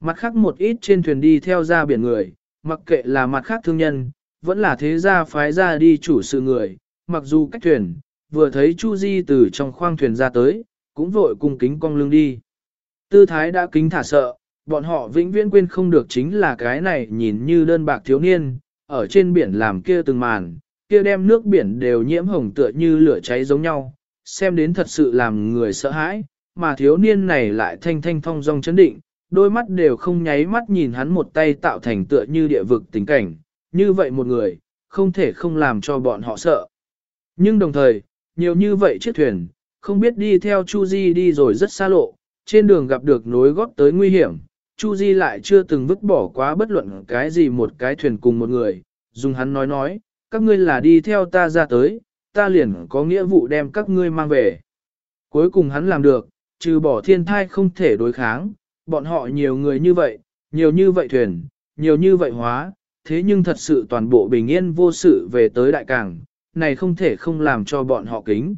Mặt khác một ít trên thuyền đi theo ra biển người, mặc kệ là mặt khác thương nhân, vẫn là thế gia phái ra đi chủ sự người, mặc dù cách thuyền, vừa thấy Chu Di từ trong khoang thuyền ra tới, cũng vội cung kính cong lưng đi. Tư thái đã kính thả sợ, bọn họ vĩnh viễn quên không được chính là cái này nhìn như đơn bạc thiếu niên, ở trên biển làm kia từng màn, kia đem nước biển đều nhiễm hồng tựa như lửa cháy giống nhau, xem đến thật sự làm người sợ hãi, mà thiếu niên này lại thanh thanh thong dong chấn định, đôi mắt đều không nháy mắt nhìn hắn một tay tạo thành tựa như địa vực tình cảnh, như vậy một người, không thể không làm cho bọn họ sợ. Nhưng đồng thời, nhiều như vậy chiếc thuyền, không biết đi theo Chu Di đi rồi rất xa lộ, trên đường gặp được nối góp tới nguy hiểm, Chu Di lại chưa từng vứt bỏ quá bất luận cái gì một cái thuyền cùng một người, dùng hắn nói nói, các ngươi là đi theo ta ra tới, ta liền có nghĩa vụ đem các ngươi mang về. Cuối cùng hắn làm được, trừ bỏ thiên thai không thể đối kháng, bọn họ nhiều người như vậy, nhiều như vậy thuyền, nhiều như vậy hóa, thế nhưng thật sự toàn bộ bình yên vô sự về tới đại cảng, này không thể không làm cho bọn họ kính.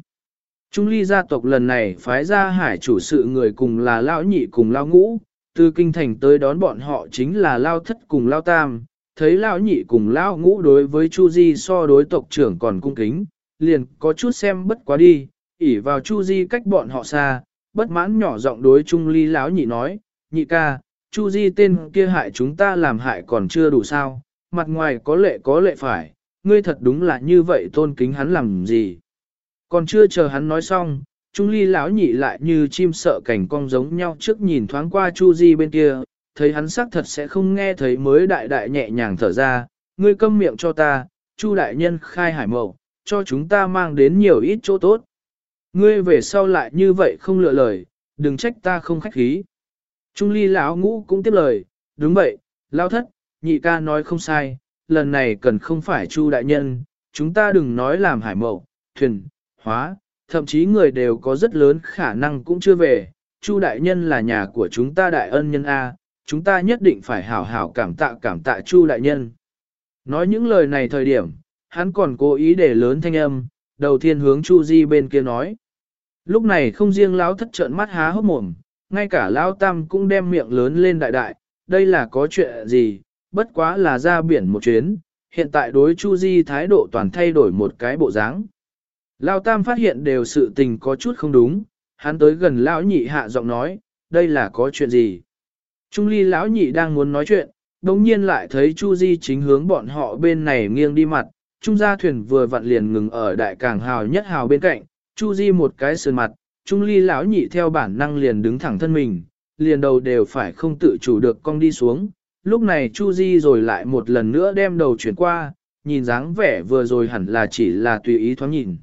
Trung ly gia tộc lần này phái ra hải chủ sự người cùng là Lão nhị cùng lao ngũ, từ kinh thành tới đón bọn họ chính là lao thất cùng lao tam, thấy Lão nhị cùng lao ngũ đối với Chu Di so đối tộc trưởng còn cung kính, liền có chút xem bất quá đi, ỉ vào Chu Di cách bọn họ xa, bất mãn nhỏ giọng đối Trung ly lão nhị nói, nhị ca, Chu Di tên kia hại chúng ta làm hại còn chưa đủ sao, mặt ngoài có lệ có lệ phải, ngươi thật đúng là như vậy tôn kính hắn làm gì. Còn chưa chờ hắn nói xong, Trung ly lão nhị lại như chim sợ cảnh cong giống nhau trước nhìn thoáng qua Chu Di bên kia, thấy hắn xác thật sẽ không nghe thấy mới đại đại nhẹ nhàng thở ra, ngươi câm miệng cho ta, Chu đại nhân khai hải mậu, cho chúng ta mang đến nhiều ít chỗ tốt. Ngươi về sau lại như vậy không lựa lời, đừng trách ta không khách khí. Trung ly lão ngũ cũng tiếp lời, đúng vậy, lão thất, nhị ca nói không sai, lần này cần không phải Chu đại nhân, chúng ta đừng nói làm hải mậu, thuyền, hóa, thậm chí người đều có rất lớn khả năng cũng chưa về. Chu đại nhân là nhà của chúng ta đại ân nhân A, chúng ta nhất định phải hảo hảo cảm tạ cảm tạ Chu đại nhân. Nói những lời này thời điểm, hắn còn cố ý để lớn thanh âm, đầu tiên hướng Chu Di bên kia nói. Lúc này không riêng lão thất trợn mắt há hốc mồm, ngay cả lão tam cũng đem miệng lớn lên đại đại, đây là có chuyện gì, bất quá là ra biển một chuyến, hiện tại đối Chu Di thái độ toàn thay đổi một cái bộ dáng. Lão tam phát hiện đều sự tình có chút không đúng, hắn tới gần lão nhị hạ giọng nói, đây là có chuyện gì. Trung ly lão nhị đang muốn nói chuyện, đồng nhiên lại thấy Chu Di chính hướng bọn họ bên này nghiêng đi mặt, trung gia thuyền vừa vặn liền ngừng ở đại cảng hào nhất hào bên cạnh, Chu Di một cái sườn mặt, Trung ly lão nhị theo bản năng liền đứng thẳng thân mình, liền đầu đều phải không tự chủ được cong đi xuống. Lúc này Chu Di rồi lại một lần nữa đem đầu chuyển qua, nhìn dáng vẻ vừa rồi hẳn là chỉ là tùy ý thoáng nhìn.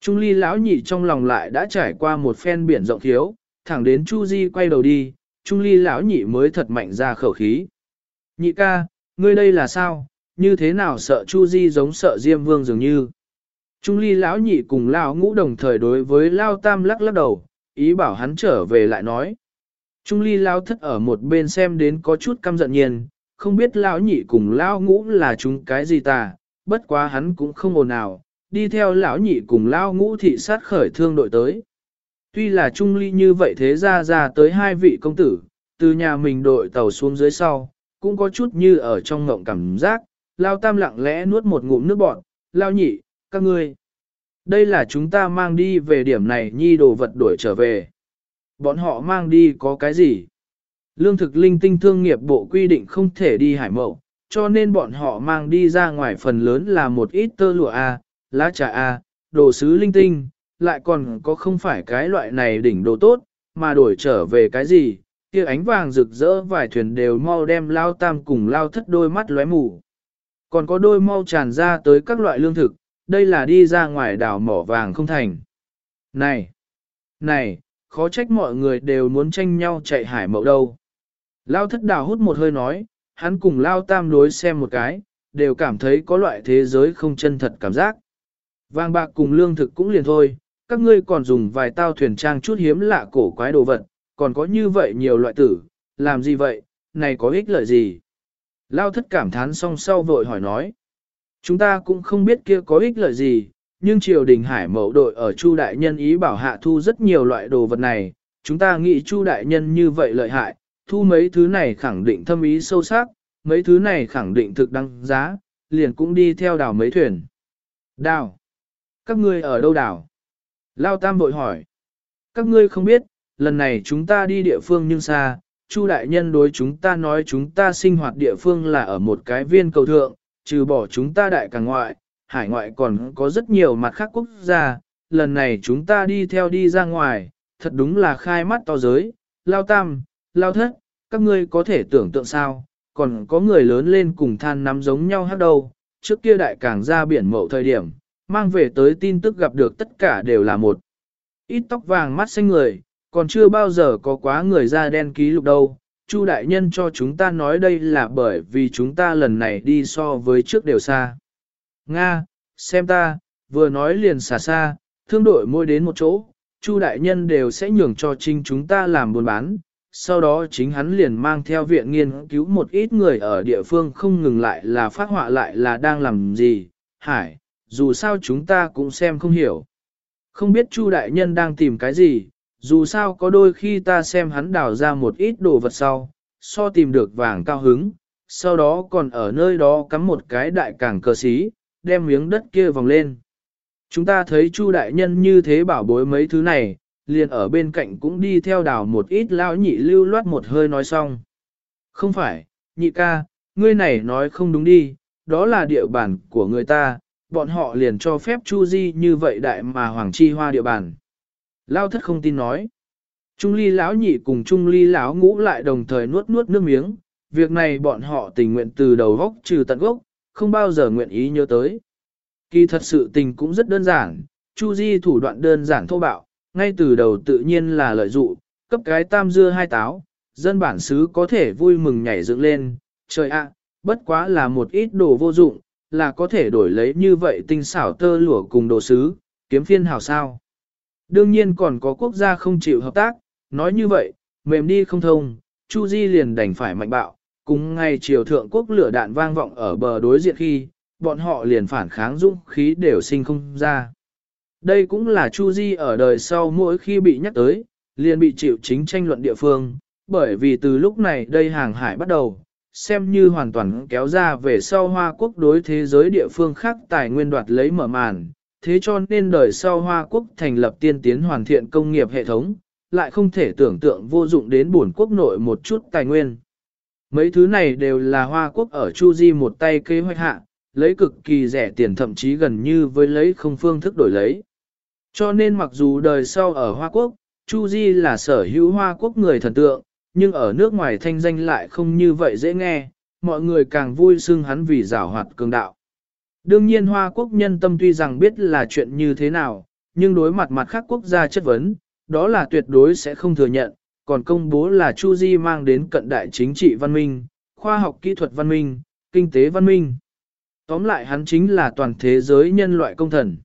Trung ly lão nhị trong lòng lại đã trải qua một phen biển rộng thiếu, thẳng đến Chu Di quay đầu đi, Trung ly lão nhị mới thật mạnh ra khẩu khí. Nhị ca, ngươi đây là sao, như thế nào sợ Chu Di giống sợ Diêm Vương dường như. Trung ly lão nhị cùng lão ngũ đồng thời đối với lao tam lắc lắc đầu, ý bảo hắn trở về lại nói. Trung ly lão thất ở một bên xem đến có chút căm giận nhiên, không biết lão nhị cùng lão ngũ là chúng cái gì ta, bất quá hắn cũng không ồn nào, đi theo lão nhị cùng lão ngũ thị sát khởi thương đội tới. Tuy là trung ly như vậy thế ra ra tới hai vị công tử, từ nhà mình đội tàu xuống dưới sau, cũng có chút như ở trong ngộng cảm giác, lao tam lặng lẽ nuốt một ngụm nước bọt, lao nhị, các ngươi. Đây là chúng ta mang đi về điểm này nhi đồ vật đuổi trở về. Bọn họ mang đi có cái gì? Lương thực linh tinh thương nghiệp bộ quy định không thể đi hải mậu, cho nên bọn họ mang đi ra ngoài phần lớn là một ít tơ lụa A, lá trà A, đồ sứ linh tinh, lại còn có không phải cái loại này đỉnh đồ tốt, mà đổi trở về cái gì, kia ánh vàng rực rỡ vài thuyền đều mau đem lao tam cùng lao thất đôi mắt lóe mù. Còn có đôi mau tràn ra tới các loại lương thực, đây là đi ra ngoài đảo mỏ vàng không thành. Này! Này! Khó trách mọi người đều muốn tranh nhau chạy hải mậu đâu. Lao thất đào hút một hơi nói, hắn cùng lao tam đối xem một cái, đều cảm thấy có loại thế giới không chân thật cảm giác. Vàng bạc cùng lương thực cũng liền thôi, các ngươi còn dùng vài tao thuyền trang chút hiếm lạ cổ quái đồ vật, còn có như vậy nhiều loại tử, làm gì vậy, này có ích lợi gì? Lao thất cảm thán song sau vội hỏi nói. Chúng ta cũng không biết kia có ích lợi gì, nhưng triều đình hải mẫu đội ở Chu Đại Nhân ý bảo hạ thu rất nhiều loại đồ vật này, chúng ta nghĩ Chu Đại Nhân như vậy lợi hại, thu mấy thứ này khẳng định thâm ý sâu sắc, mấy thứ này khẳng định thực đăng giá, liền cũng đi theo đảo mấy thuyền. Đào! Các ngươi ở đâu đảo? Lao Tam bội hỏi. Các ngươi không biết, lần này chúng ta đi địa phương nhưng xa, Chu đại nhân đối chúng ta nói chúng ta sinh hoạt địa phương là ở một cái viên cầu thượng, trừ bỏ chúng ta đại càng ngoại, hải ngoại còn có rất nhiều mặt khác quốc gia, lần này chúng ta đi theo đi ra ngoài, thật đúng là khai mắt to giới, lao tam, lao thất, các ngươi có thể tưởng tượng sao, còn có người lớn lên cùng than nắm giống nhau hát đâu, trước kia đại càng ra biển mậu thời điểm, mang về tới tin tức gặp được tất cả đều là một. Ít tóc vàng mắt xanh người, còn chưa bao giờ có quá người da đen ký lục đâu. Chu đại nhân cho chúng ta nói đây là bởi vì chúng ta lần này đi so với trước đều xa. Nga, xem ta, vừa nói liền xả xa, thương đội môi đến một chỗ, Chu đại nhân đều sẽ nhường cho chính chúng ta làm buôn bán. Sau đó chính hắn liền mang theo viện nghiên cứu một ít người ở địa phương không ngừng lại là phát họa lại là đang làm gì. Hải, dù sao chúng ta cũng xem không hiểu. Không biết Chu đại nhân đang tìm cái gì, dù sao có đôi khi ta xem hắn đào ra một ít đồ vật sau, so tìm được vàng cao hứng, sau đó còn ở nơi đó cắm một cái đại cảng cờ xí, đem miếng đất kia vòng lên. Chúng ta thấy Chu đại nhân như thế bảo bối mấy thứ này, liền ở bên cạnh cũng đi theo đào một ít lão nhị lưu loát một hơi nói xong. Không phải, nhị ca, ngươi này nói không đúng đi, đó là địa bàn của người ta, bọn họ liền cho phép Chu Di như vậy đại mà Hoàng Chi Hoa địa bàn. Lao thất không tin nói. Trung ly lão nhị cùng trung ly lão ngũ lại đồng thời nuốt nuốt nước miếng, việc này bọn họ tình nguyện từ đầu gốc trừ tận gốc, không bao giờ nguyện ý nhớ tới. Kỳ thật sự tình cũng rất đơn giản, Chu Di thủ đoạn đơn giản thô bạo, ngay từ đầu tự nhiên là lợi dụng, cấp cái tam dưa hai táo, dân bản xứ có thể vui mừng nhảy dựng lên, trời ạ, bất quá là một ít đồ vô dụng, là có thể đổi lấy như vậy tinh xảo tơ lụa cùng đồ sứ, kiếm phiên hào sao. Đương nhiên còn có quốc gia không chịu hợp tác, nói như vậy, mềm đi không thông, Chu Di liền đành phải mạnh bạo, cùng ngay chiều thượng quốc lửa đạn vang vọng ở bờ đối diện khi, bọn họ liền phản kháng dũng khí đều sinh không ra. Đây cũng là Chu Di ở đời sau mỗi khi bị nhắc tới, liền bị chịu chính tranh luận địa phương, bởi vì từ lúc này đây hàng hải bắt đầu, xem như hoàn toàn kéo ra về sau Hoa Quốc đối thế giới địa phương khác tài nguyên đoạt lấy mở màn, thế cho nên đời sau Hoa Quốc thành lập tiên tiến hoàn thiện công nghiệp hệ thống, lại không thể tưởng tượng vô dụng đến bổn quốc nội một chút tài nguyên. Mấy thứ này đều là Hoa Quốc ở Chu Di một tay kế hoạch hạ, lấy cực kỳ rẻ tiền thậm chí gần như với lấy không phương thức đổi lấy. Cho nên mặc dù đời sau ở Hoa Quốc, Chu Di là sở hữu Hoa Quốc người thần tượng, nhưng ở nước ngoài thanh danh lại không như vậy dễ nghe, mọi người càng vui xưng hắn vì giảo hoạt cường đạo. Đương nhiên Hoa Quốc nhân tâm tuy rằng biết là chuyện như thế nào, nhưng đối mặt mặt khác quốc gia chất vấn, đó là tuyệt đối sẽ không thừa nhận, còn công bố là Chu Di mang đến cận đại chính trị văn minh, khoa học kỹ thuật văn minh, kinh tế văn minh. Tóm lại hắn chính là toàn thế giới nhân loại công thần.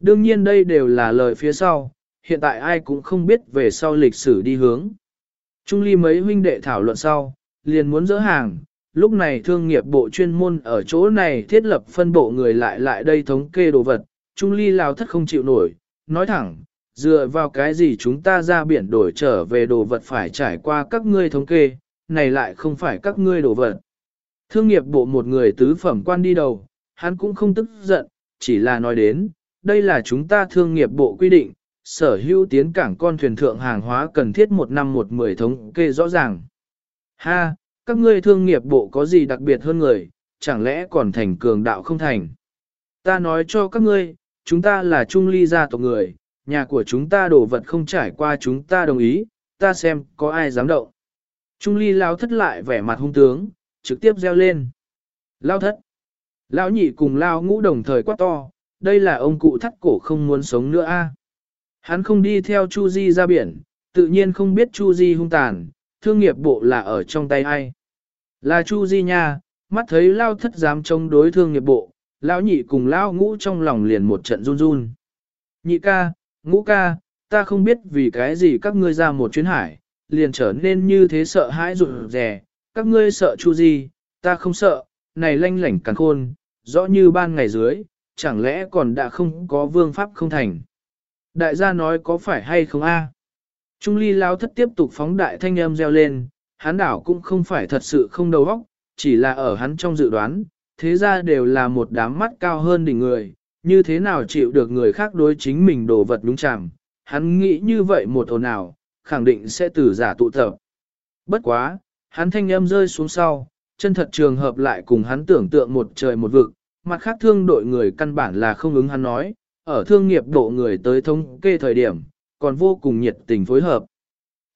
Đương nhiên đây đều là lời phía sau, hiện tại ai cũng không biết về sau lịch sử đi hướng. Trung ly mấy huynh đệ thảo luận sau, liền muốn dỡ hàng, lúc này thương nghiệp bộ chuyên môn ở chỗ này thiết lập phân bộ người lại lại đây thống kê đồ vật, Trung ly lao thất không chịu nổi, nói thẳng, dựa vào cái gì chúng ta ra biển đổi trở về đồ vật phải trải qua các ngươi thống kê, này lại không phải các ngươi đồ vật. Thương nghiệp bộ một người tứ phẩm quan đi đầu, hắn cũng không tức giận, chỉ là nói đến, đây là chúng ta thương nghiệp bộ quy định, sở hữu tiến cảng con thuyền thượng hàng hóa cần thiết một năm một mười thống kê rõ ràng. Ha, các ngươi thương nghiệp bộ có gì đặc biệt hơn người, chẳng lẽ còn thành cường đạo không thành? Ta nói cho các ngươi, chúng ta là trung ly gia tộc người, nhà của chúng ta đổ vật không trải qua chúng ta đồng ý, ta xem có ai dám động. Trung ly lao thất lại vẻ mặt hung tướng, trực tiếp reo lên. Lao thất. Lão nhị cùng lao ngũ đồng thời quát to, đây là ông cụ thắt cổ không muốn sống nữa a. Hắn không đi theo Chu Di ra biển, tự nhiên không biết Chu Di hung tàn, thương nghiệp bộ là ở trong tay ai. Là Chu Di nha, mắt thấy lao thất dám chống đối thương nghiệp bộ, lão nhị cùng lao ngũ trong lòng liền một trận run run. Nhị ca, ngũ ca, ta không biết vì cái gì các ngươi ra một chuyến hải, liền trở nên như thế sợ hãi rụt rè, các ngươi sợ Chu Di, ta không sợ, này lanh lảnh càng khôn, rõ như ban ngày dưới, chẳng lẽ còn đã không có vương pháp không thành. Đại gia nói có phải hay không a? Trung ly lao thất tiếp tục phóng đại thanh âm reo lên, hắn đảo cũng không phải thật sự không đầu óc, chỉ là ở hắn trong dự đoán, thế ra đều là một đám mắt cao hơn đỉnh người, như thế nào chịu được người khác đối chính mình đồ vật đúng chạm, hắn nghĩ như vậy một ồn nào, khẳng định sẽ từ giả tụ tập. Bất quá, hắn thanh âm rơi xuống sau, chân thật trường hợp lại cùng hắn tưởng tượng một trời một vực, mặt khác thương đội người căn bản là không ứng hắn nói, ở thương nghiệp độ người tới thống kê thời điểm, còn vô cùng nhiệt tình phối hợp.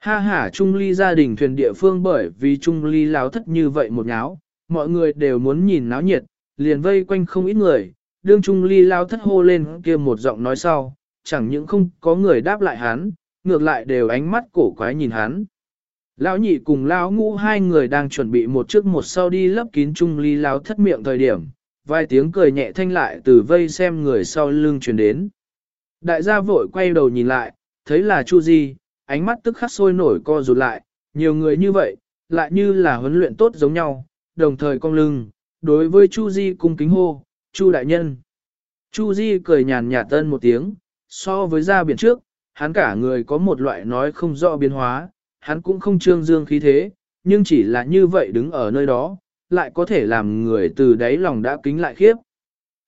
Ha ha Trung Ly gia đình thuyền địa phương bởi vì Trung Ly láo thất như vậy một nháo, mọi người đều muốn nhìn náo nhiệt, liền vây quanh không ít người, đương Trung Ly lao thất hô lên kia một giọng nói sau, chẳng những không có người đáp lại hắn, ngược lại đều ánh mắt cổ quái nhìn hắn. Lão nhị cùng lão ngũ hai người đang chuẩn bị một trước một sau đi lấp kín Trung Ly lao thất miệng thời điểm, vài tiếng cười nhẹ thanh lại từ vây xem người sau lưng truyền đến. Đại gia vội quay đầu nhìn lại, thấy là Chu Di, ánh mắt tức khắc sôi nổi co rụt lại, nhiều người như vậy, lại như là huấn luyện tốt giống nhau, đồng thời cong lưng, đối với Chu Di cung kính hô, Chu đại nhân. Chu Di cười nhàn nhạt tân một tiếng, so với ra biển trước, hắn cả người có một loại nói không rõ biến hóa, hắn cũng không trương dương khí thế, nhưng chỉ là như vậy đứng ở nơi đó, lại có thể làm người từ đáy lòng đã kính lại khiếp.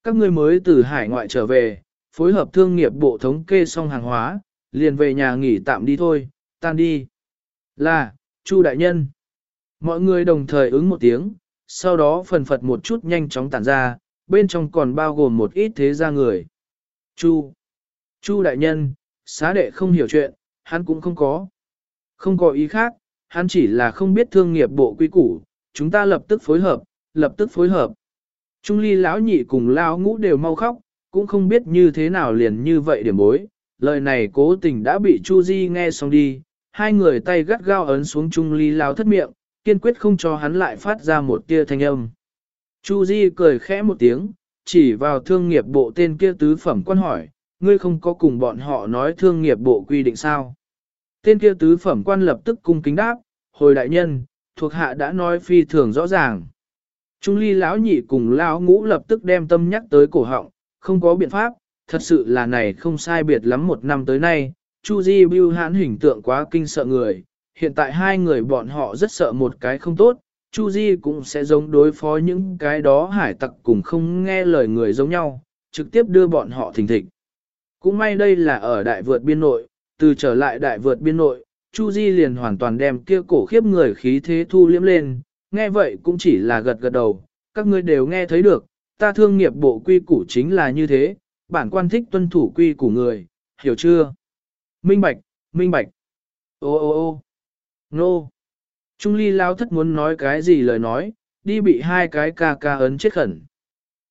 Các ngươi mới từ hải ngoại trở về, phối hợp thương nghiệp bộ thống kê xong hàng hóa, liền về nhà nghỉ tạm đi thôi, tan đi. Là, Chu đại nhân. Mọi người đồng thời ứng một tiếng, sau đó phần phật một chút nhanh chóng tản ra, bên trong còn bao gồm một ít thế gia người. Chu. Chu đại nhân, xá đệ không hiểu chuyện, hắn cũng không có. Không có ý khác, hắn chỉ là không biết thương nghiệp bộ quy củ, chúng ta lập tức phối hợp, lập tức phối hợp. Trung ly lão nhị cùng lão ngũ đều mau khóc, cũng không biết như thế nào liền như vậy điểm bối. Lời này cố tình đã bị Chu Di nghe xong đi, hai người tay gắt gao ấn xuống Trung ly lão thất miệng, kiên quyết không cho hắn lại phát ra một tia thanh âm. Chu Di cười khẽ một tiếng, chỉ vào thương nghiệp bộ tên kia tứ phẩm quan hỏi, ngươi không có cùng bọn họ nói thương nghiệp bộ quy định sao? Tên kia tứ phẩm quan lập tức cung kính đáp, hồi đại nhân, thuộc hạ đã nói phi thường rõ ràng. Trung ly lão nhị cùng lão ngũ lập tức đem tâm nhắc tới cổ họng, không có biện pháp, thật sự là này không sai biệt lắm một năm tới nay, Chu Di Bưu hãn hình tượng quá kinh sợ người, hiện tại hai người bọn họ rất sợ một cái không tốt, Chu Di cũng sẽ giống đối phó những cái đó hải tặc cùng không nghe lời người giống nhau, trực tiếp đưa bọn họ thình thịch. Cũng may đây là ở đại vượt biên nội, từ trở lại đại vượt biên nội, Chu Di liền hoàn toàn đem kia cổ khiếp người khí thế thu liếm lên, nghe vậy cũng chỉ là gật gật đầu, các ngươi đều nghe thấy được, ta thương nghiệp bộ quy củ chính là như thế, bản quan thích tuân thủ quy của người, hiểu chưa? Minh bạch, minh bạch. Ô ô ô nô. Trung ly lao thất muốn nói cái gì lời nói, đi bị hai cái ca ca ấn chết khẩn.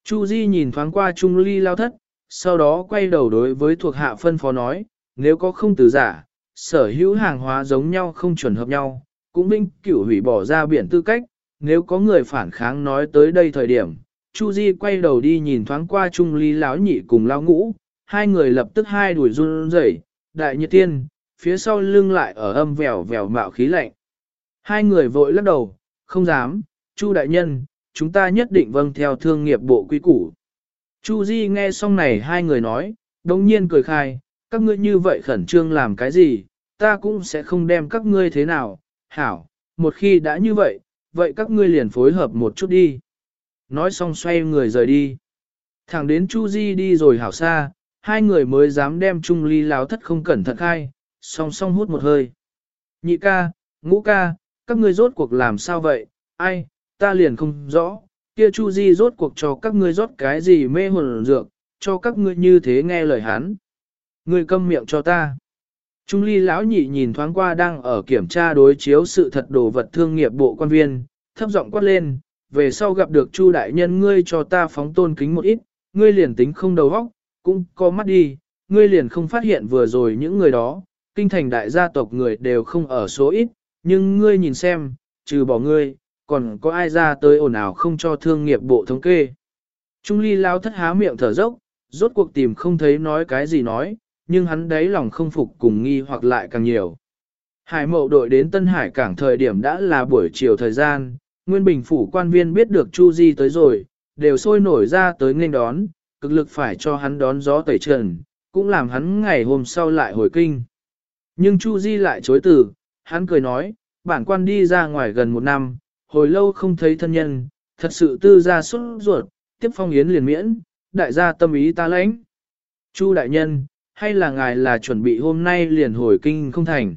Chu Di nhìn thoáng qua Trung ly lao thất, sau đó quay đầu đối với thuộc hạ phân phó nói, nếu có không từ giả, sở hữu hàng hóa giống nhau không chuẩn hợp nhau, cũng vinh cửu hủy bỏ ra biển tư cách, nếu có người phản kháng nói tới đây thời điểm, Chu Di quay đầu đi nhìn thoáng qua Trung Ly lão nhị cùng lão ngũ, hai người lập tức hai đuổi run rẩy, đại nhiệt tiên, phía sau lưng lại ở âm vèo vèo mạo khí lạnh. Hai người vội lắc đầu, không dám, Chu đại nhân, chúng ta nhất định vâng theo thương nghiệp bộ quy củ. Chu Di nghe xong này hai người nói, đồng nhiên cười khai, các ngươi như vậy khẩn trương làm cái gì, ta cũng sẽ không đem các ngươi thế nào, hảo, một khi đã như vậy, vậy các ngươi liền phối hợp một chút đi. Nói xong xoay người rời đi. Thẳng đến Chu Di đi rồi hảo xa, hai người mới dám đem Trung Ly láo thất không cẩn thận khai, song song hút một hơi. Nhị ca, ngũ ca, các ngươi rốt cuộc làm sao vậy, ai, ta liền không rõ, kia Chu Di rốt cuộc cho các ngươi rót cái gì mê hồn dược, cho các ngươi như thế nghe lời hắn. Ngươi câm miệng cho ta. Trung ly lão nhị nhìn thoáng qua đang ở kiểm tra đối chiếu sự thật đồ vật thương nghiệp bộ quan viên, thấp giọng quát lên, về sau gặp được Chu đại nhân ngươi cho ta phóng tôn kính một ít, ngươi liền tính không đầu óc, cũng có mắt đi, ngươi liền không phát hiện vừa rồi những người đó, kinh thành đại gia tộc người đều không ở số ít, nhưng ngươi nhìn xem, trừ bỏ ngươi, còn có ai ra tới ồn ào không cho thương nghiệp bộ thống kê. Trung ly lao thất há miệng thở dốc, rốt cuộc tìm không thấy nói cái gì nói, nhưng hắn đấy lòng không phục cùng nghi hoặc lại càng nhiều. Hải mậu đội đến Tân Hải cảng thời điểm đã là buổi chiều thời gian, Nguyên Bình phủ quan viên biết được Chu Di tới rồi, đều sôi nổi ra tới nghênh đón, cực lực phải cho hắn đón gió tẩy trần, cũng làm hắn ngày hôm sau lại hồi kinh. Nhưng Chu Di lại chối từ, hắn cười nói, bản quan đi ra ngoài gần một năm, hồi lâu không thấy thân nhân, thật sự tư gia xuất ruột, tiếp phong yến liền miễn, đại gia tâm ý ta lãnh. Chu đại nhân, hay là ngài là chuẩn bị hôm nay liền hồi kinh không thành?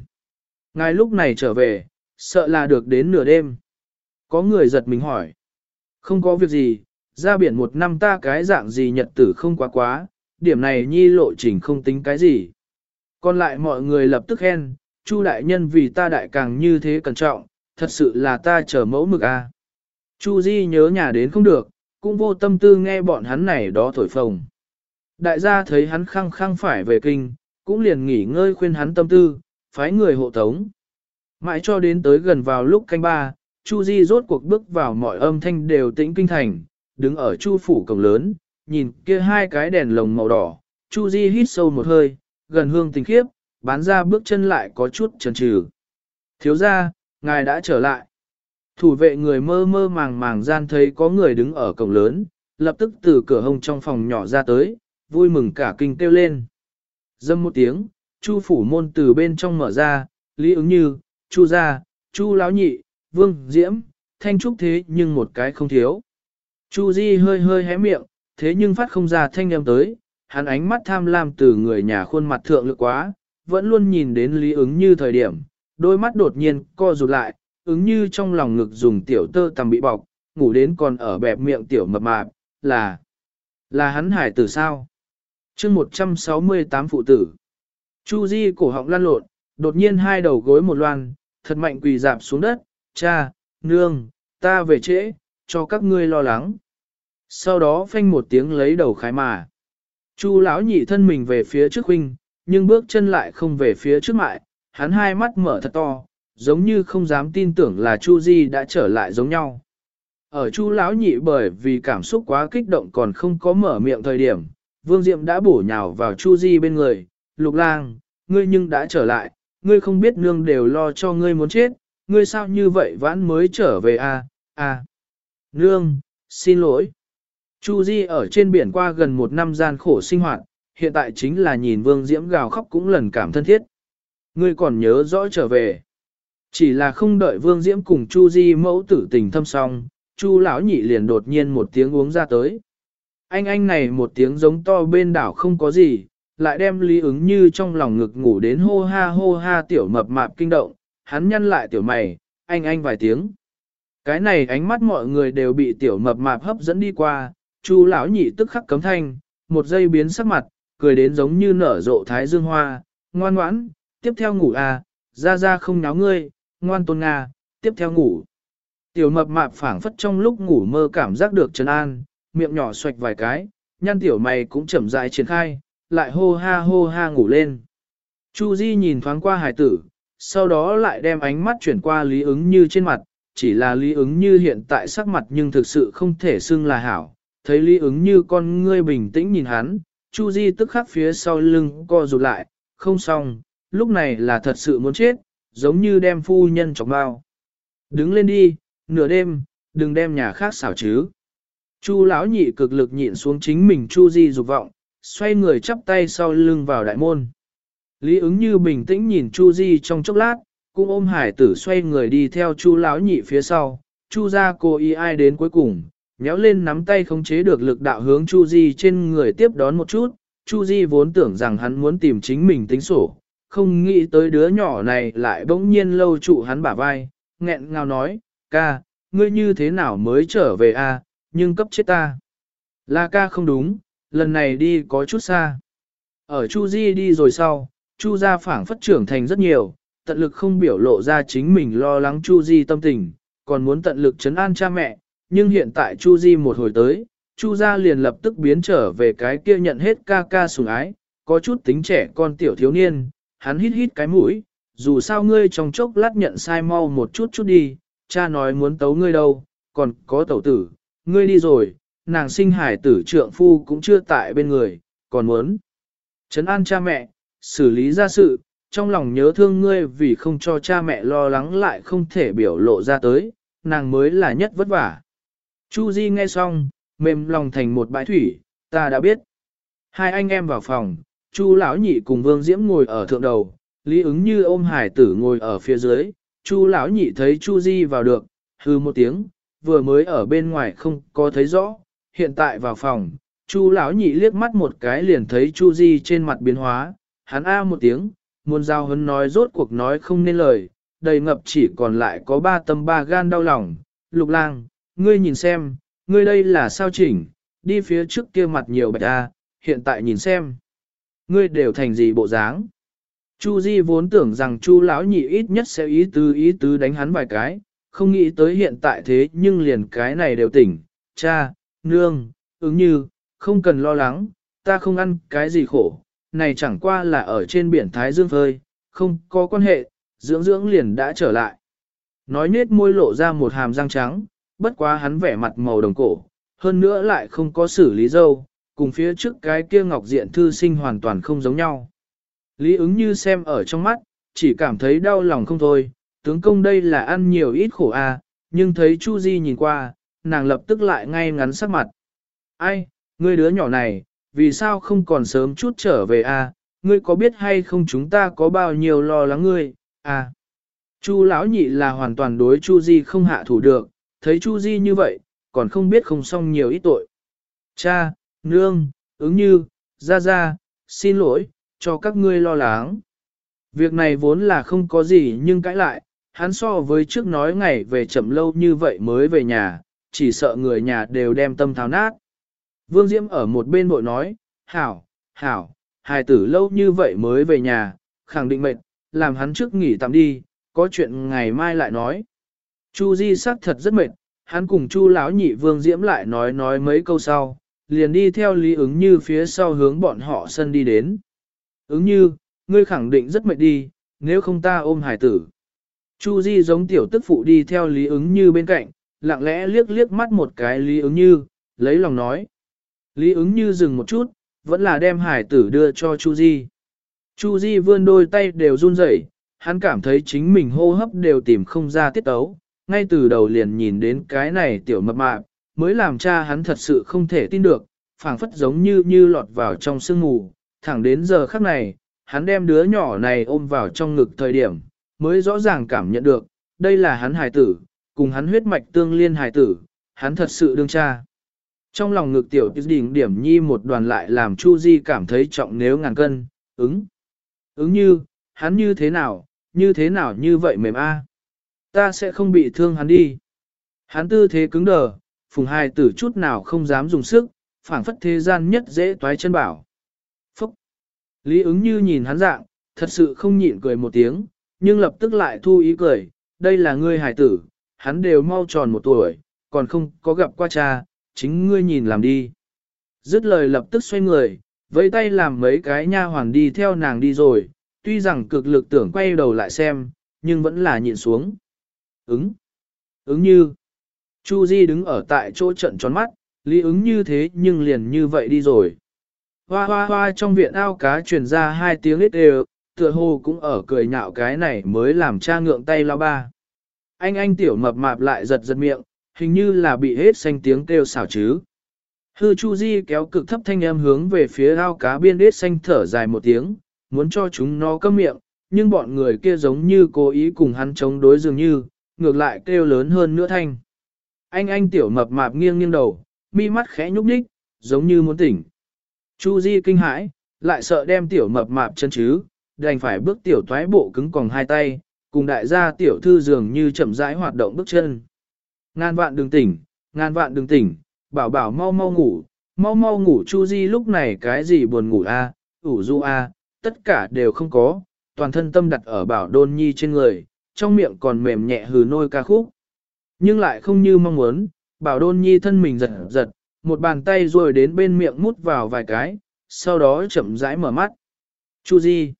Ngài lúc này trở về, sợ là được đến nửa đêm. Có người giật mình hỏi. Không có việc gì, ra biển một năm ta cái dạng gì nhật tử không quá quá, điểm này nhi lộ trình không tính cái gì. Còn lại mọi người lập tức khen, Chu đại nhân vì ta đại càng như thế cẩn trọng, thật sự là ta chờ mẫu mực a. Chu Di nhớ nhà đến không được, cũng vô tâm tư nghe bọn hắn này đó thổi phồng. Đại gia thấy hắn khăng khăng phải về kinh, cũng liền nghỉ ngơi khuyên hắn tâm tư, phái người hộ tống. Mãi cho đến tới gần vào lúc canh ba, Chu Di rốt cuộc bước vào mọi âm thanh đều tĩnh kinh thành, đứng ở Chu phủ cổng lớn, nhìn kia hai cái đèn lồng màu đỏ, Chu Di hít sâu một hơi, gần hương tình khiếp, bán ra bước chân lại có chút chần chừ. Thiếu gia, ngài đã trở lại. Thủ vệ người mơ mơ màng màng gian thấy có người đứng ở cổng lớn, lập tức từ cửa hông trong phòng nhỏ ra tới, vui mừng cả kinh kêu lên. Dâm một tiếng, Chu phủ môn từ bên trong mở ra, Lý ứng như, Chu gia, Chu lão nhị, Vương Diễm, Thanh Trúc thế nhưng một cái không thiếu. Chu Di hơi hơi hé miệng, thế nhưng phát không ra thanh âm tới, hắn ánh mắt tham lam từ người nhà khuôn mặt thượng lực quá, vẫn luôn nhìn đến Lý ứng như thời điểm, đôi mắt đột nhiên co rụt lại, ứng như trong lòng ngực dùng tiểu tơ tầm bị bọc, ngủ đến còn ở bẹp miệng tiểu mập mạp, là, là hắn hải tử sao? chương 168 phụ tử. Chu Di cổ họng lăn lộn, đột nhiên hai đầu gối một loan, thật mạnh quỳ dạp xuống đất, cha, nương, ta về trễ, cho các ngươi lo lắng. Sau đó phanh một tiếng lấy đầu khái mà. Chu lão nhị thân mình về phía trước huynh, nhưng bước chân lại không về phía trước mại, hắn hai mắt mở thật to, giống như không dám tin tưởng là Chu Di đã trở lại giống nhau. Ở Chu lão nhị bởi vì cảm xúc quá kích động còn không có mở miệng thời điểm, Vương Diệm đã bổ nhào vào Chu Di bên người, "Lục Lang, ngươi nhưng đã trở lại, ngươi không biết nương đều lo cho ngươi muốn chết, ngươi sao như vậy vãn mới trở về a? À? a à. Nương, xin lỗi. Chu Di ở trên biển qua gần một năm gian khổ sinh hoạt, hiện tại chính là nhìn Vương Diễm gào khóc cũng lần cảm thân thiết. Ngươi còn nhớ rõ trở về. Chỉ là không đợi Vương Diễm cùng Chu Di mẫu tử tình thâm song, Chu lão nhị liền đột nhiên một tiếng uống ra tới. Anh anh này một tiếng giống to bên đảo không có gì, lại đem lý ứng như trong lòng ngực ngủ đến hô ha hô ha tiểu mập mạp kinh động, hắn nhăn lại tiểu mày, anh anh vài tiếng. Cái này ánh mắt mọi người đều bị tiểu mập mạp hấp dẫn đi qua, chu lão nhị tức khắc cấm thanh, một giây biến sắc mặt, cười đến giống như nở rộ thái dương hoa, ngoan ngoãn, tiếp theo ngủ à, ra ra không náo ngươi, ngoan tôn nga, tiếp theo ngủ. Tiểu mập mạp phảng phất trong lúc ngủ mơ cảm giác được trấn an, miệng nhỏ xoạch vài cái, nhăn tiểu mày cũng chậm rãi triển khai, lại hô ha hô ha ngủ lên. Chu Di nhìn thoáng qua hải tử, sau đó lại đem ánh mắt chuyển qua Lý ứng như trên mặt, chỉ là Lý ứng như hiện tại sắc mặt nhưng thực sự không thể xưng là hảo. Thấy Lý ứng như con ngươi bình tĩnh nhìn hắn, Chu Di tức khắc phía sau lưng co rụt lại, không xong, lúc này là thật sự muốn chết, giống như đem phu nhân chọc bao. Đứng lên đi, nửa đêm, đừng đem nhà khác xảo chứ. Chu lão nhị cực lực nhịn xuống chính mình Chu Di dục vọng, xoay người chắp tay sau lưng vào đại môn. Lý ứng như bình tĩnh nhìn Chu Di trong chốc lát, cũng ôm hải tử xoay người đi theo Chu lão nhị phía sau, Chu Gia cô y ai đến cuối cùng, nhéo lên nắm tay không chế được lực đạo hướng Chu Di trên người tiếp đón một chút, Chu Di vốn tưởng rằng hắn muốn tìm chính mình tính sổ, không nghĩ tới đứa nhỏ này lại bỗng nhiên lâu trụ hắn bả vai, nghẹn ngào nói, ca, ngươi như thế nào mới trở về a? nhưng cấp chết ta. Là ca không đúng, lần này đi có chút xa. Ở Chu Di đi rồi sau, Chu gia phảng phất trưởng thành rất nhiều, tận lực không biểu lộ ra chính mình lo lắng Chu Di tâm tình, còn muốn tận lực chấn an cha mẹ, nhưng hiện tại Chu Di một hồi tới, Chu gia liền lập tức biến trở về cái kia nhận hết ca ca sủng ái, có chút tính trẻ con tiểu thiếu niên, hắn hít hít cái mũi, dù sao ngươi trong chốc lát nhận sai mau một chút chút đi, cha nói muốn tấu ngươi đâu, còn có tẩu tử, ngươi đi rồi, nàng sinh hải tử trượng phu cũng chưa tại bên người, còn muốn chấn an cha mẹ, xử lý ra sự, trong lòng nhớ thương ngươi vì không cho cha mẹ lo lắng lại không thể biểu lộ ra tới, nàng mới là nhất vất vả. Chu Di nghe xong, mềm lòng thành một bãi thủy, ta đã biết. Hai anh em vào phòng, Chu lão nhị cùng Vương Diễm ngồi ở thượng đầu, Lý ứng như ôm hải tử ngồi ở phía dưới, Chu lão nhị thấy Chu Di vào được, hừ một tiếng, vừa mới ở bên ngoài không có thấy rõ, hiện tại vào phòng, Chu lão nhị liếc mắt một cái liền thấy Chu Di trên mặt biến hóa, hắn a một tiếng, muôn giao hấn nói rốt cuộc nói không nên lời, đầy ngập chỉ còn lại có ba tâm ba gan đau lòng. Lục lang, ngươi nhìn xem, ngươi đây là sao chỉnh, đi phía trước kia mặt nhiều bạch a, hiện tại nhìn xem. Ngươi đều thành gì bộ dáng? Chu Di vốn tưởng rằng Chu lão nhị ít nhất sẽ ý tứ ý tứ đánh hắn vài cái, không nghĩ tới hiện tại thế nhưng liền cái này đều tỉnh, cha, nương, ứng như, không cần lo lắng, ta không ăn cái gì khổ, này chẳng qua là ở trên biển Thái Dương phơi, không có quan hệ, dưỡng dưỡng liền đã trở lại. Nói nết môi lộ ra một hàm răng trắng, bất quá hắn vẻ mặt màu đồng cổ, hơn nữa lại không có xử lý dâu, cùng phía trước cái kia ngọc diện thư sinh hoàn toàn không giống nhau. Lý ứng như xem ở trong mắt, chỉ cảm thấy đau lòng không thôi, tướng công đây là ăn nhiều ít khổ a, à, nhưng thấy Chu Di nhìn qua, nàng lập tức lại ngay ngắn sắc mặt. Ai, ngươi đứa nhỏ này, vì sao không còn sớm chút trở về a? À? Ngươi có biết hay không chúng ta có bao nhiêu lo lắng ngươi, à? Chu lão nhị là hoàn toàn đối Chu Di không hạ thủ được, thấy Chu Di như vậy, còn không biết không xong nhiều ít tội. Cha, nương, ứng như, ra ra, xin lỗi, cho các ngươi lo lắng. Việc này vốn là không có gì nhưng cãi lại, hắn so với trước nói ngày về chậm lâu như vậy mới về nhà, chỉ sợ người nhà đều đem tâm tháo nát. Vương Diễm ở một bên bội nói, hảo, hảo, hài tử lâu như vậy mới về nhà, khẳng định mệt, làm hắn trước nghỉ tạm đi, có chuyện ngày mai lại nói. Chu Di sắc thật rất mệt, hắn cùng Chu lão nhị Vương Diễm lại nói nói mấy câu sau, liền đi theo Lý ứng như phía sau hướng bọn họ sân đi đến. Ứng như, ngươi khẳng định rất mệt đi, nếu không ta ôm hải tử. Chu Di giống tiểu tức phụ đi theo Lý ứng như bên cạnh, lặng lẽ liếc liếc mắt một cái Lý ứng như, lấy lòng nói. Lý ứng như dừng một chút, vẫn là đem hải tử đưa cho Chu Di. Chu Di vươn đôi tay đều run rẩy, hắn cảm thấy chính mình hô hấp đều tìm không ra tiết tấu, ngay từ đầu liền nhìn đến cái này tiểu mập mạp, mới làm cha hắn thật sự không thể tin được, phảng phất giống như như lọt vào trong sương mù, thẳng đến giờ khắc này, hắn đem đứa nhỏ này ôm vào trong ngực thời điểm, mới rõ ràng cảm nhận được, đây là hắn hài tử, cùng hắn huyết mạch tương liên hài tử, hắn thật sự đương cha. Trong lòng ngực tiểu đỉnh điểm nhi một đoàn lại làm Chu Di cảm thấy trọng nếu ngàn cân, ứng. Ứng như, hắn như thế nào, như thế nào như vậy mềm a? Ta sẽ không bị thương hắn đi. Hắn tư thế cứng đờ, phùng hai tử chút nào không dám dùng sức, phảng phất thế gian nhất dễ toái chân bảo. Phúc! Lý ứng như nhìn hắn dạng, thật sự không nhịn cười một tiếng, nhưng lập tức lại thu ý cười, đây là ngươi hải tử, hắn đều mau tròn một tuổi, còn không có gặp qua cha, chính ngươi nhìn làm đi. Dứt lời lập tức xoay người, với tay làm mấy cái nha hoàn đi theo nàng đi rồi, tuy rằng cực lực tưởng quay đầu lại xem, nhưng vẫn là nhịn xuống. Ứng. Ứng như. Chu Di đứng ở tại chỗ trận tròn mắt, lý ứng như thế nhưng liền như vậy đi rồi. Hoa hoa hoa trong viện ao cá truyền ra hai tiếng ít đều, tựa hồ cũng ở cười nhạo cái này mới làm cha ngượng tay lao ba. Anh anh tiểu mập mạp lại giật giật miệng, hình như là bị hết xanh tiếng kêu xảo chứ. Hư Chu Di kéo cực thấp thanh âm hướng về phía ao cá biên hết xanh thở dài một tiếng, muốn cho chúng nó câm miệng, nhưng bọn người kia giống như cố ý cùng hắn chống đối dường như, ngược lại kêu lớn hơn nữa thanh. Anh anh tiểu mập mạp nghiêng nghiêng đầu, mi mắt khẽ nhúc nhích, giống như muốn tỉnh. Chu Di kinh hãi, lại sợ đem tiểu mập mạp chân chứ, đành phải bước tiểu toái bộ cứng còng hai tay, cùng đại gia tiểu thư dường như chậm rãi hoạt động bước chân. Ngàn vạn đừng tỉnh, ngàn vạn đừng tỉnh, bảo bảo mau mau ngủ, mau mau ngủ Chu Di lúc này cái gì buồn ngủ a, ủ du a, tất cả đều không có, toàn thân tâm đặt ở bảo đôn nhi trên người, trong miệng còn mềm nhẹ hừ nôi ca khúc. Nhưng lại không như mong muốn, bảo đôn nhi thân mình giật giật, một bàn tay rồi đến bên miệng mút vào vài cái, sau đó chậm rãi mở mắt. Chu Di,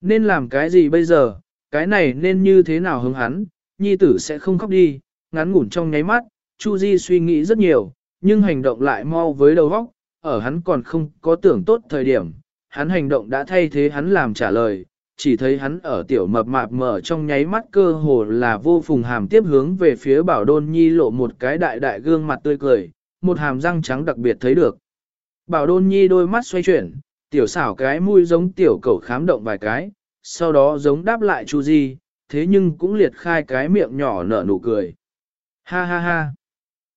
nên làm cái gì bây giờ, cái này nên như thế nào hứng hắn, nhi tử sẽ không khóc đi, ngắn ngủn trong nháy mắt, Chu Di suy nghĩ rất nhiều, nhưng hành động lại mau với đầu óc, ở hắn còn không có tưởng tốt thời điểm, hắn hành động đã thay thế hắn làm trả lời, chỉ thấy hắn ở tiểu mập mạp mở trong nháy mắt cơ hồ là vô phùng hàm tiếp hướng về phía bảo đôn nhi lộ một cái đại đại gương mặt tươi cười, một hàm răng trắng đặc biệt thấy được. Bảo đôn nhi đôi mắt xoay chuyển, tiểu xảo cái mũi giống tiểu cẩu khám động vài cái, sau đó giống đáp lại Chu Di, thế nhưng cũng liệt khai cái miệng nhỏ nở nụ cười. Ha ha ha.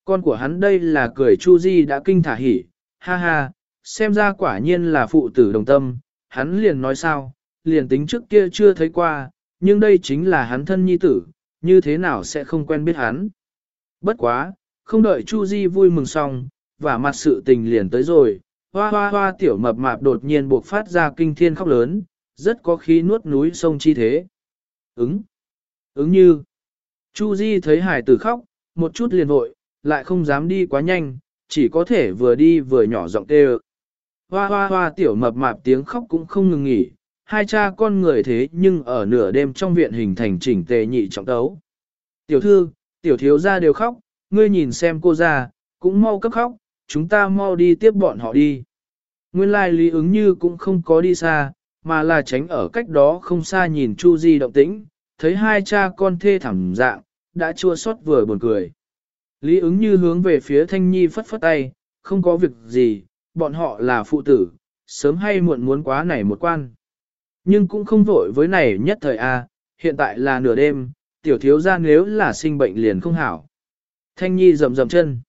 Con của hắn đây là cười Chu Di đã kinh thả hỉ, ha ha, xem ra quả nhiên là phụ tử đồng tâm, hắn liền nói sao, liền tính trước kia chưa thấy qua, nhưng đây chính là hắn thân nhi tử, như thế nào sẽ không quen biết hắn. Bất quá, không đợi Chu Di vui mừng xong, và mặt sự tình liền tới rồi, hoa hoa hoa tiểu mập mạp đột nhiên buộc phát ra kinh thiên khóc lớn, rất có khí nuốt núi sông chi thế. Ứng, ứng như, Chu Di thấy hải tử khóc, một chút liền vội, lại không dám đi quá nhanh, chỉ có thể vừa đi vừa nhỏ giọng kêu. Hoa hoa hoa tiểu mập mạp tiếng khóc cũng không ngừng nghỉ, hai cha con người thế nhưng ở nửa đêm trong viện hình thành chỉnh tề nhị trọng tấu. Tiểu thư, tiểu thiếu gia đều khóc, ngươi nhìn xem cô ra, cũng mau cấp khóc, chúng ta mau đi tiếp bọn họ đi. Nguyên lai lý ứng như cũng không có đi xa, mà là tránh ở cách đó không xa nhìn Chu Di động tĩnh, thấy hai cha con thê thảm dạng, đã chua xót vừa buồn cười. Lý ứng như hướng về phía Thanh Nhi phất phất tay, không có việc gì, bọn họ là phụ tử, sớm hay muộn muốn quá này một quan. Nhưng cũng không vội với này nhất thời A, hiện tại là nửa đêm, tiểu thiếu gia nếu là sinh bệnh liền không hảo. Thanh Nhi rầm rầm chân.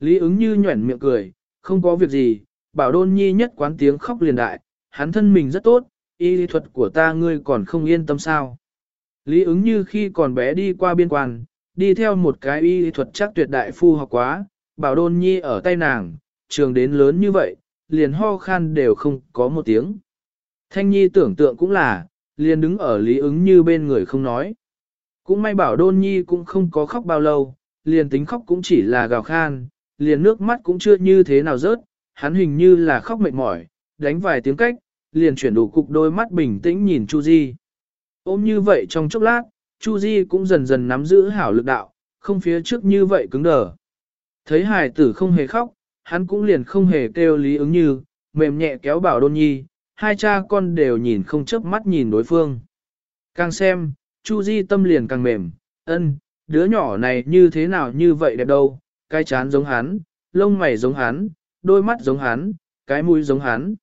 Lý ứng như nhuẩn miệng cười, không có việc gì, bảo đôn nhi nhất quán tiếng khóc liền đại, hắn thân mình rất tốt, y lý thuật của ta ngươi còn không yên tâm sao. Lý ứng như khi còn bé đi qua biên quan, đi theo một cái y thuật chắc tuyệt đại phu học quá, bảo đôn nhi ở tay nàng, trường đến lớn như vậy, liền ho khan đều không có một tiếng. Thanh nhi tưởng tượng cũng là, liền đứng ở lý ứng như bên người không nói. Cũng may bảo đôn nhi cũng không có khóc bao lâu, liền tính khóc cũng chỉ là gào khan, liền nước mắt cũng chưa như thế nào rớt, hắn hình như là khóc mệt mỏi, đánh vài tiếng cách, liền chuyển đủ cục đôi mắt bình tĩnh nhìn Chu Di. Ôm như vậy trong chốc lát, Chu Di cũng dần dần nắm giữ hảo lực đạo, không phía trước như vậy cứng đờ. Thấy hài tử không hề khóc, hắn cũng liền không hề kêu lý ứng như, mềm nhẹ kéo bảo đôn nhi, hai cha con đều nhìn không chớp mắt nhìn đối phương. Càng xem, Chu Di tâm liền càng mềm, ân, đứa nhỏ này như thế nào như vậy đẹp đâu, cái chán giống hắn, lông mày giống hắn, đôi mắt giống hắn, cái mũi giống hắn.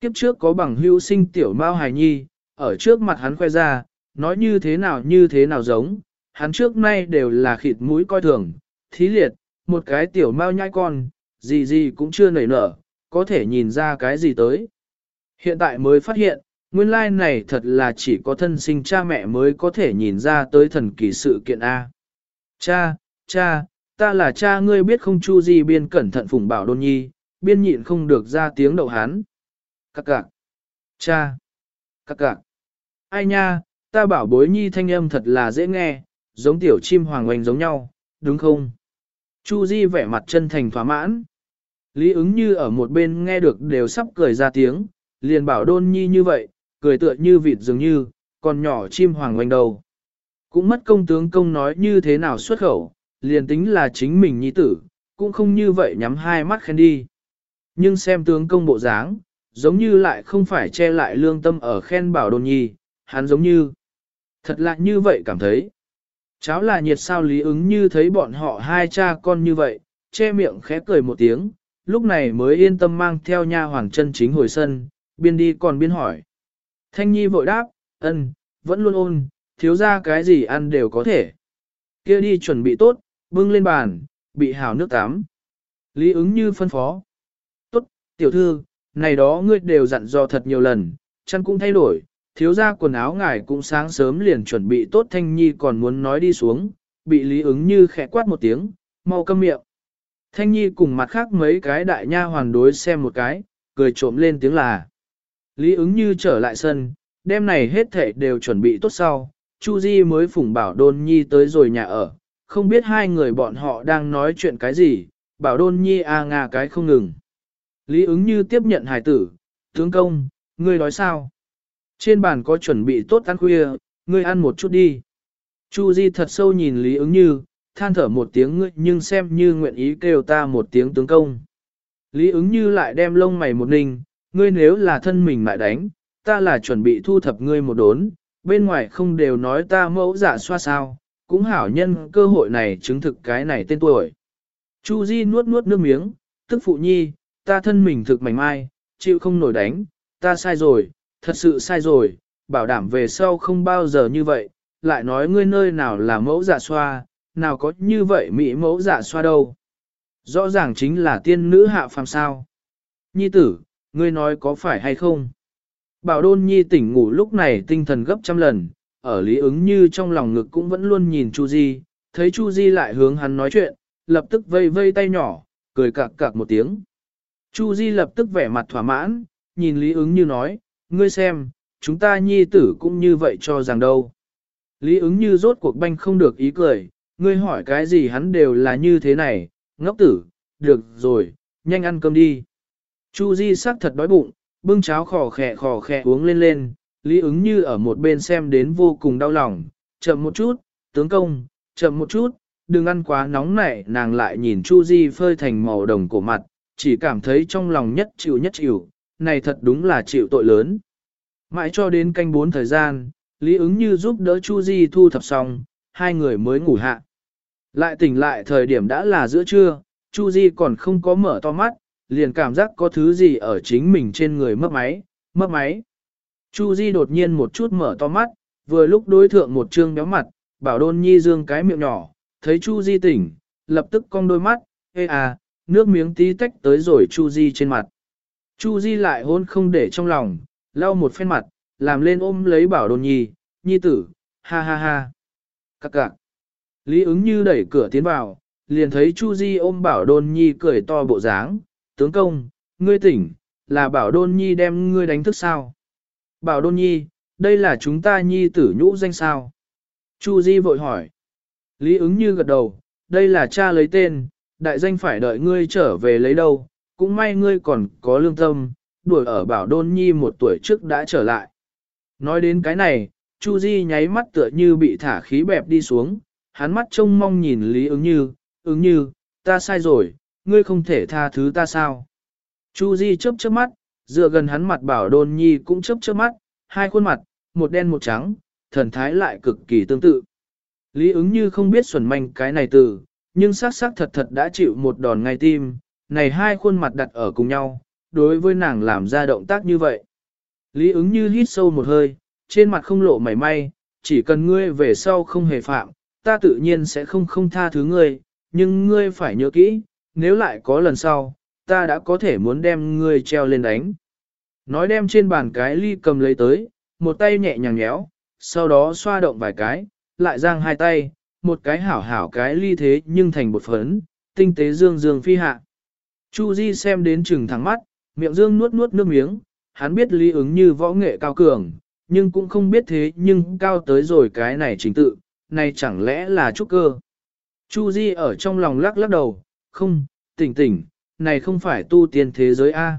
Kiếp trước có bằng hữu sinh tiểu mao hài nhi, ở trước mặt hắn khoe ra, nói như thế nào như thế nào giống, hắn trước nay đều là khịt mũi coi thường, thí liệt, một cái tiểu mao nhai con, gì gì cũng chưa nảy nở, có thể nhìn ra cái gì tới. Hiện tại mới phát hiện, nguyên lai này thật là chỉ có thân sinh cha mẹ mới có thể nhìn ra tới thần kỳ sự kiện A. Cha, cha, ta là cha ngươi biết không chu gì biên cẩn thận phủng bảo đôn nhi, biên nhịn không được ra tiếng đậu hán. Các cạc, cha, các cạc, ai nha, ta bảo bối nhi thanh âm thật là dễ nghe, giống tiểu chim hoàng oanh giống nhau, đúng không? Chu Di vẻ mặt chân thành thỏa mãn. Lý ứng như ở một bên nghe được đều sắp cười ra tiếng, liền bảo đôn nhi như vậy, cười tựa như vịt dường như, còn nhỏ chim hoàng oanh đầu. Cũng mất công tướng công nói như thế nào xuất khẩu, liền tính là chính mình nhi tử, cũng không như vậy nhắm hai mắt khen đi. Nhưng xem tướng công bộ dáng, giống như lại không phải che lại lương tâm ở khen bảo Đôn nhi, hắn giống như, thật lạ như vậy cảm thấy. Cháu là nhiệt sao lý ứng như thấy bọn họ hai cha con như vậy, che miệng khẽ cười một tiếng, lúc này mới yên tâm mang theo nha hoàng chân chính hồi sân, biên đi còn biên hỏi. Thanh nhi vội đáp, ân, vẫn luôn ôn, thiếu ra cái gì ăn đều có thể. kia đi chuẩn bị tốt, bưng lên bàn, bị hào nước tắm. Lý ứng như phân phó. Tốt, tiểu thư, này đó ngươi đều dặn dò thật nhiều lần, chăn cũng thay đổi, thiếu ra quần áo ngài cũng sáng sớm liền chuẩn bị tốt thanh nhi còn muốn nói đi xuống, bị lý ứng như khẽ quát một tiếng, mau câm miệng. Thanh nhi cùng mặt khác mấy cái đại nha hoàn đối xem một cái, cười trộm lên tiếng là. Lý ứng như trở lại sân, đêm này hết thảy đều chuẩn bị tốt sau, Chu Di mới phủng bảo đôn nhi tới rồi nhà ở, không biết hai người bọn họ đang nói chuyện cái gì, bảo đôn nhi a à ngà cái không ngừng. Lý ứng như tiếp nhận hài tử, tướng công, ngươi nói sao? Trên bàn có chuẩn bị tốt ăn khuya, ngươi ăn một chút đi. Chu Di thật sâu nhìn Lý ứng như, than thở một tiếng ngươi nhưng xem như nguyện ý kêu ta một tiếng tướng công. Lý ứng như lại đem lông mày một ninh, ngươi nếu là thân mình lại đánh, ta là chuẩn bị thu thập ngươi một đốn, bên ngoài không đều nói ta mẫu giả xoa sao, cũng hảo nhân cơ hội này chứng thực cái này tên tuổi. Chu Di nuốt nuốt nước miếng, tức phụ nhi, ta thân mình thực mảnh mai, chịu không nổi đánh, ta sai rồi, thật sự sai rồi, bảo đảm về sau không bao giờ như vậy, lại nói ngươi nơi nào là mẫu giả xoa, nào có như vậy mỹ mẫu giả xoa đâu. Rõ ràng chính là tiên nữ hạ phàm sao. Nhi tử, ngươi nói có phải hay không? Bảo đôn nhi tỉnh ngủ lúc này tinh thần gấp trăm lần, ở lý ứng như trong lòng ngực cũng vẫn luôn nhìn Chu Di, thấy Chu Di lại hướng hắn nói chuyện, lập tức vây vây tay nhỏ, cười cạc cạc một tiếng. Chu Di lập tức vẻ mặt thỏa mãn, nhìn lý ứng như nói, ngươi xem, chúng ta nhi tử cũng như vậy cho rằng đâu. Lý ứng như rốt cuộc banh không được ý cười, ngươi hỏi cái gì hắn đều là như thế này, ngốc tử, được rồi, nhanh ăn cơm đi. Chu Di sắc thật đói bụng, bưng cháo khò khè khò khè uống lên lên, Lý ứng như ở một bên xem đến vô cùng đau lòng, chậm một chút, tướng công, chậm một chút, đừng ăn quá nóng nảy, nàng lại nhìn Chu Di phơi thành màu đồng cổ mặt, chỉ cảm thấy trong lòng nhất chịu nhất chịu, này thật đúng là chịu tội lớn. Mãi cho đến canh bốn thời gian, Lý ứng như giúp đỡ Chu Di thu thập xong, hai người mới ngủ hạ. Lại tỉnh lại thời điểm đã là giữa trưa, Chu Di còn không có mở to mắt, liền cảm giác có thứ gì ở chính mình trên người mất máy, mất máy. Chu Di đột nhiên một chút mở to mắt, vừa lúc đối thượng một trương béo mặt, bảo đôn nhi dương cái miệng nhỏ, thấy Chu Di tỉnh, lập tức cong đôi mắt, ê à, nước miếng tí tách tới rồi Chu Di trên mặt. Chu Di lại hôn không để trong lòng, lau một phen mặt, làm lên ôm lấy bảo đôn nhi, nhi tử, ha ha ha. Các cạc. Lý ứng như đẩy cửa tiến vào, liền thấy Chu Di ôm bảo đôn nhi cười to bộ dáng, tướng công, ngươi tỉnh, là bảo đôn nhi đem ngươi đánh thức sao. Bảo đôn nhi, đây là chúng ta nhi tử nhũ danh sao. Chu Di vội hỏi. Lý ứng như gật đầu, đây là cha lấy tên, đại danh phải đợi ngươi trở về lấy đâu, cũng may ngươi còn có lương tâm, đuổi ở bảo đôn nhi một tuổi trước đã trở lại. Nói đến cái này, Chu Di nháy mắt tựa như bị thả khí bẹp đi xuống, hắn mắt trông mong nhìn Lý ứng như, ứng như, ta sai rồi, ngươi không thể tha thứ ta sao. Chu Di chớp chớp mắt, dựa gần hắn mặt bảo đôn nhi cũng chớp chớp mắt, hai khuôn mặt, một đen một trắng, thần thái lại cực kỳ tương tự. Lý ứng như không biết xuẩn manh cái này từ, nhưng xác xác thật thật đã chịu một đòn ngay tim, này hai khuôn mặt đặt ở cùng nhau, đối với nàng làm ra động tác như vậy. Lý ứng như hít sâu một hơi, trên mặt không lộ mảy may, chỉ cần ngươi về sau không hề phạm, ta tự nhiên sẽ không không tha thứ ngươi, nhưng ngươi phải nhớ kỹ, nếu lại có lần sau, ta đã có thể muốn đem ngươi treo lên đánh. Nói đem trên bàn cái ly cầm lấy tới, một tay nhẹ nhàng nhéo, sau đó xoa động vài cái, lại giang hai tay, một cái hảo hảo cái ly thế nhưng thành một phấn, tinh tế dương dương phi hạ. Chu Di xem đến chừng thẳng mắt, miệng dương nuốt nuốt nước miếng, hắn biết lý ứng như võ nghệ cao cường, nhưng cũng không biết thế nhưng cao tới rồi cái này chính tự, này chẳng lẽ là trúc cơ. Chu Di ở trong lòng lắc lắc đầu, không, tỉnh tỉnh, này không phải tu tiên thế giới A.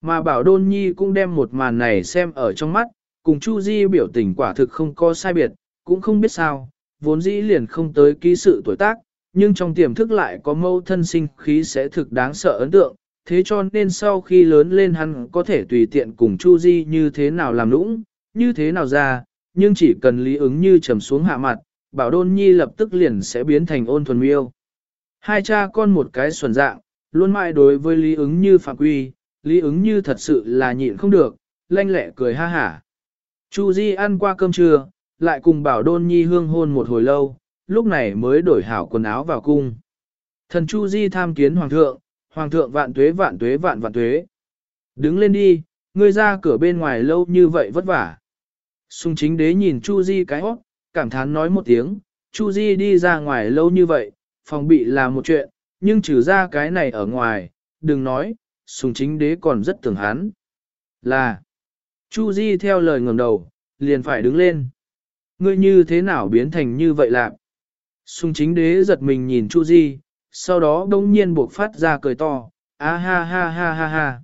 Mà bảo đôn nhi cũng đem một màn này xem ở trong mắt, cùng Chu Di biểu tình quả thực không có sai biệt, cũng không biết sao, vốn dĩ liền không tới ký sự tuổi tác, nhưng trong tiềm thức lại có mâu thân sinh khí sẽ thực đáng sợ ấn tượng, thế cho nên sau khi lớn lên hắn có thể tùy tiện cùng Chu Di như thế nào làm lũng, như thế nào ra, nhưng chỉ cần lý ứng như trầm xuống hạ mặt, bảo đôn nhi lập tức liền sẽ biến thành ôn thuần miêu. Hai cha con một cái xuẩn dạng, luôn mãi đối với lý ứng như phạm quy, lý ứng như thật sự là nhịn không được, lanh lẹ cười ha hả. Chu Di ăn qua cơm trưa, lại cùng bảo đôn nhi hương hôn một hồi lâu, lúc này mới đổi hảo quần áo vào cung. Thần Chu Di tham kiến hoàng thượng, hoàng thượng vạn tuế vạn tuế vạn vạn tuế. Đứng lên đi, ngươi ra cửa bên ngoài lâu như vậy vất vả. Sung chính đế nhìn Chu Di cái hót, cảm thán nói một tiếng, Chu Di đi ra ngoài lâu như vậy, phòng bị là một chuyện, nhưng trừ ra cái này ở ngoài, đừng nói, sùng chính đế còn rất tưởng hắn. Là, Chu Di theo lời ngẩng đầu, liền phải đứng lên. Ngươi như thế nào biến thành như vậy lạc? Sùng chính đế giật mình nhìn Chu Di, sau đó đông nhiên buộc phát ra cười to, a ha ha ha ha ha.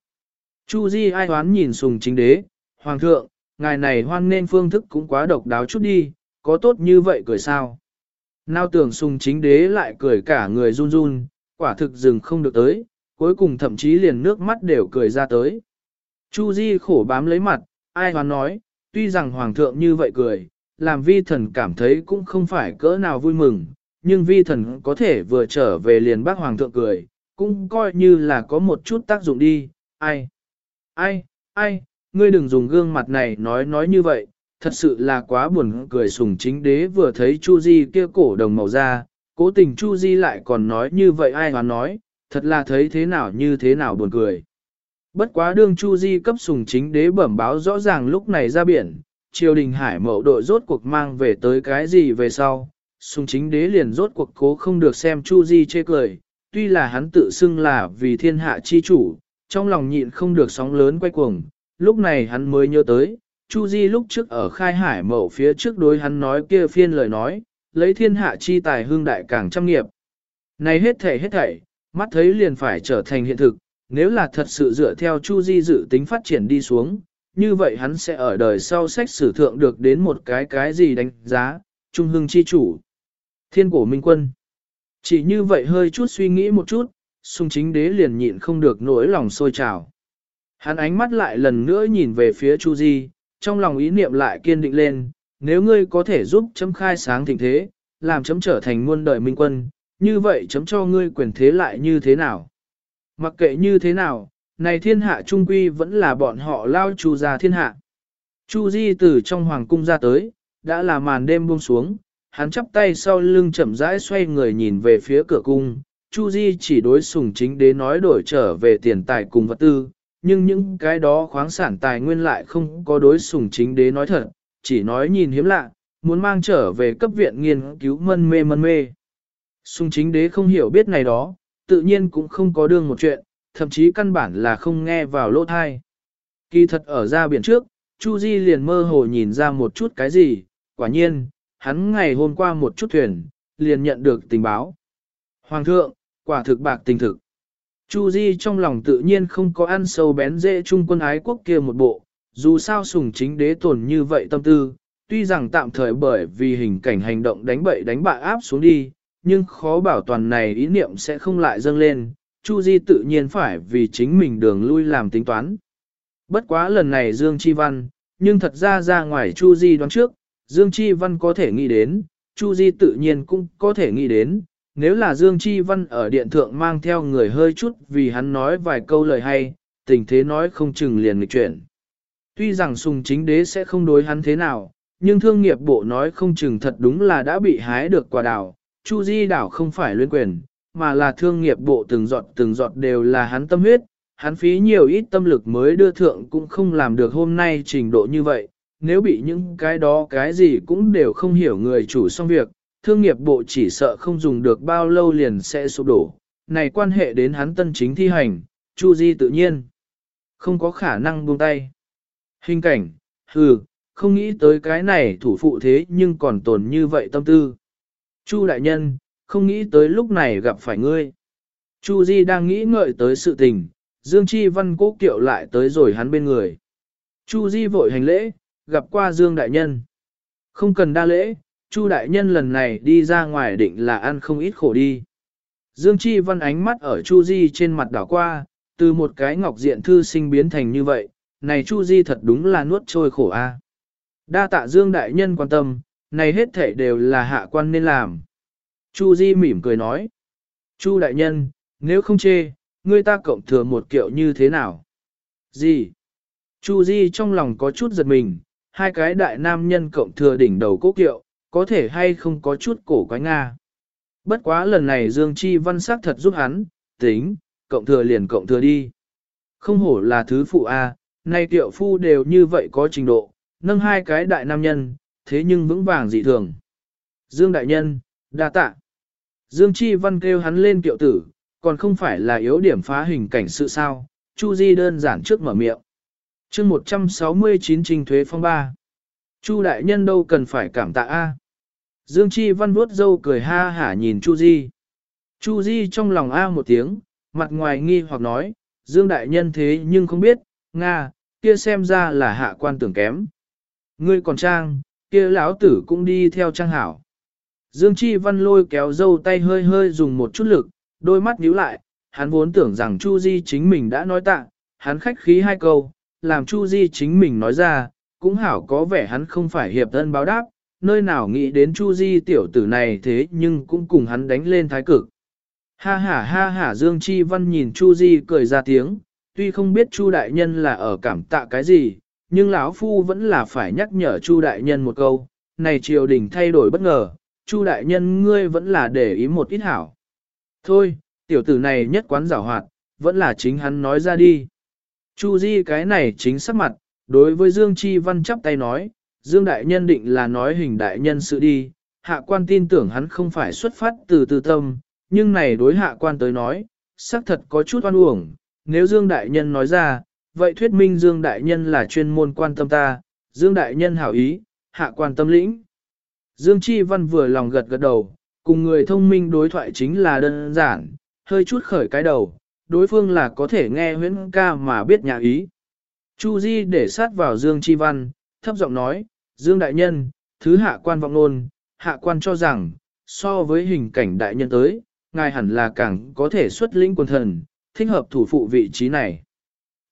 Chu Di ai hoán nhìn sùng chính đế, Hoàng thượng, ngài này hoan nên phương thức cũng quá độc đáo chút đi, có tốt như vậy cười sao? Nào tưởng sùng chính đế lại cười cả người run run, quả thực dừng không được tới, cuối cùng thậm chí liền nước mắt đều cười ra tới. Chu Di khổ bám lấy mặt, ai hoán nói, tuy rằng hoàng thượng như vậy cười, làm vi thần cảm thấy cũng không phải cỡ nào vui mừng, nhưng vi thần có thể vừa trở về liền bác hoàng thượng cười, cũng coi như là có một chút tác dụng đi, ai, ai, ai, ngươi đừng dùng gương mặt này nói nói như vậy, thật sự là quá buồn cười sùng chính đế vừa thấy Chu Di kia cổ đồng màu da, cố tình Chu Di lại còn nói như vậy ai mà nói, thật là thấy thế nào như thế nào buồn cười. Bất quá đương Chu Di cấp sùng chính đế bẩm báo rõ ràng lúc này ra biển, triều đình hải mậu đội rốt cuộc mang về tới cái gì về sau, sùng chính đế liền rốt cuộc cố không được xem Chu Di chê cười, tuy là hắn tự xưng là vì thiên hạ chi chủ, trong lòng nhịn không được sóng lớn quay cuồng, lúc này hắn mới nhớ tới, Chu Di lúc trước ở khai hải mậu phía trước đối hắn nói kia phiên lời nói, lấy thiên hạ chi tài hương đại càng trăm nghiệp. Này hết thảy hết thảy, mắt thấy liền phải trở thành hiện thực, nếu là thật sự dựa theo Chu Di dự tính phát triển đi xuống, như vậy hắn sẽ ở đời sau sách sử thượng được đến một cái cái gì đánh giá, trung hưng chi chủ. Thiên cổ minh quân. Chỉ như vậy hơi chút suy nghĩ một chút, sung chính đế liền nhịn không được nỗi lòng sôi trào. Hắn ánh mắt lại lần nữa nhìn về phía Chu Di, trong lòng ý niệm lại kiên định lên, nếu ngươi có thể giúp chấm khai sáng thịnh thế, làm chấm trở thành muôn đời minh quân, như vậy chấm cho ngươi quyền thế lại như thế nào? Mặc kệ như thế nào, này thiên hạ trung quy vẫn là bọn họ lao chu ra thiên hạ. Chu Di từ trong hoàng cung ra tới, đã là màn đêm buông xuống, hắn chắp tay sau lưng chậm rãi xoay người nhìn về phía cửa cung. Chu Di chỉ đối sùng chính đế nói đổi trở về tiền tài cùng vật tư, nhưng những cái đó khoáng sản tài nguyên lại không có đối sùng chính đế nói thật, chỉ nói nhìn hiếm lạ, muốn mang trở về cấp viện nghiên cứu mân mê mân mê. Sùng chính đế không hiểu biết này đó, tự nhiên cũng không có đương một chuyện, thậm chí căn bản là không nghe vào lỗ thai. Kỳ thật ở ra biển trước, Chu Di liền mơ hồ nhìn ra một chút cái gì, quả nhiên, hắn ngày hôm qua một chút thuyền, liền nhận được tình báo. Hoàng thượng, quả thực bạc tình thực. Chu Di trong lòng tự nhiên không có ăn sâu bén dễ chung quân ái quốc kia một bộ, dù sao sùng chính đế tồn như vậy tâm tư, tuy rằng tạm thời bởi vì hình cảnh hành động đánh bậy đánh bạ áp xuống đi, nhưng khó bảo toàn này ý niệm sẽ không lại dâng lên, Chu Di tự nhiên phải vì chính mình đường lui làm tính toán. Bất quá lần này Dương Chi Văn, nhưng thật ra ra ngoài Chu Di đoán trước, Dương Chi Văn có thể nghĩ đến, Chu Di tự nhiên cũng có thể nghĩ đến, nếu là Dương Chi Văn ở điện thượng mang theo người hơi chút vì hắn nói vài câu lời hay, tình thế nói không chừng liền nghịch chuyển. Tuy rằng sùng chính đế sẽ không đối hắn thế nào, nhưng thương nghiệp bộ nói không chừng thật đúng là đã bị hái được quả đảo, Chu Di đảo không phải luyến quyền, mà là thương nghiệp bộ từng giọt từng giọt đều là hắn tâm huyết, hắn phí nhiều ít tâm lực mới đưa thượng cũng không làm được hôm nay trình độ như vậy, nếu bị những cái đó cái gì cũng đều không hiểu người chủ xong việc, thương nghiệp bộ chỉ sợ không dùng được bao lâu liền sẽ sụp đổ, này quan hệ đến hắn tân chính thi hành, Chu Di tự nhiên không có khả năng buông tay. Hình cảnh, hừ, không nghĩ tới cái này thủ phụ thế nhưng còn tồn như vậy tâm tư. Chu đại nhân, không nghĩ tới lúc này gặp phải ngươi. Chu Di đang nghĩ ngợi tới sự tình, Dương Chi Văn cố kiệu lại tới rồi hắn bên người. Chu Di vội hành lễ, gặp qua Dương Đại Nhân. Không cần đa lễ, Chu Đại Nhân lần này đi ra ngoài định là ăn không ít khổ đi. Dương Chi Văn ánh mắt ở Chu Di trên mặt đảo qua, từ một cái ngọc diện thư sinh biến thành như vậy, này Chu Di thật đúng là nuốt trôi khổ a. Đa tạ Dương Đại Nhân quan tâm, này hết thể đều là hạ quan nên làm. Chu Di mỉm cười nói. Chu Đại Nhân, nếu không chê, ngươi ta cộng thừa một kiệu như thế nào? Gì? Chu Di trong lòng có chút giật mình, hai cái đại nam nhân cộng thừa đỉnh đầu cố kiệu, có thể hay không có chút cổ quái Nga. Bất quá lần này Dương Chi văn sắc thật giúp hắn, tính, cộng thừa liền cộng thừa đi. Không hổ là thứ phụ A, nay tiệu phu đều như vậy có trình độ, nâng hai cái đại nam nhân, thế nhưng vững vàng dị thường. Dương đại nhân, đa tạ. Dương Chi văn kêu hắn lên kiệu tử, còn không phải là yếu điểm phá hình cảnh sự sao, Chu Di đơn giản trước mở miệng. chương 169 trình thuế phong ba. Chu đại nhân đâu cần phải cảm tạ a. Dương Chi Văn vuốt dâu cười ha hả nhìn Chu Di. Chu Di trong lòng a một tiếng, mặt ngoài nghi hoặc nói, Dương đại nhân thế nhưng không biết, Nga, kia xem ra là hạ quan tưởng kém. Ngươi còn trang, kia lão tử cũng đi theo trang hảo. Dương Chi Văn lôi kéo dâu tay hơi hơi dùng một chút lực, đôi mắt nhíu lại, hắn vốn tưởng rằng Chu Di chính mình đã nói tạ, hắn khách khí hai câu, làm Chu Di chính mình nói ra, cũng hảo có vẻ hắn không phải hiệp thân báo đáp, nơi nào nghĩ đến Chu Di tiểu tử này thế nhưng cũng cùng hắn đánh lên thái cực. Ha ha ha ha Dương Chi Văn nhìn Chu Di cười ra tiếng, tuy không biết Chu đại nhân là ở cảm tạ cái gì, nhưng lão phu vẫn là phải nhắc nhở Chu đại nhân một câu, này triều đình thay đổi bất ngờ, Chu đại nhân ngươi vẫn là để ý một ít hảo. Thôi, tiểu tử này nhất quán giảo hoạt, vẫn là chính hắn nói ra đi. Chu Di cái này chính sắc mặt, đối với Dương Chi Văn chắp tay nói, Dương Đại Nhân định là nói hình đại nhân sự đi, hạ quan tin tưởng hắn không phải xuất phát từ tư tâm, nhưng này đối hạ quan tới nói, xác thật có chút oan uổng, nếu Dương Đại Nhân nói ra, vậy thuyết minh Dương Đại Nhân là chuyên môn quan tâm ta, Dương Đại Nhân hảo ý, hạ quan tâm lĩnh. Dương Chi Văn vừa lòng gật gật đầu, cùng người thông minh đối thoại chính là đơn giản, hơi chút khởi cái đầu, đối phương là có thể nghe huyễn ca mà biết nhà ý. Chu Di để sát vào Dương Chi Văn, thấp giọng nói, Dương Đại Nhân, thứ hạ quan vọng nôn, hạ quan cho rằng, so với hình cảnh đại nhân tới, ngài hẳn là càng có thể xuất lĩnh quân thần, thích hợp thủ phụ vị trí này.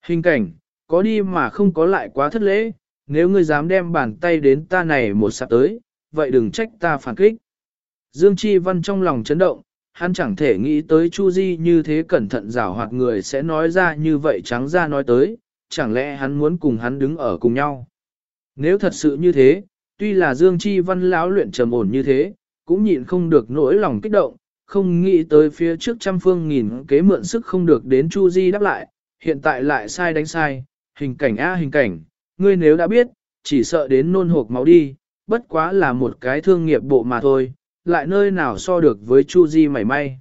Hình cảnh, có đi mà không có lại quá thất lễ, nếu ngươi dám đem bàn tay đến ta này một sạp tới, vậy đừng trách ta phản kích. Dương Chi Văn trong lòng chấn động, hắn chẳng thể nghĩ tới Chu Di như thế cẩn thận rào hoạt người sẽ nói ra như vậy trắng ra nói tới, chẳng lẽ hắn muốn cùng hắn đứng ở cùng nhau. Nếu thật sự như thế, tuy là Dương Chi Văn lão luyện trầm ổn như thế, cũng nhịn không được nỗi lòng kích động, không nghĩ tới phía trước trăm phương nghìn kế mượn sức không được đến Chu Di đáp lại, hiện tại lại sai đánh sai, hình cảnh a hình cảnh, ngươi nếu đã biết, chỉ sợ đến nôn hộp máu đi, bất quá là một cái thương nghiệp bộ mà thôi, lại nơi nào so được với Chu Di mảy may.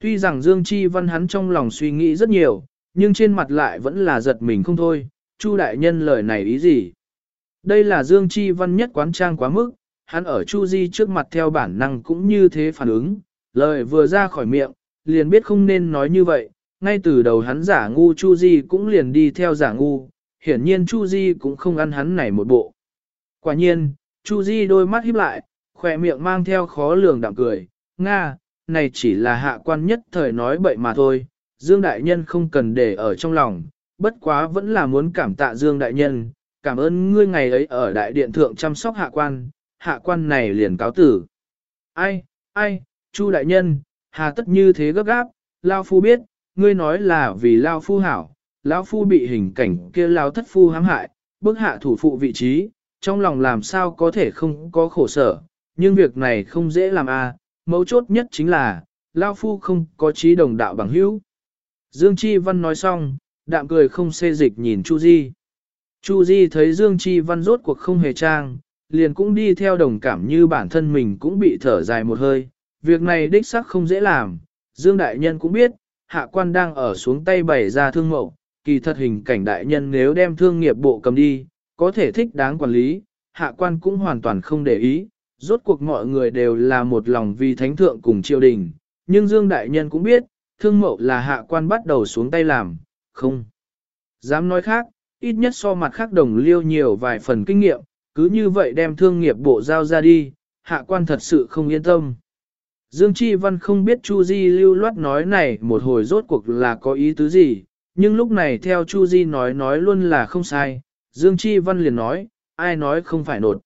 Tuy rằng Dương Chi Văn hắn trong lòng suy nghĩ rất nhiều, nhưng trên mặt lại vẫn là giật mình không thôi, Chu đại nhân lời này ý gì? Đây là Dương Chi Văn nhất quán trang quá mức, hắn ở Chu Di trước mặt theo bản năng cũng như thế phản ứng, lời vừa ra khỏi miệng, liền biết không nên nói như vậy, ngay từ đầu hắn giả ngu Chu Di cũng liền đi theo giả ngu, hiển nhiên Chu Di cũng không ăn hắn này một bộ. Quả nhiên, Chu Di đôi mắt híp lại, khỏe miệng mang theo khó lường đạm cười, Nga, này chỉ là hạ quan nhất thời nói bậy mà thôi, Dương Đại Nhân không cần để ở trong lòng, bất quá vẫn là muốn cảm tạ Dương Đại Nhân, cảm ơn ngươi ngày ấy ở đại điện thượng chăm sóc hạ quan, hạ quan này liền cáo tử. Ai, ai, Chu Đại Nhân, hà tất như thế gấp gáp, Lao Phu biết, ngươi nói là vì Lao Phu hảo, Lão Phu bị hình cảnh kia Lao Thất Phu hãm hại, bức hạ thủ phụ vị trí, trong lòng làm sao có thể không có khổ sở, nhưng việc này không dễ làm a. À, mấu chốt nhất chính là, Lao Phu không có trí đồng đạo bằng hữu. Dương Chi Văn nói xong, đạm cười không xê dịch nhìn Chu Di. Chu Di thấy Dương Chi Văn rốt cuộc không hề trang, liền cũng đi theo đồng cảm như bản thân mình cũng bị thở dài một hơi. Việc này đích xác không dễ làm, Dương Đại Nhân cũng biết, hạ quan đang ở xuống tay bày ra thương mậu, kỳ thật hình cảnh đại nhân nếu đem thương nghiệp bộ cầm đi, có thể thích đáng quản lý, hạ quan cũng hoàn toàn không để ý, rốt cuộc mọi người đều là một lòng vì thánh thượng cùng triều đình, nhưng Dương Đại Nhân cũng biết, thương mậu là hạ quan bắt đầu xuống tay làm, không. Dám nói khác, ít nhất so mặt khác đồng liêu nhiều vài phần kinh nghiệm, cứ như vậy đem thương nghiệp bộ giao ra đi, hạ quan thật sự không yên tâm. Dương Chi Văn không biết Chu Di lưu loát nói này một hồi rốt cuộc là có ý tứ gì, nhưng lúc này theo Chu Di nói nói luôn là không sai, Dương Chi Văn liền nói, ai nói không phải nột.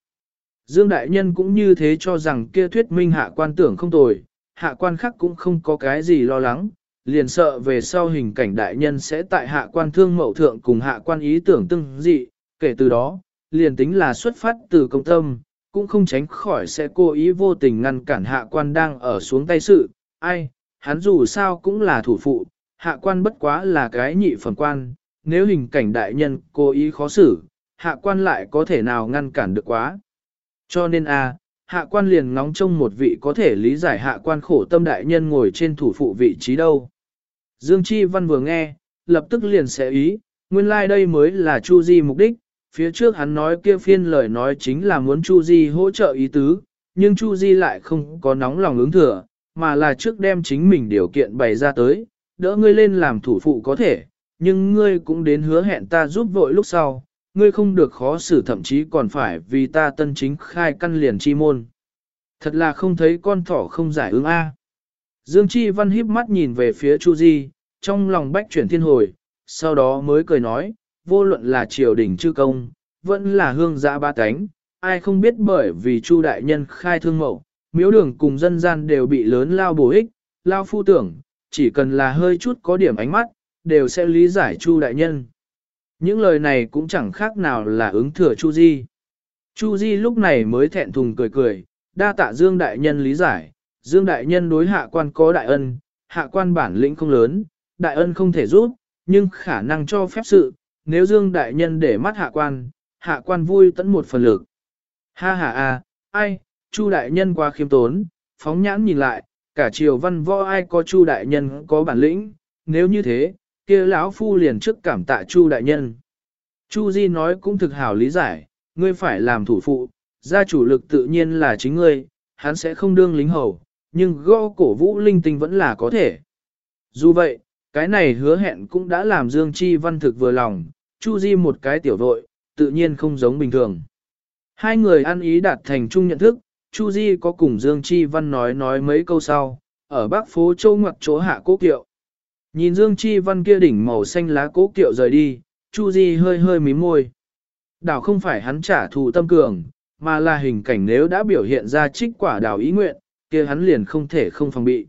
Dương Đại Nhân cũng như thế cho rằng kia thuyết minh hạ quan tưởng không tồi, hạ quan khác cũng không có cái gì lo lắng, liền sợ về sau hình cảnh đại nhân sẽ tại hạ quan thương mậu thượng cùng hạ quan ý tưởng tương dị, kể từ đó, liền tính là xuất phát từ công tâm, cũng không tránh khỏi sẽ cố ý vô tình ngăn cản hạ quan đang ở xuống tay sự, ai, hắn dù sao cũng là thủ phụ, hạ quan bất quá là cái nhị phẩm quan, nếu hình cảnh đại nhân cố ý khó xử, hạ quan lại có thể nào ngăn cản được quá. Cho nên a hạ quan liền ngóng trông một vị có thể lý giải hạ quan khổ tâm đại nhân ngồi trên thủ phụ vị trí đâu. Dương Chi Văn vừa nghe, lập tức liền sẽ ý, nguyên lai like đây mới là Chu Di mục đích, phía trước hắn nói kia phiên lời nói chính là muốn Chu Di hỗ trợ ý tứ, nhưng Chu Di lại không có nóng lòng ứng thừa, mà là trước đem chính mình điều kiện bày ra tới, đỡ ngươi lên làm thủ phụ có thể, nhưng ngươi cũng đến hứa hẹn ta giúp vội lúc sau, ngươi không được khó xử thậm chí còn phải vì ta tân chính khai căn liền chi môn. Thật là không thấy con thỏ không giải ứng A. Dương Chi Văn híp mắt nhìn về phía Chu Di, trong lòng bách chuyển thiên hồi, sau đó mới cười nói, vô luận là triều đình chư công, vẫn là hương giã ba cánh, ai không biết bởi vì Chu đại nhân khai thương mậu, miếu đường cùng dân gian đều bị lớn lao bổ ích, lao phu tưởng, chỉ cần là hơi chút có điểm ánh mắt, đều sẽ lý giải Chu đại nhân. Những lời này cũng chẳng khác nào là ứng thừa Chu Di. Chu Di lúc này mới thẹn thùng cười cười, đa tạ Dương Đại Nhân lý giải, Dương Đại Nhân đối hạ quan có đại ân, hạ quan bản lĩnh không lớn, đại ân không thể giúp, nhưng khả năng cho phép sự, nếu Dương Đại Nhân để mắt hạ quan, hạ quan vui tận một phần lực. Ha ha a, ai, Chu Đại Nhân quá khiêm tốn, phóng nhãn nhìn lại, cả triều văn võ ai có Chu Đại Nhân có bản lĩnh, nếu như thế, kia lão phu liền trước cảm tạ Chu Đại Nhân. Chu Di nói cũng thực hảo lý giải, ngươi phải làm thủ phụ, gia chủ lực tự nhiên là chính ngươi, hắn sẽ không đương lính hầu, nhưng gõ cổ vũ linh tinh vẫn là có thể. Dù vậy, cái này hứa hẹn cũng đã làm Dương Chi Văn thực vừa lòng, Chu Di một cái tiểu đội, tự nhiên không giống bình thường. Hai người ăn ý đạt thành chung nhận thức, Chu Di có cùng Dương Chi Văn nói nói mấy câu sau, ở bắc phố châu ngoặc chỗ hạ cố kiệu. Nhìn Dương Chi Văn kia đỉnh màu xanh lá cố kiệu rời đi, Chu Di hơi hơi mím môi. Đảo không phải hắn trả thù tâm cường, mà là hình cảnh nếu đã biểu hiện ra trích quả đảo ý nguyện, kia hắn liền không thể không phòng bị.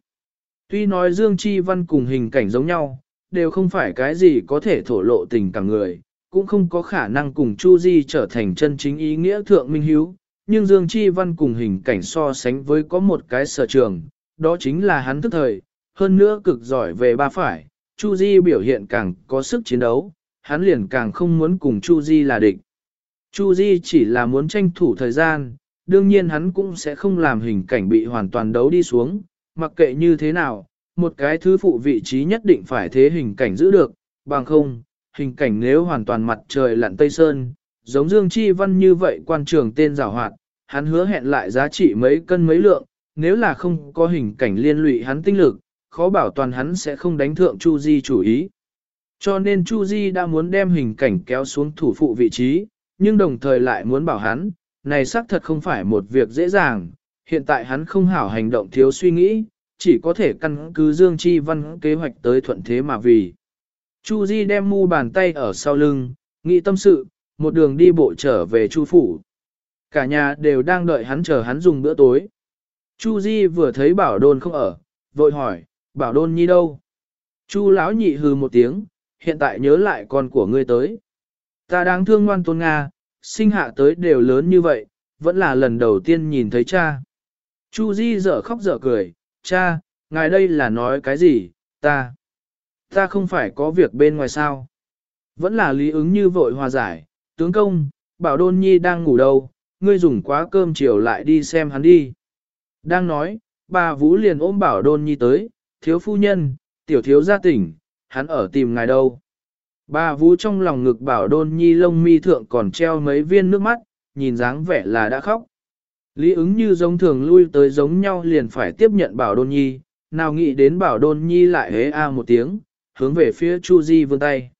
Tuy nói Dương Chi Văn cùng hình cảnh giống nhau, đều không phải cái gì có thể thổ lộ tình cảm người, cũng không có khả năng cùng Chu Di trở thành chân chính ý nghĩa thượng minh hiếu, nhưng Dương Chi Văn cùng hình cảnh so sánh với có một cái sở trường, đó chính là hắn tức thời, hơn nữa cực giỏi về ba phải, Chu Di biểu hiện càng có sức chiến đấu, hắn liền càng không muốn cùng Chu Di là địch. Chu Di chỉ là muốn tranh thủ thời gian, đương nhiên hắn cũng sẽ không làm hình cảnh bị hoàn toàn đấu đi xuống, mặc kệ như thế nào, một cái thứ phụ vị trí nhất định phải thế hình cảnh giữ được, bằng không, hình cảnh nếu hoàn toàn mặt trời lặn tây sơn, giống Dương Chi Văn như vậy quan trường tên rào hoạt, hắn hứa hẹn lại giá trị mấy cân mấy lượng, nếu là không có hình cảnh liên lụy hắn tinh lực, khó bảo toàn hắn sẽ không đánh thượng Chu Di chủ ý. Cho nên Chu Di đã muốn đem hình cảnh kéo xuống thủ phụ vị trí, nhưng đồng thời lại muốn bảo hắn, này xác thật không phải một việc dễ dàng, hiện tại hắn không hảo hành động thiếu suy nghĩ, chỉ có thể căn cứ Dương Chi Văn kế hoạch tới thuận thế mà vì. Chu Di đem mu bàn tay ở sau lưng, nghĩ tâm sự, một đường đi bộ trở về Chu Phủ. Cả nhà đều đang đợi hắn chờ hắn dùng bữa tối. Chu Di vừa thấy bảo đôn không ở, vội hỏi, bảo đôn nhi đâu? Chu lão nhị hừ một tiếng, hiện tại nhớ lại con của ngươi tới. Ta đáng thương ngoan tôn Nga, sinh hạ tới đều lớn như vậy, vẫn là lần đầu tiên nhìn thấy cha. Chu Di dở khóc dở cười, cha, ngài đây là nói cái gì, ta, ta không phải có việc bên ngoài sao. Vẫn là lý ứng như vội hòa giải, tướng công, bảo đôn nhi đang ngủ đâu, ngươi dùng quá cơm chiều lại đi xem hắn đi. Đang nói, bà Vũ liền ôm bảo đôn nhi tới, thiếu phu nhân, tiểu thiếu gia tỉnh, hắn ở tìm ngài đâu. Bà Vũ trong lòng ngực bảo đôn nhi lông mi thượng còn treo mấy viên nước mắt, nhìn dáng vẻ là đã khóc. Lý ứng như giống thường lui tới giống nhau liền phải tiếp nhận bảo đôn nhi, nào nghĩ đến bảo đôn nhi lại hế a một tiếng, hướng về phía Chu Di vươn tay.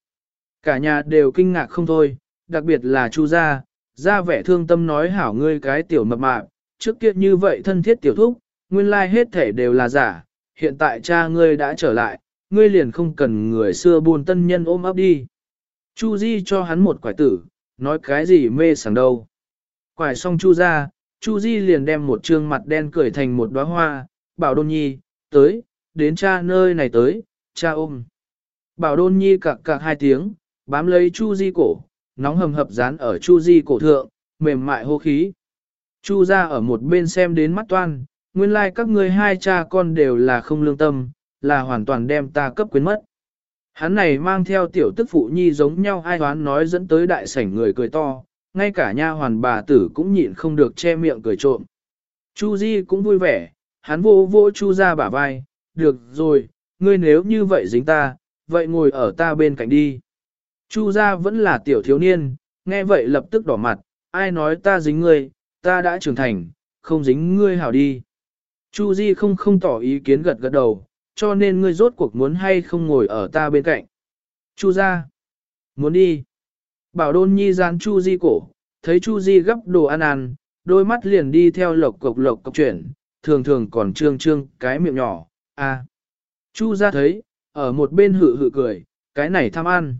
Cả nhà đều kinh ngạc không thôi, đặc biệt là Chu gia, ra vẻ thương tâm nói hảo ngươi cái tiểu mập mạp, trước kia như vậy thân thiết tiểu thúc, nguyên lai hết thể đều là giả, hiện tại cha ngươi đã trở lại, ngươi liền không cần người xưa buồn tân nhân ôm ấp đi. Chu Di cho hắn một quải tử, nói cái gì mê sảng đâu. Quải xong Chu ra, Chu Di liền đem một trương mặt đen cười thành một đóa hoa, bảo đôn nhi, tới, đến cha nơi này tới, cha ôm. Bảo đôn nhi cặc cặc hai tiếng, bám lấy Chu Di cổ, nóng hầm hập dán ở Chu Di cổ thượng, mềm mại hô khí. Chu ra ở một bên xem đến mắt toan, nguyên lai like các ngươi hai cha con đều là không lương tâm, là hoàn toàn đem ta cấp quyến mất. Hắn này mang theo tiểu tức phụ nhi giống nhau ai hoán nói dẫn tới đại sảnh người cười to, ngay cả nha hoàn bà tử cũng nhịn không được che miệng cười trộm. Chu Di cũng vui vẻ, hắn vô vô Chu ra bả vai, được rồi, ngươi nếu như vậy dính ta, vậy ngồi ở ta bên cạnh đi. Chu gia vẫn là tiểu thiếu niên, nghe vậy lập tức đỏ mặt, ai nói ta dính ngươi, ta đã trưởng thành, không dính ngươi hảo đi. Chu Di không không tỏ ý kiến gật gật đầu, cho nên ngươi rốt cuộc muốn hay không ngồi ở ta bên cạnh. Chu gia, muốn đi. Bảo đôn nhi gian Chu Di cổ, thấy Chu Di gấp đồ ăn ăn, đôi mắt liền đi theo lộc cộc lộc cộc chuyển, thường thường còn trương trương cái miệng nhỏ, a. Chu gia thấy, ở một bên hự hự cười, cái này tham ăn.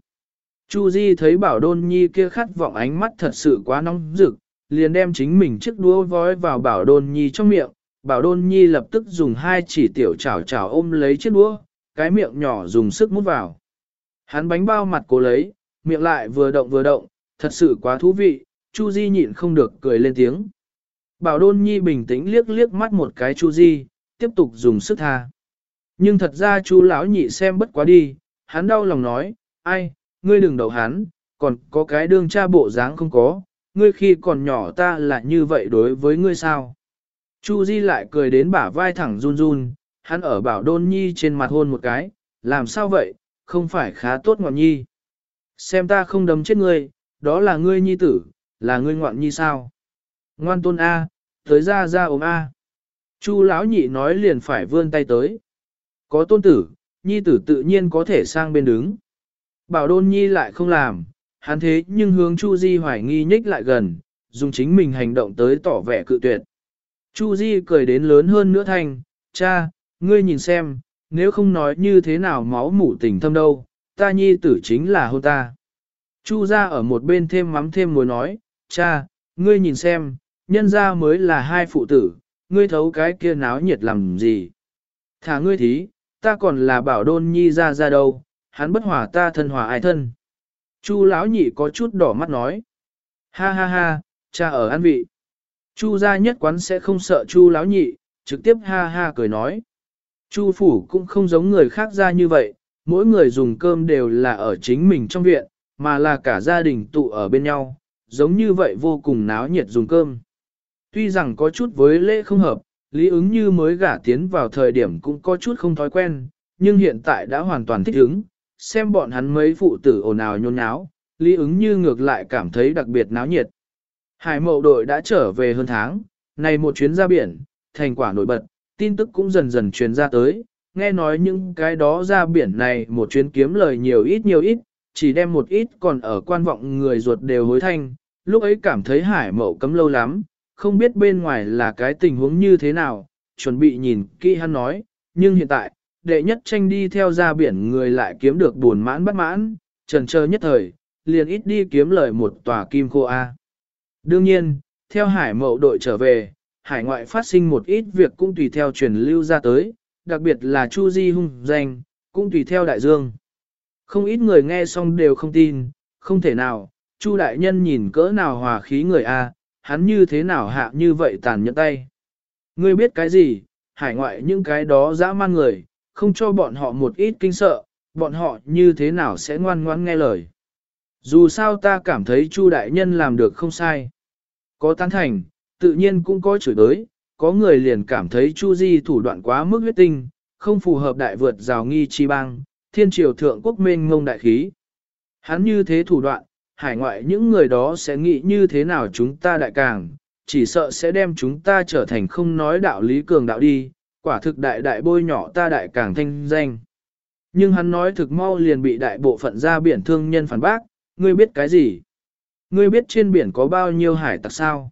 Chu Di thấy bảo đôn nhi kia khát vọng ánh mắt thật sự quá nóng rực, liền đem chính mình chiếc đũa vói vào bảo đôn nhi trong miệng, bảo đôn nhi lập tức dùng hai chỉ tiểu chảo chảo ôm lấy chiếc đũa, cái miệng nhỏ dùng sức mút vào. Hắn bánh bao mặt cố lấy, miệng lại vừa động vừa động, thật sự quá thú vị, Chu Di nhịn không được cười lên tiếng. Bảo Đôn Nhi bình tĩnh liếc liếc mắt một cái Chu Di, tiếp tục dùng sức tha. Nhưng thật ra Chu lão nhị xem bất quá đi, hắn đau lòng nói, ai, ngươi đừng đầu hắn, còn có cái đương cha bộ dáng không có, ngươi khi còn nhỏ ta là như vậy đối với ngươi sao? Chu Di lại cười đến bả vai thẳng run run, hắn ở bảo đôn nhi trên mặt hôn một cái, làm sao vậy, không phải khá tốt ngọn nhi. Xem ta không đấm chết ngươi, đó là ngươi nhi tử, là ngươi ngoạn nhi sao? Ngoan tôn A, tới ra ra ôm A. Chu lão nhị nói liền phải vươn tay tới. Có tôn tử, nhi tử tự nhiên có thể sang bên đứng. Bảo đôn nhi lại không làm, hắn thế nhưng hướng Chu Di hoài nghi nhích lại gần, dùng chính mình hành động tới tỏ vẻ cự tuyệt. Chu Di cười đến lớn hơn nữa thành, cha, ngươi nhìn xem, nếu không nói như thế nào máu mủ tình thâm đâu, ta nhi tử chính là hôn ta. Chu ra ở một bên thêm mắm thêm muối nói, cha, ngươi nhìn xem, nhân ra mới là hai phụ tử, ngươi thấu cái kia náo nhiệt làm gì. Thả ngươi thí, ta còn là bảo đôn nhi ra ra đâu, hắn bất hòa ta thân hòa ai thân. Chu lão nhị có chút đỏ mắt nói. Ha ha ha, cha ở an vị. Chu gia nhất quán sẽ không sợ chu lão nhị, trực tiếp ha ha cười nói. Chu phủ cũng không giống người khác ra như vậy, mỗi người dùng cơm đều là ở chính mình trong viện, mà là cả gia đình tụ ở bên nhau, giống như vậy vô cùng náo nhiệt dùng cơm. Tuy rằng có chút với lễ không hợp, lý ứng như mới gả tiến vào thời điểm cũng có chút không thói quen, nhưng hiện tại đã hoàn toàn thích ứng, xem bọn hắn mấy phụ tử ồn ào nhôn nháo, lý ứng như ngược lại cảm thấy đặc biệt náo nhiệt. Hải mậu đội đã trở về hơn tháng, này một chuyến ra biển, thành quả nổi bật, tin tức cũng dần dần truyền ra tới, nghe nói những cái đó ra biển này một chuyến kiếm lời nhiều ít nhiều ít, chỉ đem một ít còn ở quan vọng người ruột đều hối thanh, lúc ấy cảm thấy hải mậu cấm lâu lắm, không biết bên ngoài là cái tình huống như thế nào, chuẩn bị nhìn kỹ hắn nói, nhưng hiện tại, đệ nhất tranh đi theo ra biển người lại kiếm được buồn mãn bất mãn, trần chờ nhất thời, liền ít đi kiếm lời một tòa kim khô A. Đương nhiên, theo hải mậu đội trở về, hải ngoại phát sinh một ít việc cũng tùy theo truyền lưu ra tới, đặc biệt là Chu Di hung danh, cũng tùy theo đại dương. Không ít người nghe xong đều không tin, không thể nào, Chu đại nhân nhìn cỡ nào hòa khí người a, hắn như thế nào hạ như vậy tàn nhẫn tay. Ngươi biết cái gì, hải ngoại những cái đó dã man người, không cho bọn họ một ít kinh sợ, bọn họ như thế nào sẽ ngoan ngoãn nghe lời. Dù sao ta cảm thấy Chu đại nhân làm được không sai. Có tán thành, tự nhiên cũng có chửi đới, có người liền cảm thấy Chu Di thủ đoạn quá mức huyết tinh, không phù hợp đại vượt rào nghi chi bang, thiên triều thượng quốc mênh ngông đại khí. Hắn như thế thủ đoạn, hải ngoại những người đó sẽ nghĩ như thế nào chúng ta đại càng, chỉ sợ sẽ đem chúng ta trở thành không nói đạo lý cường đạo đi, quả thực đại đại bôi nhỏ ta đại càng thanh danh. Nhưng hắn nói thực mau liền bị đại bộ phận ra biển thương nhân phản bác, ngươi biết cái gì? Ngươi biết trên biển có bao nhiêu hải tặc sao?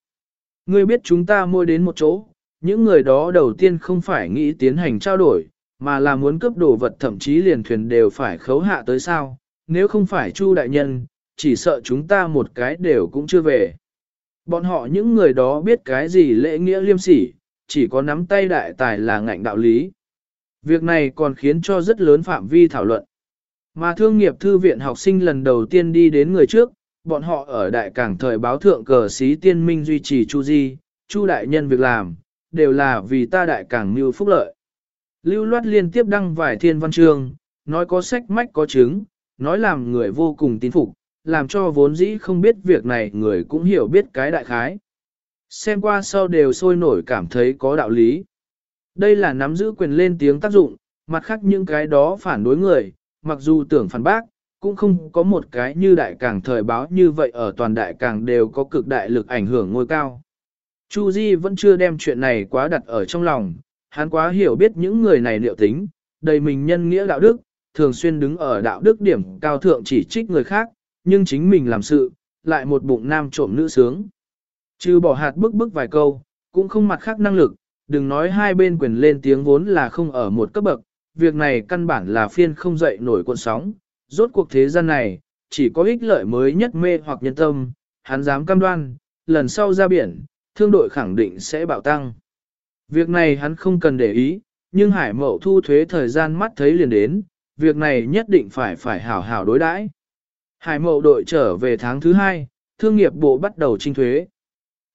Ngươi biết chúng ta mua đến một chỗ, những người đó đầu tiên không phải nghĩ tiến hành trao đổi, mà là muốn cướp đồ vật thậm chí liền thuyền đều phải khấu hạ tới sao, nếu không phải Chu đại nhân, chỉ sợ chúng ta một cái đều cũng chưa về. Bọn họ những người đó biết cái gì lễ nghĩa liêm sỉ, chỉ có nắm tay đại tài là ngạnh đạo lý. Việc này còn khiến cho rất lớn phạm vi thảo luận. Mà thương nghiệp thư viện học sinh lần đầu tiên đi đến người trước, bọn họ ở đại cảng thời báo thượng cờ sĩ tiên minh duy trì Chu Di, Chu đại nhân việc làm, đều là vì ta đại cảng mưu phúc lợi. Lưu loát liên tiếp đăng vài thiên văn chương, nói có sách mách có chứng, nói làm người vô cùng tín phục, làm cho vốn dĩ không biết việc này người cũng hiểu biết cái đại khái. Xem qua sau đều sôi nổi cảm thấy có đạo lý. Đây là nắm giữ quyền lên tiếng tác dụng, mặt khác những cái đó phản đối người, mặc dù tưởng phản bác, cũng không có một cái như đại càng thời báo như vậy ở toàn đại càng đều có cực đại lực ảnh hưởng ngôi cao. Chu Di vẫn chưa đem chuyện này quá đặt ở trong lòng, hắn quá hiểu biết những người này liệu tính, đầy mình nhân nghĩa đạo đức, thường xuyên đứng ở đạo đức điểm cao thượng chỉ trích người khác, nhưng chính mình làm sự, lại một bụng nam trộm nữ sướng. Trừ bỏ hạt bức bức vài câu, cũng không mặt khác năng lực, đừng nói hai bên quyền lên tiếng vốn là không ở một cấp bậc, việc này căn bản là phiên không dậy nổi cuộn sóng, rốt cuộc thế gian này, chỉ có ích lợi mới nhất mê hoặc nhân tâm, hắn dám cam đoan, lần sau ra biển, thương đội khẳng định sẽ bạo tăng. Việc này hắn không cần để ý, nhưng hải mậu thu thuế thời gian mắt thấy liền đến, việc này nhất định phải phải hảo hảo đối đãi. Hải mậu đội trở về tháng thứ hai, thương nghiệp bộ bắt đầu trinh thuế.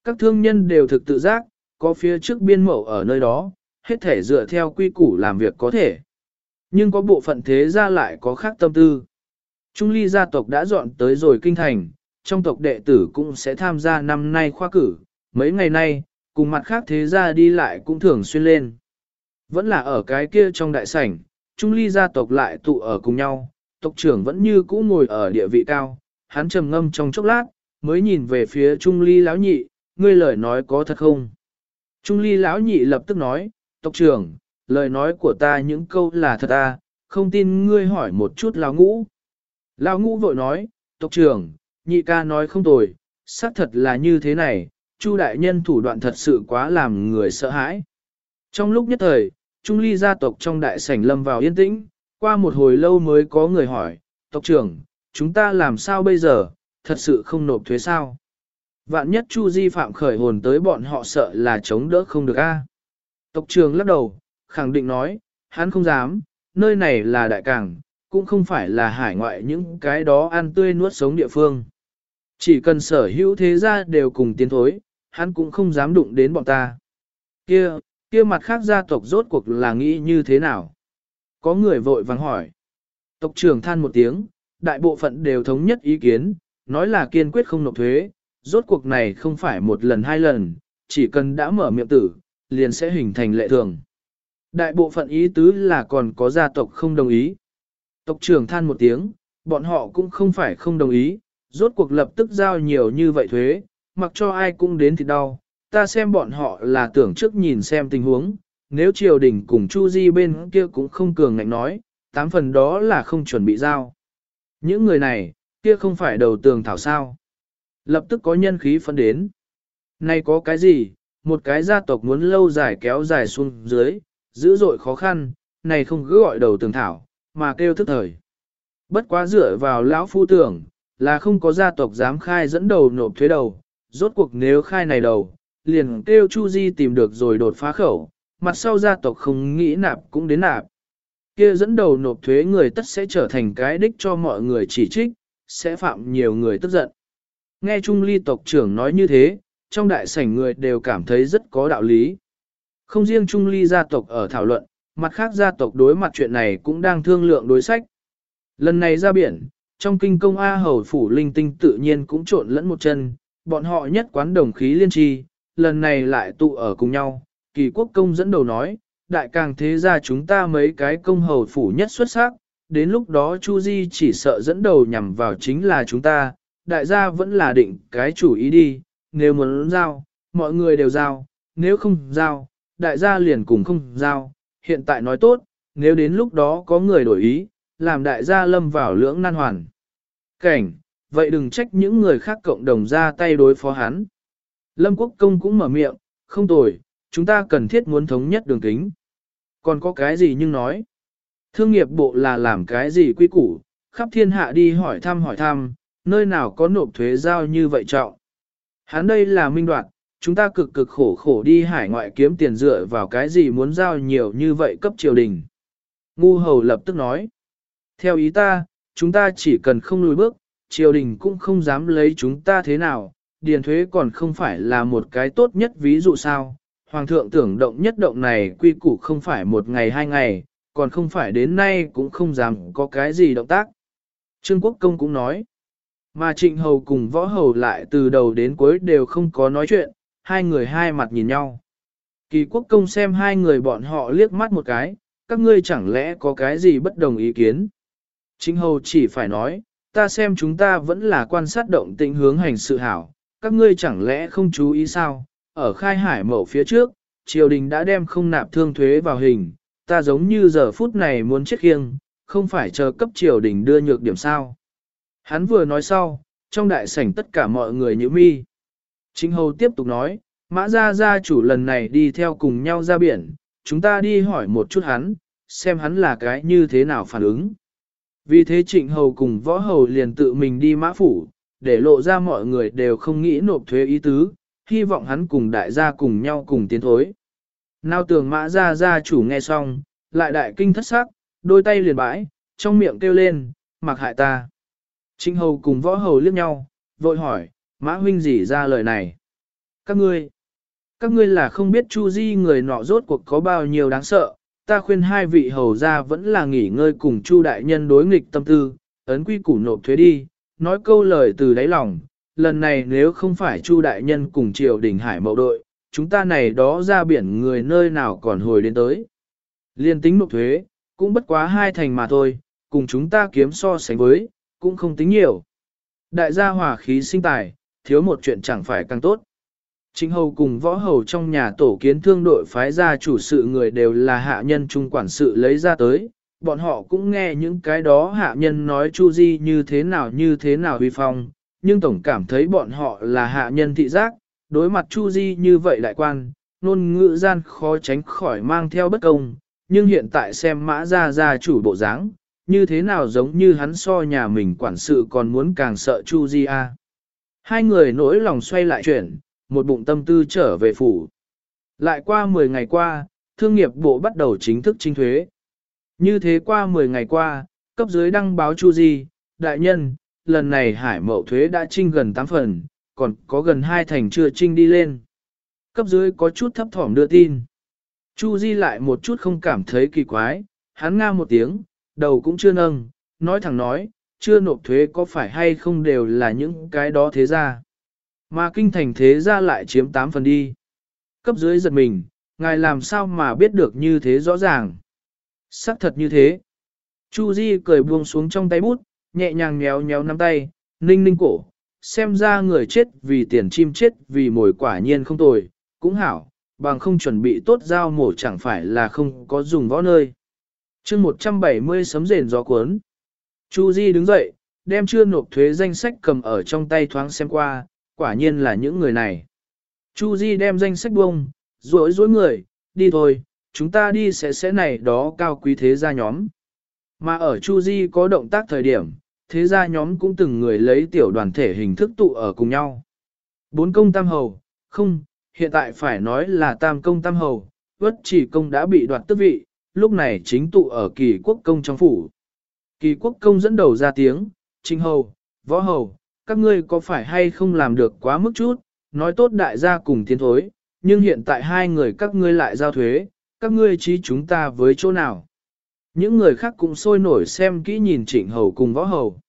Các thương nhân đều thực tự giác, có phía trước biên mậu ở nơi đó, hết thể dựa theo quy củ làm việc có thể. Nhưng có bộ phận thế gia lại có khác tâm tư. Trung ly gia tộc đã dọn tới rồi kinh thành, trong tộc đệ tử cũng sẽ tham gia năm nay khoa cử, mấy ngày nay, cùng mặt khác thế gia đi lại cũng thường xuyên lên. Vẫn là ở cái kia trong đại sảnh, Trung ly gia tộc lại tụ ở cùng nhau, tộc trưởng vẫn như cũ ngồi ở địa vị cao, hắn trầm ngâm trong chốc lát, mới nhìn về phía Trung ly lão nhị, ngươi lời nói có thật không? Trung ly lão nhị lập tức nói, tộc trưởng, lời nói của ta những câu là thật à, không tin ngươi hỏi một chút lão ngũ. Lão ngũ vội nói, tộc trưởng, nhị ca nói không tồi, xác thật là như thế này, Chu đại nhân thủ đoạn thật sự quá làm người sợ hãi. Trong lúc nhất thời, Trung ly gia tộc trong đại sảnh lâm vào yên tĩnh, qua một hồi lâu mới có người hỏi, tộc trưởng, chúng ta làm sao bây giờ, thật sự không nộp thuế sao? Vạn nhất Chu Di phạm khởi hồn tới bọn họ sợ là chống đỡ không được a. Tộc trưởng lắc đầu, khẳng định nói, hắn không dám, nơi này là đại cảng, cũng không phải là hải ngoại những cái đó ăn tươi nuốt sống địa phương. Chỉ cần sở hữu thế gia đều cùng tiến thối, hắn cũng không dám đụng đến bọn ta. Kia, kia mặt khác gia tộc rốt cuộc là nghĩ như thế nào? Có người vội vàng hỏi. Tộc trưởng than một tiếng, đại bộ phận đều thống nhất ý kiến, nói là kiên quyết không nộp thuế, rốt cuộc này không phải một lần hai lần, chỉ cần đã mở miệng tử, liền sẽ hình thành lệ thường. Đại bộ phận ý tứ là còn có gia tộc không đồng ý. Tộc trưởng than một tiếng, bọn họ cũng không phải không đồng ý, rốt cuộc lập tức giao nhiều như vậy thuế, mặc cho ai cũng đến thì đau. Ta xem bọn họ là tưởng trước nhìn xem tình huống, nếu triều đình cùng Chu Di bên kia cũng không cường ngạnh nói, tám phần đó là không chuẩn bị giao. Những người này, kia không phải đầu tường thảo sao. Lập tức có nhân khí phân đến. Này có cái gì, một cái gia tộc muốn lâu dài kéo dài xuống dưới, dữ dội khó khăn, này không cứ gọi đầu tường thảo, mà kêu thức thời. Bất quá dựa vào lão phu tưởng, là không có gia tộc dám khai dẫn đầu nộp thuế đầu, rốt cuộc nếu khai này đầu, liền kêu Chu Di tìm được rồi đột phá khẩu, mặt sau gia tộc không nghĩ nạp cũng đến nạp. Kia dẫn đầu nộp thuế người tất sẽ trở thành cái đích cho mọi người chỉ trích, sẽ phạm nhiều người tức giận. Nghe Trung Ly tộc trưởng nói như thế, trong đại sảnh người đều cảm thấy rất có đạo lý. Không riêng Trung Ly gia tộc ở thảo luận, mặt khác gia tộc đối mặt chuyện này cũng đang thương lượng đối sách. Lần này ra biển, trong kinh công A Hầu Phủ Linh Tinh tự nhiên cũng trộn lẫn một chân, bọn họ nhất quán đồng khí liên tri, lần này lại tụ ở cùng nhau. Kỳ quốc công dẫn đầu nói, đại càng thế ra chúng ta mấy cái công hầu phủ nhất xuất sắc, đến lúc đó Chu Di chỉ sợ dẫn đầu nhằm vào chính là chúng ta, đại gia vẫn là định cái chủ ý đi, nếu muốn giao, mọi người đều giao, nếu không giao, đại gia liền cùng không giao, hiện tại nói tốt, nếu đến lúc đó có người đổi ý, làm đại gia lâm vào lưỡng nan hoàn. Cảnh, vậy đừng trách những người khác cộng đồng ra tay đối phó hắn. Lâm Quốc Công cũng mở miệng, không tồi, chúng ta cần thiết muốn thống nhất đường kính. Còn có cái gì nhưng nói. Thương nghiệp bộ là làm cái gì quy củ, khắp thiên hạ đi hỏi thăm hỏi thăm, nơi nào có nộp thuế giao như vậy trọng. Hắn đây là minh đoạn chúng ta cực cực khổ khổ đi hải ngoại kiếm tiền dựa vào cái gì muốn giao nhiều như vậy cấp triều đình. Ngu hầu lập tức nói. Theo ý ta, chúng ta chỉ cần không lùi bước, triều đình cũng không dám lấy chúng ta thế nào, điền thuế còn không phải là một cái tốt nhất ví dụ sao. Hoàng thượng tưởng động nhất động này quy củ không phải một ngày hai ngày, còn không phải đến nay cũng không dám có cái gì động tác. Trương Quốc Công cũng nói, mà trịnh hầu cùng võ hầu lại từ đầu đến cuối đều không có nói chuyện, hai người hai mặt nhìn nhau. Kỳ quốc công xem hai người bọn họ liếc mắt một cái, các ngươi chẳng lẽ có cái gì bất đồng ý kiến. Chính hầu chỉ phải nói, ta xem chúng ta vẫn là quan sát động tĩnh hướng hành sự hảo, các ngươi chẳng lẽ không chú ý sao, ở khai hải mẫu phía trước, triều đình đã đem không nạp thương thuế vào hình, ta giống như giờ phút này muốn chết khiêng, không phải chờ cấp triều đình đưa nhược điểm sao. Hắn vừa nói sau, trong đại sảnh tất cả mọi người như mi. Chính hầu tiếp tục nói, mã gia gia chủ lần này đi theo cùng nhau ra biển, chúng ta đi hỏi một chút hắn, xem hắn là cái như thế nào phản ứng. Vì thế trịnh hầu cùng võ hầu liền tự mình đi mã phủ, để lộ ra mọi người đều không nghĩ nộp thuế ý tứ, hy vọng hắn cùng đại gia cùng nhau cùng tiến thối. Nào tưởng mã gia gia chủ nghe xong, lại đại kinh thất sắc, đôi tay liền bãi, trong miệng kêu lên, mặc hại ta. Trịnh hầu cùng võ hầu liếc nhau, vội hỏi, mã huynh gì ra lời này? Các ngươi, các ngươi là không biết Chu Di người nọ rốt cuộc có bao nhiêu đáng sợ, ta khuyên hai vị hầu gia vẫn là nghỉ ngơi cùng Chu đại nhân đối nghịch tâm tư, ấn quy củ nộp thuế đi, nói câu lời từ đáy lòng, lần này nếu không phải Chu đại nhân cùng triều đình hải mậu đội, chúng ta này đó ra biển người nơi nào còn hồi đến tới. Liên tính nộp thuế, cũng bất quá hai thành mà thôi, cùng chúng ta kiếm so sánh với, cũng không tính nhiều. Đại gia hỏa khí sinh tài, thiếu một chuyện chẳng phải càng tốt. Trịnh hầu cùng võ hầu trong nhà tổ kiến thương đội phái ra chủ sự người đều là hạ nhân trung quản sự lấy ra tới, bọn họ cũng nghe những cái đó hạ nhân nói Chu Di như thế nào như thế nào huy phong, nhưng tổng cảm thấy bọn họ là hạ nhân thị giác, đối mặt Chu Di như vậy đại quan, nôn ngữ gian khó tránh khỏi mang theo bất công, nhưng hiện tại xem mã ra ra chủ bộ dáng, như thế nào giống như hắn so nhà mình quản sự còn muốn càng sợ Chu Di a. Hai người nỗi lòng xoay lại chuyển, một bụng tâm tư trở về phủ. Lại qua 10 ngày qua, thương nghiệp bộ bắt đầu chính thức trinh thuế. Như thế qua 10 ngày qua, cấp dưới đăng báo Chu Di, đại nhân, lần này hải mậu thuế đã trinh gần 8 phần, còn có gần 2 thành chưa trinh đi lên. Cấp dưới có chút thấp thỏm đưa tin. Chu Di lại một chút không cảm thấy kỳ quái, hắn nga một tiếng, đầu cũng chưa nâng, nói thẳng nói, chưa nộp thuế có phải hay không đều là những cái đó thế ra. Mà kinh thành thế ra lại chiếm 8 phần đi. Cấp dưới giật mình, ngài làm sao mà biết được như thế rõ ràng. Sắc thật như thế. Chu Di cười buông xuống trong tay bút, nhẹ nhàng nhéo nhéo nắm tay, ninh ninh cổ, xem ra người chết vì tiền chim chết vì mồi quả nhiên không tồi, cũng hảo, bằng không chuẩn bị tốt dao mổ chẳng phải là không có dùng võ nơi. chương 170 sấm rền gió cuốn. Chu Di đứng dậy, đem chưa nộp thuế danh sách cầm ở trong tay thoáng xem qua, quả nhiên là những người này. Chu Di đem danh sách buông, rối rối người, đi thôi, chúng ta đi sẽ sẽ này đó cao quý thế gia nhóm. Mà ở Chu Di có động tác thời điểm, thế gia nhóm cũng từng người lấy tiểu đoàn thể hình thức tụ ở cùng nhau. Bốn công tam hầu, không, hiện tại phải nói là tam công tam hầu, vất chỉ công đã bị đoạt tước vị, lúc này chính tụ ở kỳ quốc công trong phủ. Kỳ quốc công dẫn đầu ra tiếng, trinh hầu, võ hầu, các ngươi có phải hay không làm được quá mức chút, nói tốt đại gia cùng tiến thối, nhưng hiện tại hai người các ngươi lại giao thuế, các ngươi trí chúng ta với chỗ nào. Những người khác cũng sôi nổi xem kỹ nhìn trịnh hầu cùng võ hầu.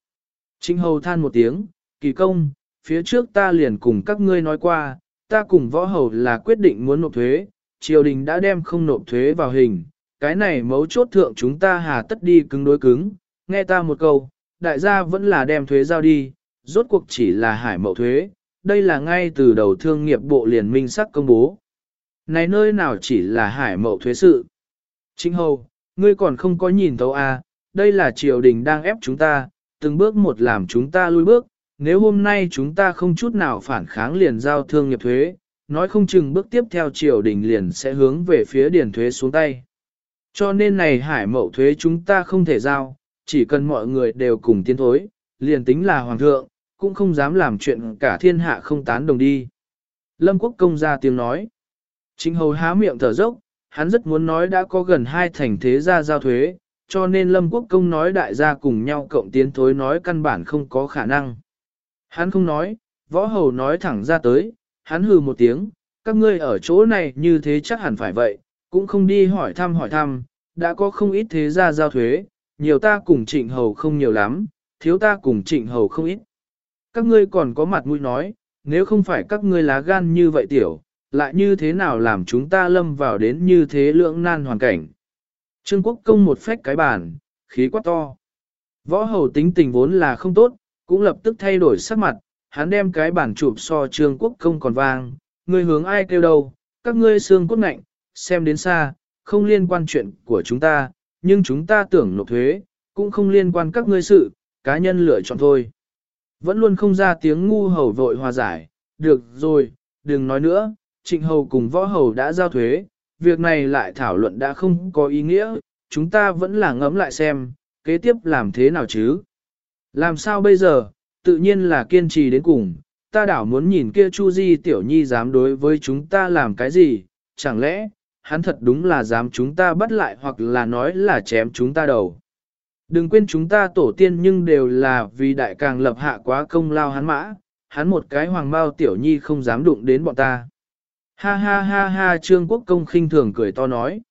Trịnh hầu than một tiếng, kỳ công, phía trước ta liền cùng các ngươi nói qua, ta cùng võ hầu là quyết định muốn nộp thuế, triều đình đã đem không nộp thuế vào hình, cái này mấu chốt thượng chúng ta hà tất đi cứng đối cứng, nghe ta một câu, đại gia vẫn là đem thuế giao đi, rốt cuộc chỉ là hải mậu thuế, đây là ngay từ đầu thương nghiệp bộ liền minh sắc công bố. Này nơi nào chỉ là hải mậu thuế sự. Chính hầu, ngươi còn không có nhìn thấu à, đây là triều đình đang ép chúng ta, từng bước một làm chúng ta lui bước, nếu hôm nay chúng ta không chút nào phản kháng liền giao thương nghiệp thuế, nói không chừng bước tiếp theo triều đình liền sẽ hướng về phía điền thuế xuống tay. Cho nên này hải mậu thuế chúng ta không thể giao, chỉ cần mọi người đều cùng tiến thối, liền tính là hoàng thượng, cũng không dám làm chuyện cả thiên hạ không tán đồng đi. Lâm quốc công ra tiếng nói. Chính hầu há miệng thở dốc, hắn rất muốn nói đã có gần hai thành thế gia giao thuế, cho nên Lâm quốc công nói đại gia cùng nhau cộng tiến thối nói căn bản không có khả năng. Hắn không nói, võ hầu nói thẳng ra tới, hắn hừ một tiếng, các ngươi ở chỗ này như thế chắc hẳn phải vậy, cũng không đi hỏi thăm hỏi thăm, đã có không ít thế gia giao thuế, nhiều ta cùng trịnh hầu không nhiều lắm, thiếu ta cùng trịnh hầu không ít. Các ngươi còn có mặt mũi nói, nếu không phải các ngươi lá gan như vậy tiểu, lại như thế nào làm chúng ta lâm vào đến như thế lưỡng nan hoàn cảnh. Trương quốc công một phách cái bàn, khí quá to. Võ hầu tính tình vốn là không tốt, cũng lập tức thay đổi sắc mặt, hắn đem cái bản chụp so trương quốc công còn vang, ngươi hướng ai kêu đâu, các ngươi xương cốt ngạnh, xem đến xa, không liên quan chuyện của chúng ta, nhưng chúng ta tưởng nộp thuế, cũng không liên quan các ngươi sự, cá nhân lựa chọn thôi. Vẫn luôn không ra tiếng ngu hầu vội hòa giải, được rồi, đừng nói nữa, trịnh hầu cùng võ hầu đã giao thuế, việc này lại thảo luận đã không có ý nghĩa, chúng ta vẫn là ngẫm lại xem, kế tiếp làm thế nào chứ. Làm sao bây giờ, tự nhiên là kiên trì đến cùng, ta đảo muốn nhìn kia Chu Di tiểu nhi dám đối với chúng ta làm cái gì, chẳng lẽ, hắn thật đúng là dám chúng ta bắt lại hoặc là nói là chém chúng ta đầu. Đừng quên chúng ta tổ tiên nhưng đều là vì đại càng lập hạ quá công lao hắn mã, hắn một cái hoàng bao tiểu nhi không dám đụng đến bọn ta. Ha ha ha ha Trương Quốc Công khinh thường cười to nói.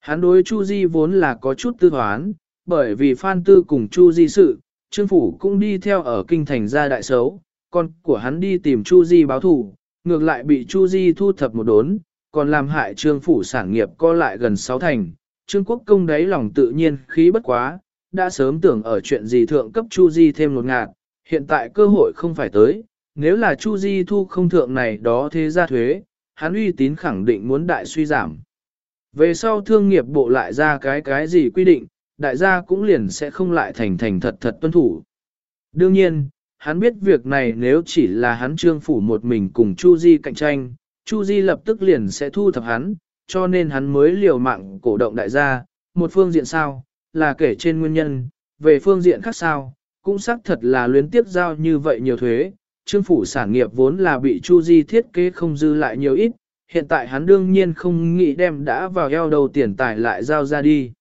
Hắn đối Chu Di vốn là có chút tư hoán, bởi vì Phan Tư cùng Chu Di sự, Trương Phủ cũng đi theo ở kinh thành gia đại xấu, con của hắn đi tìm Chu Di báo thù, ngược lại bị Chu Di thu thập một đốn, còn làm hại Trương Phủ sản nghiệp co lại gần sáu thành. Trương Quốc Công đấy lòng tự nhiên khí bất quá, đã sớm tưởng ở chuyện gì thượng cấp Chu Di thêm một ngạt, hiện tại cơ hội không phải tới, nếu là Chu Di thu không thượng này đó thế ra thuế, hắn uy tín khẳng định muốn đại suy giảm. Về sau thương nghiệp bộ lại ra cái cái gì quy định, đại gia cũng liền sẽ không lại thành thành thật thật tuân thủ. Đương nhiên, hắn biết việc này nếu chỉ là hắn trương phủ một mình cùng Chu Di cạnh tranh, Chu Di lập tức liền sẽ thu thập hắn, cho nên hắn mới liều mạng cổ động đại gia, một phương diện sao, là kể trên nguyên nhân, về phương diện khác sao, cũng xác thật là luyến tiếp giao như vậy nhiều thuế, trương phủ sản nghiệp vốn là bị Chu Di thiết kế không dư lại nhiều ít, hiện tại hắn đương nhiên không nghĩ đem đã vào eo đầu tiền tài lại giao ra đi.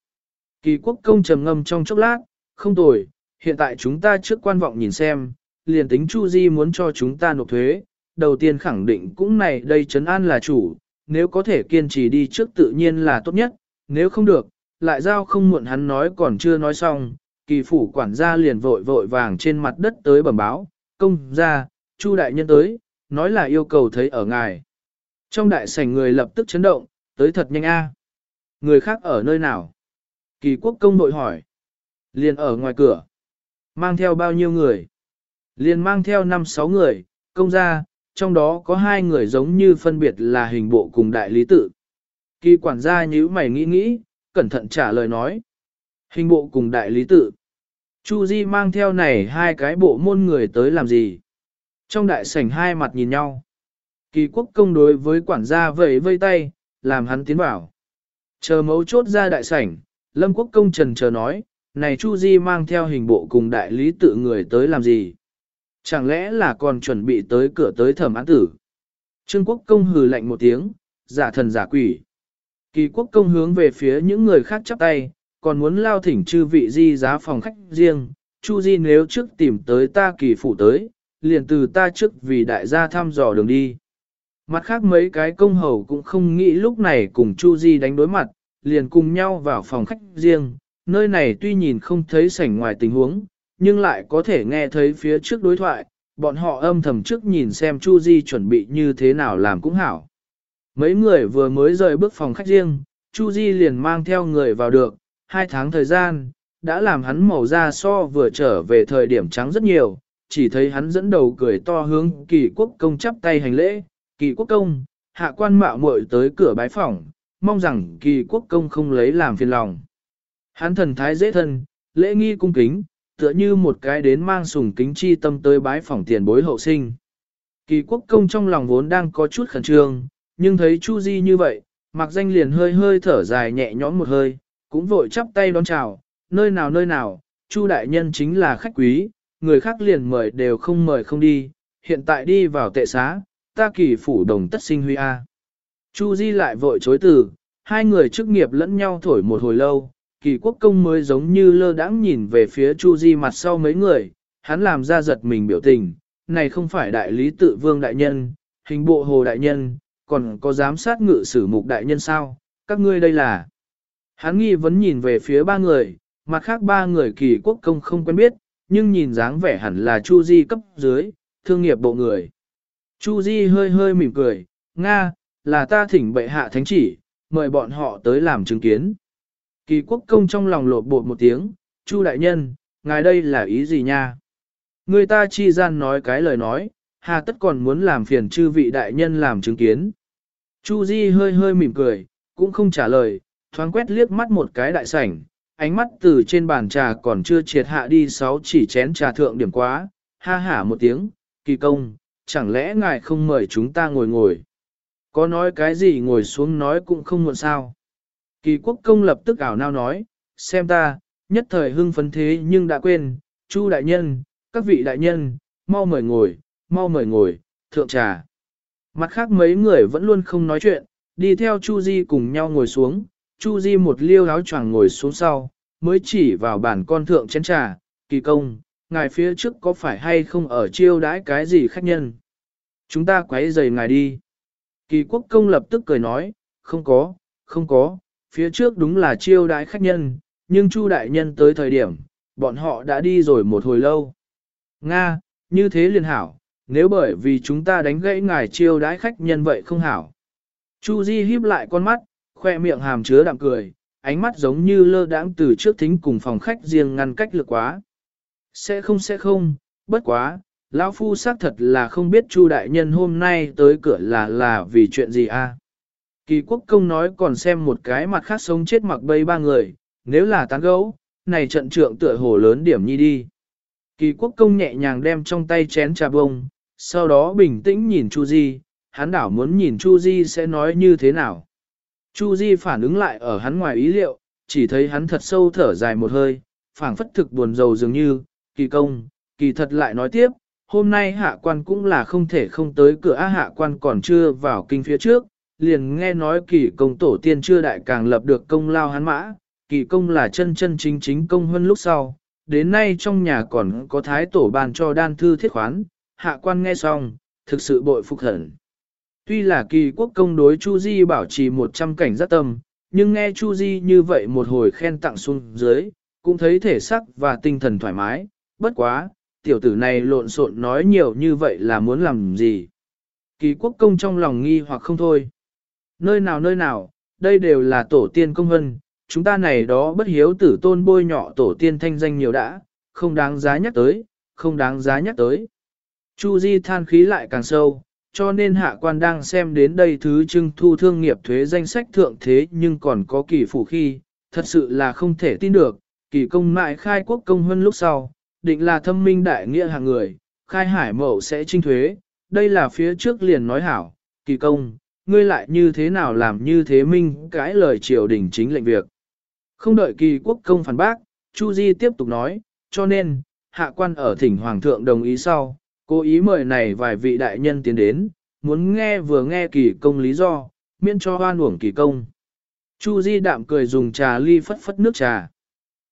Kỳ quốc công trầm ngâm trong chốc lát, không tồi, hiện tại chúng ta trước quan vọng nhìn xem, liền tính Chu Di muốn cho chúng ta nộp thuế, đầu tiên khẳng định cũng này đây trấn an là chủ, nếu có thể kiên trì đi trước tự nhiên là tốt nhất, nếu không được, lại giao không muộn hắn nói còn chưa nói xong, kỳ phủ quản gia liền vội vội vàng trên mặt đất tới bẩm báo, công gia, Chu đại nhân tới, nói là yêu cầu thấy ở ngài. Trong đại sảnh người lập tức chấn động, tới thật nhanh a. Người khác ở nơi nào? Kỳ quốc công nội hỏi. Liền ở ngoài cửa. Mang theo bao nhiêu người? Liền mang theo 5-6 người, công gia, trong đó có hai người giống như phân biệt là hình bộ cùng đại lý tự. Kỳ quản gia nhíu mày nghĩ nghĩ, cẩn thận trả lời nói. Hình bộ cùng đại lý tự. Chu Di mang theo này hai cái bộ môn người tới làm gì? Trong đại sảnh hai mặt nhìn nhau. Kỳ quốc công đối với quản gia vẫy vây tay, làm hắn tiến vào. Chờ mấu chốt ra đại sảnh, Lâm quốc công trần chờ nói, này Chu Di mang theo hình bộ cùng đại lý tự người tới làm gì? Chẳng lẽ là còn chuẩn bị tới cửa tới thẩm án tử? Trương quốc công hừ lạnh một tiếng, giả thần giả quỷ. Kỳ quốc công hướng về phía những người khác chắp tay, còn muốn lao thỉnh chư vị di giá phòng khách riêng, Chu Di nếu trước tìm tới ta kỳ phủ tới, liền từ ta trước vì đại gia thăm dò đường đi. Mặt khác mấy cái công hầu cũng không nghĩ lúc này cùng Chu Di đánh đối mặt, liền cùng nhau vào phòng khách riêng, nơi này tuy nhìn không thấy sảnh ngoài tình huống, nhưng lại có thể nghe thấy phía trước đối thoại, bọn họ âm thầm trước nhìn xem Chu Di chuẩn bị như thế nào làm cũng hảo. Mấy người vừa mới rời bước phòng khách riêng, Chu Di liền mang theo người vào được, hai tháng thời gian, đã làm hắn màu da so vừa trở về thời điểm trắng rất nhiều, chỉ thấy hắn dẫn đầu cười to hướng kỳ quốc công chắp tay hành lễ, kỳ quốc công, hạ quan mạo muội tới cửa bái phỏng, mong rằng kỳ quốc công không lấy làm phiền lòng. Hắn thần thái dễ thân, lễ nghi cung kính, tựa như một cái đến mang sùng kính chi tâm tới bái phỏng tiền bối hậu sinh. Kỳ quốc công trong lòng vốn đang có chút khẩn trương, nhưng thấy Chu Di như vậy, mặc danh liền hơi hơi thở dài nhẹ nhõm một hơi, cũng vội chắp tay đón chào, nơi nào nơi nào, Chu đại nhân chính là khách quý, người khác liền mời đều không mời không đi, hiện tại đi vào tệ xá, ta kỳ phủ đồng tất sinh huy a. Chu Di lại vội chối từ, hai người chức nghiệp lẫn nhau thổi một hồi lâu, kỳ quốc công mới giống như lơ đãng nhìn về phía Chu Di mặt sau mấy người, hắn làm ra giật mình biểu tình, này không phải đại lý tự vương đại nhân, hình bộ hồ đại nhân, còn có giám sát ngự sử mục đại nhân sao, các ngươi đây là. Hắn nghi vấn nhìn về phía ba người, mặt khác ba người kỳ quốc công không quen biết, nhưng nhìn dáng vẻ hẳn là Chu Di cấp dưới, thương nghiệp bộ người. Chu Di hơi hơi mỉm cười, Nga, là ta thỉnh bệ hạ thánh chỉ, mời bọn họ tới làm chứng kiến. Kỳ quốc công trong lòng lột bột một tiếng, Chu đại nhân, ngài đây là ý gì nha? Người ta chi gian nói cái lời nói, hà tất còn muốn làm phiền chư vị đại nhân làm chứng kiến. Chu Di hơi hơi mỉm cười, cũng không trả lời, thoáng quét liếc mắt một cái đại sảnh, ánh mắt từ trên bàn trà còn chưa triệt hạ đi sáu chỉ chén trà thượng điểm quá, ha hả một tiếng, kỳ công, chẳng lẽ ngài không mời chúng ta ngồi ngồi. Có nói cái gì ngồi xuống nói cũng không muộn sao. Kỳ quốc công lập tức ảo nao nói, xem ta, nhất thời hưng phấn thế nhưng đã quên, chu đại nhân, các vị đại nhân, mau mời ngồi, mau mời ngồi, thượng trà. Mặt khác mấy người vẫn luôn không nói chuyện, đi theo Chu Di cùng nhau ngồi xuống, Chu Di một liêu áo choàng ngồi xuống sau, mới chỉ vào bản con thượng chén trà, kỳ công, ngài phía trước có phải hay không ở chiêu đãi cái gì khách nhân? Chúng ta quấy rầy ngài đi. Kỳ quốc công lập tức cười nói, không có, không có, phía trước đúng là chiêu đãi khách nhân, nhưng Chu đại nhân tới thời điểm, bọn họ đã đi rồi một hồi lâu. Nga, như thế liền hảo, nếu bởi vì chúng ta đánh gãy ngài chiêu đãi khách nhân vậy không hảo. Chu Di híp lại con mắt, khoe miệng hàm chứa đạm cười, ánh mắt giống như lơ đãng từ trước thính cùng phòng khách riêng ngăn cách lực quá. Sẽ không sẽ không, bất quá, lão phu xác thật là không biết Chu đại nhân hôm nay tới cửa là là vì chuyện gì a. Kỳ quốc công nói còn xem một cái mặt khác sống chết mặc bay ba người, nếu là tán gấu, này trận trượng tựa hồ lớn điểm nhi đi. Kỳ quốc công nhẹ nhàng đem trong tay chén trà bông, sau đó bình tĩnh nhìn Chu Di, hắn đảo muốn nhìn Chu Di sẽ nói như thế nào. Chu Di phản ứng lại ở hắn ngoài ý liệu, chỉ thấy hắn thật sâu thở dài một hơi, phảng phất thực buồn rầu dường như, kỳ công, kỳ thật lại nói tiếp, hôm nay hạ quan cũng là không thể không tới cửa á hạ quan còn chưa vào kinh phía trước, liền nghe nói kỳ công tổ tiên chưa đại càng lập được công lao hắn mã, kỳ công là chân chân chính chính công hơn lúc sau, đến nay trong nhà còn có thái tổ bàn cho đan thư thiết khoán, hạ quan nghe xong, thực sự bội phục hẳn. Tuy là kỳ quốc công đối Chu Di bảo trì 100 cảnh giác tâm, nhưng nghe Chu Di như vậy một hồi khen tặng xuống dưới, cũng thấy thể sắc và tinh thần thoải mái, bất quá, tiểu tử này lộn xộn nói nhiều như vậy là muốn làm gì. Kỳ quốc công trong lòng nghi hoặc không thôi. Nơi nào nơi nào, đây đều là tổ tiên công hân, chúng ta này đó bất hiếu tử tôn bôi nhọ tổ tiên thanh danh nhiều đã, không đáng giá nhắc tới, không đáng giá nhắc tới. Chu Di than khí lại càng sâu, cho nên hạ quan đang xem đến đây thứ trưng thu thương nghiệp thuế danh sách thượng thế nhưng còn có kỳ phủ khi, thật sự là không thể tin được, kỳ công mại khai quốc công hơn lúc sau, định là thâm minh đại nghĩa hàng người, khai hải mậu sẽ trinh thuế, đây là phía trước liền nói hảo, kỳ công, ngươi lại như thế nào làm như thế minh cái lời triều đình chính lệnh việc. Không đợi kỳ quốc công phản bác, Chu Di tiếp tục nói, cho nên, hạ quan ở thỉnh hoàng thượng đồng ý sau, cố ý mời này vài vị đại nhân tiến đến, muốn nghe vừa nghe kỳ công lý do, miễn cho hoan uổng kỳ công. Chu Di đạm cười dùng trà ly phất phất nước trà.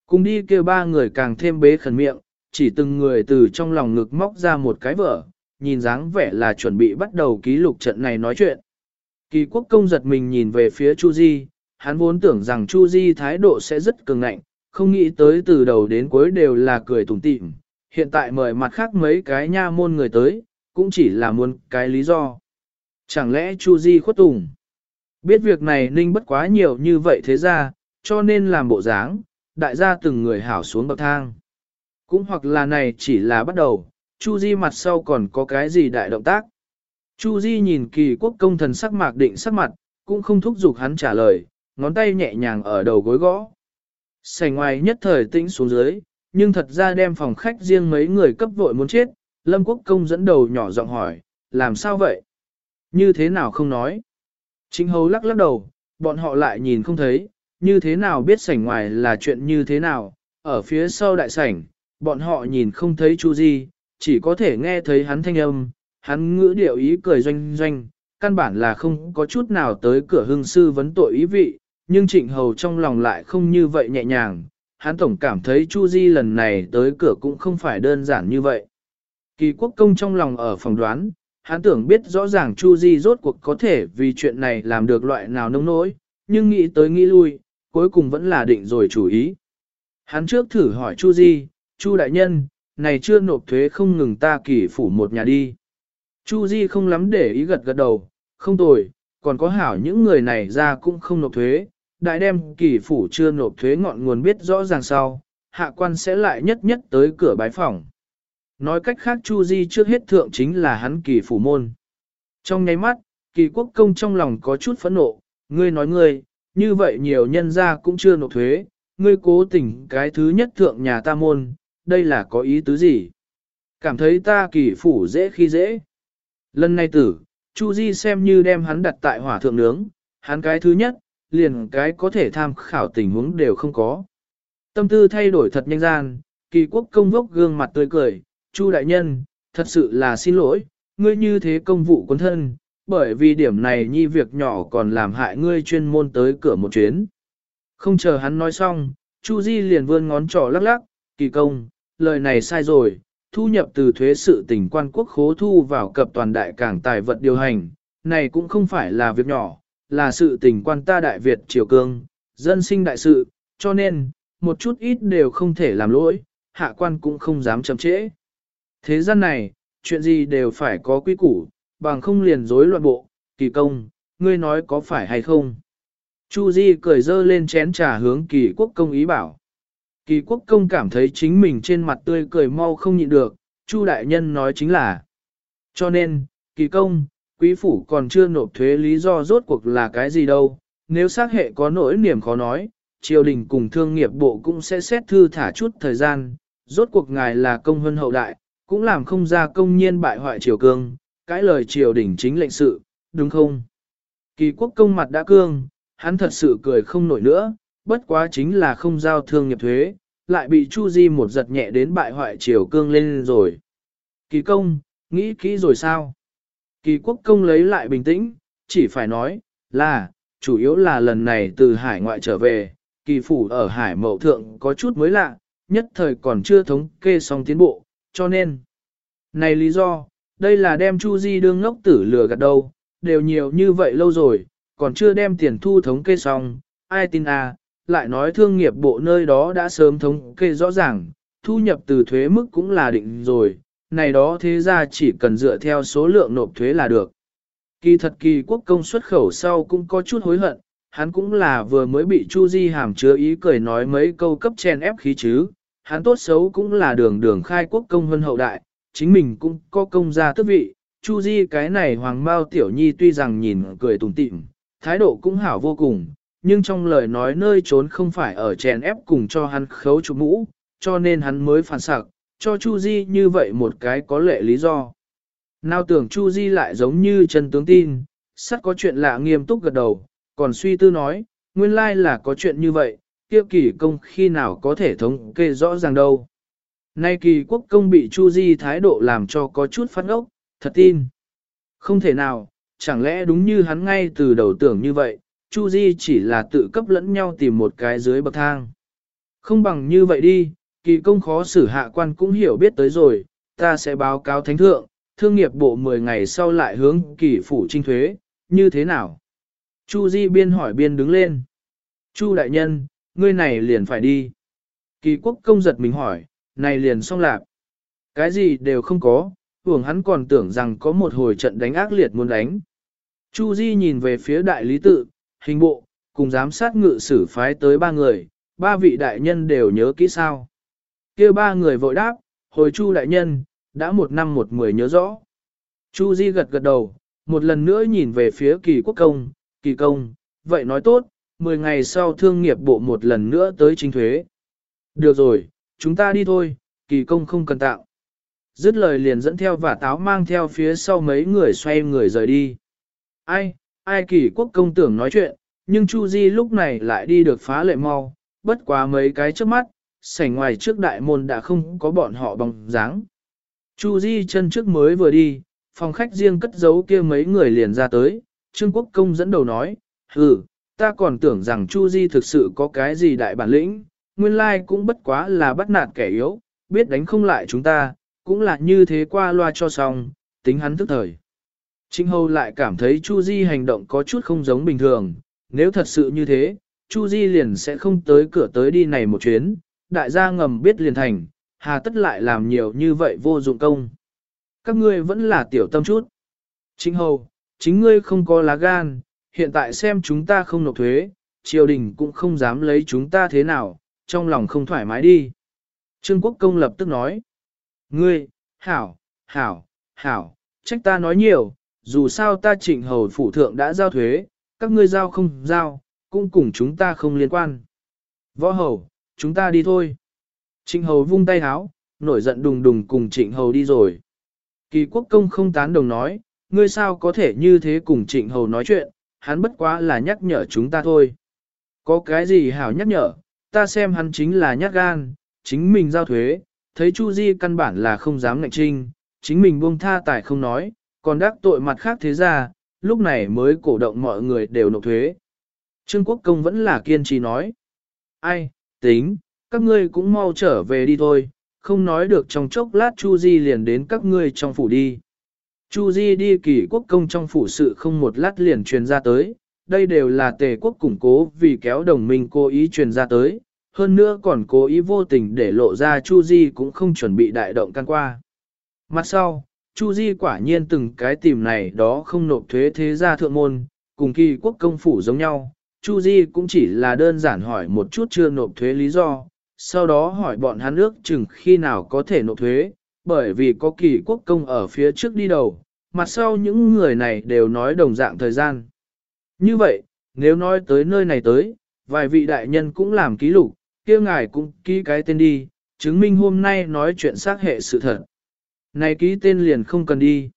Cùng đi kêu ba người càng thêm bế khẩn miệng, chỉ từng người từ trong lòng ngực móc ra một cái vở, nhìn dáng vẻ là chuẩn bị bắt đầu ký lục trận này nói chuyện. Kỳ quốc công giật mình nhìn về phía Chu Di, hắn vốn tưởng rằng Chu Di thái độ sẽ rất cường ngạnh, không nghĩ tới từ đầu đến cuối đều là cười tủm tỉm. Hiện tại mời mặt khác mấy cái nha môn người tới, cũng chỉ là muốn cái lý do. Chẳng lẽ Chu Di khuất tùng? Biết việc này ninh bất quá nhiều như vậy thế ra, cho nên làm bộ dáng, đại gia từng người hảo xuống bậc thang. Cũng hoặc là này chỉ là bắt đầu, Chu Di mặt sau còn có cái gì đại động tác. Chu Di nhìn kỳ quốc công thần sắc mạc định sắc mặt, cũng không thúc giục hắn trả lời, ngón tay nhẹ nhàng ở đầu gối gõ. Sảnh ngoài nhất thời tĩnh xuống dưới, nhưng thật ra đem phòng khách riêng mấy người cấp vội muốn chết, Lâm Quốc Công dẫn đầu nhỏ giọng hỏi, làm sao vậy? Như thế nào không nói? Chính hầu lắc lắc đầu, bọn họ lại nhìn không thấy, như thế nào biết sảnh ngoài là chuyện như thế nào, ở phía sau đại sảnh, bọn họ nhìn không thấy Chu Di, chỉ có thể nghe thấy hắn thanh âm, hắn ngữ điệu ý cười doanh doanh, căn bản là không có chút nào tới cửa hương sư vấn tội ý vị, nhưng trịnh hầu trong lòng lại không như vậy nhẹ nhàng, hắn tổng cảm thấy Chu Di lần này tới cửa cũng không phải đơn giản như vậy. Kỳ quốc công trong lòng ở phòng đoán, hắn tưởng biết rõ ràng Chu Di rốt cuộc có thể vì chuyện này làm được loại nào nông nỗi, nhưng nghĩ tới nghĩ lui, cuối cùng vẫn là định rồi chủ ý. Hắn trước thử hỏi Chu Di, Chu đại nhân, này chưa nộp thuế không ngừng ta kỳ phủ một nhà đi. Chu Di không lắm để ý gật gật đầu, không tồi, còn có hảo những người này ra cũng không nộp thuế, đại đem kỳ phủ chưa nộp thuế ngọn nguồn biết rõ ràng sau, hạ quan sẽ lại nhất nhất tới cửa bái phòng. Nói cách khác Chu Di trước hết thượng chính là hắn kỳ phủ môn. Trong nháy mắt, kỳ quốc công trong lòng có chút phẫn nộ, ngươi nói ngươi, như vậy nhiều nhân gia cũng chưa nộp thuế, ngươi cố tình cái thứ nhất thượng nhà ta môn, đây là có ý tứ gì? Cảm thấy ta kỳ phủ dễ khi dễ. Lần này tử, Chu Di xem như đem hắn đặt tại hỏa thượng nướng, hắn cái thứ nhất, liền cái có thể tham khảo tình huống đều không có. Tâm tư thay đổi thật nhanh gian, kỳ quốc công vốc gương mặt tươi cười, Chu đại nhân, thật sự là xin lỗi, ngươi như thế công vụ quân thân, bởi vì điểm này nhi việc nhỏ còn làm hại ngươi chuyên môn tới cửa một chuyến. Không chờ hắn nói xong, Chu Di liền vươn ngón trỏ lắc lắc, kỳ công, lời này sai rồi, thu nhập từ thuế sự tỉnh quan quốc khố thu vào cập toàn đại cảng tài vật điều hành, này cũng không phải là việc nhỏ, là sự tình quan ta Đại Việt triều cương, dân sinh đại sự, cho nên, một chút ít đều không thể làm lỗi, hạ quan cũng không dám chậm trễ. Thế gian này, chuyện gì đều phải có quy củ, bằng không liền rối loạn bộ, kỳ công, ngươi nói có phải hay không? Chu Di cười dơ lên chén trà hướng kỳ quốc công ý bảo. Kỳ quốc công cảm thấy chính mình trên mặt tươi cười mau không nhịn được, Chu đại nhân nói chính là. Cho nên, kỳ công, quý phủ còn chưa nộp thuế lý do rốt cuộc là cái gì đâu, nếu xác hệ có nỗi niềm khó nói, triều đình cùng thương nghiệp bộ cũng sẽ xét thư thả chút thời gian, rốt cuộc ngài là công hơn hậu đại, cũng làm không ra công nhiên bại hoại triều cương, cãi lời triều đình chính lệnh sự, đúng không? Kỳ quốc công mặt đã cương, hắn thật sự cười không nổi nữa, bất quá chính là không giao thương nghiệp thuế, lại bị Chu Di một giật nhẹ đến bại hoại triều cương lên rồi. Kỳ công, nghĩ kỹ rồi sao? Kỳ quốc công lấy lại bình tĩnh, chỉ phải nói, là, chủ yếu là lần này từ hải ngoại trở về, kỳ phủ ở hải mậu thượng có chút mới lạ, nhất thời còn chưa thống kê xong tiến bộ, cho nên. Này lý do, đây là đem Chu Di đương ngốc tử lừa gạt đâu, đều nhiều như vậy lâu rồi, còn chưa đem tiền thu thống kê xong, ai tin à, lại nói thương nghiệp bộ nơi đó đã sớm thống kê rõ ràng, thu nhập từ thuế mức cũng là định rồi, này đó thế ra chỉ cần dựa theo số lượng nộp thuế là được. Kỳ thật kỳ quốc công xuất khẩu sau cũng có chút hối hận, hắn cũng là vừa mới bị Chu Di hàm chứa ý cười nói mấy câu cấp chen ép khí chứ, hắn tốt xấu cũng là đường đường khai quốc công hơn hậu đại, chính mình cũng có công gia tước vị, Chu Di cái này hoàng mao tiểu nhi tuy rằng nhìn cười tủm tỉm, thái độ cũng hảo vô cùng, nhưng trong lời nói nơi trốn không phải ở chèn ép cùng cho hắn khấu chụp mũ, cho nên hắn mới phản sặc, cho Chu Di như vậy một cái có lệ lý do. Nào tưởng Chu Di lại giống như chân tướng tin, sắt có chuyện lạ nghiêm túc gật đầu, còn suy tư nói, nguyên lai là có chuyện như vậy, kia kỳ công khi nào có thể thống kê rõ ràng đâu. Nay kỳ quốc công bị Chu Di thái độ làm cho có chút phát ốc, thật tin. Không thể nào, chẳng lẽ đúng như hắn ngay từ đầu tưởng như vậy, Chu Di chỉ là tự cấp lẫn nhau tìm một cái dưới bậc thang. Không bằng như vậy đi, kỳ công khó xử hạ quan cũng hiểu biết tới rồi, ta sẽ báo cáo thánh thượng, thương nghiệp bộ 10 ngày sau lại hướng kỳ phủ trinh thuế, như thế nào? Chu Di biên hỏi biên đứng lên. Chu đại nhân, ngươi này liền phải đi. Kỳ quốc công giật mình hỏi, này liền xong lạc. Cái gì đều không có, hưởng hắn còn tưởng rằng có một hồi trận đánh ác liệt muốn đánh. Chu Di nhìn về phía đại lý tự, hình bộ, cùng giám sát ngự sử phái tới ba người, ba vị đại nhân đều nhớ kỹ sao. kia ba người vội đáp, hồi Chu đại nhân, đã một năm một mười nhớ rõ. Chu Di gật gật đầu, một lần nữa nhìn về phía kỳ quốc công, kỳ công, vậy nói tốt, 10 ngày sau thương nghiệp bộ một lần nữa tới chính thuế. Được rồi, chúng ta đi thôi, kỳ công không cần tạo. Dứt lời liền dẫn theo và táo mang theo phía sau mấy người xoay người rời đi. Ai, ai kỳ quốc công tưởng nói chuyện, nhưng Chu Di lúc này lại đi được phá lệ mau, bất quá mấy cái trước mắt, sảnh ngoài trước đại môn đã không có bọn họ bằng dáng. Chu Di chân trước mới vừa đi, phòng khách riêng cất giấu kia mấy người liền ra tới, Trương Quốc Công dẫn đầu nói, hừ, ta còn tưởng rằng Chu Di thực sự có cái gì đại bản lĩnh, nguyên lai cũng bất quá là bắt nạt kẻ yếu, biết đánh không lại chúng ta, cũng là như thế qua loa cho xong, tính hắn tức thời. Trinh Hầu lại cảm thấy Chu Di hành động có chút không giống bình thường, nếu thật sự như thế, Chu Di liền sẽ không tới cửa tới đi này một chuyến, đại gia ngầm biết liền thành, hà tất lại làm nhiều như vậy vô dụng công. Các ngươi vẫn là tiểu tâm chút. Trinh Hầu, chính ngươi không có lá gan, hiện tại xem chúng ta không nộp thuế, triều đình cũng không dám lấy chúng ta thế nào, trong lòng không thoải mái đi. Trương Quốc Công lập tức nói, ngươi, hảo, hảo, hảo, trách ta nói nhiều, dù sao ta trịnh hầu phủ thượng đã giao thuế, các ngươi giao không giao, cũng cùng chúng ta không liên quan. Võ hầu, chúng ta đi thôi. Trịnh hầu vung tay háo, nổi giận đùng đùng cùng trịnh hầu đi rồi. Kỳ quốc công không tán đồng nói, ngươi sao có thể như thế cùng trịnh hầu nói chuyện, hắn bất quá là nhắc nhở chúng ta thôi. Có cái gì hảo nhắc nhở, ta xem hắn chính là nhát gan, chính mình giao thuế, thấy Chu Di căn bản là không dám ngạnh trinh, chính mình buông tha tài không nói, còn đắc tội mặt khác thế ra, lúc này mới cổ động mọi người đều nộp thuế. Trương Quốc Công vẫn là kiên trì nói. Ai, tính, các ngươi cũng mau trở về đi thôi, không nói được trong chốc lát Chu Di liền đến các ngươi trong phủ đi. Chu Di đi kỳ quốc công trong phủ sự không một lát liền truyền ra tới, đây đều là tề quốc củng cố vì kéo đồng minh cố ý truyền ra tới, hơn nữa còn cố ý vô tình để lộ ra Chu Di cũng không chuẩn bị đại động can qua. Mặt sau, Chu Di quả nhiên từng cái tìm này đó không nộp thuế thế gia thượng môn, cùng kỳ quốc công phủ giống nhau, Chu Di cũng chỉ là đơn giản hỏi một chút chưa nộp thuế lý do, sau đó hỏi bọn hắn ước chừng khi nào có thể nộp thuế, bởi vì có kỳ quốc công ở phía trước đi đầu, mặt sau những người này đều nói đồng dạng thời gian. Như vậy, nếu nói tới nơi này tới, vài vị đại nhân cũng làm ký lục, kia ngài cũng ký cái tên đi, chứng minh hôm nay nói chuyện xác hệ sự thật. Này ký tên liền không cần đi.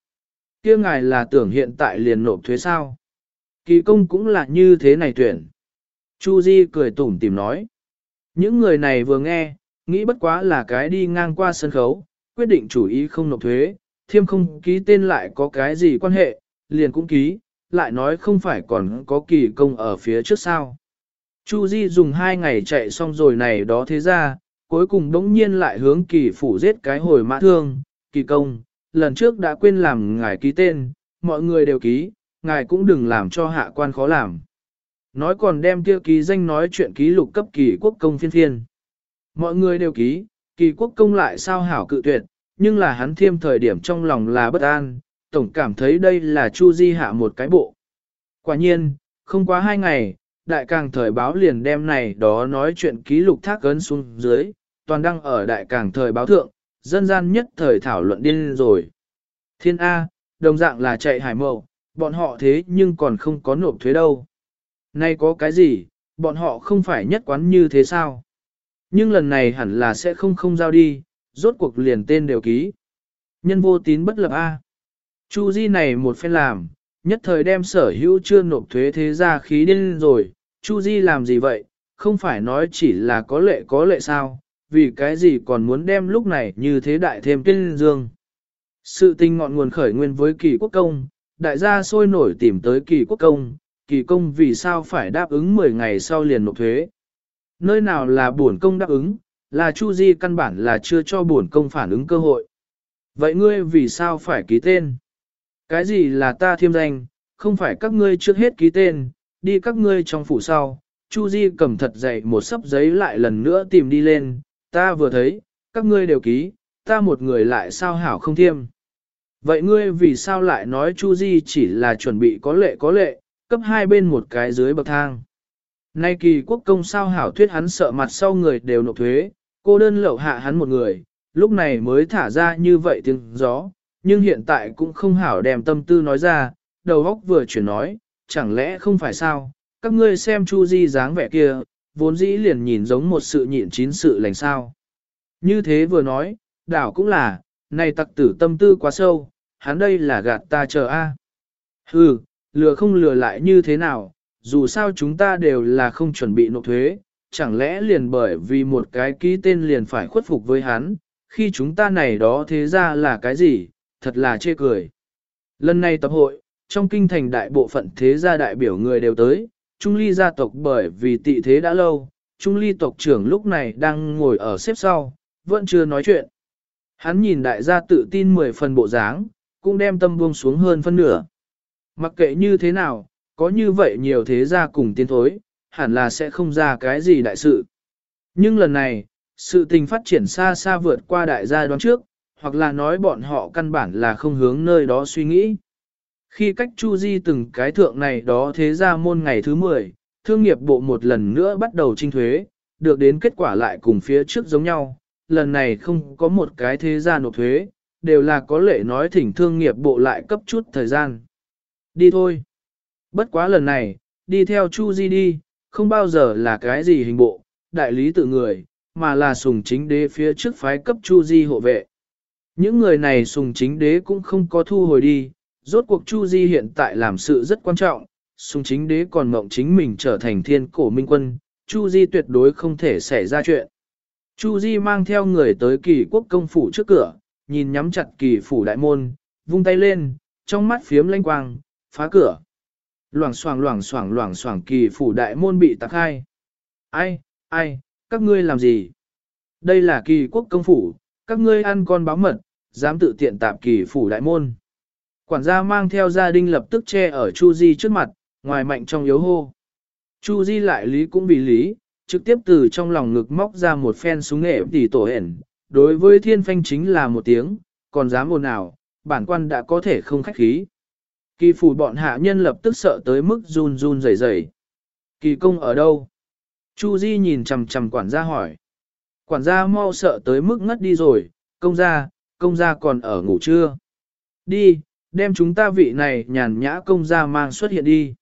Kia ngài là tưởng hiện tại liền nộp thuế sao? Kỳ công cũng là như thế này tuyển. Chu Di cười tủm tỉm nói. Những người này vừa nghe, nghĩ bất quá là cái đi ngang qua sân khấu, quyết định chủ ý không nộp thuế, thiêm không ký tên lại có cái gì quan hệ, liền cũng ký, lại nói không phải còn có kỳ công ở phía trước sao. Chu Di dùng hai ngày chạy xong rồi này đó thế ra, cuối cùng đống nhiên lại hướng kỳ phủ giết cái hồi mã thương, kỳ công, lần trước đã quên làm ngài ký tên, mọi người đều ký, ngài cũng đừng làm cho hạ quan khó làm. Nói còn đem kia ký danh nói chuyện ký lục cấp kỳ quốc công phiên phiên. Mọi người đều ký, kỳ quốc công lại sao hảo cự tuyệt, nhưng là hắn thiêm thời điểm trong lòng là bất an, tổng cảm thấy đây là Chu Di hạ một cái bộ. Quả nhiên, không quá hai ngày, đại càng thời báo liền đem này đó nói chuyện ký lục thác ấn xuống dưới, toàn đăng ở đại càng thời báo thượng, dân gian nhất thời thảo luận điên rồi. Thiên A, đồng dạng là chạy hải mậu, bọn họ thế nhưng còn không có nộp thuế đâu. Nay có cái gì, bọn họ không phải nhất quán như thế sao? Nhưng lần này hẳn là sẽ không không giao đi, rốt cuộc liền tên đều ký. Nhân vô tín bất lập A. Chu Di này một phen làm, nhất thời đem sở hữu chưa nộp thuế thế ra khí điên rồi, Chu Di làm gì vậy, không phải nói chỉ là có lệ có lệ sao, vì cái gì còn muốn đem lúc này như thế đại thêm kinh dương. Sự tình ngọn nguồn khởi nguyên với kỳ quốc công, đại gia sôi nổi tìm tới kỳ quốc công, kỳ công vì sao phải đáp ứng 10 ngày sau liền nộp thuế. Nơi nào là bổn công đáp ứng, là Chu Di căn bản là chưa cho bổn công phản ứng cơ hội. Vậy ngươi vì sao phải ký tên? Cái gì là ta thiêm danh, không phải các ngươi trước hết ký tên, đi các ngươi trong phủ sau. Chu Di cầm thật dày một sấp giấy lại lần nữa tìm đi lên, ta vừa thấy, các ngươi đều ký, ta một người lại sao hảo không thiêm. Vậy ngươi vì sao lại nói Chu Di chỉ là chuẩn bị có lệ có lệ, cấp hai bên một cái dưới bậc thang. Nay kỳ quốc công sao hảo thuyết hắn sợ mặt sau người đều nộp thuế, cô đơn lậu hạ hắn một người, lúc này mới thả ra như vậy tiếng gió, nhưng hiện tại cũng không hảo đem tâm tư nói ra, đầu óc vừa chuyển nói, chẳng lẽ không phải sao, các ngươi xem Chu Di dáng vẻ kia, vốn dĩ liền nhìn giống một sự nhịn chín sự lành sao. Như thế vừa nói, đảo cũng là, này tặc tử tâm tư quá sâu, hắn đây là gạt ta chờ a. Hừ, lừa không lừa lại như thế nào, dù sao chúng ta đều là không chuẩn bị nộp thuế, chẳng lẽ liền bởi vì một cái ký tên liền phải khuất phục với hắn, khi chúng ta này đó thế ra là cái gì, thật là chê cười. Lần này tập hội, trong kinh thành đại bộ phận thế gia đại biểu người đều tới, Trung Ly gia tộc bởi vì tị thế đã lâu, Trung Ly tộc trưởng lúc này đang ngồi ở xếp sau, vẫn chưa nói chuyện. Hắn nhìn đại gia tự tin mười phần bộ dáng, cũng đem tâm buông xuống hơn phân nửa. Mặc kệ như thế nào, có như vậy nhiều thế gia cùng tiến thối, hẳn là sẽ không ra cái gì đại sự. Nhưng lần này, sự tình phát triển xa xa vượt qua đại gia đoán trước, hoặc là nói bọn họ căn bản là không hướng nơi đó suy nghĩ. Khi cách Chu Di từng cái thượng này đó thế ra môn ngày thứ 10, thương nghiệp bộ một lần nữa bắt đầu trinh thuế, được đến kết quả lại cùng phía trước giống nhau, lần này không có một cái thế gia nộp thuế, đều là có lệ nói thỉnh thương nghiệp bộ lại cấp chút thời gian. Đi thôi. Bất quá lần này, đi theo Chu Di đi, không bao giờ là cái gì hình bộ, đại lý tự người, mà là sùng chính đế phía trước phái cấp Chu Di hộ vệ. Những người này sùng chính đế cũng không có thu hồi đi, rốt cuộc Chu Di hiện tại làm sự rất quan trọng, sung chính đế còn mộng chính mình trở thành thiên cổ minh quân, Chu Di tuyệt đối không thể xảy ra chuyện. Chu Di mang theo người tới kỳ quốc công phủ trước cửa, nhìn nhắm chặt kỳ phủ đại môn, vung tay lên, trong mắt phiếm lanh quang, phá cửa. Loảng xoảng loảng xoảng loảng xoảng kỳ phủ đại môn bị tạc hai. Ai, ai, các ngươi làm gì? Đây là kỳ quốc công phủ, các ngươi ăn con báo mật, dám tự tiện tạp kỳ phủ đại môn. Quản gia mang theo gia đình lập tức che ở Chu Di trước mặt, ngoài mạnh trong yếu hô. Chu Di lại lý cũng bị lý, trực tiếp từ trong lòng ngực móc ra một phen súng nghệ tỷ tổ hển, đối với thiên phanh chính là một tiếng, còn dám ồn ào, bản quan đã có thể không khách khí. Kỳ phủ bọn hạ nhân lập tức sợ tới mức run run rẩy rẩy. Kỳ công ở đâu? Chu Di nhìn chằm chằm quản gia hỏi. Quản gia mau sợ tới mức ngất đi rồi, công gia, công gia còn ở ngủ chưa? Đi, đem chúng ta vị này nhàn nhã công gia mang xuất hiện đi.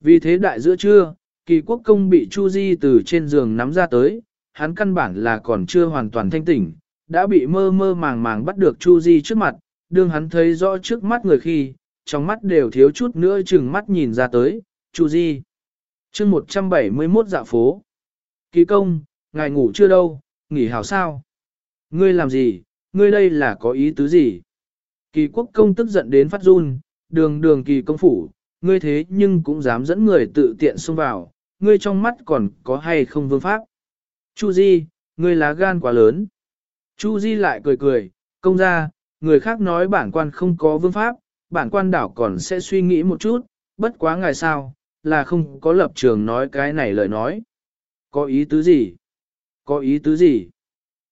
Vì thế đại giữa trưa, kỳ quốc công bị Chu Di từ trên giường nắm ra tới, hắn căn bản là còn chưa hoàn toàn thanh tỉnh, đã bị mơ mơ màng màng bắt được Chu Di trước mặt, đương hắn thấy rõ trước mắt người khi, trong mắt đều thiếu chút nữa chừng mắt nhìn ra tới, Chu Di. chương 171 dạ phố. Kỳ công, ngài ngủ chưa đâu, nghỉ hảo sao? Ngươi làm gì, ngươi đây là có ý tứ gì? Kỳ quốc công tức giận đến phát run, đường đường kỳ công phủ, ngươi thế nhưng cũng dám dẫn người tự tiện xông vào, ngươi trong mắt còn có hay không vương pháp? Chu Di, ngươi lá gan quá lớn. Chu Di lại cười cười, công gia, người khác nói bản quan không có vương pháp, bản quan đảo còn sẽ suy nghĩ một chút, bất quá ngài sao, là không có lập trường nói cái này lời nói. Có ý tứ gì? Có ý tứ gì?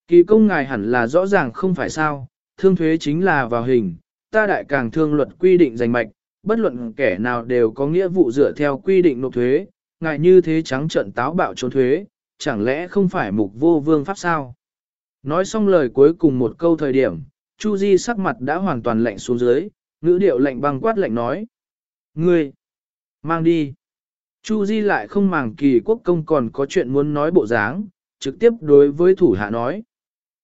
Kỳ công ngài hẳn là rõ ràng không phải sao, thương thuế chính là vào hình, ta đại càng thương luật quy định danh mạch, bất luận kẻ nào đều có nghĩa vụ dựa theo quy định nộp thuế, Ngại như thế trắng trận táo bạo trốn thuế, chẳng lẽ không phải mục vô vương pháp sao? Nói xong lời cuối cùng một câu thời điểm, Chu Di sắc mặt đã hoàn toàn lạnh xuống dưới, ngữ điệu lạnh băng quát lạnh nói. Ngươi, mang đi. Chu Di lại không màng kỳ quốc công còn có chuyện muốn nói bộ dáng, trực tiếp đối với thủ hạ nói.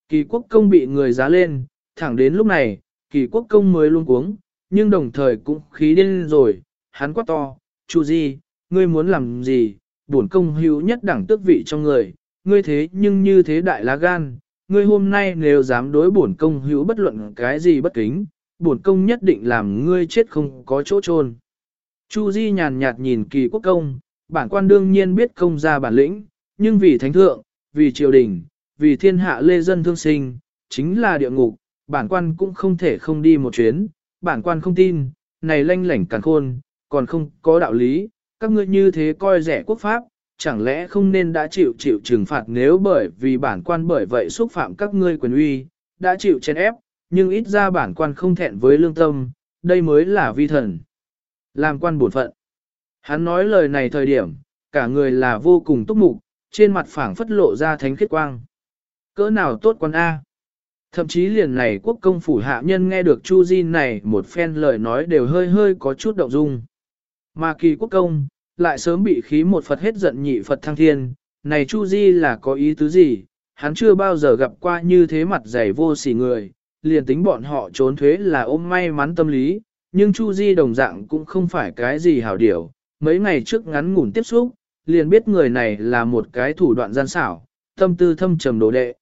Kỳ quốc công bị người giá lên, thẳng đến lúc này, kỳ quốc công mới luôn cuống, nhưng đồng thời cũng khí điên rồi, hắn quát to, Chu Di, ngươi muốn làm gì, bổn công hữu nhất đẳng tước vị trong người, ngươi thế nhưng như thế đại lá gan, ngươi hôm nay nếu dám đối bổn công hữu bất luận cái gì bất kính, bổn công nhất định làm ngươi chết không có chỗ chôn. Chu Di nhàn nhạt nhìn kỳ quốc công, bản quan đương nhiên biết công gia bản lĩnh, nhưng vì thánh thượng, vì triều đình, vì thiên hạ lê dân thương sinh, chính là địa ngục, bản quan cũng không thể không đi một chuyến, bản quan không tin, này lanh lảnh càn khôn, còn không có đạo lý, các ngươi như thế coi rẻ quốc pháp, chẳng lẽ không nên đã chịu chịu trừng phạt nếu bởi vì bản quan bởi vậy xúc phạm các ngươi quyền uy, đã chịu chèn ép, nhưng ít ra bản quan không thẹn với lương tâm, đây mới là vi thần. Làm quan bổn phận. Hắn nói lời này thời điểm, cả người là vô cùng túc mục, trên mặt phảng phất lộ ra thánh khiết quang. Cỡ nào tốt quan A. Thậm chí liền này quốc công phủ hạ nhân nghe được Chu Di này một phen lời nói đều hơi hơi có chút động dung. Mà kỳ quốc công, lại sớm bị khí một Phật hết giận nhị Phật thăng thiên, này Chu Di là có ý tứ gì, hắn chưa bao giờ gặp qua như thế mặt dày vô sỉ người, liền tính bọn họ trốn thuế là ôm may mắn tâm lý, nhưng Chu Di đồng dạng cũng không phải cái gì hảo điểu, mấy ngày trước ngắn ngủn tiếp xúc, liền biết người này là một cái thủ đoạn gian xảo, tâm tư thâm trầm đồ đệ.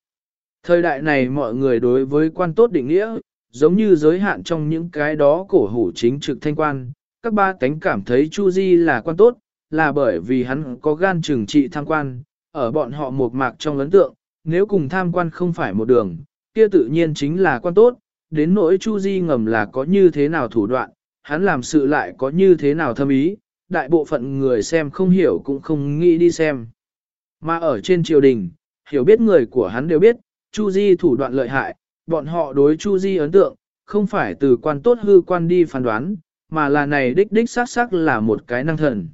Thời đại này mọi người đối với quan tốt định nghĩa, giống như giới hạn trong những cái đó cổ hủ chính trực thanh quan, các ba tánh cảm thấy Chu Di là quan tốt, là bởi vì hắn có gan trừng trị tham quan, ở bọn họ một mạc trong ấn tượng, nếu cùng tham quan không phải một đường, kia tự nhiên chính là quan tốt, đến nỗi Chu Di ngầm là có như thế nào thủ đoạn, hắn làm sự lại có như thế nào thâm ý, đại bộ phận người xem không hiểu cũng không nghĩ đi xem. Mà ở trên triều đình, hiểu biết người của hắn đều biết, Chu Di thủ đoạn lợi hại, bọn họ đối Chu Di ấn tượng, không phải từ quan tốt hư quan đi phán đoán, mà là này đích đích xác xác là một cái năng thần.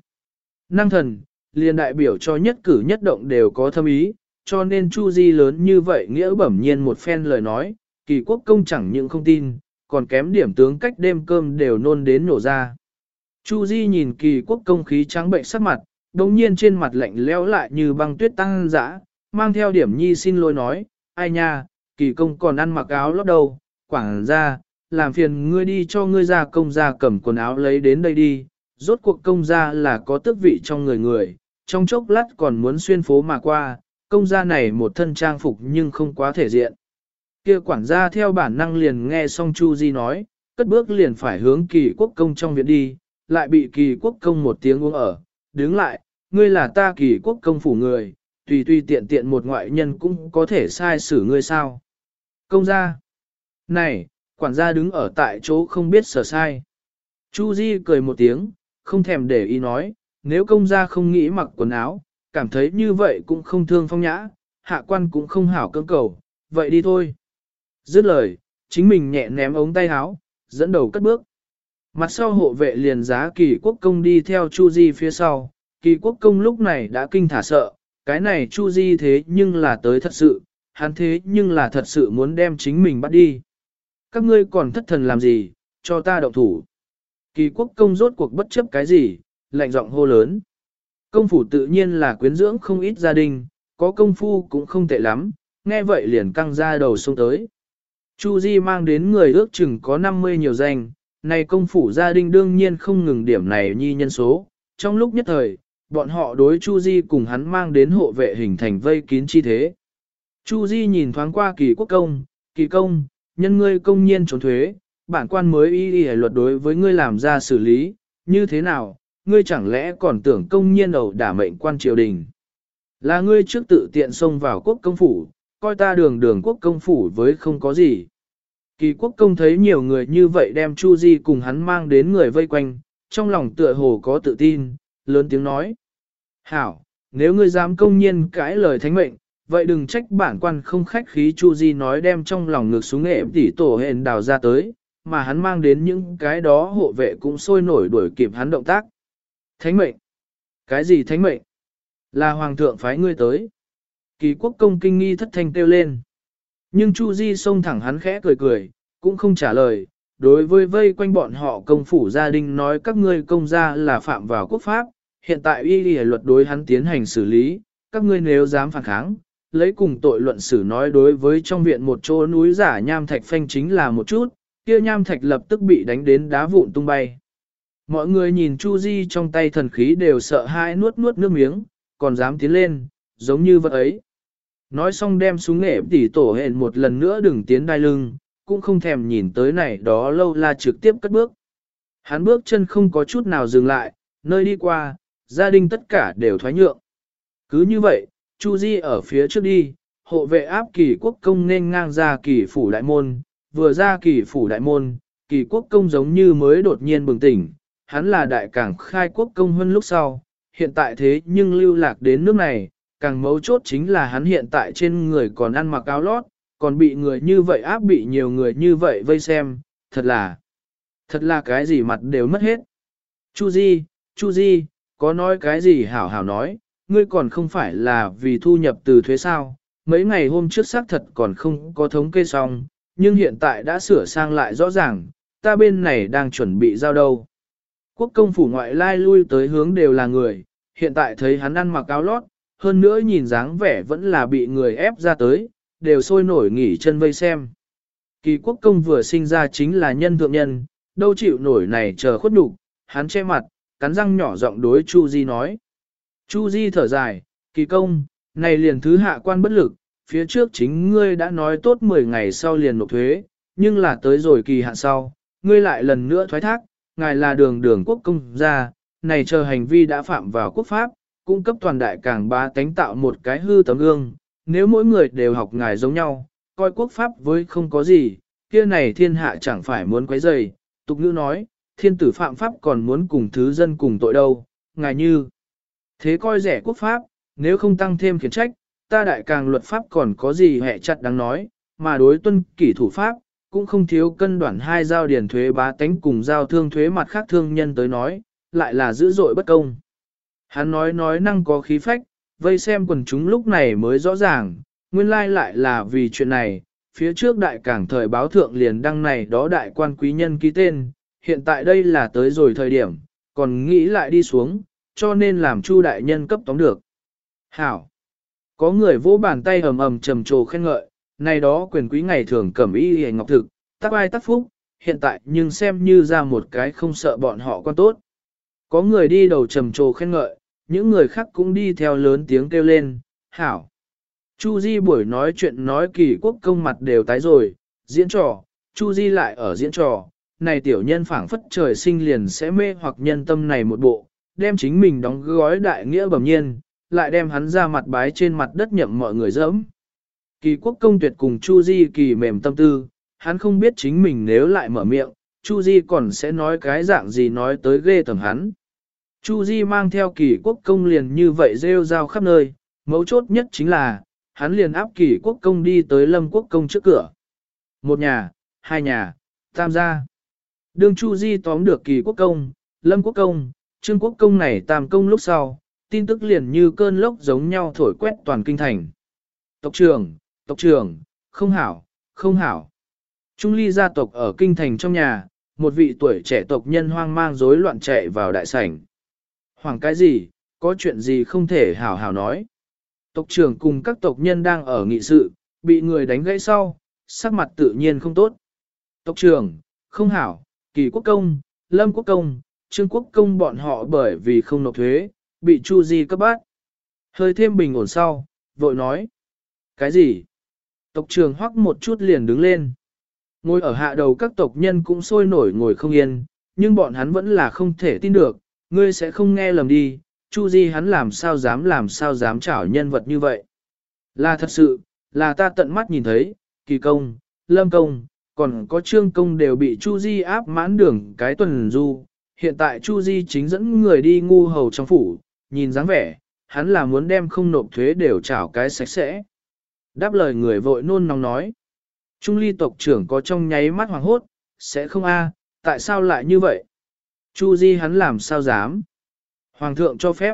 Năng thần, liền đại biểu cho nhất cử nhất động đều có thâm ý, cho nên Chu Di lớn như vậy nghĩa bẩm nhiên một phen lời nói, kỳ quốc công chẳng những không tin, còn kém điểm tướng cách đêm cơm đều nôn đến nổ ra. Chu Di nhìn kỳ quốc công khí trắng bệnh sắc mặt, đồng nhiên trên mặt lạnh lẽo lại như băng tuyết tăng dã, mang theo điểm nhi xin lỗi nói, ai nha, kỳ công còn ăn mặc áo lót đâu, quảng ra, làm phiền ngươi đi cho ngươi ra công ra cầm quần áo lấy đến đây đi, rốt cuộc công gia là có tước vị trong người người, trong chốc lát còn muốn xuyên phố mà qua, công gia này một thân trang phục nhưng không quá thể diện. Kia quản gia theo bản năng liền nghe xong Chu Di nói, cất bước liền phải hướng kỳ quốc công trong viện đi, lại bị kỳ quốc công một tiếng uống ở, đứng lại, ngươi là ta kỳ quốc công phủ người, tùy tùy tiện tiện một ngoại nhân cũng có thể sai xử ngươi sao. Công gia. Này, quản gia đứng ở tại chỗ không biết sở sai. Chu Di cười một tiếng, không thèm để ý nói, nếu công gia không nghĩ mặc quần áo, cảm thấy như vậy cũng không thương phong nhã, hạ quan cũng không hảo cơ cầu, vậy đi thôi. Dứt lời, chính mình nhẹ ném ống tay áo, dẫn đầu cất bước. Mặt sau hộ vệ liền giá kỳ quốc công đi theo Chu Di phía sau, kỳ quốc công lúc này đã kinh thả sợ, cái này Chu Di thế nhưng là tới thật sự, hắn thế nhưng là thật sự muốn đem chính mình bắt đi. Các ngươi còn thất thần làm gì, cho ta động thủ. Kỳ quốc công rốt cuộc bất chấp cái gì, lạnh giọng hô lớn. Công phủ tự nhiên là quyến dưỡng không ít gia đình, có công phu cũng không tệ lắm, nghe vậy liền căng ra đầu xuống tới. Chu Di mang đến người ước chừng có 50 nhiều danh, này công phủ gia đình đương nhiên không ngừng điểm này nhi nhân số. Trong lúc nhất thời, bọn họ đối Chu Di cùng hắn mang đến hộ vệ hình thành vây kín chi thế. Chu Di nhìn thoáng qua kỳ quốc công, kỳ công, nhân ngươi công nhiên trốn thuế, bản quan mới y y luật đối với ngươi làm ra xử lý, như thế nào, ngươi chẳng lẽ còn tưởng công nhiên ẩu đả mệnh quan triều đình. Là ngươi trước tự tiện xông vào quốc công phủ, coi ta đường đường quốc công phủ với không có gì. Kỳ quốc công thấy nhiều người như vậy đem Chu Di cùng hắn mang đến người vây quanh, trong lòng tựa hồ có tự tin, lớn tiếng nói. Hảo, nếu ngươi dám công nhiên cãi lời thánh mệnh, vậy đừng trách bản quan không khách khí Chu Di nói đem trong lòng ngược xuống nghệ tỉ tổ hền đào ra tới, mà hắn mang đến những cái đó hộ vệ cũng sôi nổi đuổi kịp hắn động tác. Thánh mệnh? Cái gì thánh mệnh? Là hoàng thượng phái ngươi tới. Kỳ quốc công kinh nghi thất thanh kêu lên. Nhưng Chu Di xông thẳng hắn khẽ cười cười, cũng không trả lời. Đối với vây quanh bọn họ công phủ gia đình nói các ngươi công gia là phạm vào quốc pháp, hiện tại y y luật đối hắn tiến hành xử lý, các ngươi nếu dám phản kháng, lấy cùng tội luận xử nói đối với trong viện một chỗ núi giả nham thạch phanh chính là một chút, kia nham thạch lập tức bị đánh đến đá vụn tung bay. Mọi người nhìn Chu Di trong tay thần khí đều sợ hãi nuốt nuốt nước miếng, còn dám tiến lên, giống như vật ấy. Nói xong đem súng nghệ tỉ tổ hẹn một lần nữa đừng tiến đai lưng, cũng không thèm nhìn tới này đó lâu la trực tiếp cất bước. Hắn bước chân không có chút nào dừng lại, nơi đi qua, gia đình tất cả đều thoái nhượng. Cứ như vậy, Chu Di ở phía trước đi, hộ vệ áp kỳ quốc công nên ngang ra kỳ phủ đại môn, vừa ra kỳ phủ đại môn, kỳ quốc công giống như mới đột nhiên bừng tỉnh, hắn là đại cảng khai quốc công hơn lúc sau, hiện tại thế nhưng lưu lạc đến nước này, càng mấu chốt chính là hắn hiện tại trên người còn ăn mặc áo lót, còn bị người như vậy áp bị nhiều người như vậy vây xem, thật là, thật là cái gì mặt đều mất hết. Chu Di, Chu Di, có nói cái gì hảo hảo nói, ngươi còn không phải là vì thu nhập từ thuế sao, mấy ngày hôm trước xác thật còn không có thống kê xong, nhưng hiện tại đã sửa sang lại rõ ràng, ta bên này đang chuẩn bị giao đâu. Quốc công phủ ngoại lai lui tới hướng đều là người, hiện tại thấy hắn ăn mặc áo lót, hơn nữa nhìn dáng vẻ vẫn là bị người ép ra tới, đều sôi nổi nghỉ chân vây xem. Kỳ quốc công vừa sinh ra chính là nhân thượng nhân, đâu chịu nổi này chờ khuất nhục, hắn che mặt, cắn răng nhỏ giọng đối Chu Di nói. Chu Di thở dài, kỳ công, này liền thứ hạ quan bất lực, phía trước chính ngươi đã nói tốt 10 ngày sau liền nộp thuế, nhưng là tới rồi kỳ hạn sau, ngươi lại lần nữa thoái thác, ngài là đường đường quốc công gia, này chờ hành vi đã phạm vào quốc pháp, cung cấp toàn đại càng ba tánh tạo một cái hư tấm gương, nếu mỗi người đều học ngài giống nhau, coi quốc pháp với không có gì, kia này thiên hạ chẳng phải muốn quấy rầy, tục ngữ nói, thiên tử phạm pháp còn muốn cùng thứ dân cùng tội đâu, ngài như thế coi rẻ quốc pháp, nếu không tăng thêm khiển trách, ta đại càng luật pháp còn có gì hẹ chặt đáng nói, mà đối tuân kỷ thủ pháp, cũng không thiếu cân đoản hai giao điển thuế bá tánh cùng giao thương thuế mặt khác thương nhân tới nói, lại là dữ dội bất công. Hắn nói nói năng có khí phách, vây xem quần chúng lúc này mới rõ ràng, nguyên lai lại là vì chuyện này, phía trước đại cảng thời báo thượng liền đăng này đó đại quan quý nhân ký tên, hiện tại đây là tới rồi thời điểm, còn nghĩ lại đi xuống, cho nên làm chu đại nhân cấp tóm được. Hảo! Có người vỗ bàn tay ầm ầm trầm trồ khen ngợi, này đó quyền quý ngày thường cẩm y hề ngọc thực, tác ai tác phúc, hiện tại nhưng xem như ra một cái không sợ bọn họ quan tốt. Có người đi đầu trầm trồ khen ngợi, những người khác cũng đi theo lớn tiếng kêu lên, hảo. Chu Di buổi nói chuyện nói kỳ quốc công mặt đều tái rồi, diễn trò, Chu Di lại ở diễn trò, này tiểu nhân phảng phất trời sinh liền sẽ mê hoặc nhân tâm này một bộ, đem chính mình đóng gói đại nghĩa bẩm nhiên, lại đem hắn ra mặt bái trên mặt đất nhậm mọi người dẫm. Kỳ quốc công tuyệt cùng Chu Di kỳ mềm tâm tư, hắn không biết chính mình nếu lại mở miệng, Chu Di còn sẽ nói cái dạng gì nói tới ghê tầm hắn. Chu Di mang theo kỳ quốc công liền như vậy rêu rao khắp nơi, mấu chốt nhất chính là, hắn liền áp kỳ quốc công đi tới lâm quốc công trước cửa. Một nhà, hai nhà, tam gia. Đương Chu Di tóm được kỳ quốc công, lâm quốc công, trương quốc công này tam công lúc sau, tin tức liền như cơn lốc giống nhau thổi quét toàn kinh thành. Tộc trưởng, tộc trưởng, không hảo, không hảo. Trung ly gia tộc ở kinh thành trong nhà, một vị tuổi trẻ tộc nhân hoang mang rối loạn chạy vào đại sảnh. Hoàng cái gì, có chuyện gì không thể hảo hảo nói. Tộc trưởng cùng các tộc nhân đang ở nghị sự, bị người đánh gãy sau, sắc mặt tự nhiên không tốt. Tộc trưởng, không hảo, kỳ quốc công, lâm quốc công, trương quốc công bọn họ bởi vì không nộp thuế, bị chu di cấp bát. Hơi thêm bình ổn sau, vội nói. Cái gì? Tộc trưởng hoắc một chút liền đứng lên. Ngồi ở hạ đầu các tộc nhân cũng sôi nổi ngồi không yên, nhưng bọn hắn vẫn là không thể tin được, ngươi sẽ không nghe lầm đi, Chu Di hắn làm sao dám làm sao dám chảo nhân vật như vậy. Là thật sự, là ta tận mắt nhìn thấy, kỳ công, lâm công, còn có trương công đều bị Chu Di áp mãn đường cái tuần du. Hiện tại Chu Di chính dẫn người đi ngu hầu trong phủ, nhìn dáng vẻ, hắn là muốn đem không nộp thuế đều trảo cái sạch sẽ. Đáp lời người vội nôn nóng nói. Trung ly tộc trưởng có trong nháy mắt hoàng hốt, sẽ không a, tại sao lại như vậy? Chu Di hắn làm sao dám? Hoàng thượng cho phép.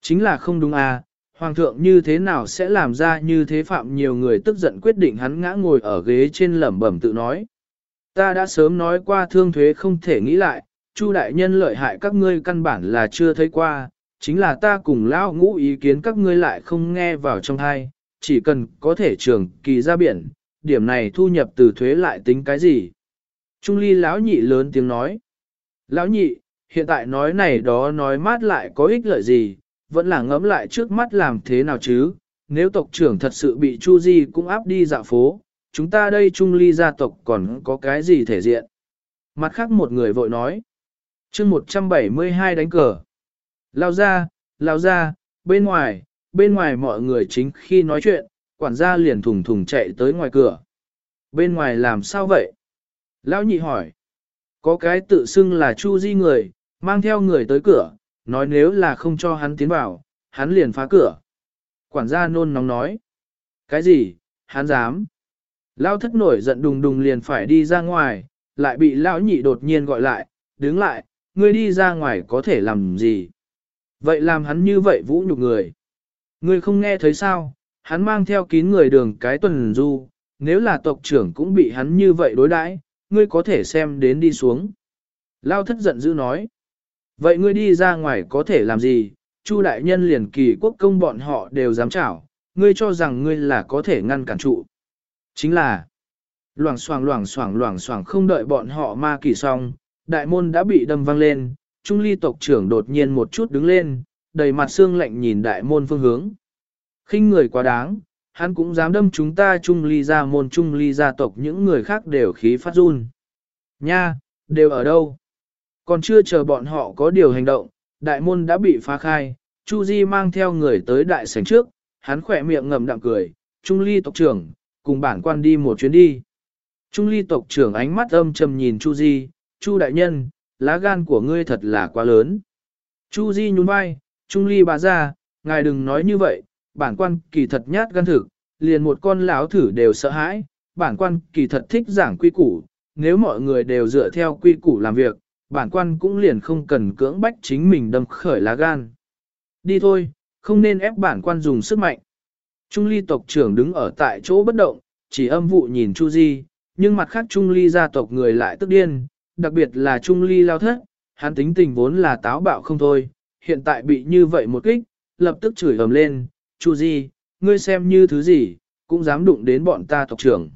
Chính là không đúng a, Hoàng thượng như thế nào sẽ làm ra như thế phạm nhiều người tức giận quyết định hắn ngã ngồi ở ghế trên lẩm bẩm tự nói. Ta đã sớm nói qua thương thuế không thể nghĩ lại, Chu đại nhân lợi hại các ngươi căn bản là chưa thấy qua, chính là ta cùng lão ngũ ý kiến các ngươi lại không nghe vào trong hai, chỉ cần có thể trường kỳ ra biển, điểm này thu nhập từ thuế lại tính cái gì? Trung ly lão nhị lớn tiếng nói. Lão nhị, hiện tại nói này đó nói mát lại có ích lợi gì, vẫn là ngẫm lại trước mắt làm thế nào chứ, nếu tộc trưởng thật sự bị Chu Di cũng áp đi dạo phố, chúng ta đây Trung ly gia tộc còn có cái gì thể diện? Mặt khác một người vội nói. chương 172 đánh cờ. Lao ra, lao ra, bên ngoài, bên ngoài mọi người chính khi nói chuyện, quản gia liền thùng thùng chạy tới ngoài cửa. Bên ngoài làm sao vậy? Lão nhị hỏi. Có cái tự xưng là Chu Di người, mang theo người tới cửa, nói nếu là không cho hắn tiến vào, hắn liền phá cửa. Quản gia nôn nóng nói. Cái gì, hắn dám? Lão thất nổi giận đùng đùng liền phải đi ra ngoài, lại bị lão nhị đột nhiên gọi lại, đứng lại, ngươi đi ra ngoài có thể làm gì? Vậy làm hắn như vậy vũ nhục người. Ngươi không nghe thấy sao, hắn mang theo kín người đường cái tuần du, nếu là tộc trưởng cũng bị hắn như vậy đối đãi, ngươi có thể xem đến đi xuống. Lao thất giận dữ nói. Vậy ngươi đi ra ngoài có thể làm gì, Chu đại nhân liền kỳ quốc công bọn họ đều dám chảo, ngươi cho rằng ngươi là có thể ngăn cản trụ. Chính là, loảng xoảng loảng xoảng loảng xoảng không đợi bọn họ ma kỳ xong, đại môn đã bị đâm văng lên, trung ly tộc trưởng đột nhiên một chút đứng lên, đầy mặt xương lạnh nhìn đại môn phương hướng khinh người quá đáng, hắn cũng dám đâm chúng ta Trung ly ra môn Trung ly gia tộc những người khác đều khí phát run. Nha, đều ở đâu? Còn chưa chờ bọn họ có điều hành động, đại môn đã bị phá khai, Chu Di mang theo người tới đại sảnh trước, hắn khỏe miệng ngậm đạm cười, Trung ly tộc trưởng, cùng bản quan đi một chuyến đi. Trung ly tộc trưởng ánh mắt âm trầm nhìn Chu Di, Chu đại nhân, lá gan của ngươi thật là quá lớn. Chu Di nhún vai, Trung ly bà ra, ngài đừng nói như vậy, bản quan kỳ thật nhát gan thực, liền một con lão thử đều sợ hãi, bản quan kỳ thật thích giảng quy củ, nếu mọi người đều dựa theo quy củ làm việc, bản quan cũng liền không cần cưỡng bách chính mình đâm khởi lá gan. Đi thôi, không nên ép bản quan dùng sức mạnh. Trung ly tộc trưởng đứng ở tại chỗ bất động, chỉ âm vụ nhìn Chu Di, nhưng mặt khác Trung ly gia tộc người lại tức điên, đặc biệt là Trung ly lao thất, hắn tính tình vốn là táo bạo không thôi, hiện tại bị như vậy một kích, lập tức chửi ầm lên, Chu Di, ngươi xem như thứ gì, cũng dám đụng đến bọn ta tộc trưởng.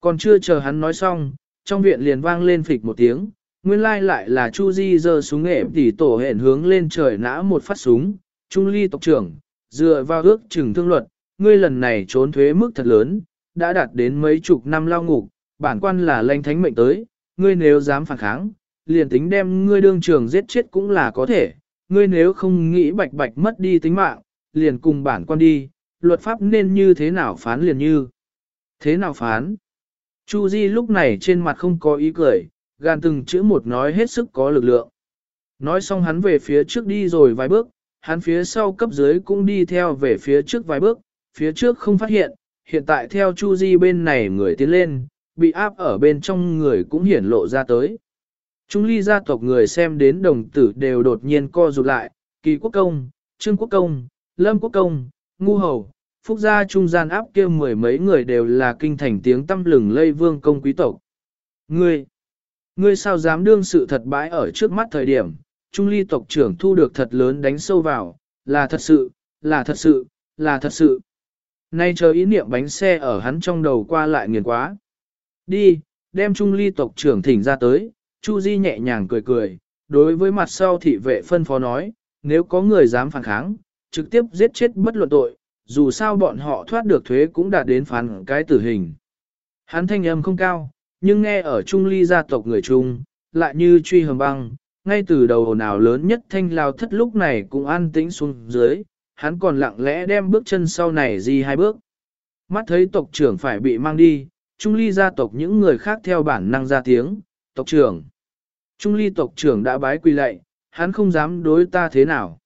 Còn chưa chờ hắn nói xong, trong viện liền vang lên phịch một tiếng, nguyên lai lại là Chu Di giơ súng nghệ tỉ tổ hẹn hướng lên trời nã một phát súng, Trung Ly tộc trưởng, dựa vào ước chừng thương luật, ngươi lần này trốn thuế mức thật lớn, đã đạt đến mấy chục năm lao ngục, bản quan là lãnh thánh mệnh tới, ngươi nếu dám phản kháng, liền tính đem ngươi đương trường giết chết cũng là có thể, ngươi nếu không nghĩ bạch bạch mất đi tính mạng, liền cùng bản quan đi, luật pháp nên như thế nào phán liền như. Thế nào phán? Chu Di lúc này trên mặt không có ý cười, gan từng chữ một nói hết sức có lực lượng. Nói xong hắn về phía trước đi rồi vài bước, hắn phía sau cấp dưới cũng đi theo về phía trước vài bước, phía trước không phát hiện, hiện tại theo Chu Di bên này người tiến lên, bị áp ở bên trong người cũng hiển lộ ra tới. Trung ly gia tộc người xem đến đồng tử đều đột nhiên co rụt lại, kỳ quốc công, trương quốc công, lâm quốc công, ngu hầu, phúc gia trung gian áp kia mười mấy người đều là kinh thành tiếng tâm lừng lây vương công quý tộc. Ngươi, ngươi sao dám đương sự thật bãi ở trước mắt thời điểm, trung ly tộc trưởng thu được thật lớn đánh sâu vào, là thật sự, là thật sự, là thật sự. Nay chờ ý niệm bánh xe ở hắn trong đầu qua lại nghiền quá. Đi, đem trung ly tộc trưởng thỉnh ra tới, Chu Di nhẹ nhàng cười cười, đối với mặt sau thị vệ phân phó nói, nếu có người dám phản kháng, trực tiếp giết chết bất luận tội, dù sao bọn họ thoát được thuế cũng đạt đến phán cái tử hình. Hắn thanh âm không cao, nhưng nghe ở Trung Ly gia tộc người Trung, lại như truy hầm băng, ngay từ đầu nào lớn nhất thanh lao thất lúc này cũng an tĩnh xuống dưới, hắn còn lặng lẽ đem bước chân sau này di hai bước. Mắt thấy tộc trưởng phải bị mang đi, Trung Ly gia tộc những người khác theo bản năng ra tiếng, tộc trưởng. Trung Ly tộc trưởng đã bái quỳ lạy, hắn không dám đối ta thế nào.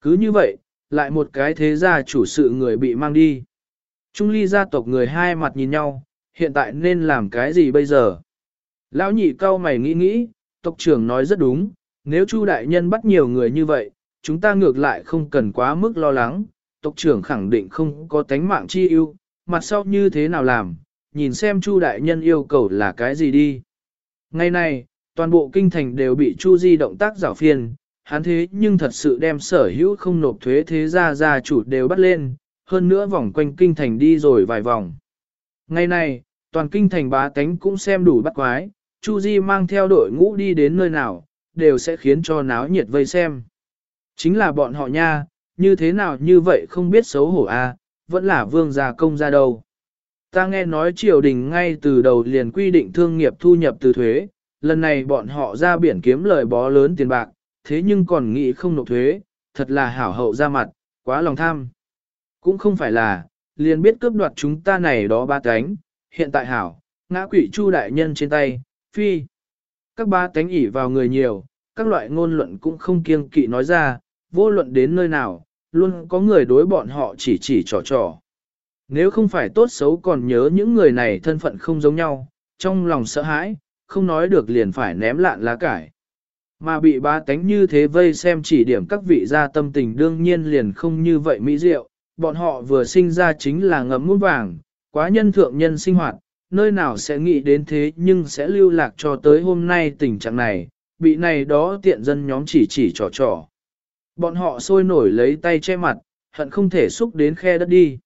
Cứ như vậy, lại một cái thế gia chủ sự người bị mang đi. Trung ly gia tộc người hai mặt nhìn nhau, hiện tại nên làm cái gì bây giờ? Lão nhị cao mày nghĩ nghĩ, tộc trưởng nói rất đúng, nếu Chu đại nhân bắt nhiều người như vậy, chúng ta ngược lại không cần quá mức lo lắng, tộc trưởng khẳng định không có tánh mạng chi ưu, mặt sau như thế nào làm, nhìn xem Chu đại nhân yêu cầu là cái gì đi. Ngày nay, toàn bộ kinh thành đều bị Chu Di động tác rảo phiền, hắn thế nhưng thật sự đem sở hữu không nộp thuế thế gia gia chủ đều bắt lên, hơn nữa vòng quanh kinh thành đi rồi vài vòng. Ngày này, toàn kinh thành bá tánh cũng xem đủ bắt quái, Chu Di mang theo đội ngũ đi đến nơi nào, đều sẽ khiến cho náo nhiệt vây xem. Chính là bọn họ nha, như thế nào như vậy không biết xấu hổ a, à, vẫn là vương gia công gia đâu. Ta nghe nói triều đình ngay từ đầu liền quy định thương nghiệp thu nhập từ thuế, lần này bọn họ ra biển kiếm lời bó lớn tiền bạc, thế nhưng còn nghĩ không nộp thuế, thật là hảo hậu ra mặt, quá lòng tham. Cũng không phải là, liền biết cướp đoạt chúng ta này đó ba cánh, hiện tại hảo, ngã quỷ chu đại nhân trên tay, phi. Các ba cánh ỉ vào người nhiều, các loại ngôn luận cũng không kiêng kỵ nói ra, vô luận đến nơi nào, luôn có người đối bọn họ chỉ chỉ trò trò. Nếu không phải tốt xấu còn nhớ những người này thân phận không giống nhau, trong lòng sợ hãi, không nói được liền phải ném lạn lá cải. Mà bị ba tánh như thế vây xem chỉ điểm các vị gia tâm tình đương nhiên liền không như vậy mỹ diệu, bọn họ vừa sinh ra chính là ngấm muôn vàng, quá nhân thượng nhân sinh hoạt, nơi nào sẽ nghĩ đến thế nhưng sẽ lưu lạc cho tới hôm nay tình trạng này, bị này đó tiện dân nhóm chỉ chỉ trò trò. Bọn họ sôi nổi lấy tay che mặt, hận không thể xúc đến khe đất đi.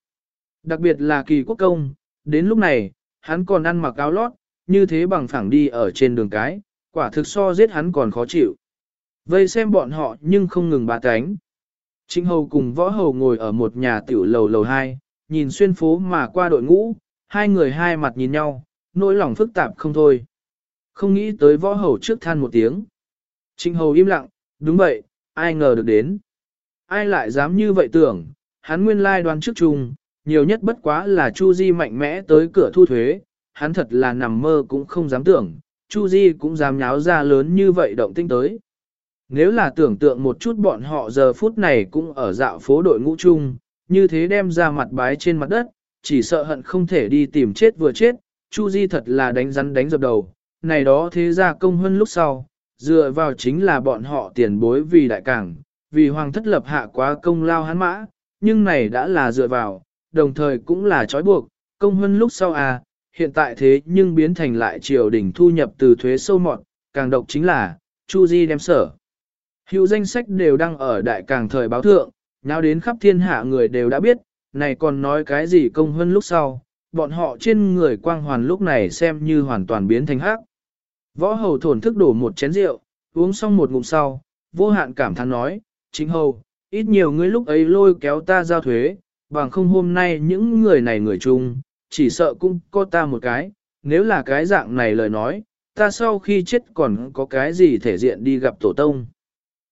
Đặc biệt là kỳ quốc công, đến lúc này, hắn còn ăn mặc áo lót, như thế bằng phẳng đi ở trên đường cái, quả thực so giết hắn còn khó chịu. Vây xem bọn họ nhưng không ngừng bà cánh. Trịnh hầu cùng võ hầu ngồi ở một nhà tiểu lầu lầu hai, nhìn xuyên phố mà qua đội ngũ, hai người hai mặt nhìn nhau, nỗi lòng phức tạp không thôi. Không nghĩ tới võ hầu trước than một tiếng. Trịnh hầu im lặng, đúng vậy, ai ngờ được đến. Ai lại dám như vậy tưởng, hắn nguyên lai đoán trước chung, nhiều nhất bất quá là Chu Di mạnh mẽ tới cửa thu thuế, hắn thật là nằm mơ cũng không dám tưởng, Chu Di cũng dám nháo ra lớn như vậy động tinh tới. Nếu là tưởng tượng một chút bọn họ giờ phút này cũng ở dạo phố đội ngũ chung, như thế đem ra mặt bái trên mặt đất, chỉ sợ hận không thể đi tìm chết vừa chết, Chu Di thật là đánh rắn đánh dập đầu, này đó thế ra công hơn lúc sau, dựa vào chính là bọn họ tiền bối vì đại cảng, vì hoàng thất lập hạ quá công lao hắn mã, nhưng này đã là dựa vào, đồng thời cũng là trói buộc, công hơn lúc sau à, hiện tại thế nhưng biến thành lại triều đình thu nhập từ thuế sâu mọt, càng độc chính là, Chu Di đem sở. Hữu danh sách đều đăng ở đại càng thời báo thượng, nào đến khắp thiên hạ người đều đã biết, này còn nói cái gì công hơn lúc sau, bọn họ trên người quang hoàn lúc này xem như hoàn toàn biến thành hắc. Võ hầu thổn thức đổ một chén rượu, uống xong một ngụm sau, vô hạn cảm thán nói, chính hầu, ít nhiều người lúc ấy lôi kéo ta giao thuế, bằng không hôm nay những người này người chung, chỉ sợ cũng có ta một cái, nếu là cái dạng này lời nói, ta sau khi chết còn có cái gì thể diện đi gặp tổ tông.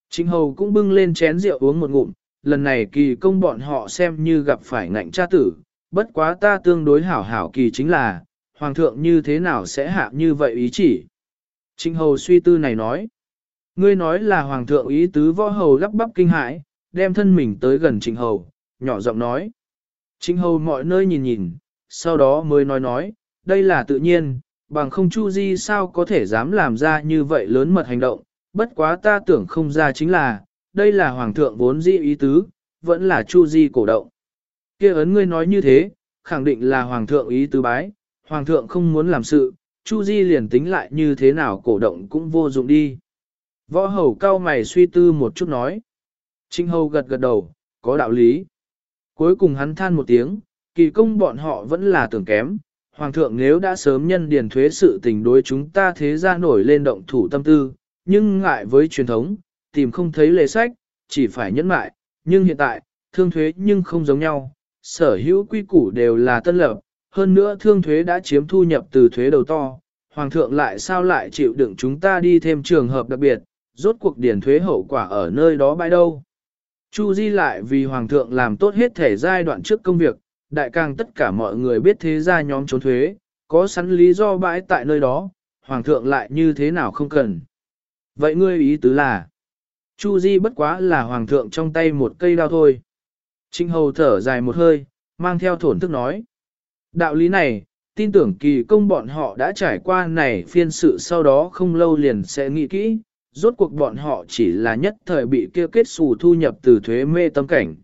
Trịnh hầu cũng bưng lên chén rượu uống một ngụm, lần này kỳ công bọn họ xem như gặp phải ngạnh cha tử, bất quá ta tương đối hảo hảo kỳ chính là, hoàng thượng như thế nào sẽ hạ như vậy ý chỉ. Trịnh hầu suy tư này nói, ngươi nói là hoàng thượng ý tứ võ hầu lắp bắp kinh hãi, đem thân mình tới gần trịnh hầu, nhỏ giọng nói. Trịnh hầu mọi nơi nhìn nhìn, sau đó mới nói nói, đây là tự nhiên, bằng không Chu Di sao có thể dám làm ra như vậy lớn mật hành động, bất quá ta tưởng không ra chính là, đây là hoàng thượng vốn dĩ ý tứ, vẫn là Chu Di cổ động. kia ấn ngươi nói như thế, khẳng định là hoàng thượng ý tứ bái, hoàng thượng không muốn làm sự, Chu Di liền tính lại như thế nào cổ động cũng vô dụng đi. Võ hầu cao mày suy tư một chút nói. Trinh hầu gật gật đầu, có đạo lý. Cuối cùng hắn than một tiếng, kỳ công bọn họ vẫn là tưởng kém. Hoàng thượng nếu đã sớm nhân điền thuế sự tình đối chúng ta thế ra nổi lên động thủ tâm tư, nhưng ngại với truyền thống, tìm không thấy lề sách, chỉ phải nhẫn mại, nhưng hiện tại, thương thuế nhưng không giống nhau, sở hữu quy củ đều là tân lập, hơn nữa thương thuế đã chiếm thu nhập từ thuế đầu to, hoàng thượng lại sao lại chịu đựng chúng ta đi thêm trường hợp đặc biệt, rốt cuộc điển thuế hậu quả ở nơi đó bãi đâu. Chu Di lại vì hoàng thượng làm tốt hết thể giai đoạn trước công việc, đại càng tất cả mọi người biết thế gia nhóm trốn thuế, có sẵn lý do bãi tại nơi đó, hoàng thượng lại như thế nào không cần. Vậy ngươi ý tứ là, Chu Di bất quá là hoàng thượng trong tay một cây đao thôi. Trinh Hầu thở dài một hơi, mang theo thổn thức nói. Đạo lý này, tin tưởng kỳ công bọn họ đã trải qua này phiên sự sau đó không lâu liền sẽ nghĩ kỹ, rốt cuộc bọn họ chỉ là nhất thời bị kia kết xù thu nhập từ thuế mê tâm cảnh.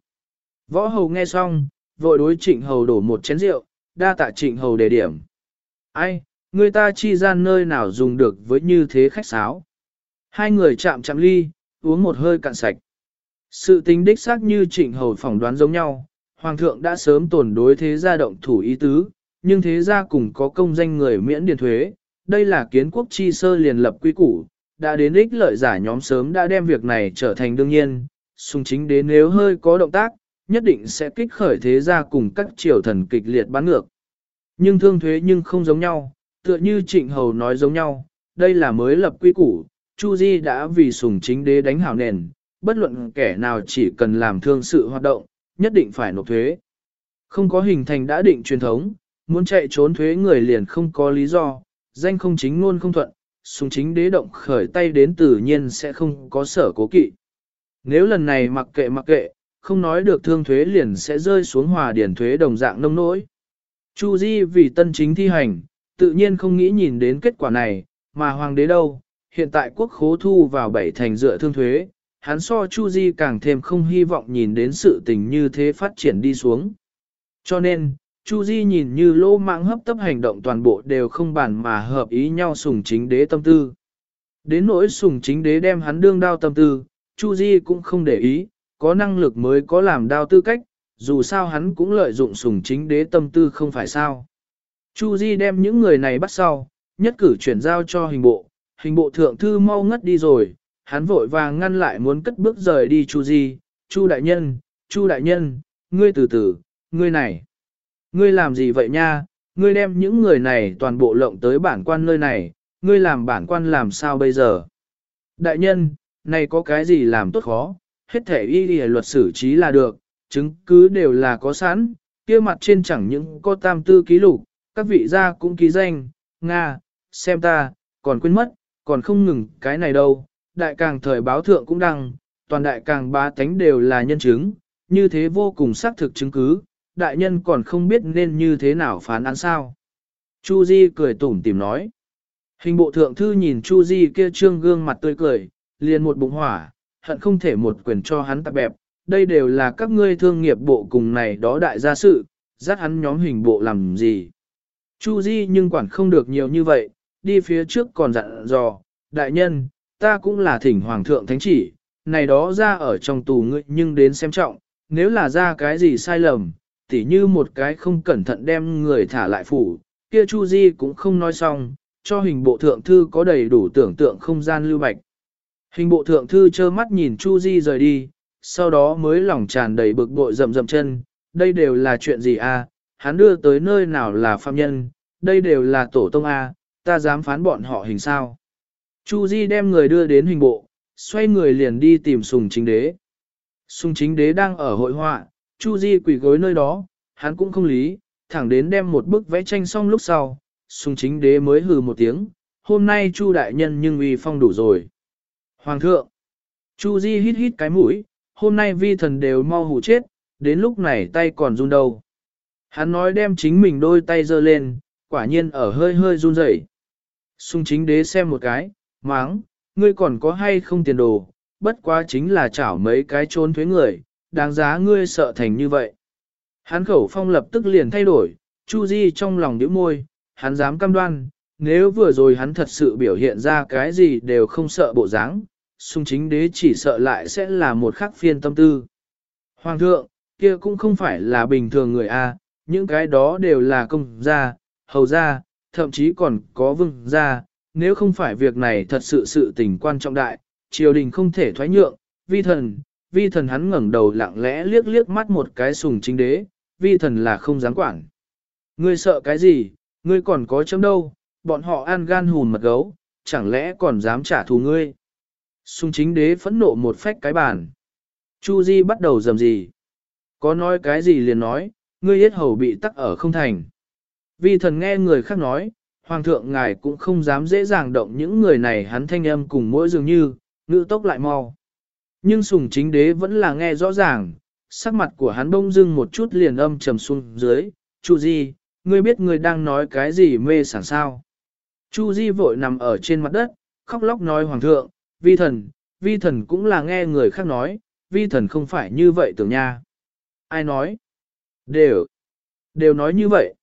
Võ Hầu nghe xong, vội đối trịnh Hầu đổ một chén rượu, đa tạ trịnh Hầu đề điểm. Ai, người ta chi gian nơi nào dùng được với như thế khách sáo. Hai người chạm chạm ly, uống một hơi cạn sạch. Sự tính đích xác như trịnh hầu phỏng đoán giống nhau, Hoàng thượng đã sớm tổn đối thế gia động thủ ý tứ, nhưng thế gia cùng có công danh người miễn điền thuế, đây là kiến quốc chi sơ liền lập quy củ, đã đến ích lợi giả nhóm sớm đã đem việc này trở thành đương nhiên, sung chính đến nếu hơi có động tác, nhất định sẽ kích khởi thế gia cùng các triều thần kịch liệt bán ngược. Nhưng thương thuế nhưng không giống nhau, tựa như trịnh hầu nói giống nhau, đây là mới lập quy củ, Chu Di đã vì sùng chính đế đánh hảo nền, bất luận kẻ nào chỉ cần làm thương sự hoạt động, nhất định phải nộp thuế. Không có hình thành đã định truyền thống, muốn chạy trốn thuế người liền không có lý do, danh không chính luôn không thuận, sùng chính đế động khởi tay đến tự nhiên sẽ không có sở cố kỵ. Nếu lần này mặc kệ mặc kệ, không nói được thương thuế liền sẽ rơi xuống hòa điển thuế đồng dạng nông nỗi. Chu Di vì tân chính thi hành, tự nhiên không nghĩ nhìn đến kết quả này, mà hoàng đế đâu, hiện tại quốc khố thu vào bảy thành dựa thương thuế, hắn so Chu Di càng thêm không hy vọng nhìn đến sự tình như thế phát triển đi xuống. Cho nên, Chu Di nhìn như lô mạng hấp tấp hành động toàn bộ đều không bản mà hợp ý nhau sùng chính đế tâm tư. Đến nỗi sùng chính đế đem hắn đương đao tâm tư, Chu Di cũng không để ý, có năng lực mới có làm đao tư cách, dù sao hắn cũng lợi dụng sùng chính đế tâm tư không phải sao. Chu Di đem những người này bắt sau, nhất cử chuyển giao cho hình bộ, hình bộ thượng thư mau ngất đi rồi, hắn vội vàng ngăn lại muốn cất bước rời đi Chu Di, Chu đại nhân, Chu đại nhân, ngươi từ từ, ngươi này, ngươi làm gì vậy nha, ngươi đem những người này toàn bộ lộng tới bản quan nơi này, ngươi làm bản quan làm sao bây giờ? Đại nhân, này có cái gì làm tốt khó, hết thể y lìa luật xử trí là được, chứng cứ đều là có sẵn, kia mặt trên chẳng những có tam tư ký lục, các vị gia cũng ký danh, Nga, xem ta, còn quên mất, còn không ngừng cái này đâu, đại càng thời báo thượng cũng đăng, toàn đại càng bá tánh đều là nhân chứng, như thế vô cùng xác thực chứng cứ, đại nhân còn không biết nên như thế nào phán án sao. Chu Di cười tủm tỉm nói. Hình bộ thượng thư nhìn Chu Di kia trương gương mặt tươi cười, liền một bụng hỏa, hận không thể một quyền cho hắn tạp bẹp, đây đều là các ngươi thương nghiệp bộ cùng này đó đại gia sự, dắt hắn nhóm hình bộ làm gì. Chu Di nhưng quản không được nhiều như vậy, đi phía trước còn dặn dò, đại nhân, ta cũng là thỉnh hoàng thượng thánh chỉ, này đó ra ở trong tù ngươi nhưng đến xem trọng, nếu là ra cái gì sai lầm, tỉ như một cái không cẩn thận đem người thả lại phủ, kia Chu Di cũng không nói xong, cho hình bộ thượng thư có đầy đủ tưởng tượng không gian lưu bạch. Hình bộ thượng thư trơ mắt nhìn Chu Di rời đi, sau đó mới lòng tràn đầy bực bội rầm rầm chân, đây đều là chuyện gì a? À? hắn đưa tới nơi nào là phạm nhân, đây đều là tổ tông a, à? Ta dám phán bọn họ hình sao. Chu Di đem người đưa đến hình bộ, xoay người liền đi tìm sùng chính đế. Sung chính đế đang ở hội họa, Chu Di quỳ gối nơi đó, hắn cũng không lý, thẳng đến đem một bức vẽ tranh xong lúc sau, sung chính đế mới hừ một tiếng, hôm nay Chu đại nhân nhưng uy phong đủ rồi. Hoàng thượng, Chu Di hít hít cái mũi, hôm nay vi thần đều mau hủ chết, đến lúc này tay còn run đầu. Hắn nói đem chính mình đôi tay giơ lên, quả nhiên ở hơi hơi run rẩy. Sung chính đế xem một cái, máng, ngươi còn có hay không tiền đồ, bất quá chính là chảo mấy cái trốn thuế người, đáng giá ngươi sợ thành như vậy. Hắn khẩu phong lập tức liền thay đổi, Chu Di trong lòng nhíu môi, hắn dám cam đoan, nếu vừa rồi hắn thật sự biểu hiện ra cái gì đều không sợ bộ dáng, sung chính đế chỉ sợ lại sẽ là một khắc phiên tâm tư. Hoàng thượng, kia cũng không phải là bình thường người A, những cái đó đều là công gia, hầu gia, thậm chí còn có vương gia, nếu không phải việc này thật sự sự tình quan trọng đại, triều đình không thể thoái nhượng, vi thần, vi thần hắn ngẩng đầu lặng lẽ liếc liếc mắt một cái sùng chính đế, vi thần là không dám quản. Ngươi sợ cái gì, ngươi còn có chấm đâu, bọn họ ăn gan hùn mật gấu, chẳng lẽ còn dám trả thù ngươi. Sùng chính đế phẫn nộ một phách cái bàn. Chu Di bắt đầu dầm gì. Có nói cái gì liền nói, ngươi yết hầu bị tắc ở không thành. Vi thần nghe người khác nói, hoàng thượng ngài cũng không dám dễ dàng động những người này hắn thanh âm cùng mỗi dường như, ngữ tốc lại mau. Nhưng sùng chính đế vẫn là nghe rõ ràng, sắc mặt của hắn bông dưng một chút liền âm trầm xuống dưới, Chu Di, ngươi biết ngươi đang nói cái gì mê sảng sao. Chu Di vội nằm ở trên mặt đất, khóc lóc nói hoàng thượng, vi thần, vi thần cũng là nghe người khác nói, vi thần không phải như vậy tưởng nha. Ai nói? Đều, đều nói như vậy.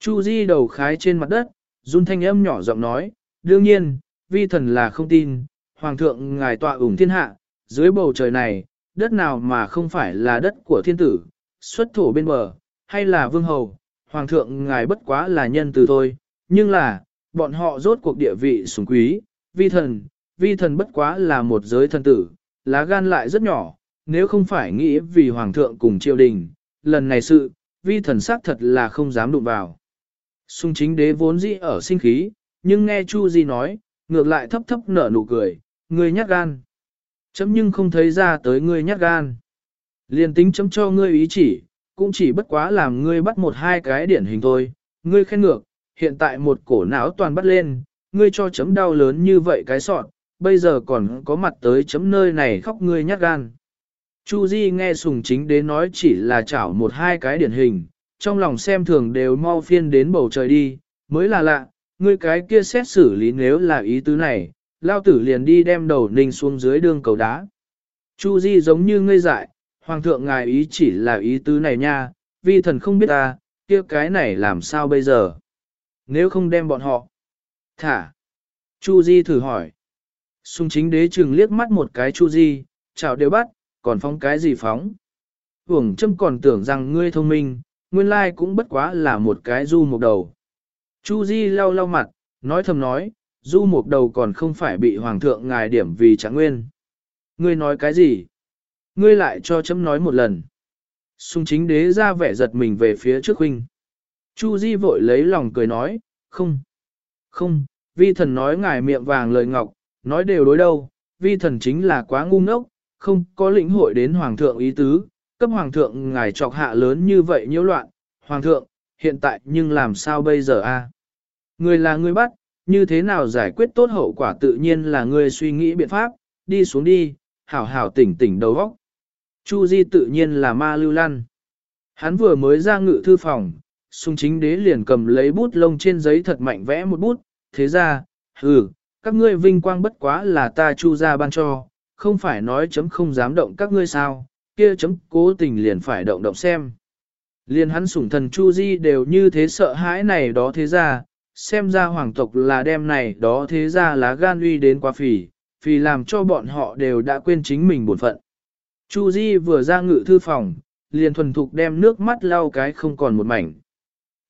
Chu Di đầu khái trên mặt đất, run thanh âm nhỏ giọng nói, đương nhiên, vi thần là không tin, hoàng thượng ngài tọa ủng thiên hạ, dưới bầu trời này, đất nào mà không phải là đất của thiên tử, xuất thổ bên bờ, hay là vương hầu, hoàng thượng ngài bất quá là nhân từ thôi, nhưng là, bọn họ rốt cuộc địa vị sủng quý, vi thần, vi thần bất quá là một giới thần tử, lá gan lại rất nhỏ, nếu không phải nghĩ vì hoàng thượng cùng triều đình, lần này sự, vi thần xác thật là không dám đụng vào. Sung chính đế vốn dĩ ở sinh khí, nhưng nghe Chu Di nói, ngược lại thấp thấp nở nụ cười, ngươi nhát gan. Chấm nhưng không thấy ra tới ngươi nhát gan. Liên tính chấm cho ngươi ý chỉ, cũng chỉ bất quá làm ngươi bắt một hai cái điển hình thôi, ngươi khen ngược, hiện tại một cổ não toàn bắt lên, ngươi cho chấm đau lớn như vậy cái sọn, bây giờ còn có mặt tới chấm nơi này khóc ngươi nhát gan. Chu Di nghe sùng chính đế nói chỉ là chảo một hai cái điển hình, trong lòng xem thường đều mau phiên đến bầu trời đi, mới là lạ, ngươi cái kia xét xử lý nếu là ý tứ này, lao tử liền đi đem đầu ninh xuống dưới đường cầu đá. Chu Di giống như ngươi dại, hoàng thượng ngài ý chỉ là ý tứ này nha, vi thần không biết ta, kia cái này làm sao bây giờ? Nếu không đem bọn họ thả. Chu Di thử hỏi. Xung chính đế trừng liếc mắt một cái Chu Di, chào đều bắt, còn phóng cái gì phóng? Hưởng châm còn tưởng rằng ngươi thông minh, nguyên lai cũng bất quá là một cái du một đầu. Chu Di lau lau mặt, nói thầm nói, du một đầu còn không phải bị hoàng thượng ngài điểm vì chẳng nguyên. Ngươi nói cái gì? Ngươi lại cho chấm nói một lần. Xung chính đế ra vẻ giật mình về phía trước huynh. Chu Di vội lấy lòng cười nói, không, không, vi thần nói ngài miệng vàng lời ngọc, nói đều đối đâu, vi thần chính là quá ngu ngốc, không có lĩnh hội đến hoàng thượng ý tứ, cấp hoàng thượng ngài trọc hạ lớn như vậy nhiễu loạn, hoàng thượng, hiện tại nhưng làm sao bây giờ a? Người là người bắt, như thế nào giải quyết tốt hậu quả tự nhiên là người suy nghĩ biện pháp, đi xuống đi, hảo hảo tỉnh tỉnh đầu óc. Chu Di tự nhiên là ma lưu lăn. Hắn vừa mới ra ngự thư phòng, sung chính đế liền cầm lấy bút lông trên giấy thật mạnh vẽ một bút, thế ra, hừ, các ngươi vinh quang bất quá là ta chu ra ban cho, không phải nói chấm không dám động các ngươi sao, kia chấm cố tình liền phải động động xem. Liền hắn sủng thần Chu Di đều như thế sợ hãi này đó thế ra, xem ra hoàng tộc là đem này đó thế ra lá gan uy đến quá phỉ, phỉ làm cho bọn họ đều đã quên chính mình bổn phận. Chu Di vừa ra ngự thư phòng, liền thuần thục đem nước mắt lau cái không còn một mảnh.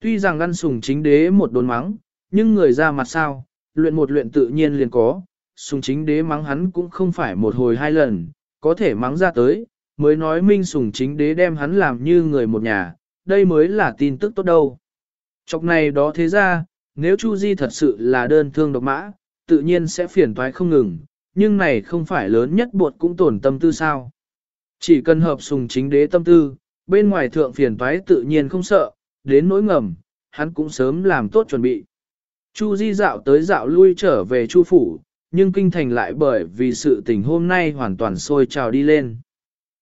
Tuy rằng ngăn sùng chính đế một đồn mắng, nhưng người ra mặt sao, luyện một luyện tự nhiên liền có, sùng chính đế mắng hắn cũng không phải một hồi hai lần, có thể mắng ra tới, mới nói minh sùng chính đế đem hắn làm như người một nhà, đây mới là tin tức tốt đâu. Chọc này đó thế ra, nếu Chu Di thật sự là đơn thương độc mã, tự nhiên sẽ phiền toái không ngừng, nhưng này không phải lớn nhất buộc cũng tổn tâm tư sao. Chỉ cần hợp sùng chính đế tâm tư, bên ngoài thượng phiền toái tự nhiên không sợ, đến nỗi ngầm, hắn cũng sớm làm tốt chuẩn bị. Chu Di dạo tới dạo lui trở về Chu phủ, nhưng kinh thành lại bởi vì sự tình hôm nay hoàn toàn sôi trào đi lên.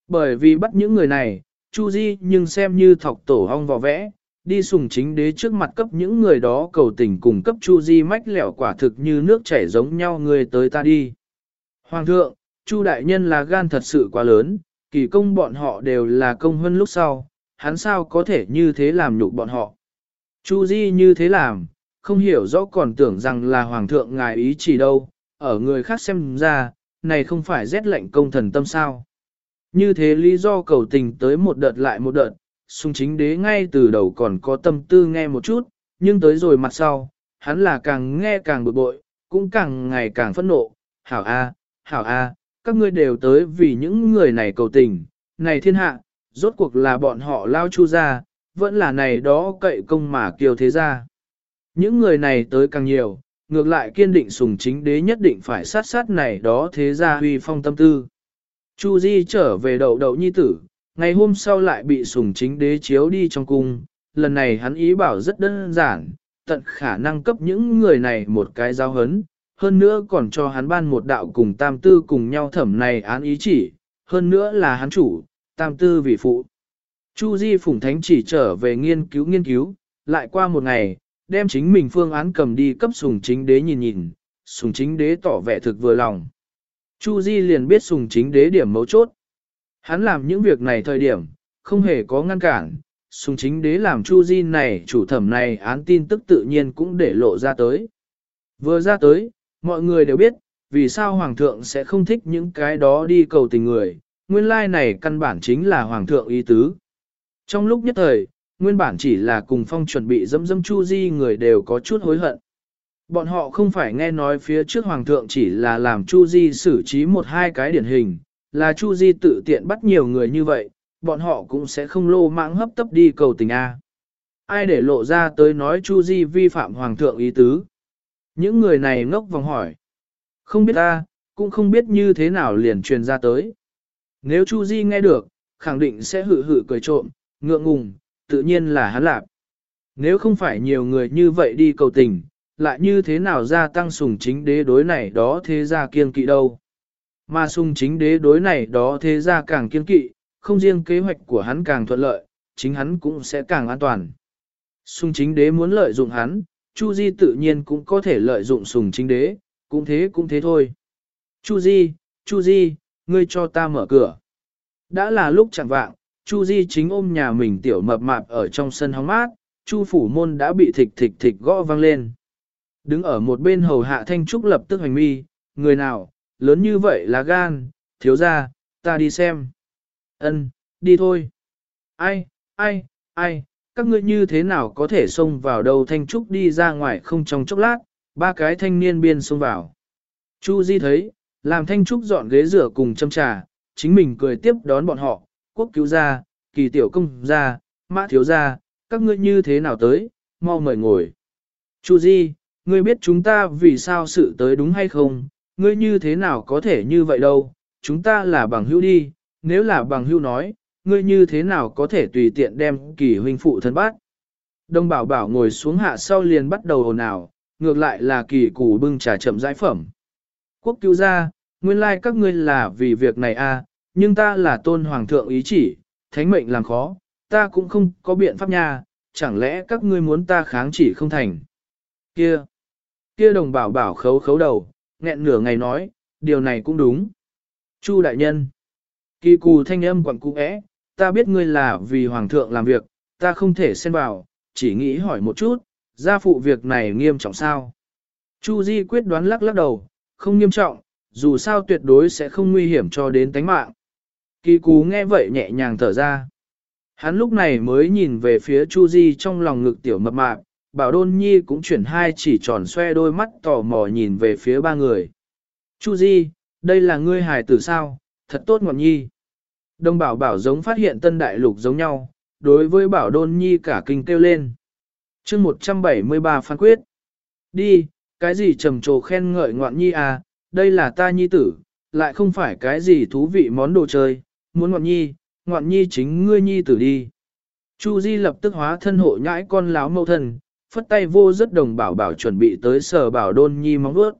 Bởi vì bắt những người này, Chu Di nhưng xem như thọc tổ hong vò vẽ, đi sùng chính đế trước mặt cấp những người đó cầu tình cùng cấp Chu Di mách lẻo quả thực như nước chảy giống nhau người tới ta đi. Hoàng thượng, Chu đại nhân là gan thật sự quá lớn, kỳ công bọn họ đều là công hơn lúc sau, hắn sao có thể như thế làm nhục bọn họ. Chu Di như thế làm, không hiểu rõ còn tưởng rằng là Hoàng thượng ngài ý chỉ đâu, ở người khác xem ra, này không phải rét lệnh công thần tâm sao. Như thế lý do cầu tình tới một đợt lại một đợt, sung chính đế ngay từ đầu còn có tâm tư nghe một chút, nhưng tới rồi mặt sau, hắn là càng nghe càng bực bội, cũng càng ngày càng phẫn nộ, hảo a, hảo a, các ngươi đều tới vì những người này cầu tình, này thiên hạ, rốt cuộc là bọn họ lao chu ra, vẫn là này đó cậy công mà kiều thế ra. Những người này tới càng nhiều, ngược lại kiên định sùng chính đế nhất định phải sát sát này đó thế ra huy phong tâm tư. Chu Di trở về đậu đậu nhi tử, ngày hôm sau lại bị sùng chính đế chiếu đi trong cung, lần này hắn ý bảo rất đơn giản, tận khả năng cấp những người này một cái giáo hấn, hơn nữa còn cho hắn ban một đạo cùng tam tư cùng nhau thẩm này án ý chỉ, hơn nữa là hắn chủ, tam tư vị phụ. Chu Di Phủng Thánh chỉ trở về nghiên cứu nghiên cứu, lại qua một ngày, đem chính mình phương án cầm đi cấp sùng chính đế nhìn nhìn, sùng chính đế tỏ vẻ thực vừa lòng. Chu Di liền biết sùng chính đế điểm mấu chốt. Hắn làm những việc này thời điểm, không hề có ngăn cản, sùng chính đế làm Chu Di này chủ thẩm này án tin tức tự nhiên cũng để lộ ra tới. Vừa ra tới, mọi người đều biết, vì sao Hoàng thượng sẽ không thích những cái đó đi cầu tình người, nguyên lai này căn bản chính là Hoàng thượng ý tứ. Trong lúc nhất thời, nguyên bản chỉ là cùng phong chuẩn bị dâm dâm Chu Di người đều có chút hối hận. Bọn họ không phải nghe nói phía trước Hoàng thượng chỉ là làm Chu Di xử trí một hai cái điển hình, là Chu Di tự tiện bắt nhiều người như vậy, bọn họ cũng sẽ không lô mãng hấp tấp đi cầu tình A. Ai để lộ ra tới nói Chu Di vi phạm Hoàng thượng ý tứ? Những người này ngốc vòng hỏi. Không biết ta, cũng không biết như thế nào liền truyền ra tới. Nếu Chu Di nghe được, khẳng định sẽ hự hự cười trộm, ngượng ngùng, tự nhiên là hắn lạp. Nếu không phải nhiều người như vậy đi cầu tình, lại như thế nào gia tăng sùng chính đế đối này đó thế gia kiên kỵ đâu. Mà sùng chính đế đối này đó thế gia càng kiên kỵ, không riêng kế hoạch của hắn càng thuận lợi, chính hắn cũng sẽ càng an toàn. Sùng chính đế muốn lợi dụng hắn, Chu Di tự nhiên cũng có thể lợi dụng sùng chính đế, cũng thế cũng thế thôi. Chu Di, Chu Di, ngươi cho ta mở cửa. Đã là lúc chẳng vạng, Chu Di chính ôm nhà mình tiểu mập mạp ở trong sân hóng mát, Chu phủ môn đã bị thịch thịch thịch gõ vang lên. Đứng ở một bên hầu hạ thanh trúc lập tức hành mi, người nào, lớn như vậy là gan, thiếu ra, ta đi xem. Ân, đi thôi. Ai, ai, ai, các ngươi như thế nào có thể xông vào đâu thanh trúc đi ra ngoài không trong chốc lát, ba cái thanh niên biên xông vào. Chu Di thấy, làm thanh trúc dọn ghế rửa cùng châm trà, chính mình cười tiếp đón bọn họ, quốc cứu gia, kỳ tiểu công gia, mã thiếu gia, các ngươi như thế nào tới, mau mời ngồi. Chu Di, ngươi biết chúng ta vì sao sự tới đúng hay không, ngươi như thế nào có thể như vậy đâu, chúng ta là bằng hữu đi, nếu là bằng hữu nói, ngươi như thế nào có thể tùy tiện đem kỳ huynh phụ thân bát. Đông bảo bảo ngồi xuống hạ sau liền bắt đầu ồn ào, ngược lại là kỳ củ bưng trà chậm giải phẩm. Quốc cứu gia, nguyên lai like các ngươi là vì việc này à, nhưng ta là tôn hoàng thượng ý chỉ, thánh mệnh làm khó, ta cũng không có biện pháp nha, chẳng lẽ các ngươi muốn ta kháng chỉ không thành. Kia, kia đồng bảo bảo khấu khấu đầu, nghẹn nửa ngày nói, điều này cũng đúng. Chu đại nhân, kỳ cù thanh âm quặng cụ ẽ, ta biết ngươi là vì hoàng thượng làm việc, ta không thể xen vào, chỉ nghĩ hỏi một chút, gia phụ việc này nghiêm trọng sao? Chu Di quyết đoán lắc lắc đầu, không nghiêm trọng, dù sao tuyệt đối sẽ không nguy hiểm cho đến tánh mạng. Kỳ cú nghe vậy nhẹ nhàng thở ra. Hắn lúc này mới nhìn về phía Chu Di trong lòng ngực tiểu mập mạp, bảo đôn nhi cũng chuyển hai chỉ tròn xoe đôi mắt tò mò nhìn về phía ba người. Chu Di, đây là ngươi hài tử sao, thật tốt ngọn nhi. Đông bảo bảo giống phát hiện tân đại lục giống nhau, đối với bảo đôn nhi cả kinh kêu lên. chương 173 phán quyết. Đi, cái gì trầm trồ khen ngợi ngoạn nhi à, đây là ta nhi tử, lại không phải cái gì thú vị món đồ chơi, muốn ngoạn nhi, ngoạn nhi chính ngươi nhi tử đi. Chu Di lập tức hóa thân hộ nhãi con láo mâu thần phất tay vô rất đồng bảo bảo chuẩn bị tới sở bảo đôn nhi móng vuốt.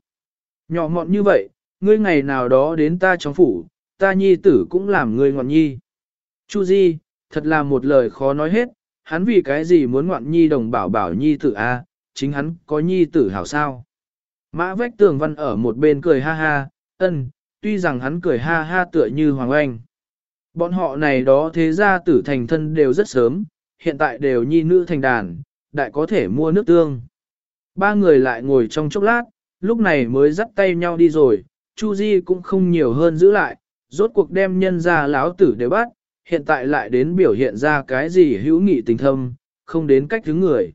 Nhỏ mọn như vậy, ngươi ngày nào đó đến ta trong phủ, ta nhi tử cũng làm ngươi ngoạn nhi. Chu Di, thật là một lời khó nói hết, hắn vì cái gì muốn ngoạn nhi đồng bảo bảo nhi tử a, chính hắn có nhi tử hảo sao. Mã vách tường văn ở một bên cười ha ha, ân, tuy rằng hắn cười ha ha tựa như Hoàng Anh. Bọn họ này đó thế ra tử thành thân đều rất sớm, hiện tại đều nhi nữ thành đàn, đại có thể mua nước tương. Ba người lại ngồi trong chốc lát, lúc này mới dắt tay nhau đi rồi, Chu Di cũng không nhiều hơn giữ lại, rốt cuộc đem nhân ra láo tử đều bắt, hiện tại lại đến biểu hiện ra cái gì hữu nghị tình thâm, không đến cách thứ người.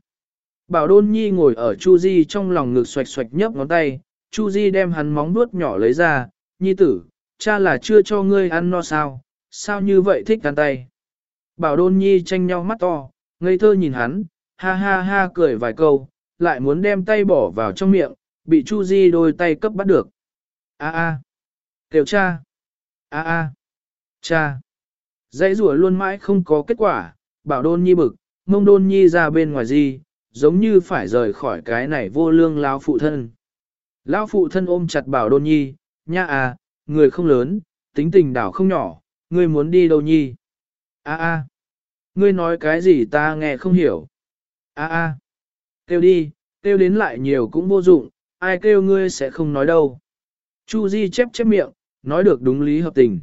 Bảo Đôn Nhi ngồi ở Chu Di trong lòng ngực xoạch xoạch nhấp ngón tay, Chu Di đem hắn móng vuốt nhỏ lấy ra, Nhi tử, cha là chưa cho ngươi ăn no sao, sao như vậy thích ăn tay. Bảo Đôn Nhi tranh nhau mắt to, ngây thơ nhìn hắn, ha ha ha cười vài câu, lại muốn đem tay bỏ vào trong miệng, bị Chu Di đôi tay cấp bắt được. A a, tiểu cha, a a, cha. Dãy rủa luôn mãi không có kết quả, bảo đôn nhi bực, mông đôn nhi ra bên ngoài gì, giống như phải rời khỏi cái này vô lương lão phụ thân. Lão phụ thân ôm chặt bảo đôn nhi, nha à, người không lớn, tính tình đảo không nhỏ, ngươi muốn đi đâu nhi? A a, ngươi nói cái gì ta nghe không hiểu. A a, kêu đi, kêu đến lại nhiều cũng vô dụng, ai kêu ngươi sẽ không nói đâu. Chu Di chép chép miệng, nói được đúng lý hợp tình.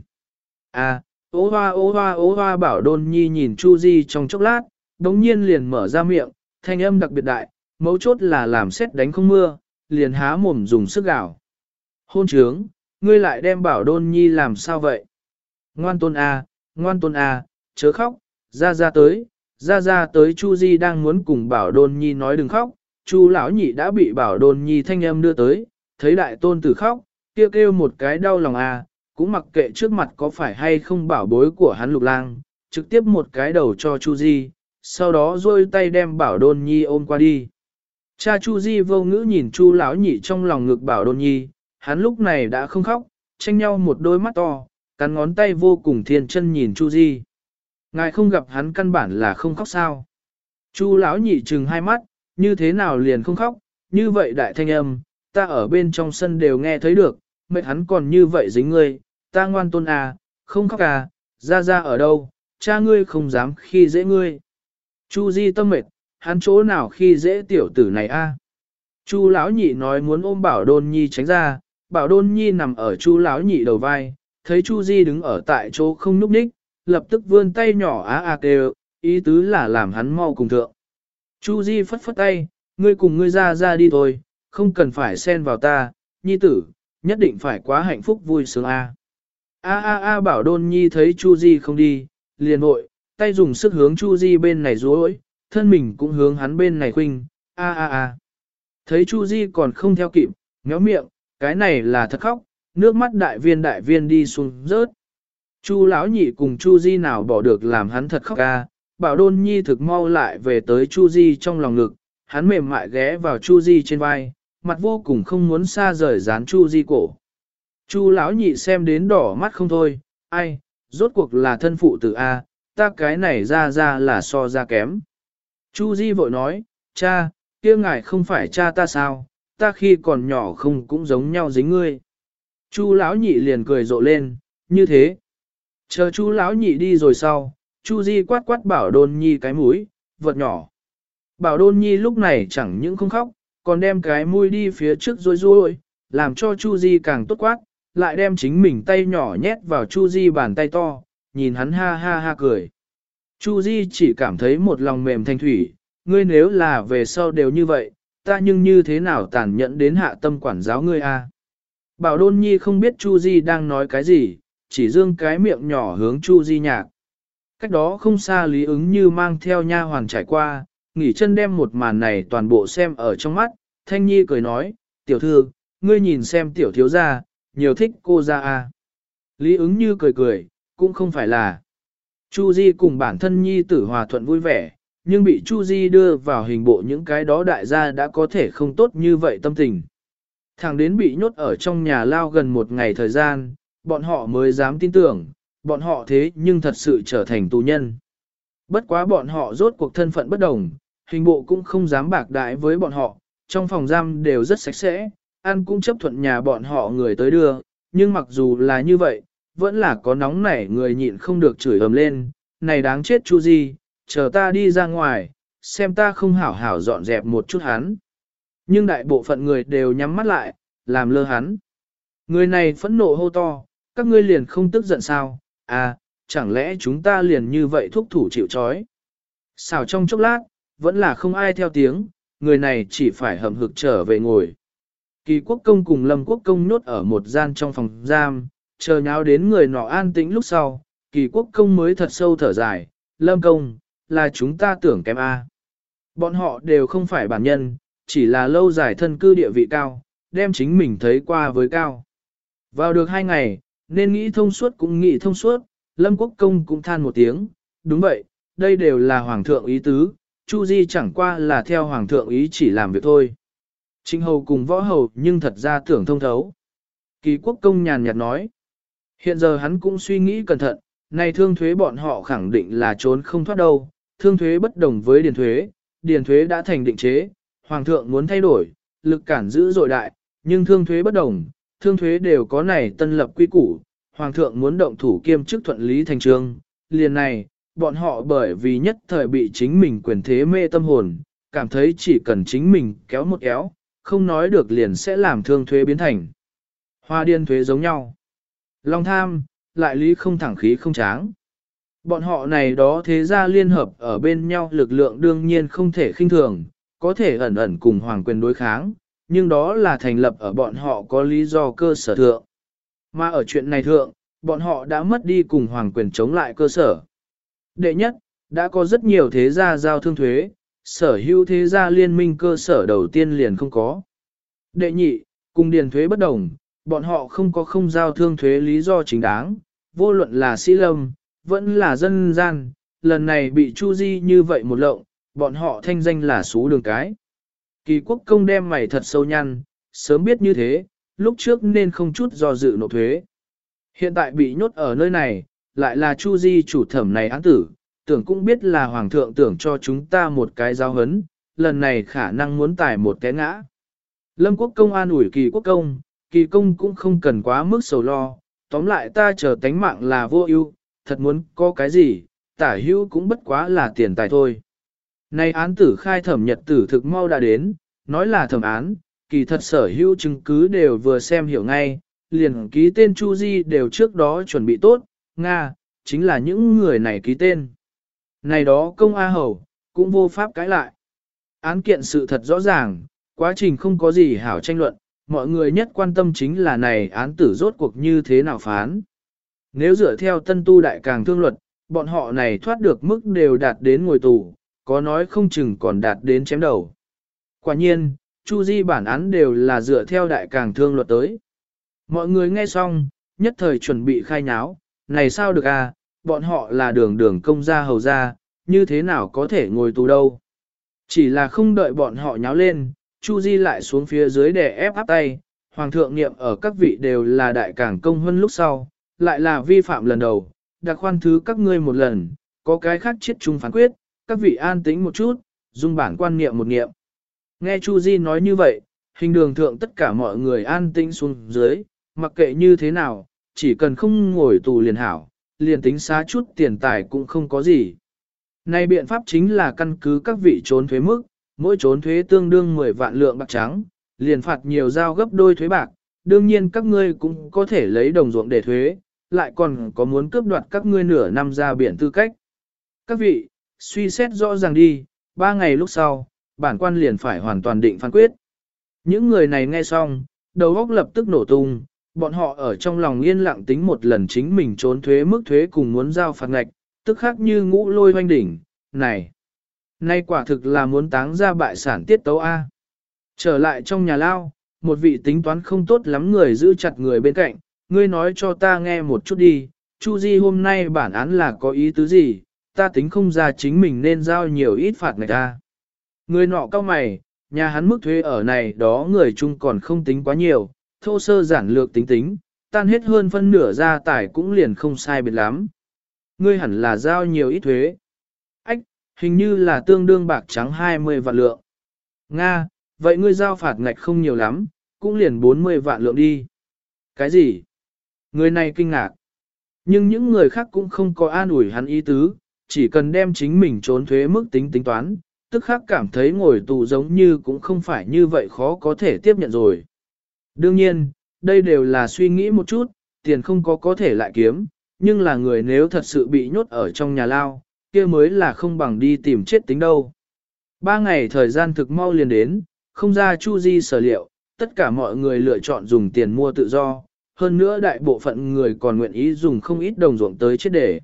A, Ô hoa ô hoa ô hoa bảo đôn nhi nhìn Chu Di trong chốc lát, đống nhiên liền mở ra miệng, thanh âm đặc biệt đại, mấu chốt là làm xét đánh không mưa, liền há mồm dùng sức gào. Hôn trướng, ngươi lại đem bảo đôn nhi làm sao vậy? Ngoan tôn A, ngoan tôn A, chớ khóc, ra ra tới, ra ra tới Chu Di đang muốn cùng bảo đôn nhi nói đừng khóc, Chu lão nhị đã bị bảo đôn nhi thanh âm đưa tới, thấy đại tôn tử khóc, kêu kêu một cái đau lòng à, cũng mặc kệ trước mặt có phải hay không bảo bối của hắn lục lang, trực tiếp một cái đầu cho Chu Di, sau đó rôi tay đem bảo đôn nhi ôm qua đi. Cha Chu Di vô ngữ nhìn Chu lão nhị trong lòng ngực bảo đôn nhi, hắn lúc này đã không khóc, tranh nhau một đôi mắt to, cắn ngón tay vô cùng thiên chân nhìn Chu Di. Ngài không gặp hắn căn bản là không khóc sao. Chu lão nhị trừng hai mắt, như thế nào liền không khóc, như vậy đại thanh âm, ta ở bên trong sân đều nghe thấy được, mệt hắn còn như vậy dính ngươi, ta ngoan tôn à, không khóc à, ra ra ở đâu, cha ngươi không dám khi dễ ngươi. Chu Di tâm mệt, hắn chỗ nào khi dễ tiểu tử này a? À? Chu lão nhị nói muốn ôm Bảo Đôn Nhi tránh ra, Bảo Đôn Nhi nằm ở Chu lão nhị đầu vai, thấy Chu Di đứng ở tại chỗ không núp ních, lập tức vươn tay nhỏ á a kêu, ý tứ là làm hắn mau cùng thượng. Chu Di phất phất tay, ngươi cùng ngươi ra ra đi thôi, không cần phải xen vào ta, nhi tử, nhất định phải quá hạnh phúc vui sướng a. A a a bảo đôn nhi thấy Chu Di không đi, liền hội, tay dùng sức hướng Chu Di bên này rối, thân mình cũng hướng hắn bên này khuynh, a a a. Thấy Chu Di còn không theo kịp, méo miệng, cái này là thật khóc, nước mắt đại viên đại viên đi xuống rớt. Chu lão nhị cùng Chu Di nào bỏ được làm hắn thật khóc ca, bảo đôn nhi thực mau lại về tới Chu Di trong lòng ngực, hắn mềm mại ghé vào Chu Di trên vai, mặt vô cùng không muốn xa rời dán Chu Di cổ. Chu lão nhị xem đến đỏ mắt không thôi, ai, rốt cuộc là thân phụ tử A, ta cái này ra ra là so ra kém. Chu Di vội nói, cha, kia ngài không phải cha ta sao, ta khi còn nhỏ không cũng giống nhau dính ngươi. Chu lão nhị liền cười rộ lên, như thế. Chờ chú lão nhị đi rồi sau, chu Di quát quát bảo đôn nhi cái mũi, vật nhỏ. Bảo đôn nhi lúc này chẳng những không khóc, còn đem cái mũi đi phía trước rối rối, làm cho chu Di càng tốt quát, lại đem chính mình tay nhỏ nhét vào Chu Di bàn tay to, nhìn hắn ha ha ha cười. Chu Di chỉ cảm thấy một lòng mềm thanh thủy, ngươi nếu là về sau đều như vậy, ta nhưng như thế nào tàn nhẫn đến hạ tâm quản giáo ngươi a? Bảo Đôn Nhi không biết Chu Di đang nói cái gì, chỉ dương cái miệng nhỏ hướng Chu Di nhạc. Cách đó không xa Lý ứng như mang theo nha hoàn trải qua, nghỉ chân đem một màn này toàn bộ xem ở trong mắt, Thanh Nhi cười nói, tiểu thư, ngươi nhìn xem tiểu thiếu gia, nhiều thích cô gia à? Lý ứng như cười cười, cũng không phải là. Chu Di cùng bản thân nhi tử hòa thuận vui vẻ, nhưng bị Chu Di đưa vào hình bộ những cái đó đại gia đã có thể không tốt như vậy tâm tình. Thằng đến bị nhốt ở trong nhà lao gần một ngày thời gian, bọn họ mới dám tin tưởng, bọn họ thế nhưng thật sự trở thành tù nhân. Bất quá bọn họ rốt cuộc thân phận bất đồng, hình bộ cũng không dám bạc đại với bọn họ, trong phòng giam đều rất sạch sẽ, ăn cũng chấp thuận nhà bọn họ người tới đưa, nhưng mặc dù là như vậy, vẫn là có nóng nảy người nhịn không được chửi ầm lên, này đáng chết Chu gì, chờ ta đi ra ngoài, xem ta không hảo hảo dọn dẹp một chút hắn. Nhưng đại bộ phận người đều nhắm mắt lại, làm lơ hắn. Người này phẫn nộ hô to, các ngươi liền không tức giận sao, à, chẳng lẽ chúng ta liền như vậy thúc thủ chịu chói. Xào trong chốc lát, vẫn là không ai theo tiếng, người này chỉ phải hầm hực trở về ngồi. Kỳ quốc công cùng lâm quốc công nhốt ở một gian trong phòng giam, chờ nháo đến người nọ an tĩnh lúc sau, kỳ quốc công mới thật sâu thở dài, lâm công, là chúng ta tưởng kém A. Bọn họ đều không phải bản nhân, chỉ là lâu dài thân cư địa vị cao, đem chính mình thấy qua với cao. Vào được hai ngày, nên nghĩ thông suốt cũng nghĩ thông suốt, lâm quốc công cũng than một tiếng, đúng vậy, đây đều là hoàng thượng ý tứ, Chu Di chẳng qua là theo hoàng thượng ý chỉ làm việc thôi. Trinh hầu cùng võ hầu nhưng thật ra tưởng thông thấu. Kỳ quốc công nhàn nhạt nói. Hiện giờ hắn cũng suy nghĩ cẩn thận, này thương thuế bọn họ khẳng định là trốn không thoát đâu, thương thuế bất đồng với điền thuế, điền thuế đã thành định chế, hoàng thượng muốn thay đổi, lực cản giữ dội đại, nhưng thương thuế bất đồng, thương thuế đều có này tân lập quy củ, hoàng thượng muốn động thủ kiêm chức thuận lý thành trương, liền này, bọn họ bởi vì nhất thời bị chính mình quyền thế mê tâm hồn, cảm thấy chỉ cần chính mình kéo một kéo, không nói được liền sẽ làm thương thuế biến thành. Hoa điên thuế giống nhau. Long tham, lại lý không thẳng khí không tráng. Bọn họ này đó thế ra liên hợp ở bên nhau lực lượng đương nhiên không thể khinh thường, có thể ẩn ẩn cùng hoàng quyền đối kháng, nhưng đó là thành lập ở bọn họ có lý do cơ sở thượng. Mà ở chuyện này thượng, bọn họ đã mất đi cùng hoàng quyền chống lại cơ sở. Đệ nhất, đã có rất nhiều thế gia giao thương thuế, sở hữu thế gia liên minh cơ sở đầu tiên liền không có. Đệ nhị, cùng điền thuế bất đồng, bọn họ không có không giao thương thuế lý do chính đáng, vô luận là sĩ lâm, vẫn là dân gian, lần này bị Chu Di như vậy một lộng, bọn họ thanh danh là xú đường cái. Kỳ quốc công đem mày thật sâu nhăn, sớm biết như thế, lúc trước nên không chút do dự nộp thuế. Hiện tại bị nhốt ở nơi này, lại là Chu Di chủ thẩm này án tử, tưởng cũng biết là Hoàng thượng tưởng cho chúng ta một cái giao hấn, lần này khả năng muốn tải một cái ngã. Lâm quốc công an ủi kỳ quốc công, kỳ công cũng không cần quá mức sầu lo, tóm lại ta chờ tánh mạng là vô ưu, thật muốn có cái gì, tả hữu cũng bất quá là tiền tài thôi. Nay án tử khai thẩm nhật tử thực mau đã đến, nói là thẩm án, kỳ thật sở hữu chứng cứ đều vừa xem hiểu ngay, liền ký tên Chu Di đều trước đó chuẩn bị tốt, Nga, chính là những người này ký tên. Này đó công A Hầu, cũng vô pháp cãi lại. Án kiện sự thật rõ ràng, quá trình không có gì hảo tranh luận, mọi người nhất quan tâm chính là này án tử rốt cuộc như thế nào phán. Nếu dựa theo tân tu đại càng thương luật, bọn họ này thoát được mức đều đạt đến ngồi tù, có nói không chừng còn đạt đến chém đầu. Quả nhiên, Chu Di bản án đều là dựa theo đại càng thương luật tới. Mọi người nghe xong, nhất thời chuẩn bị khai nháo, này sao được à, bọn họ là đường đường công gia hầu gia, như thế nào có thể ngồi tù đâu. Chỉ là không đợi bọn họ nháo lên, Chu Di lại xuống phía dưới để ép áp tay, Hoàng thượng niệm ở các vị đều là đại cảng công hơn lúc sau, lại là vi phạm lần đầu, đặc khoan thứ các ngươi một lần, có cái khác chết chung phán quyết, các vị an tĩnh một chút, dung bản quan niệm một niệm. Nghe Chu Di nói như vậy, hình đường thượng tất cả mọi người an tĩnh xuống dưới, mặc kệ như thế nào, chỉ cần không ngồi tù liền hảo, liền tính xá chút tiền tài cũng không có gì. Này biện pháp chính là căn cứ các vị trốn thuế mức, mỗi trốn thuế tương đương 10 vạn lượng bạc trắng, liền phạt nhiều giao gấp đôi thuế bạc, đương nhiên các ngươi cũng có thể lấy đồng ruộng để thuế, lại còn có muốn cướp đoạt các ngươi nửa năm ra biển tư cách. Các vị, suy xét rõ ràng đi, ba ngày lúc sau, bản quan liền phải hoàn toàn định phán quyết. Những người này nghe xong, đầu óc lập tức nổ tung, bọn họ ở trong lòng yên lặng tính một lần chính mình trốn thuế mức thuế cùng muốn giao phạt ngạch, tức khác như ngũ lôi hoanh đỉnh, này. Nay quả thực là muốn táng ra bại sản tiết tấu A. Trở lại trong nhà lao, một vị tính toán không tốt lắm người giữ chặt người bên cạnh, ngươi nói cho ta nghe một chút đi, Chu Di hôm nay bản án là có ý tứ gì, ta tính không ra chính mình nên giao nhiều ít phạt ngạch ta. Người nọ cao mày, nhà hắn mức thuế ở này đó người chung còn không tính quá nhiều, thô sơ giản lược tính tính, tan hết hơn phân nửa gia tài cũng liền không sai biệt lắm. Ngươi hẳn là giao nhiều ít thuế. Ách, hình như là tương đương bạc trắng 20 vạn lượng. Nga, vậy ngươi giao phạt ngạch không nhiều lắm, cũng liền 40 vạn lượng đi. Cái gì? Người này kinh ngạc. Nhưng những người khác cũng không có an ủi hắn ý tứ, chỉ cần đem chính mình trốn thuế mức tính tính toán, tức khắc cảm thấy ngồi tù giống như cũng không phải như vậy khó có thể tiếp nhận rồi. Đương nhiên, đây đều là suy nghĩ một chút, tiền không có có thể lại kiếm, nhưng là người nếu thật sự bị nhốt ở trong nhà lao, kia mới là không bằng đi tìm chết tính đâu. Ba ngày thời gian thực mau liền đến, không ra Chu Di sở liệu, tất cả mọi người lựa chọn dùng tiền mua tự do, hơn nữa đại bộ phận người còn nguyện ý dùng không ít đồng ruộng tới chết để.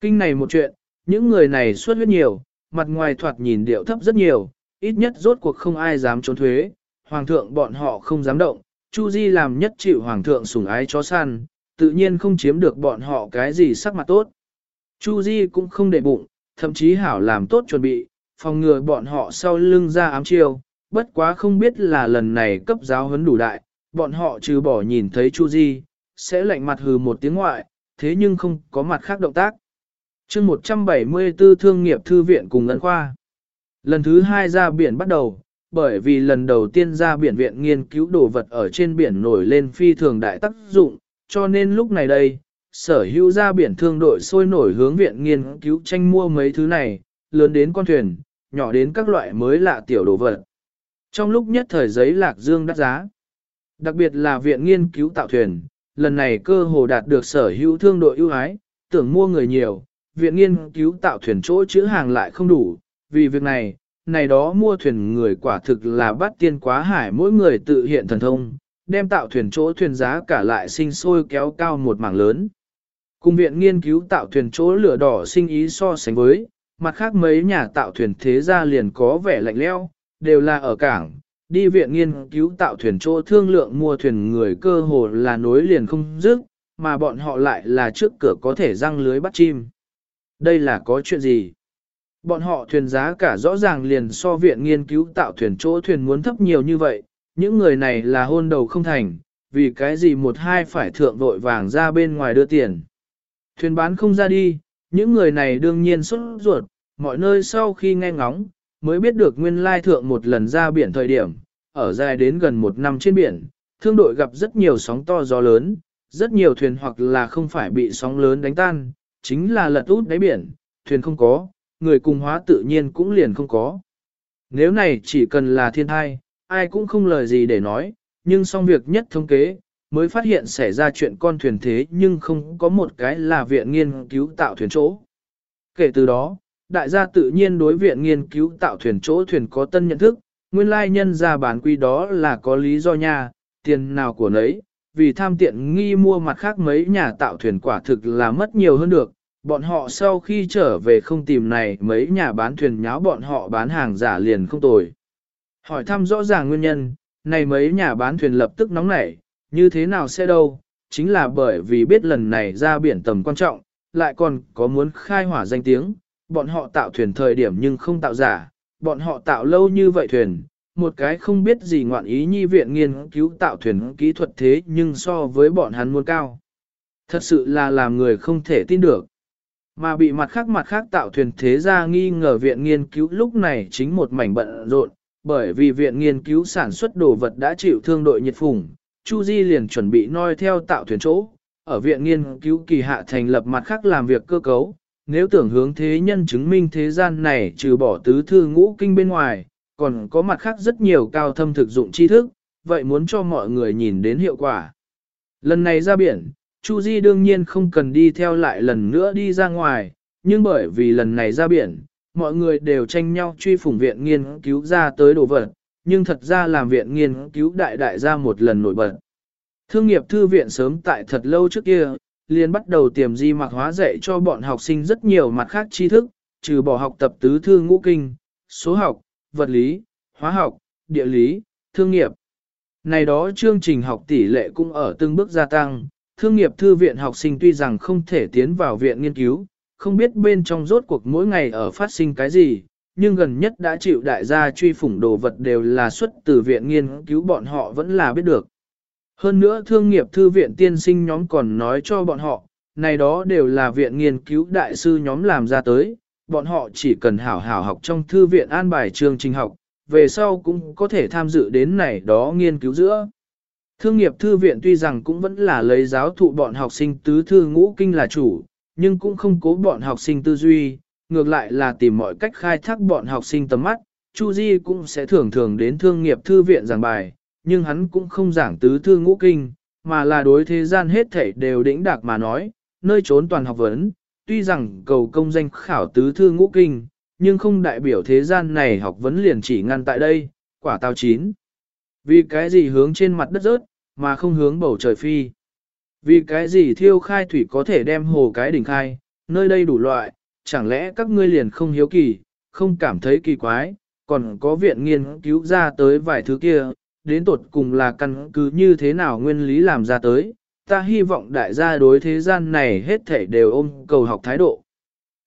Kinh này một chuyện, những người này suốt huyết nhiều, mặt ngoài thoạt nhìn điệu thấp rất nhiều, ít nhất rốt cuộc không ai dám trốn thuế, hoàng thượng bọn họ không dám động, Chu Di làm nhất chịu hoàng thượng sủng ái chó săn, tự nhiên không chiếm được bọn họ cái gì sắc mặt tốt. Chu Di cũng không để bụng, thậm chí hảo làm tốt chuẩn bị, phòng ngừa bọn họ sau lưng ra ám chiêu, bất quá không biết là lần này cấp giáo huấn đủ đại, bọn họ trừ bỏ nhìn thấy Chu Di, sẽ lạnh mặt hừ một tiếng ngoại, thế nhưng không có mặt khác động tác chương 174 Thương nghiệp Thư viện cùng ngân Khoa Lần thứ hai ra biển bắt đầu, bởi vì lần đầu tiên ra biển viện nghiên cứu đồ vật ở trên biển nổi lên phi thường đại tác dụng, cho nên lúc này đây, sở hữu ra biển thương đội sôi nổi hướng viện nghiên cứu tranh mua mấy thứ này, lớn đến con thuyền, nhỏ đến các loại mới lạ tiểu đồ vật. Trong lúc nhất thời giấy lạc dương đắt giá, đặc biệt là viện nghiên cứu tạo thuyền, lần này cơ hồ đạt được sở hữu thương đội ưu ái, tưởng mua người nhiều, viện nghiên cứu tạo thuyền chỗ chữ hàng lại không đủ, vì việc này, này đó mua thuyền người quả thực là bắt tiên quá hải mỗi người tự hiện thần thông, đem tạo thuyền chỗ thuyền giá cả lại sinh sôi kéo cao một mảng lớn. Cùng viện nghiên cứu tạo thuyền chỗ lửa đỏ sinh ý so sánh với, mặt khác mấy nhà tạo thuyền thế gia liền có vẻ lạnh leo, đều là ở cảng, đi viện nghiên cứu tạo thuyền chỗ thương lượng mua thuyền người cơ hồ là nối liền không dứt, mà bọn họ lại là trước cửa có thể răng lưới bắt chim. Đây là có chuyện gì? Bọn họ thuyền giá cả rõ ràng liền so viện nghiên cứu tạo thuyền chỗ thuyền muốn thấp nhiều như vậy, những người này là hôn đầu không thành, vì cái gì một hai phải thượng vội vàng ra bên ngoài đưa tiền. Thuyền bán không ra đi, những người này đương nhiên xuất ruột, mọi nơi sau khi nghe ngóng, mới biết được nguyên lai thượng một lần ra biển thời điểm, ở dài đến gần một năm trên biển, thương đội gặp rất nhiều sóng to gió lớn, rất nhiều thuyền hoặc là không phải bị sóng lớn đánh tan, chính là lật út đáy biển, thuyền không có, người cùng hóa tự nhiên cũng liền không có. Nếu này chỉ cần là thiên thai, ai cũng không lời gì để nói, nhưng xong việc nhất thống kế, mới phát hiện xảy ra chuyện con thuyền thế nhưng không có một cái là viện nghiên cứu tạo thuyền chỗ. Kể từ đó, đại gia tự nhiên đối viện nghiên cứu tạo thuyền chỗ thuyền có tân nhận thức, nguyên lai nhân ra bán quy đó là có lý do nha, tiền nào của nấy, vì tham tiện nghi mua mặt khác mấy nhà tạo thuyền quả thực là mất nhiều hơn được, bọn họ sau khi trở về không tìm này mấy nhà bán thuyền nháo bọn họ bán hàng giả liền không tồi. Hỏi thăm rõ ràng nguyên nhân, này mấy nhà bán thuyền lập tức nóng nảy, như thế nào sẽ đâu, chính là bởi vì biết lần này ra biển tầm quan trọng, lại còn có muốn khai hỏa danh tiếng, bọn họ tạo thuyền thời điểm nhưng không tạo giả, bọn họ tạo lâu như vậy thuyền, một cái không biết gì ngoạn ý nhi viện nghiên cứu tạo thuyền kỹ thuật thế nhưng so với bọn hắn muốn cao. Thật sự là làm người không thể tin được. Mà bị mặt khác mặt khác tạo thuyền thế ra nghi ngờ viện nghiên cứu lúc này chính một mảnh bận rộn, bởi vì viện nghiên cứu sản xuất đồ vật đã chịu thương đội nhiệt phủng, Chu Di liền chuẩn bị noi theo tạo thuyền chỗ, ở viện nghiên cứu kỳ hạ thành lập mặt khác làm việc cơ cấu, nếu tưởng hướng thế nhân chứng minh thế gian này trừ bỏ tứ thư ngũ kinh bên ngoài, còn có mặt khác rất nhiều cao thâm thực dụng tri thức, vậy muốn cho mọi người nhìn đến hiệu quả. Lần này ra biển, Chu Di đương nhiên không cần đi theo lại lần nữa đi ra ngoài, nhưng bởi vì lần này ra biển, mọi người đều tranh nhau truy phủng viện nghiên cứu ra tới đồ vật, nhưng thật ra làm viện nghiên cứu đại đại ra một lần nổi bật. Thương nghiệp thư viện sớm tại thật lâu trước kia, liền bắt đầu tiềm di mặc hóa dạy cho bọn học sinh rất nhiều mặt khác tri thức, trừ bỏ học tập tứ thư ngũ kinh, số học, vật lý, hóa học, địa lý, thương nghiệp. Này đó chương trình học tỷ lệ cũng ở từng bước gia tăng, thương nghiệp thư viện học sinh tuy rằng không thể tiến vào viện nghiên cứu, không biết bên trong rốt cuộc mỗi ngày ở phát sinh cái gì, nhưng gần nhất đã chịu đại gia truy phủng đồ vật đều là xuất từ viện nghiên cứu bọn họ vẫn là biết được. Hơn nữa thương nghiệp thư viện tiên sinh nhóm còn nói cho bọn họ, này đó đều là viện nghiên cứu đại sư nhóm làm ra tới, bọn họ chỉ cần hảo hảo học trong thư viện an bài chương trình học, về sau cũng có thể tham dự đến này đó nghiên cứu giữa. Thương nghiệp thư viện tuy rằng cũng vẫn là lấy giáo thụ bọn học sinh tứ thư ngũ kinh là chủ, nhưng cũng không cố bọn học sinh tư duy, ngược lại là tìm mọi cách khai thác bọn học sinh tầm mắt. Chu Di cũng sẽ thường thường đến thương nghiệp thư viện giảng bài, nhưng hắn cũng không giảng tứ thư ngũ kinh, mà là đối thế gian hết thảy đều đỉnh đạc mà nói, nơi trốn toàn học vấn, tuy rằng cầu công danh khảo tứ thư ngũ kinh, nhưng không đại biểu thế gian này học vấn liền chỉ ngăn tại đây, quả tao chín. Vì cái gì hướng trên mặt đất rớt, mà không hướng bầu trời phi. Vì cái gì thiêu khai thủy có thể đem hồ cái đỉnh khai, nơi đây đủ loại, chẳng lẽ các ngươi liền không hiếu kỳ, không cảm thấy kỳ quái, còn có viện nghiên cứu ra tới vài thứ kia, đến tột cùng là căn cứ như thế nào nguyên lý làm ra tới, ta hy vọng đại gia đối thế gian này hết thể đều ôm cầu học thái độ.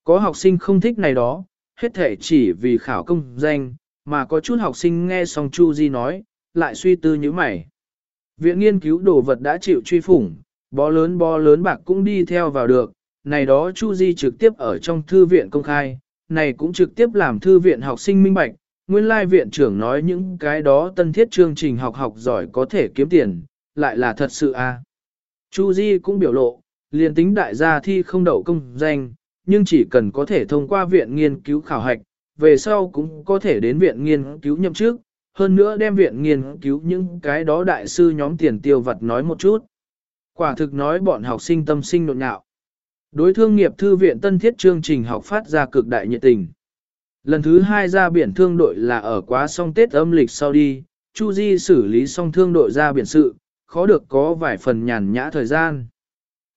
Có học sinh không thích này đó, hết thể chỉ vì khảo công danh, mà có chút học sinh nghe xong Chu Di nói, lại suy tư như mày. Viện nghiên cứu đồ vật đã chịu truy phủng, bó lớn bó lớn bạc cũng đi theo vào được, này đó Chu Di trực tiếp ở trong thư viện công khai, này cũng trực tiếp làm thư viện học sinh minh bạch, nguyên lai viện trưởng nói những cái đó tân thiết chương trình học học giỏi có thể kiếm tiền, lại là thật sự a. À. Chu Di cũng biểu lộ, liền tính đại gia thi không đậu công danh, nhưng chỉ cần có thể thông qua viện nghiên cứu khảo hạch, về sau cũng có thể đến viện nghiên cứu nhậm chức, hơn nữa đem viện nghiên cứu những cái đó đại sư nhóm tiền tiêu vật nói một chút. Quả thực nói bọn học sinh tâm sinh nộn nhạo. Đối thương nghiệp thư viện tân thiết chương trình học phát ra cực đại nhiệt tình. Lần thứ hai ra biển thương đội là ở quá xong Tết âm lịch sau đi, Chu Di xử lý xong thương đội ra biển sự, khó được có vài phần nhàn nhã thời gian.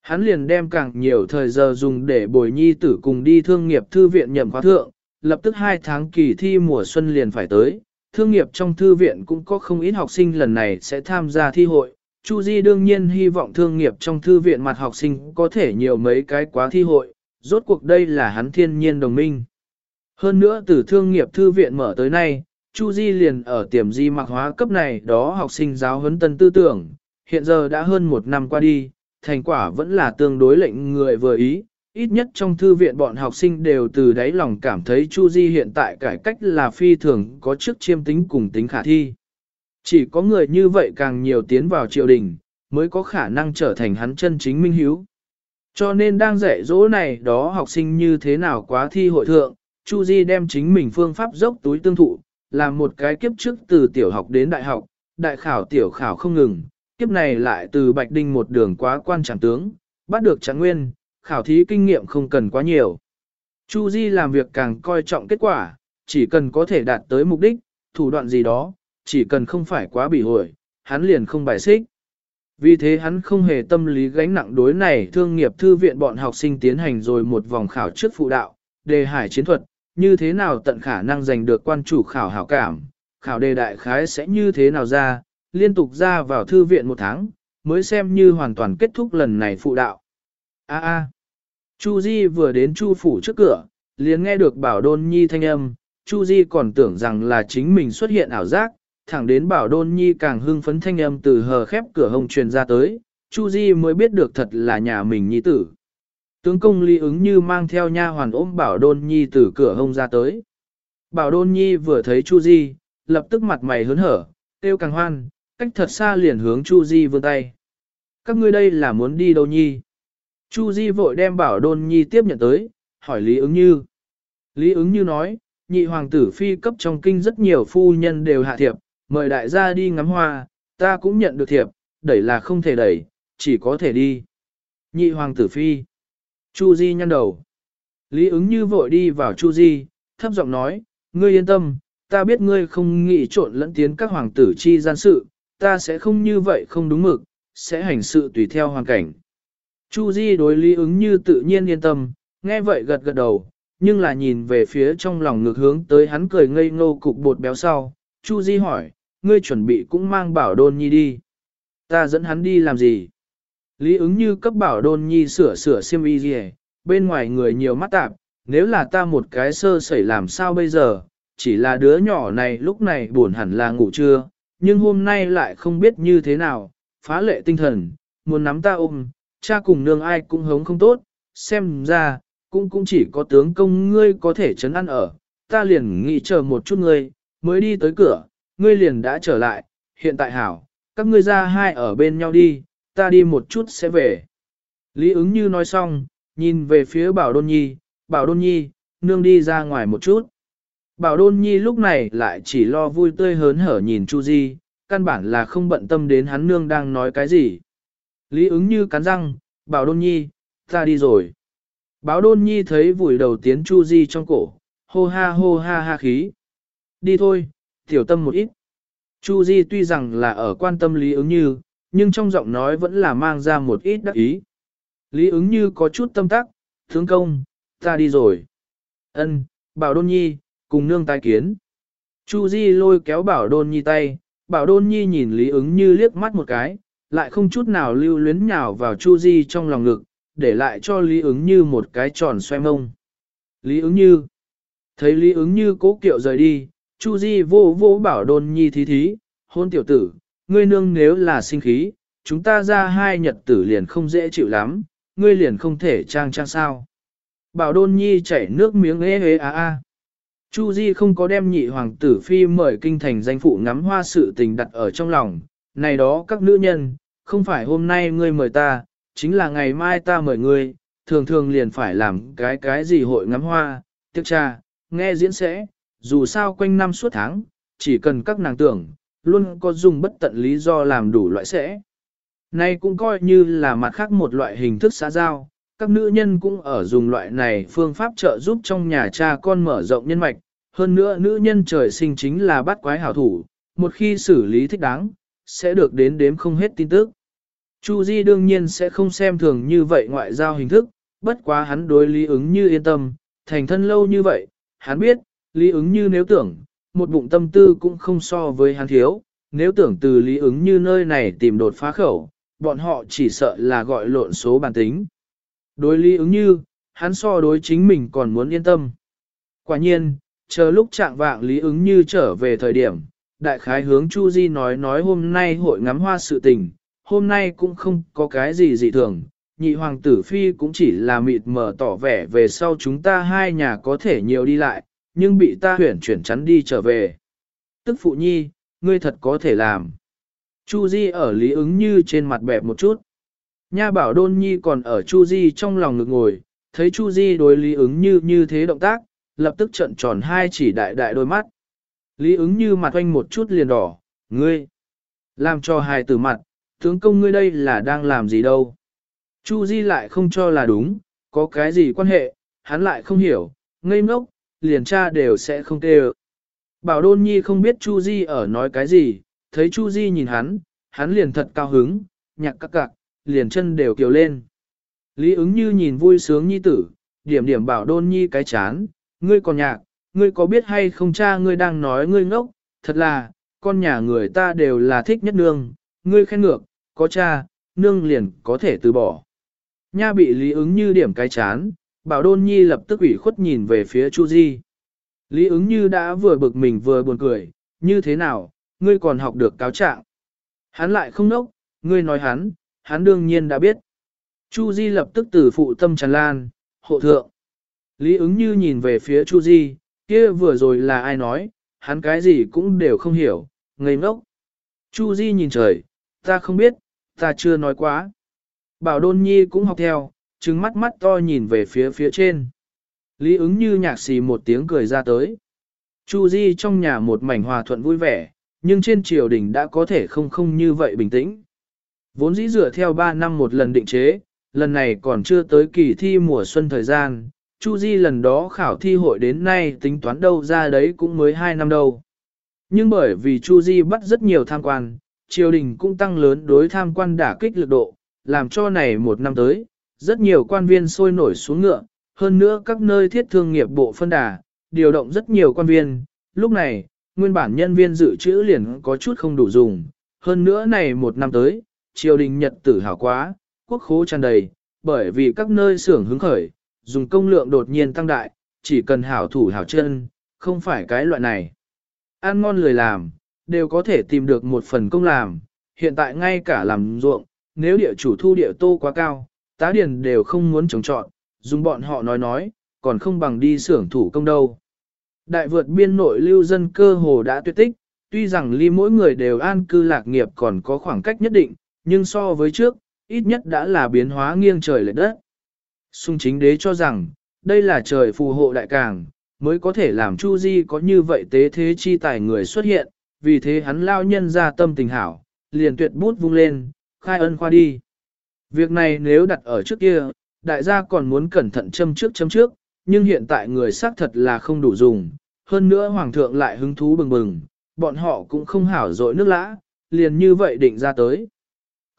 Hắn liền đem càng nhiều thời giờ dùng để bồi nhi tử cùng đi thương nghiệp thư viện nhậm khóa thượng, lập tức hai tháng kỳ thi mùa xuân liền phải tới, thương nghiệp trong thư viện cũng có không ít học sinh lần này sẽ tham gia thi hội. Chu Di đương nhiên hy vọng thương nghiệp trong thư viện mặt học sinh có thể nhiều mấy cái quá thi hội, rốt cuộc đây là hắn thiên nhiên đồng minh. Hơn nữa từ thương nghiệp thư viện mở tới nay, Chu Di liền ở tiềm di mặc hóa cấp này đó học sinh giáo huấn tân tư tưởng, hiện giờ đã hơn một năm qua đi, thành quả vẫn là tương đối lệnh người vừa ý, ít nhất trong thư viện bọn học sinh đều từ đáy lòng cảm thấy Chu Di hiện tại cải cách là phi thường có chức chiêm tính cùng tính khả thi. Chỉ có người như vậy càng nhiều tiến vào triều đình, mới có khả năng trở thành hắn chân chính minh hiếu. Cho nên đang dạy dỗ này đó học sinh như thế nào quá thi hội thượng, Chu Di đem chính mình phương pháp dốc túi tương thụ, làm một cái kiếp trước từ tiểu học đến đại học, đại khảo tiểu khảo không ngừng, kiếp này lại từ Bạch Đinh một đường quá quan trọng tướng, bắt được trạng nguyên, khảo thí kinh nghiệm không cần quá nhiều. Chu Di làm việc càng coi trọng kết quả, chỉ cần có thể đạt tới mục đích, thủ đoạn gì đó, chỉ cần không phải quá bị hội, hắn liền không bài xích. Vì thế hắn không hề tâm lý gánh nặng đối này thương nghiệp thư viện bọn học sinh tiến hành rồi một vòng khảo trước phụ đạo, đề hải chiến thuật, như thế nào tận khả năng giành được quan chủ khảo hảo cảm, khảo đề đại khái sẽ như thế nào ra, liên tục ra vào thư viện một tháng, mới xem như hoàn toàn kết thúc lần này phụ đạo. A a. Chu Di vừa đến Chu phủ trước cửa, liền nghe được Bảo Đôn Nhi thanh âm, Chu Di còn tưởng rằng là chính mình xuất hiện ảo giác, thẳng đến Bảo Đôn Nhi càng hưng phấn thanh âm từ hờ khép cửa hông truyền ra tới, Chu Di mới biết được thật là nhà mình nhi tử. Tướng công Lý ứng như mang theo nha hoàn ôm Bảo Đôn Nhi từ cửa hông ra tới. Bảo Đôn Nhi vừa thấy Chu Di, lập tức mặt mày hớn hở, tiêu càng hoan, cách thật xa liền hướng Chu Di vươn tay. Các ngươi đây là muốn đi đâu nhi? Chu Di vội đem bảo đôn nhi tiếp nhận tới, hỏi Lý ứng như. Lý ứng như nói, nhị hoàng tử phi cấp trong kinh rất nhiều phu nhân đều hạ thiệp, mời đại gia đi ngắm hoa, ta cũng nhận được thiệp, đẩy là không thể đẩy, chỉ có thể đi. Nhị hoàng tử phi. Chu Di nhăn đầu. Lý ứng như vội đi vào Chu Di, thấp giọng nói, ngươi yên tâm, ta biết ngươi không nghĩ trộn lẫn tiến các hoàng tử chi gian sự, ta sẽ không như vậy không đúng mực, sẽ hành sự tùy theo hoàn cảnh. Chu Di đối lý ứng như tự nhiên yên tâm, nghe vậy gật gật đầu, nhưng là nhìn về phía trong lòng ngược hướng tới hắn cười ngây ngô cục bột béo sau. Chu Di hỏi, ngươi chuẩn bị cũng mang bảo đôn nhi đi. Ta dẫn hắn đi làm gì? Lý ứng như cấp bảo đôn nhi sửa sửa xiêm y gì bên ngoài người nhiều mắt tạp, nếu là ta một cái sơ sẩy làm sao bây giờ, chỉ là đứa nhỏ này lúc này buồn hẳn là ngủ trưa, nhưng hôm nay lại không biết như thế nào, phá lệ tinh thần, muốn nắm ta ôm, cha cùng nương ai cũng hống không tốt, xem ra, cũng cũng chỉ có tướng công ngươi có thể chấn ăn ở, ta liền nghĩ chờ một chút ngươi, mới đi tới cửa, ngươi liền đã trở lại, hiện tại hảo, các ngươi ra hai ở bên nhau đi, ta đi một chút sẽ về. Lý ứng như nói xong, nhìn về phía bảo đôn nhi, bảo đôn nhi, nương đi ra ngoài một chút. Bảo đôn nhi lúc này lại chỉ lo vui tươi hớn hở nhìn Chu Di, căn bản là không bận tâm đến hắn nương đang nói cái gì. Lý ứng như cắn răng, bảo đôn nhi, ta đi rồi. Bảo đôn nhi thấy vùi đầu tiến Chu Di trong cổ, hô ha hô ha ha khí. Đi thôi, tiểu tâm một ít. Chu Di tuy rằng là ở quan tâm Lý ứng như, nhưng trong giọng nói vẫn là mang ra một ít đắc ý. Lý ứng như có chút tâm tắc, tướng công, ta đi rồi. Ân, bảo đôn nhi, cùng nương tai kiến. Chu Di lôi kéo bảo đôn nhi tay, bảo đôn nhi nhìn Lý ứng như liếc mắt một cái, lại không chút nào lưu luyến nhào vào Chu Di trong lòng ngực, để lại cho Lý ứng như một cái tròn xoay mông. Lý ứng như, thấy Lý ứng như cố kiệu rời đi, Chu Di vô vô bảo đôn nhi thí thí, hôn tiểu tử, ngươi nương nếu là sinh khí, chúng ta ra hai nhật tử liền không dễ chịu lắm, ngươi liền không thể trang trang sao. Bảo đôn nhi chảy nước miếng ế ế a a. Chu Di không có đem nhị hoàng tử phi mời kinh thành danh phụ ngắm hoa sự tình đặt ở trong lòng, này đó các nữ nhân, không phải hôm nay ngươi mời ta, chính là ngày mai ta mời ngươi, thường thường liền phải làm cái cái gì hội ngắm hoa, tiếc cha, nghe diễn sẽ, dù sao quanh năm suốt tháng, chỉ cần các nàng tưởng, luôn có dùng bất tận lý do làm đủ loại sẽ. Này cũng coi như là mặt khác một loại hình thức xã giao, các nữ nhân cũng ở dùng loại này phương pháp trợ giúp trong nhà cha con mở rộng nhân mạch, hơn nữa nữ nhân trời sinh chính là bắt quái hảo thủ, một khi xử lý thích đáng, sẽ được đến đếm không hết tin tức. Chu Di đương nhiên sẽ không xem thường như vậy ngoại giao hình thức, bất quá hắn đối lý ứng như yên tâm, thành thân lâu như vậy, hắn biết, lý ứng như nếu tưởng, một bụng tâm tư cũng không so với hắn thiếu, nếu tưởng từ lý ứng như nơi này tìm đột phá khẩu, bọn họ chỉ sợ là gọi lộn số bản tính. Đối lý ứng như, hắn so đối chính mình còn muốn yên tâm. Quả nhiên, chờ lúc trạng vạng lý ứng như trở về thời điểm, đại khái hướng Chu Di nói nói hôm nay hội ngắm hoa sự tình, hôm nay cũng không có cái gì dị thường, nhị hoàng tử phi cũng chỉ là mịt mờ tỏ vẻ về sau chúng ta hai nhà có thể nhiều đi lại, nhưng bị ta huyển chuyển chắn đi trở về. Tức phụ nhi, ngươi thật có thể làm. Chu Di ở lý ứng như trên mặt bẹp một chút. Nha bảo đôn nhi còn ở Chu Di trong lòng ngực ngồi, thấy Chu Di đối lý ứng như như thế động tác, lập tức trận tròn hai chỉ đại đại đôi mắt. Lý ứng như mặt oanh một chút liền đỏ, ngươi, làm cho hài tử mặt, tướng công ngươi đây là đang làm gì đâu. Chu Di lại không cho là đúng, có cái gì quan hệ, hắn lại không hiểu, ngây ngốc, liền cha đều sẽ không tê Bảo đôn nhi không biết Chu Di ở nói cái gì, thấy Chu Di nhìn hắn, hắn liền thật cao hứng, nhạc các cạc, liền chân đều kiều lên. Lý ứng như nhìn vui sướng nhi tử, điểm điểm bảo đôn nhi cái chán, ngươi còn nhạc, ngươi có biết hay không cha ngươi đang nói ngươi ngốc, thật là, con nhà người ta đều là thích nhất nương, ngươi khen ngược, có cha, nương liền có thể từ bỏ. Nha bị lý ứng như điểm cái chán, bảo đôn nhi lập tức ủy khuất nhìn về phía Chu Di. Lý ứng như đã vừa bực mình vừa buồn cười, như thế nào, ngươi còn học được cáo trạng. Hắn lại không nốc, ngươi nói hắn, hắn đương nhiên đã biết. Chu Di lập tức từ phụ tâm tràn lan, hộ thượng. Lý ứng như nhìn về phía Chu Di, kia vừa rồi là ai nói, hắn cái gì cũng đều không hiểu, ngây ngốc. Chu Di nhìn trời, ta không biết, ta chưa nói quá. Bảo Đôn Nhi cũng học theo, trừng mắt mắt to nhìn về phía phía trên. Lý ứng như nhạc xì một tiếng cười ra tới. Chu Di trong nhà một mảnh hòa thuận vui vẻ, nhưng trên triều đình đã có thể không không như vậy bình tĩnh. Vốn dĩ dựa theo 3 năm một lần định chế, lần này còn chưa tới kỳ thi mùa xuân thời gian, Chu Di lần đó khảo thi hội đến nay tính toán đâu ra đấy cũng mới 2 năm đâu. Nhưng bởi vì Chu Di bắt rất nhiều tham quan, triều đình cũng tăng lớn đối tham quan đả kích lực độ, làm cho này một năm tới, rất nhiều quan viên sôi nổi xuống ngựa, hơn nữa các nơi thiết thương nghiệp bộ phân đà, điều động rất nhiều quan viên, lúc này, nguyên bản nhân viên dự trữ liền có chút không đủ dùng, hơn nữa này một năm tới, triều đình nhật tử hào quá, quốc khố tràn đầy, bởi vì các nơi xưởng hứng khởi, dùng công lượng đột nhiên tăng đại, chỉ cần hảo thủ hảo chân, không phải cái loại này. Ăn ngon lười làm, đều có thể tìm được một phần công làm, hiện tại ngay cả làm ruộng, nếu địa chủ thu địa tô quá cao, tá điền đều không muốn trồng trọn, dùng bọn họ nói nói, còn không bằng đi xưởng thủ công đâu. Đại vượt biên nội lưu dân cơ hồ đã tuyệt tích, tuy rằng ly mỗi người đều an cư lạc nghiệp còn có khoảng cách nhất định, nhưng so với trước, ít nhất đã là biến hóa nghiêng trời lệch đất. Xung chính đế cho rằng, đây là trời phù hộ đại càng, mới có thể làm Chu Di có như vậy tế thế chi tài người xuất hiện, vì thế hắn lao nhân ra tâm tình hảo, liền tuyệt bút vung lên, khai ân khoa đi. Việc này nếu đặt ở trước kia, đại gia còn muốn cẩn thận châm trước châm trước, nhưng hiện tại người xác thật là không đủ dùng, hơn nữa hoàng thượng lại hứng thú bừng bừng, bọn họ cũng không hảo dội nước lã, liền như vậy định ra tới.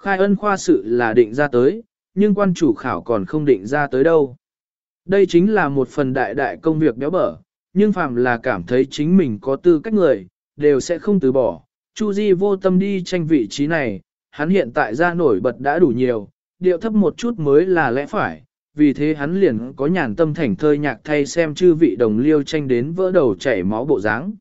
Khai ân khoa sự là định ra tới, nhưng quan chủ khảo còn không định ra tới đâu. Đây chính là một phần đại đại công việc béo bở, nhưng phàm là cảm thấy chính mình có tư cách người, đều sẽ không từ bỏ. Chu Di vô tâm đi tranh vị trí này, hắn hiện tại ra nổi bật đã đủ nhiều, điệu thấp một chút mới là lẽ phải, vì thế hắn liền có nhàn tâm thảnh thơi nhạc thay xem chư vị đồng liêu tranh đến vỡ đầu chảy máu bộ dáng.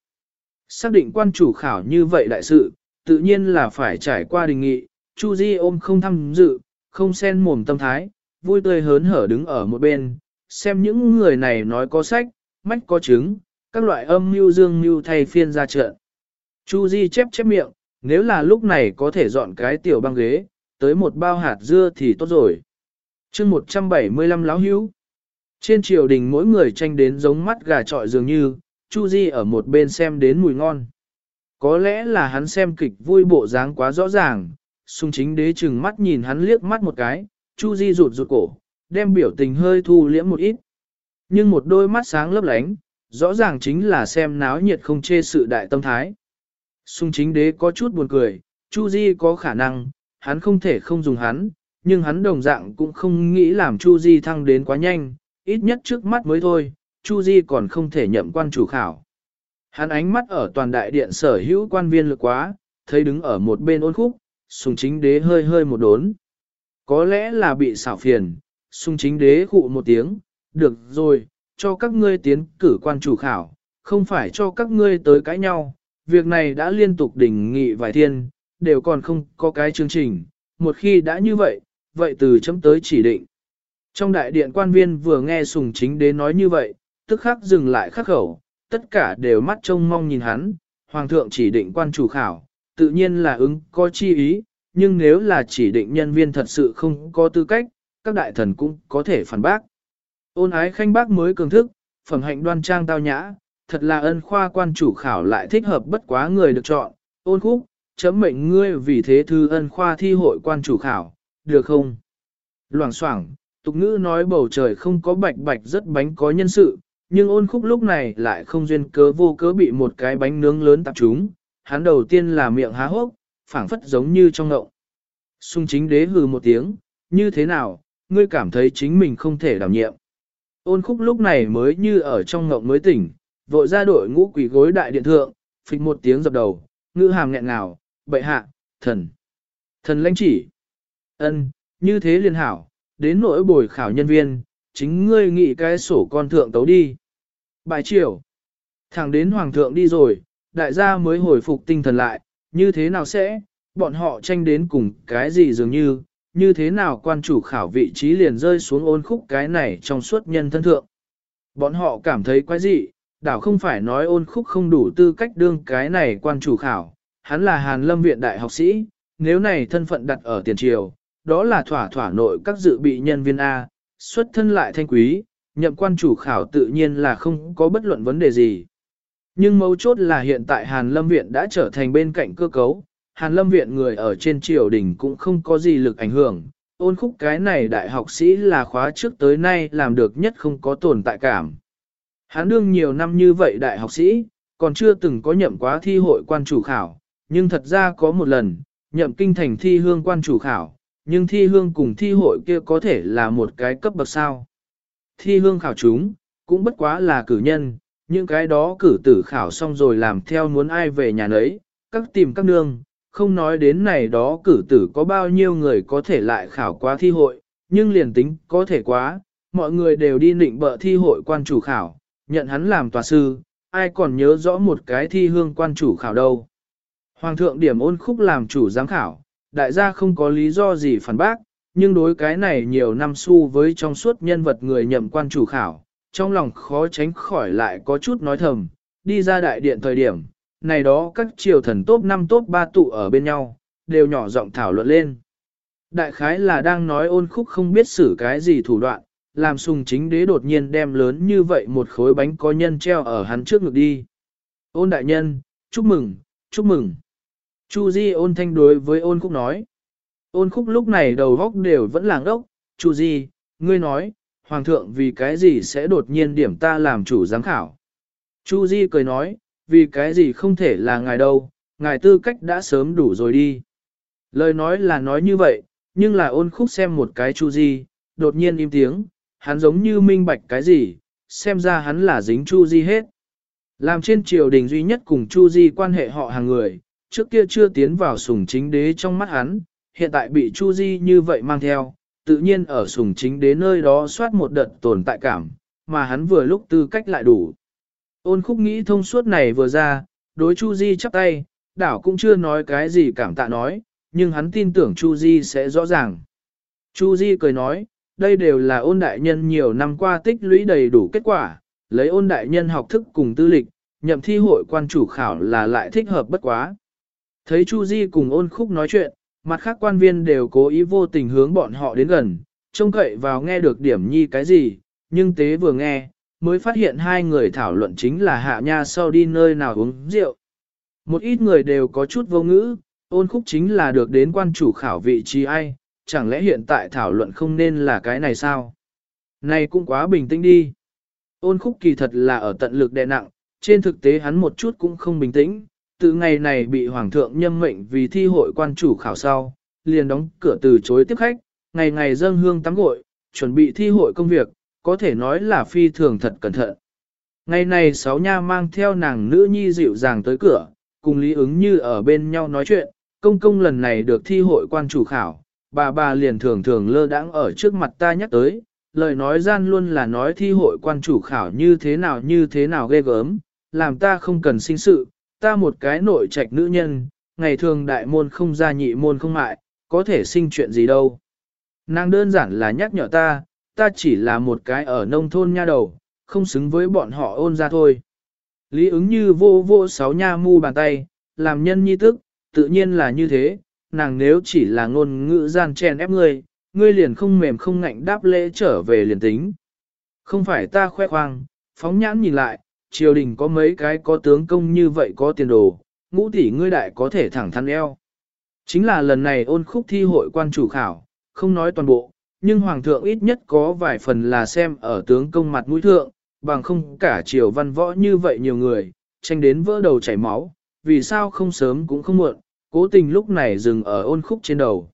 Xác định quan chủ khảo như vậy đại sự, tự nhiên là phải trải qua đình nghị, Chu Di ôm không tham dự, không xen mồm tâm thái, vui tươi hớn hở đứng ở một bên, xem những người này nói có sách, mách có chứng, các loại âm mưu dương mưu thay phiên ra trận. Chu Di chép chép miệng, nếu là lúc này có thể dọn cái tiểu băng ghế, tới một bao hạt dưa thì tốt rồi. chương 175 láo hữu. Trên triều đình mỗi người tranh đến giống mắt gà trọi dường như, Chu Di ở một bên xem đến mùi ngon. Có lẽ là hắn xem kịch vui bộ dáng quá rõ ràng, sung chính đế chừng mắt nhìn hắn liếc mắt một cái, Chu Di rụt rụt cổ, đem biểu tình hơi thu liễm một ít. Nhưng một đôi mắt sáng lấp lánh, rõ ràng chính là xem náo nhiệt không chê sự đại tâm thái. Sung chính đế có chút buồn cười, Chu Di có khả năng, hắn không thể không dùng hắn, nhưng hắn đồng dạng cũng không nghĩ làm Chu Di thăng đến quá nhanh, ít nhất trước mắt mới thôi, Chu Di còn không thể nhậm quan chủ khảo. Hắn ánh mắt ở toàn đại điện sở hữu quan viên lực quá, thấy đứng ở một bên ôn khúc, sùng chính đế hơi hơi một đốn. Có lẽ là bị xảo phiền, sùng chính đế khụ một tiếng, được rồi, cho các ngươi tiến cử quan chủ khảo, không phải cho các ngươi tới cãi nhau, việc này đã liên tục đỉnh nghị vài thiên, đều còn không có cái chương trình, một khi đã như vậy, vậy từ chấm tới chỉ định. Trong đại điện quan viên vừa nghe sùng chính đế nói như vậy, tức khắc dừng lại khắc khẩu, tất cả đều mắt trông mong nhìn hắn, hoàng thượng chỉ định quan chủ khảo, tự nhiên là ứng có chi ý, nhưng nếu là chỉ định nhân viên thật sự không có tư cách, các đại thần cũng có thể phản bác. Ôn ái khanh bác mới cường thức, phẩm hạnh đoan trang tao nhã, thật là ân khoa quan chủ khảo lại thích hợp bất quá người được chọn, ôn khúc, chấm mệnh ngươi vì thế thư ân khoa thi hội quan chủ khảo, được không? Loảng xoảng, tục ngữ nói bầu trời không có bạch bạch rất bánh có nhân sự, nhưng ôn khúc lúc này lại không duyên cớ vô cớ bị một cái bánh nướng lớn tạp trúng, hắn đầu tiên là miệng há hốc, phảng phất giống như trong ngậu. Xung chính đế hừ một tiếng, như thế nào, ngươi cảm thấy chính mình không thể đảm nhiệm. Ôn khúc lúc này mới như ở trong ngộng mới tỉnh, vội ra đội ngũ quỷ gối đại điện thượng, phịch một tiếng dập đầu, ngữ hàm nghẹn ngào, bệ hạ, thần. Thần lãnh chỉ. ân như thế liền hảo, đến nỗi bồi khảo nhân viên, chính ngươi nghĩ cái sổ con thượng tấu đi. Bài triều. Thẳng đến hoàng thượng đi rồi, đại gia mới hồi phục tinh thần lại, như thế nào sẽ, bọn họ tranh đến cùng cái gì dường như, như thế nào quan chủ khảo vị trí liền rơi xuống ôn khúc cái này trong suốt nhân thân thượng. Bọn họ cảm thấy quái gì, đảo không phải nói ôn khúc không đủ tư cách đương cái này quan chủ khảo, hắn là Hàn Lâm Viện Đại học sĩ, nếu này thân phận đặt ở tiền triều, đó là thỏa thỏa nội các dự bị nhân viên A, xuất thân lại thanh quý, nhậm quan chủ khảo tự nhiên là không có bất luận vấn đề gì. Nhưng mấu chốt là hiện tại Hàn Lâm Viện đã trở thành bên cạnh cơ cấu, Hàn Lâm Viện người ở trên triều đình cũng không có gì lực ảnh hưởng, ôn khúc cái này đại học sĩ là khóa trước tới nay làm được nhất không có tồn tại cảm. Hắn đương nhiều năm như vậy đại học sĩ, còn chưa từng có nhậm quá thi hội quan chủ khảo, nhưng thật ra có một lần, nhậm kinh thành thi hương quan chủ khảo, nhưng thi hương cùng thi hội kia có thể là một cái cấp bậc sao. Thi hương khảo chúng, cũng bất quá là cử nhân, những cái đó cử tử khảo xong rồi làm theo muốn ai về nhà nấy, các tìm các nương, không nói đến này đó cử tử có bao nhiêu người có thể lại khảo qua thi hội, nhưng liền tính có thể quá, mọi người đều đi nịnh bợ thi hội quan chủ khảo, nhận hắn làm tòa sư, ai còn nhớ rõ một cái thi hương quan chủ khảo đâu. Hoàng thượng điểm ôn khúc làm chủ giám khảo, đại gia không có lý do gì phản bác, nhưng đối cái này nhiều năm su với trong suốt nhân vật người nhậm quan chủ khảo, trong lòng khó tránh khỏi lại có chút nói thầm, đi ra đại điện thời điểm, này đó các triều thần tốt 5 tốt 3 tụ ở bên nhau, đều nhỏ giọng thảo luận lên. Đại khái là đang nói ôn khúc không biết xử cái gì thủ đoạn, làm sùng chính đế đột nhiên đem lớn như vậy một khối bánh có nhân treo ở hắn trước ngực đi. Ôn đại nhân, chúc mừng, chúc mừng. Chu Di ôn thanh đối với ôn khúc nói. Ôn khúc lúc này đầu góc đều vẫn làng đốc, Chu Di, ngươi nói, Hoàng thượng vì cái gì sẽ đột nhiên điểm ta làm chủ giám khảo. Chu Di cười nói, vì cái gì không thể là ngài đâu, ngài tư cách đã sớm đủ rồi đi. Lời nói là nói như vậy, nhưng là ôn khúc xem một cái Chu Di, đột nhiên im tiếng, hắn giống như minh bạch cái gì, xem ra hắn là dính Chu Di hết. Làm trên triều đình duy nhất cùng Chu Di quan hệ họ hàng người, trước kia chưa tiến vào sùng chính đế trong mắt hắn, hiện tại bị Chu Di như vậy mang theo, tự nhiên ở sùng chính đế nơi đó soát một đợt tồn tại cảm, mà hắn vừa lúc tư cách lại đủ. Ôn khúc nghĩ thông suốt này vừa ra, đối Chu Di chắp tay, đảo cũng chưa nói cái gì cảm tạ nói, nhưng hắn tin tưởng Chu Di sẽ rõ ràng. Chu Di cười nói, đây đều là ôn đại nhân nhiều năm qua tích lũy đầy đủ kết quả, lấy ôn đại nhân học thức cùng tư lịch, nhậm thi hội quan chủ khảo là lại thích hợp bất quá. Thấy Chu Di cùng ôn khúc nói chuyện, mặt khác quan viên đều cố ý vô tình hướng bọn họ đến gần, trông cậy vào nghe được điểm nhi cái gì, nhưng tế vừa nghe, mới phát hiện hai người thảo luận chính là hạ nha sau đi nơi nào uống rượu. Một ít người đều có chút vô ngữ, ôn khúc chính là được đến quan chủ khảo vị trí ai, chẳng lẽ hiện tại thảo luận không nên là cái này sao? Này cũng quá bình tĩnh đi. Ôn khúc kỳ thật là ở tận lực đè nặng, trên thực tế hắn một chút cũng không bình tĩnh, từ ngày này bị hoàng thượng nhâm mệnh vì thi hội quan chủ khảo sau, liền đóng cửa từ chối tiếp khách, ngày ngày dâng hương tắm gội, chuẩn bị thi hội công việc, có thể nói là phi thường thật cẩn thận. Ngày này sáu nha mang theo nàng nữ nhi dịu dàng tới cửa, cùng Lý ứng như ở bên nhau nói chuyện, công công lần này được thi hội quan chủ khảo, bà bà liền thường thường lơ đãng ở trước mặt ta nhắc tới, lời nói gian luôn là nói thi hội quan chủ khảo như thế nào như thế nào ghê gớm, làm ta không cần sinh sự, ta một cái nội trạch nữ nhân, ngày thường đại môn không ra nhị môn không mại, có thể sinh chuyện gì đâu. Nàng đơn giản là nhắc nhở ta, ta chỉ là một cái ở nông thôn nha đầu, không xứng với bọn họ ôn ra thôi. Lý ứng như vô vô sáu nha mu bàn tay, làm nhân nhi tức, tự nhiên là như thế, nàng nếu chỉ là ngôn ngữ gian chen ép ngươi, ngươi liền không mềm không ngạnh đáp lễ trở về liền tính. Không phải ta khoe khoang, phóng nhãn nhìn lại, triều đình có mấy cái có tướng công như vậy có tiền đồ, ngũ tỷ ngươi đại có thể thẳng thắn eo. Chính là lần này ôn khúc thi hội quan chủ khảo, không nói toàn bộ, nhưng hoàng thượng ít nhất có vài phần là xem ở tướng công mặt mũi thượng, bằng không cả triều văn võ như vậy nhiều người, tranh đến vỡ đầu chảy máu, vì sao không sớm cũng không muộn, cố tình lúc này dừng ở ôn khúc trên đầu.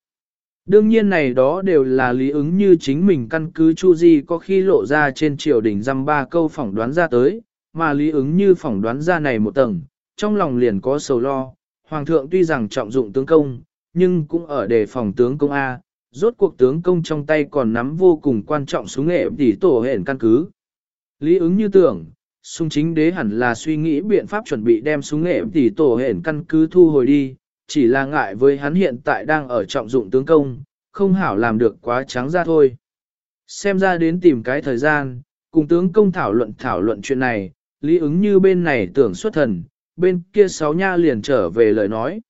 Đương nhiên này đó đều là lý ứng như chính mình căn cứ Chu Di có khi lộ ra trên triều đỉnh dăm ba câu phỏng đoán ra tới, mà lý ứng như phỏng đoán ra này một tầng, trong lòng liền có sầu lo. Hoàng thượng tuy rằng trọng dụng tướng công, nhưng cũng ở đề phòng tướng công A, rốt cuộc tướng công trong tay còn nắm vô cùng quan trọng xuống nghệ tỷ tổ hển căn cứ. Lý ứng như tưởng, sung chính đế hẳn là suy nghĩ biện pháp chuẩn bị đem xuống nghệ tỷ tổ hển căn cứ thu hồi đi, chỉ là ngại với hắn hiện tại đang ở trọng dụng tướng công, không hảo làm được quá trắng ra thôi. Xem ra đến tìm cái thời gian, cùng tướng công thảo luận thảo luận chuyện này, lý ứng như bên này tưởng xuất thần, bên kia sáu nha liền trở về lời nói.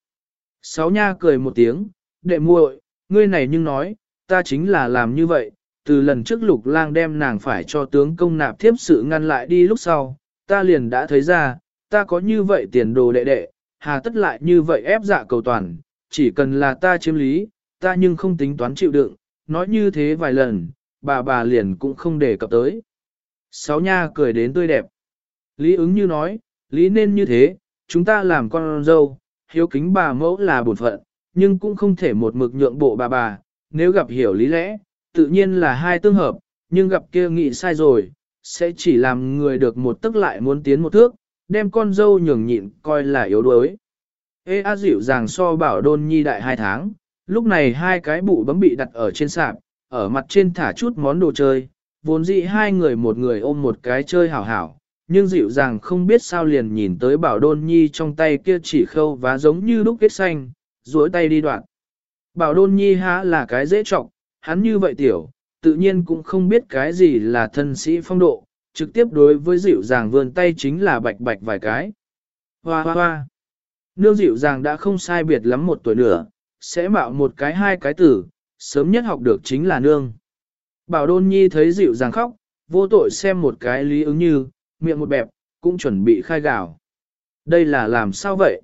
Sáu nha cười một tiếng, đệ muội, ngươi này nhưng nói, ta chính là làm như vậy, từ lần trước lục lang đem nàng phải cho tướng công nạp thiếp sự ngăn lại đi lúc sau, ta liền đã thấy ra, ta có như vậy tiền đồ đệ đệ, hà tất lại như vậy ép dạ cầu toàn, chỉ cần là ta chiếm lý, ta nhưng không tính toán chịu đựng, nói như thế vài lần, bà bà liền cũng không để cập tới. Sáu nha cười đến tươi đẹp. Lý ứng như nói, lý nên như thế, chúng ta làm con dâu, hiếu kính bà mẫu là bổn phận, nhưng cũng không thể một mực nhượng bộ bà bà, nếu gặp hiểu lý lẽ, tự nhiên là hai tương hợp, nhưng gặp kia nghị sai rồi, sẽ chỉ làm người được một tức lại muốn tiến một thước, đem con dâu nhường nhịn coi là yếu đuối. Ê a dịu dàng so bảo đôn nhi đại hai tháng, lúc này hai cái bụ bấm bị đặt ở trên sạp, ở mặt trên thả chút món đồ chơi, vốn dĩ hai người một người ôm một cái chơi hảo hảo, nhưng dịu dàng không biết sao liền nhìn tới bảo đôn nhi trong tay kia chỉ khâu và giống như đúc kết xanh, duỗi tay đi đoạn. Bảo đôn nhi há là cái dễ trọng, hắn như vậy tiểu, tự nhiên cũng không biết cái gì là thân sĩ phong độ, trực tiếp đối với dịu dàng vươn tay chính là bạch bạch vài cái. Hoa hoa hoa. Nương dịu dàng đã không sai biệt lắm một tuổi nữa, sẽ mạo một cái hai cái tử, sớm nhất học được chính là nương. Bảo đôn nhi thấy dịu dàng khóc, vô tội xem một cái lý ứng như, miệng một bẹp, cũng chuẩn bị khai gạo. Đây là làm sao vậy?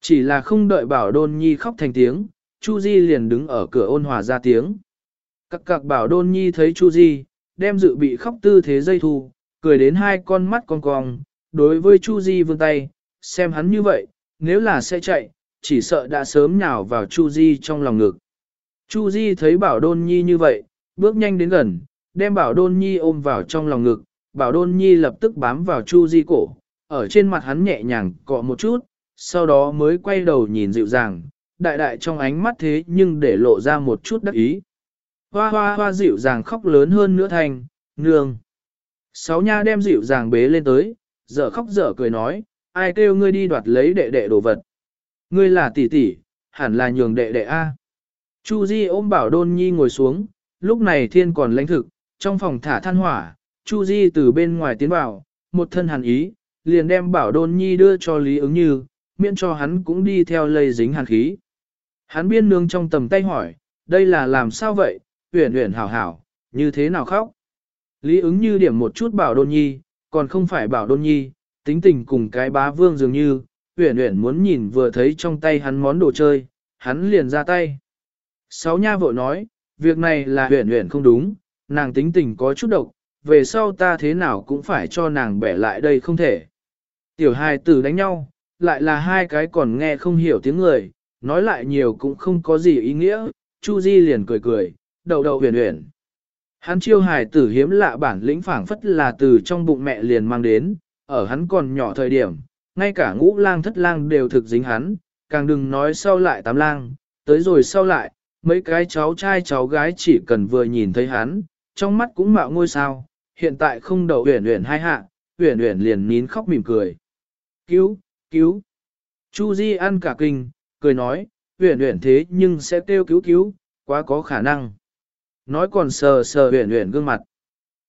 Chỉ là không đợi bảo đôn nhi khóc thành tiếng, Chu Di liền đứng ở cửa ôn hòa ra tiếng. Các cạc bảo đôn nhi thấy Chu Di, đem dự bị khóc tư thế dây thu, cười đến hai con mắt con cong, đối với Chu Di vươn tay, xem hắn như vậy, nếu là sẽ chạy, chỉ sợ đã sớm nhào vào Chu Di trong lòng ngực. Chu Di thấy bảo đôn nhi như vậy, bước nhanh đến gần, đem bảo đôn nhi ôm vào trong lòng ngực, bảo đôn nhi lập tức bám vào Chu Di cổ, ở trên mặt hắn nhẹ nhàng cọ một chút, sau đó mới quay đầu nhìn dịu dàng, đại đại trong ánh mắt thế nhưng để lộ ra một chút đắc ý. Hoa hoa hoa dịu dàng khóc lớn hơn nữa thành, nương. Sáu nha đem dịu dàng bế lên tới, dở khóc dở cười nói, ai kêu ngươi đi đoạt lấy đệ đệ đồ vật. Ngươi là tỷ tỷ, hẳn là nhường đệ đệ A. Chu Di ôm bảo đôn nhi ngồi xuống, lúc này thiên còn lãnh thực, trong phòng thả than hỏa, Chu Di từ bên ngoài tiến vào, một thân hàn ý, liền đem bảo đôn nhi đưa cho Lý ứng như, miễn cho hắn cũng đi theo lây dính hàn khí. Hắn biên nương trong tầm tay hỏi, đây là làm sao vậy, uyển uyển hảo hảo, như thế nào khóc? Lý ứng như điểm một chút bảo đôn nhi, còn không phải bảo đôn nhi, tính tình cùng cái bá vương dường như, uyển uyển muốn nhìn vừa thấy trong tay hắn món đồ chơi, hắn liền ra tay. Sáu nha vội nói, việc này là uyển uyển không đúng, nàng tính tình có chút độc, về sau ta thế nào cũng phải cho nàng bẻ lại đây không thể. Tiểu hài tử đánh nhau, lại là hai cái còn nghe không hiểu tiếng người, nói lại nhiều cũng không có gì ý nghĩa, Chu Di liền cười cười, đầu đầu huyền huyền. Hắn chiêu hài tử hiếm lạ bản lĩnh phảng phất là từ trong bụng mẹ liền mang đến, ở hắn còn nhỏ thời điểm, ngay cả ngũ lang thất lang đều thực dính hắn, càng đừng nói sau lại tám lang, tới rồi sau lại, mấy cái cháu trai cháu gái chỉ cần vừa nhìn thấy hắn, trong mắt cũng mạo ngôi sao, hiện tại không đầu huyền huyền hai hạ, huyền huyền liền nín khóc mỉm cười. Cứu, cứu. Chu Di ăn cả kinh, cười nói, huyền huyền thế nhưng sẽ kêu cứu cứu, quá có khả năng. Nói còn sờ sờ huyền huyền gương mặt.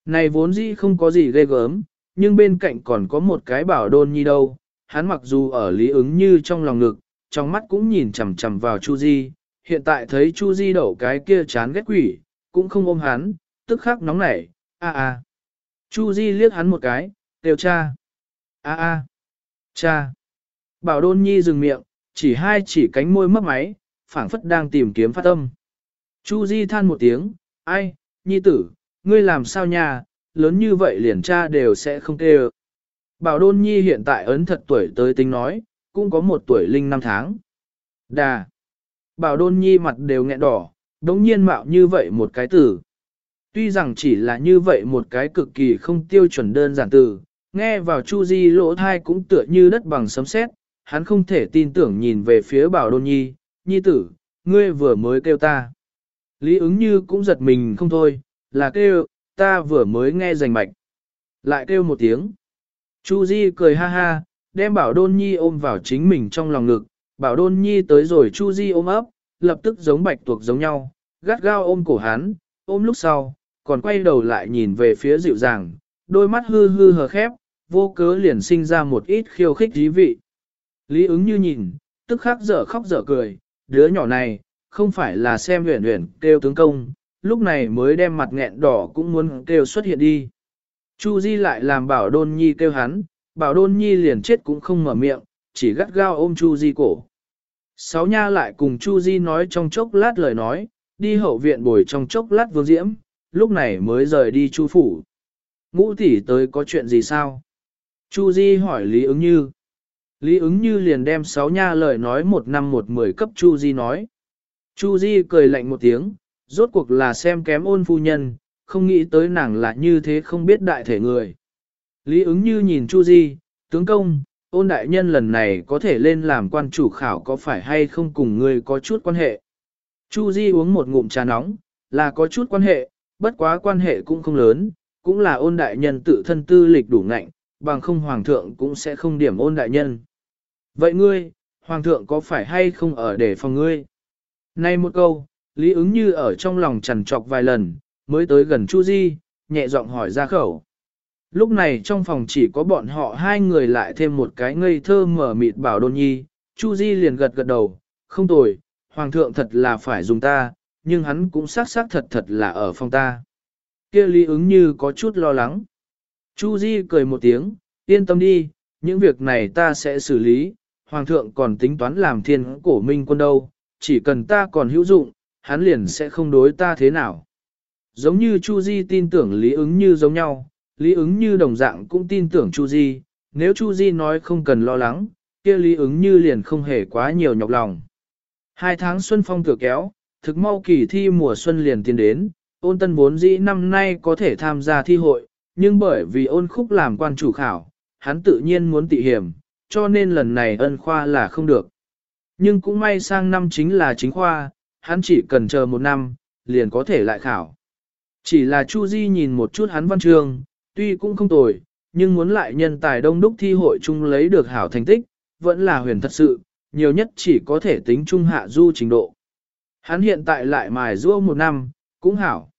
Này vốn dĩ không có gì ghê gớm, nhưng bên cạnh còn có một cái bảo đôn nhi đâu. Hắn mặc dù ở lý ứng như trong lòng ngực, trong mắt cũng nhìn chằm chằm vào Chu Di. Hiện tại thấy Chu Di đậu cái kia chán ghét quỷ, cũng không ôm hắn, tức khắc nóng nảy, a a. Chu Di liếc hắn một cái, đều cha. a a, cha. Bảo đôn nhi dừng miệng, chỉ hai chỉ cánh môi mấp máy, phảng phất đang tìm kiếm phát âm. Chu Di than một tiếng, ai, nhi tử, ngươi làm sao nha, lớn như vậy liền cha đều sẽ không tê Bảo đôn nhi hiện tại ấn thật tuổi tới tính nói, cũng có một tuổi linh năm tháng. Đà. Bảo đôn nhi mặt đều nghẹn đỏ, đống nhiên mạo như vậy một cái từ. Tuy rằng chỉ là như vậy một cái cực kỳ không tiêu chuẩn đơn giản từ, nghe vào Chu Di lỗ thai cũng tựa như đất bằng sấm sét, hắn không thể tin tưởng nhìn về phía bảo đôn nhi, nhi tử, ngươi vừa mới kêu ta. Lý ứng như cũng giật mình không thôi, là kêu, ta vừa mới nghe rành mạch. Lại kêu một tiếng. Chu Di cười ha ha, đem bảo đôn nhi ôm vào chính mình trong lòng ngực, bảo đôn nhi tới rồi Chu Di ôm ấp, lập tức giống bạch tuộc giống nhau, gắt gao ôm cổ hắn, ôm lúc sau, còn quay đầu lại nhìn về phía dịu dàng, đôi mắt hư hư hờ khép, vô cớ liền sinh ra một ít khiêu khích dí vị. Lý ứng như nhìn, tức khắc dở khóc dở cười, đứa nhỏ này, không phải là xem huyền huyền kêu tướng công, lúc này mới đem mặt nghẹn đỏ cũng muốn kêu xuất hiện đi. Chu Di lại làm bảo đôn nhi kêu hắn, bảo đôn nhi liền chết cũng không mở miệng, chỉ gắt gao ôm Chu Di cổ. Sáu nha lại cùng Chu Di nói trong chốc lát lời nói, đi hậu viện bồi trong chốc lát vương diễm, lúc này mới rời đi Chu phủ. Ngũ tỷ tới có chuyện gì sao? Chu Di hỏi Lý ứng như. Lý ứng như liền đem sáu nha lời nói một năm một mười cấp Chu Di nói. Chu Di cười lạnh một tiếng, rốt cuộc là xem kém ôn phu nhân, không nghĩ tới nàng là như thế không biết đại thể người. Lý ứng như nhìn Chu Di, tướng công, ôn đại nhân lần này có thể lên làm quan chủ khảo có phải hay không cùng người có chút quan hệ. Chu Di uống một ngụm trà nóng, là có chút quan hệ, bất quá quan hệ cũng không lớn, cũng là ôn đại nhân tự thân tư lịch đủ ngạnh, bằng không hoàng thượng cũng sẽ không điểm ôn đại nhân. Vậy ngươi, hoàng thượng có phải hay không ở để phòng ngươi? Nay một câu, Lý ứng như ở trong lòng chằn trọc vài lần, mới tới gần Chu Di, nhẹ giọng hỏi ra khẩu. Lúc này trong phòng chỉ có bọn họ hai người lại thêm một cái ngây thơ mở mịt bảo đôn nhi, Chu Di liền gật gật đầu, không tồi, Hoàng thượng thật là phải dùng ta, nhưng hắn cũng xác xác thật thật là ở phòng ta. Kia Lý ứng như có chút lo lắng. Chu Di cười một tiếng, yên tâm đi, những việc này ta sẽ xử lý, Hoàng thượng còn tính toán làm thiên cổ minh quân đâu, chỉ cần ta còn hữu dụng, hắn liền sẽ không đối ta thế nào. Giống như Chu Di tin tưởng Lý ứng như giống nhau, Lý ứng như đồng dạng cũng tin tưởng Chu Di, nếu Chu Di nói không cần lo lắng, kia Lý ứng như liền không hề quá nhiều nhọc lòng. Hai tháng xuân phong thừa kéo, thực mau kỳ thi mùa xuân liền tiến đến, ôn tân bốn dĩ năm nay có thể tham gia thi hội, nhưng bởi vì ôn khúc làm quan chủ khảo, hắn tự nhiên muốn tị hiểm, cho nên lần này ân khoa là không được. Nhưng cũng may sang năm chính là chính khoa, hắn chỉ cần chờ một năm, liền có thể lại khảo. Chỉ là Chu Di nhìn một chút hắn văn Trường tuy cũng không tồi, nhưng muốn lại nhân tài đông đúc thi hội chung lấy được hảo thành tích, vẫn là huyền thật sự, nhiều nhất chỉ có thể tính trung hạ du trình độ. Hắn hiện tại lại mài rua một năm, cũng hảo.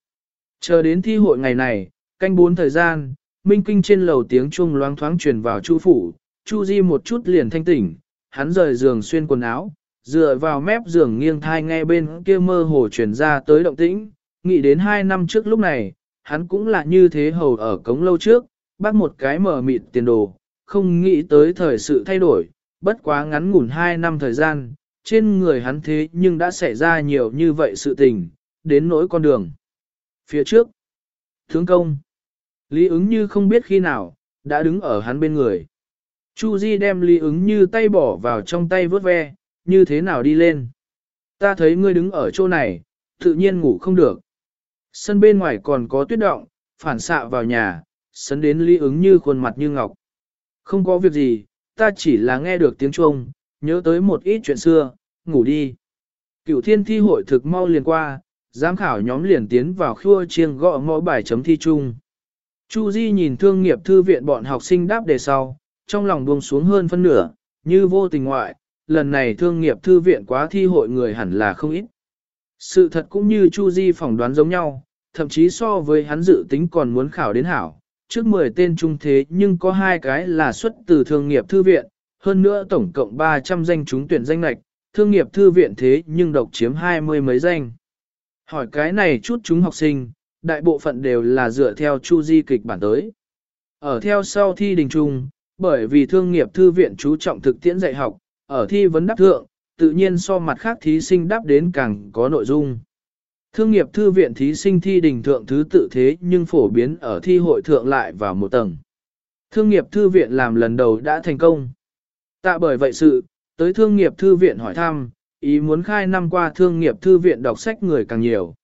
Chờ đến thi hội ngày này, canh bốn thời gian, minh kinh trên lầu tiếng chuông loáng thoáng truyền vào chu phủ, chu di một chút liền thanh tỉnh, hắn rời giường xuyên quần áo, dựa vào mép giường nghiêng thai nghe bên kia mơ hồ chuyển ra tới động tĩnh, nghĩ đến hai năm trước lúc này, hắn cũng là như thế hầu ở cống lâu trước, bắt một cái mở mịt tiền đồ, không nghĩ tới thời sự thay đổi, bất quá ngắn ngủn hai năm thời gian, trên người hắn thế nhưng đã xảy ra nhiều như vậy sự tình, đến nỗi con đường. Phía trước, tướng công, Lý ứng như không biết khi nào, đã đứng ở hắn bên người. Chu Di đem Lý ứng như tay bỏ vào trong tay vớt ve, như thế nào đi lên. Ta thấy ngươi đứng ở chỗ này, tự nhiên ngủ không được. Sân bên ngoài còn có tuyết động, phản xạ vào nhà, sấn đến Lý ứng như khuôn mặt như ngọc. Không có việc gì, ta chỉ là nghe được tiếng chuông, nhớ tới một ít chuyện xưa, ngủ đi. Cựu thiên thi hội thực mau liền qua, giám khảo nhóm liền tiến vào khua chiêng gõ ngõ bài chấm thi chung. Chu Di nhìn thương nghiệp thư viện bọn học sinh đáp đề sau, trong lòng buông xuống hơn phân nửa, như vô tình ngoại, lần này thương nghiệp thư viện quá thi hội người hẳn là không ít. Sự thật cũng như Chu Di phỏng đoán giống nhau, thậm chí so với hắn dự tính còn muốn khảo đến hảo, trước 10 tên trung thế nhưng có hai cái là xuất từ thương nghiệp thư viện, hơn nữa tổng cộng 300 danh chúng tuyển danh lạch, thương nghiệp thư viện thế nhưng độc chiếm hai mươi mấy danh. Hỏi cái này chút chúng học sinh, đại bộ phận đều là dựa theo chu di kịch bản tới. Ở theo sau thi đình trung, bởi vì thương nghiệp thư viện chú trọng thực tiễn dạy học, ở thi vấn đáp thượng, tự nhiên so mặt khác thí sinh đáp đến càng có nội dung. Thương nghiệp thư viện thí sinh thi đình thượng thứ tự thế nhưng phổ biến ở thi hội thượng lại vào một tầng. Thương nghiệp thư viện làm lần đầu đã thành công. Tạ bởi vậy sự, tới thương nghiệp thư viện hỏi thăm, ý muốn khai năm qua thương nghiệp thư viện đọc sách người càng nhiều.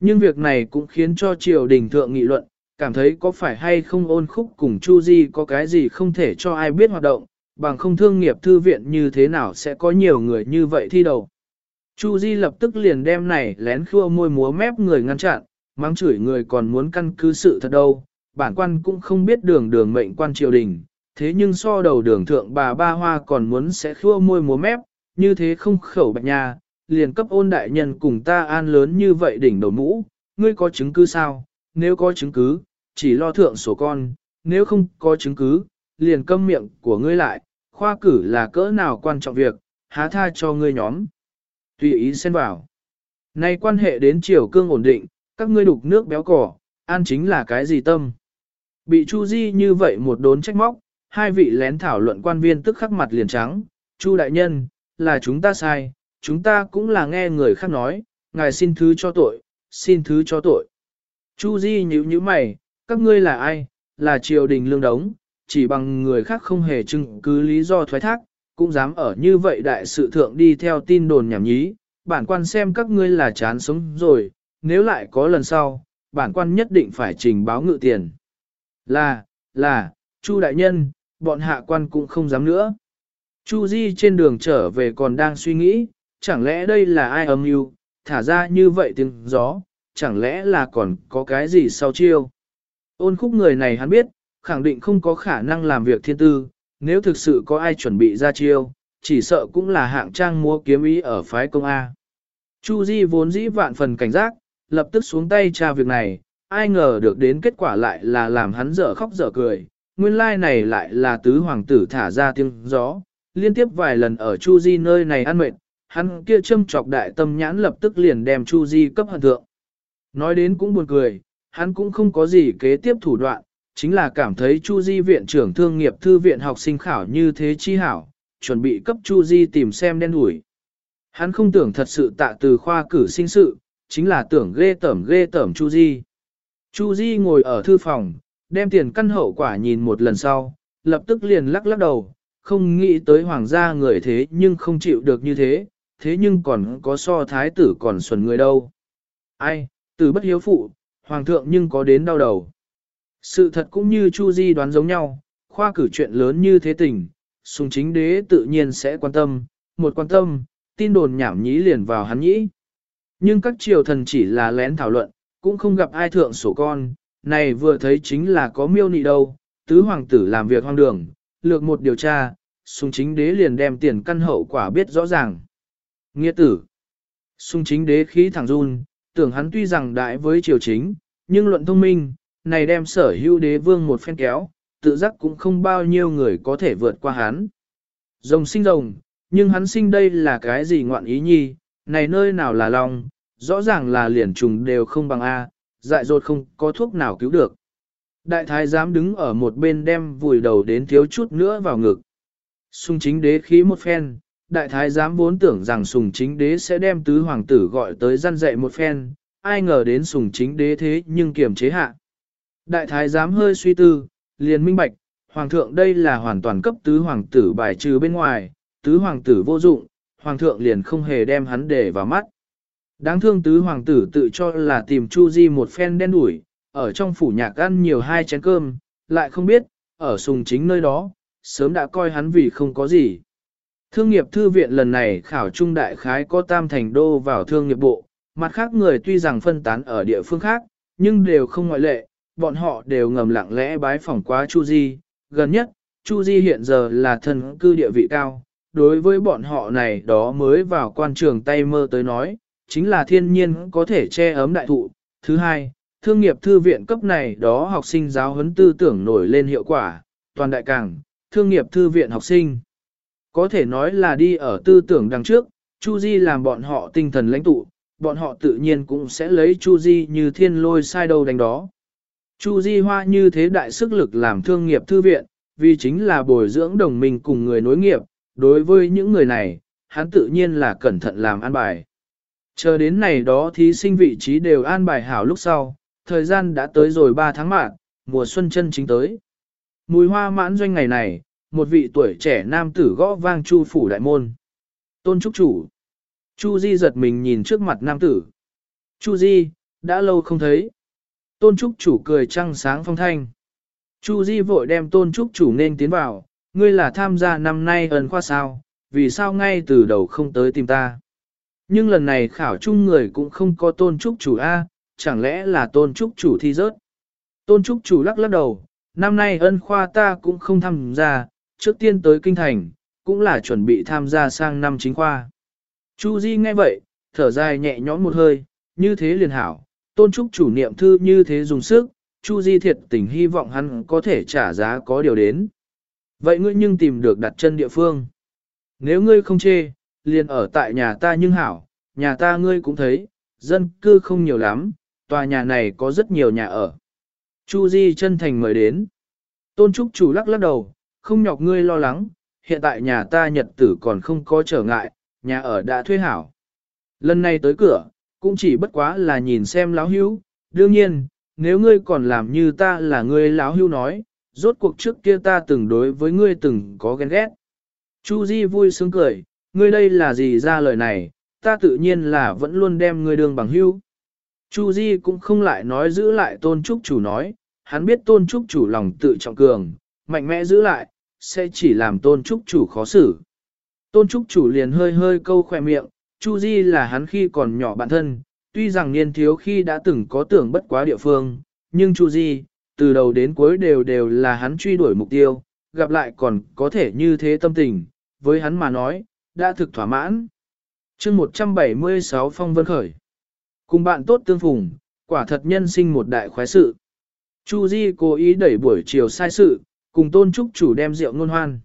Nhưng việc này cũng khiến cho triều đình thượng nghị luận, cảm thấy có phải hay không ôn khúc cùng Chu Di có cái gì không thể cho ai biết hoạt động, bằng không thương nghiệp thư viện như thế nào sẽ có nhiều người như vậy thi đầu. Chu Di lập tức liền đem này lén khua môi múa mép người ngăn chặn, mắng chửi người còn muốn căn cứ sự thật đâu, bản quan cũng không biết đường đường mệnh quan triều đình, thế nhưng so đầu đường thượng bà ba hoa còn muốn sẽ khua môi múa mép, như thế không khẩu bạch nhà liền cấp ôn đại nhân cùng ta an lớn như vậy đỉnh đầu mũ, ngươi có chứng cứ sao, nếu có chứng cứ, chỉ lo thượng sổ con, nếu không có chứng cứ, liền câm miệng của ngươi lại, khoa cử là cỡ nào quan trọng việc, há tha cho ngươi nhóm. Tùy ý xen vào. Nay quan hệ đến triều cương ổn định, các ngươi đục nước béo cỏ, an chính là cái gì tâm. Bị Chu Di như vậy một đốn trách móc, hai vị lén thảo luận quan viên tức khắc mặt liền trắng, Chu đại nhân, là chúng ta sai, chúng ta cũng là nghe người khác nói, ngài xin thứ cho tội, xin thứ cho tội. Chu Di nhíu nhíu mày, các ngươi là ai, là triều đình lương đống, chỉ bằng người khác không hề chứng cứ lý do thoái thác, cũng dám ở như vậy đại sự thượng đi theo tin đồn nhảm nhí, bản quan xem các ngươi là chán sống rồi, nếu lại có lần sau, bản quan nhất định phải trình báo ngự tiền. Là, là, Chu đại nhân, bọn hạ quan cũng không dám nữa. Chu Di trên đường trở về còn đang suy nghĩ, chẳng lẽ đây là ai âm mưu, thả ra như vậy tiếng gió, chẳng lẽ là còn có cái gì sau chiêu. Ôn khúc người này hắn biết, khẳng định không có khả năng làm việc thiên tư, nếu thực sự có ai chuẩn bị ra chiêu, chỉ sợ cũng là hạng trang mua kiếm ý ở phái công A. Chu Di vốn dĩ vạn phần cảnh giác, lập tức xuống tay tra việc này, ai ngờ được đến kết quả lại là làm hắn dở khóc dở cười. Nguyên lai like này lại là tứ hoàng tử thả ra tiếng gió, liên tiếp vài lần ở Chu Di nơi này ăn mệt, hắn kia châm chọc đại tâm nhãn lập tức liền đem Chu Di cấp hận thượng. Nói đến cũng buồn cười, hắn cũng không có gì kế tiếp thủ đoạn, chính là cảm thấy Chu Di viện trưởng thương nghiệp thư viện học sinh khảo như thế chi hảo, chuẩn bị cấp Chu Di tìm xem đen đuổi. Hắn không tưởng thật sự tạ từ khoa cử sinh sự, chính là tưởng ghê tởm ghê tởm Chu Di. Chu Di ngồi ở thư phòng, đem tiền căn hậu quả nhìn một lần sau, lập tức liền lắc lắc đầu, không nghĩ tới hoàng gia người thế nhưng không chịu được như thế, thế nhưng còn có so thái tử còn xuẩn người đâu. Ai, tử bất hiếu phụ, hoàng thượng nhưng có đến đau đầu. Sự thật cũng như Chu Di đoán giống nhau, khoa cử chuyện lớn như thế tình, sùng chính đế tự nhiên sẽ quan tâm, một quan tâm, tin đồn nhảm nhí liền vào hắn nhĩ. Nhưng các triều thần chỉ là lén thảo luận, cũng không gặp ai thượng sổ con, này vừa thấy chính là có miêu nị đâu, tứ hoàng tử làm việc hoang đường, lược một điều tra, sùng chính đế liền đem tiền căn hậu quả biết rõ ràng. Nghĩa tử, sùng chính đế khí thẳng run, tưởng hắn tuy rằng đại với triều chính, nhưng luận thông minh, này đem sở hữu đế vương một phen kéo, tự giác cũng không bao nhiêu người có thể vượt qua hắn. Rồng sinh rồng, nhưng hắn sinh đây là cái gì ngoạn ý nhi, này nơi nào là lòng, rõ ràng là liền trùng đều không bằng A, dại dột không có thuốc nào cứu được. Đại thái giám đứng ở một bên đem vùi đầu đến thiếu chút nữa vào ngực. Xung chính đế khí một phen, đại thái giám vốn tưởng rằng sùng chính đế sẽ đem tứ hoàng tử gọi tới răn dạy một phen, ai ngờ đến sùng chính đế thế nhưng kiềm chế hạ. Đại thái giám hơi suy tư, liền minh bạch, hoàng thượng đây là hoàn toàn cấp tứ hoàng tử bài trừ bên ngoài, tứ hoàng tử vô dụng, hoàng thượng liền không hề đem hắn để vào mắt. Đáng thương tứ hoàng tử tự cho là tìm Chu Di một phen đen đủi, ở trong phủ nhạc ăn nhiều hai chén cơm, lại không biết, ở sùng chính nơi đó, sớm đã coi hắn vì không có gì. Thương nghiệp thư viện lần này khảo trung đại khái có tam thành đô vào thương nghiệp bộ, mặt khác người tuy rằng phân tán ở địa phương khác, nhưng đều không ngoại lệ, bọn họ đều ngầm lặng lẽ bái phỏng quá Chu Di. Gần nhất, Chu Di hiện giờ là thần cư địa vị cao, đối với bọn họ này đó mới vào quan trường tay mơ tới nói, chính là thiên nhiên có thể che ấm đại thụ. Thứ hai, thương nghiệp thư viện cấp này đó học sinh giáo huấn tư tưởng nổi lên hiệu quả, toàn đại cảng, thương nghiệp thư viện học sinh. Có thể nói là đi ở tư tưởng đằng trước, Chu Di làm bọn họ tinh thần lãnh tụ, bọn họ tự nhiên cũng sẽ lấy Chu Di như thiên lôi sai đầu đánh đó. Chu Di Hoa như thế đại sức lực làm thương nghiệp thư viện, vì chính là bồi dưỡng đồng minh cùng người nối nghiệp, đối với những người này, hắn tự nhiên là cẩn thận làm an bài. Chờ đến này đó thí sinh vị trí đều an bài hảo lúc sau, thời gian đã tới rồi 3 tháng mạng, mùa xuân chân chính tới. Mùi hoa mãn doanh ngày này, một vị tuổi trẻ nam tử gõ vang chu phủ đại môn. Tôn trúc chủ. Chu Di giật mình nhìn trước mặt nam tử. Chu Di, đã lâu không thấy. Tôn trúc chủ cười trăng sáng phong thanh. Chu Di vội đem tôn trúc chủ nên tiến vào, ngươi là tham gia năm nay ẩn khoa sao, vì sao ngay từ đầu không tới tìm ta. Nhưng lần này khảo chung người cũng không có tôn trúc chủ A, chẳng lẽ là tôn trúc chủ thi rớt. Tôn trúc chủ lắc lắc đầu, năm nay ân khoa ta cũng không tham gia, trước tiên tới kinh thành, cũng là chuẩn bị tham gia sang năm chính khoa. Chu Di nghe vậy, thở dài nhẹ nhõm một hơi, như thế liền hảo, tôn trúc chủ niệm thư như thế dùng sức, Chu Di thiệt tình hy vọng hắn có thể trả giá có điều đến. Vậy ngươi nhưng tìm được đặt chân địa phương. Nếu ngươi không chê, liền ở tại nhà ta nhưng hảo, nhà ta ngươi cũng thấy, dân cư không nhiều lắm, tòa nhà này có rất nhiều nhà ở. Chu Di chân thành mời đến. Tôn Trúc chủ lắc lắc đầu, không nhọc ngươi lo lắng, hiện tại nhà ta nhật tử còn không có trở ngại, nhà ở đã thuê hảo. Lần này tới cửa, cũng chỉ bất quá là nhìn xem láo hưu, đương nhiên, nếu ngươi còn làm như ta là ngươi láo hưu nói, rốt cuộc trước kia ta từng đối với ngươi từng có ghen ghét. Chu Di vui sướng cười, ngươi đây là gì ra lời này, ta tự nhiên là vẫn luôn đem ngươi đường bằng hưu. Chu Di cũng không lại nói giữ lại tôn trúc chủ nói, hắn biết tôn trúc chủ lòng tự trọng cường, mạnh mẽ giữ lại, sẽ chỉ làm tôn trúc chủ khó xử. Tôn trúc chủ liền hơi hơi câu khỏe miệng, Chu Di là hắn khi còn nhỏ bản thân, tuy rằng niên thiếu khi đã từng có tưởng bất quá địa phương, nhưng Chu Di, từ đầu đến cuối đều đều là hắn truy đuổi mục tiêu, gặp lại còn có thể như thế tâm tình, với hắn mà nói, đã thực thỏa mãn. chương 176 Phong Vân Khởi. Cùng bạn tốt tương phùng, quả thật nhân sinh một đại khoái sự. Chu Di cố ý đẩy buổi chiều sai sự, cùng tôn trúc chủ đem rượu ngôn hoan.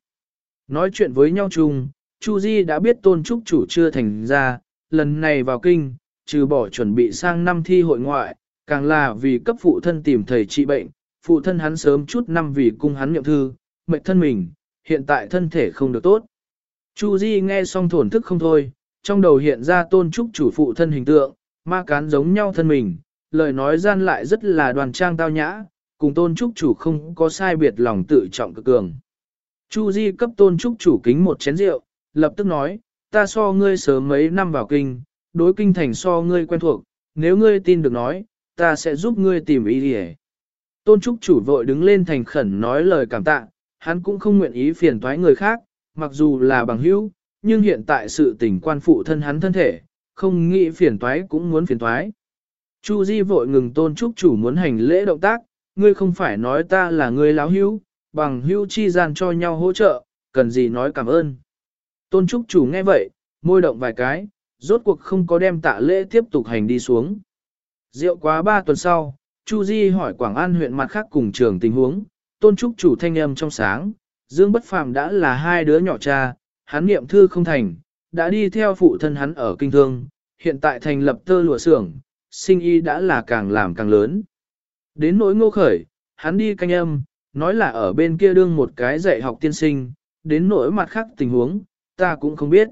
Nói chuyện với nhau chung, Chu Di đã biết tôn trúc chủ chưa thành ra, lần này vào kinh, trừ bỏ chuẩn bị sang năm thi hội ngoại, càng là vì cấp phụ thân tìm thầy trị bệnh, phụ thân hắn sớm chút năm vì cung hắn nhậm thư, mệnh thân mình, hiện tại thân thể không được tốt. Chu Di nghe xong thổn thức không thôi, trong đầu hiện ra tôn trúc chủ phụ thân hình tượng, ma cán giống nhau thân mình, lời nói gian lại rất là đoàn trang tao nhã, cùng tôn trúc chủ không có sai biệt lòng tự trọng cực cường. Chu Di cấp tôn trúc chủ kính một chén rượu, lập tức nói, ta so ngươi sớm mấy năm vào kinh, đối kinh thành so ngươi quen thuộc, nếu ngươi tin được nói, ta sẽ giúp ngươi tìm ý đi Tôn trúc chủ vội đứng lên thành khẩn nói lời cảm tạ, hắn cũng không nguyện ý phiền toái người khác, mặc dù là bằng hữu, nhưng hiện tại sự tình quan phụ thân hắn thân thể, không nghĩ phiền toái cũng muốn phiền toái. Chu Di vội ngừng tôn trúc chủ muốn hành lễ động tác, ngươi không phải nói ta là người láo hữu, bằng hữu chi gian cho nhau hỗ trợ, cần gì nói cảm ơn. Tôn trúc chủ nghe vậy, môi động vài cái, rốt cuộc không có đem tạ lễ tiếp tục hành đi xuống. Rượu quá ba tuần sau, Chu Di hỏi Quảng An huyện mặt khác cùng trường tình huống, tôn trúc chủ thanh âm trong sáng, Dương Bất Phàm đã là hai đứa nhỏ cha, hắn niệm thư không thành, đã đi theo phụ thân hắn ở kinh thương, hiện tại thành lập tơ lụa xưởng, sinh y đã là càng làm càng lớn. Đến nỗi ngô khởi, hắn đi canh âm, nói là ở bên kia đương một cái dạy học tiên sinh, đến nỗi mặt khác tình huống, ta cũng không biết.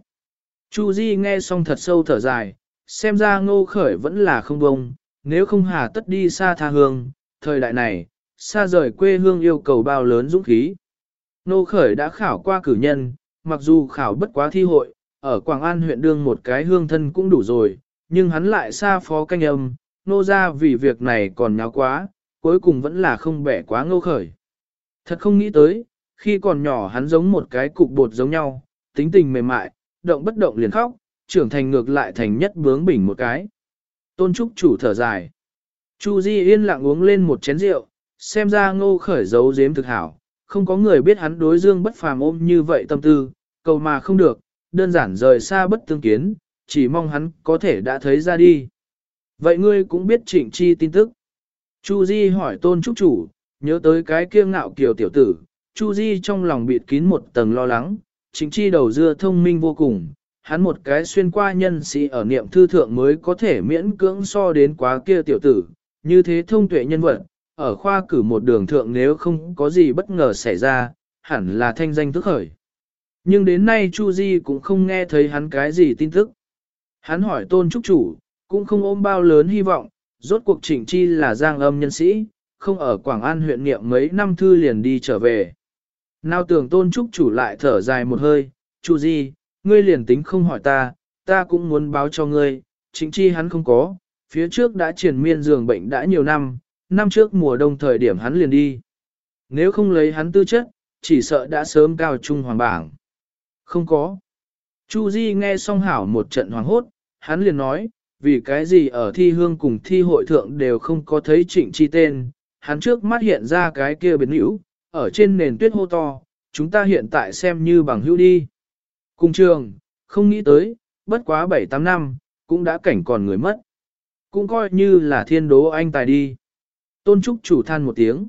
Chu Di nghe xong thật sâu thở dài, xem ra ngô khởi vẫn là không bông, nếu không hà tất đi xa tha hương, thời đại này, xa rời quê hương yêu cầu bao lớn dũng khí. Ngô khởi đã khảo qua cử nhân, mặc dù khảo bất quá thi hội, ở Quảng An huyện đương một cái hương thân cũng đủ rồi, nhưng hắn lại xa phó canh âm, nô ra vì việc này còn nháo quá, cuối cùng vẫn là không bẻ quá ngô khởi. Thật không nghĩ tới, khi còn nhỏ hắn giống một cái cục bột giống nhau, tính tình mềm mại, động bất động liền khóc, trưởng thành ngược lại thành nhất bướng bỉnh một cái. Tôn Trúc chủ thở dài. Chu Di yên lặng uống lên một chén rượu, xem ra ngô khởi giấu giếm thực hảo, không có người biết hắn đối dương bất phàm ôm như vậy tâm tư, cầu mà không được, đơn giản rời xa bất tương kiến, chỉ mong hắn có thể đã thấy ra đi. Vậy ngươi cũng biết trịnh chi tin tức. Chu Di hỏi tôn trúc chủ, nhớ tới cái kia ngạo kiều tiểu tử, Chu Di trong lòng bịt kín một tầng lo lắng, trịnh chi đầu dưa thông minh vô cùng, hắn một cái xuyên qua nhân sĩ ở niệm thư thượng mới có thể miễn cưỡng so đến quá kia tiểu tử, như thế thông tuệ nhân vật, ở khoa cử một đường thượng nếu không có gì bất ngờ xảy ra, hẳn là thanh danh tức khởi. Nhưng đến nay Chu Di cũng không nghe thấy hắn cái gì tin tức. Hắn hỏi tôn trúc chủ, cũng không ôm bao lớn hy vọng, rốt cuộc trịnh chi là giang âm nhân sĩ, không ở Quảng An huyện niệm mấy năm thư liền đi trở về. Nào tưởng tôn trúc chủ lại thở dài một hơi, Chu Di, ngươi liền tính không hỏi ta, ta cũng muốn báo cho ngươi, trịnh chi hắn không có, phía trước đã triển miên giường bệnh đã nhiều năm, năm trước mùa đông thời điểm hắn liền đi. Nếu không lấy hắn tư chất, chỉ sợ đã sớm cao trung hoàng bảng. Không có. Chu Di nghe xong hảo một trận hoàng hốt, hắn liền nói, vì cái gì ở thi hương cùng thi hội thượng đều không có thấy trịnh chi tên, hắn trước mắt hiện ra cái kia biến hữu, ở trên nền tuyết hô to, chúng ta hiện tại xem như bằng hữu đi. Cùng trường, không nghĩ tới, bất quá 7-8 năm, cũng đã cảnh còn người mất. Cũng coi như là thiên đố anh tài đi. Tôn Trúc chủ than một tiếng.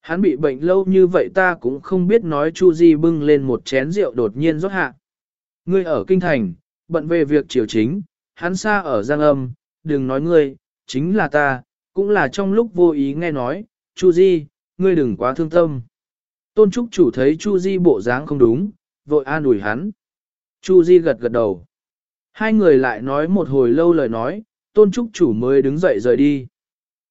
Hắn bị bệnh lâu như vậy ta cũng không biết nói Chu Di bưng lên một chén rượu đột nhiên rót hạ. Ngươi ở kinh thành, bận về việc triều chính, hắn xa ở Giang Âm, đừng nói ngươi, chính là ta, cũng là trong lúc vô ý nghe nói, Chu Di, ngươi đừng quá thương tâm. Tôn Trúc chủ thấy Chu Di bộ dáng không đúng, vội an ủi hắn. Chu Di gật gật đầu. Hai người lại nói một hồi lâu lời nói, Tôn Trúc chủ mới đứng dậy rời đi.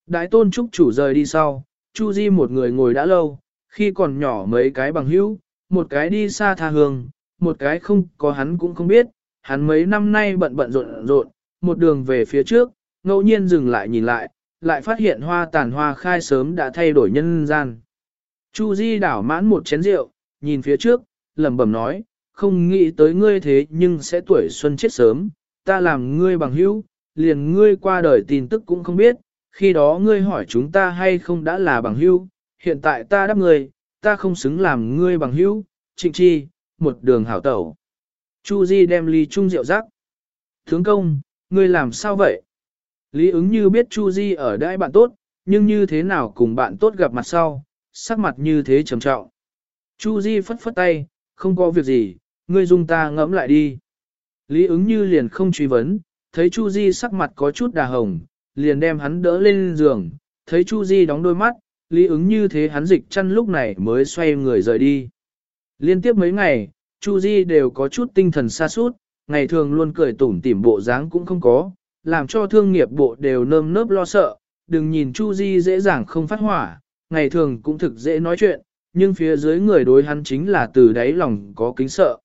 Đại Tôn Trúc chủ rời đi sau, Chu Di một người ngồi đã lâu, khi còn nhỏ mấy cái bằng hữu, một cái đi xa tha hương, một cái không có hắn cũng không biết, hắn mấy năm nay bận bận rộn rộn, một đường về phía trước, ngẫu nhiên dừng lại nhìn lại, lại phát hiện hoa tàn hoa khai sớm đã thay đổi nhân gian. Chu Di đảo mãn một chén rượu, nhìn phía trước, lẩm bẩm nói, không nghĩ tới ngươi thế nhưng sẽ tuổi xuân chết sớm, ta làm ngươi bằng hữu, liền ngươi qua đời tin tức cũng không biết, khi đó ngươi hỏi chúng ta hay không đã là bằng hữu, hiện tại ta đáp ngươi, ta không xứng làm ngươi bằng hữu, trịnh chi, một đường hảo tẩu. Chu Di đem ly chung rượu rắc. Thướng công, ngươi làm sao vậy? Lý ứng như biết Chu Di ở đại bạn tốt, nhưng như thế nào cùng bạn tốt gặp mặt sau, sắc mặt như thế trầm trọng. Chu Di phất phất tay, không có việc gì, ngươi dung ta ngẫm lại đi. Lý ứng như liền không truy vấn, thấy Chu Di sắc mặt có chút đà hồng, liền đem hắn đỡ lên giường, thấy Chu Di đóng đôi mắt, Lý ứng như thế hắn dịch chăn lúc này mới xoay người rời đi. Liên tiếp mấy ngày, Chu Di đều có chút tinh thần xa sút ngày thường luôn cười tủm tỉm bộ dáng cũng không có, làm cho thương nghiệp bộ đều nơm nớp lo sợ, đừng nhìn Chu Di dễ dàng không phát hỏa, ngày thường cũng thực dễ nói chuyện, nhưng phía dưới người đối hắn chính là từ đáy lòng có kính sợ.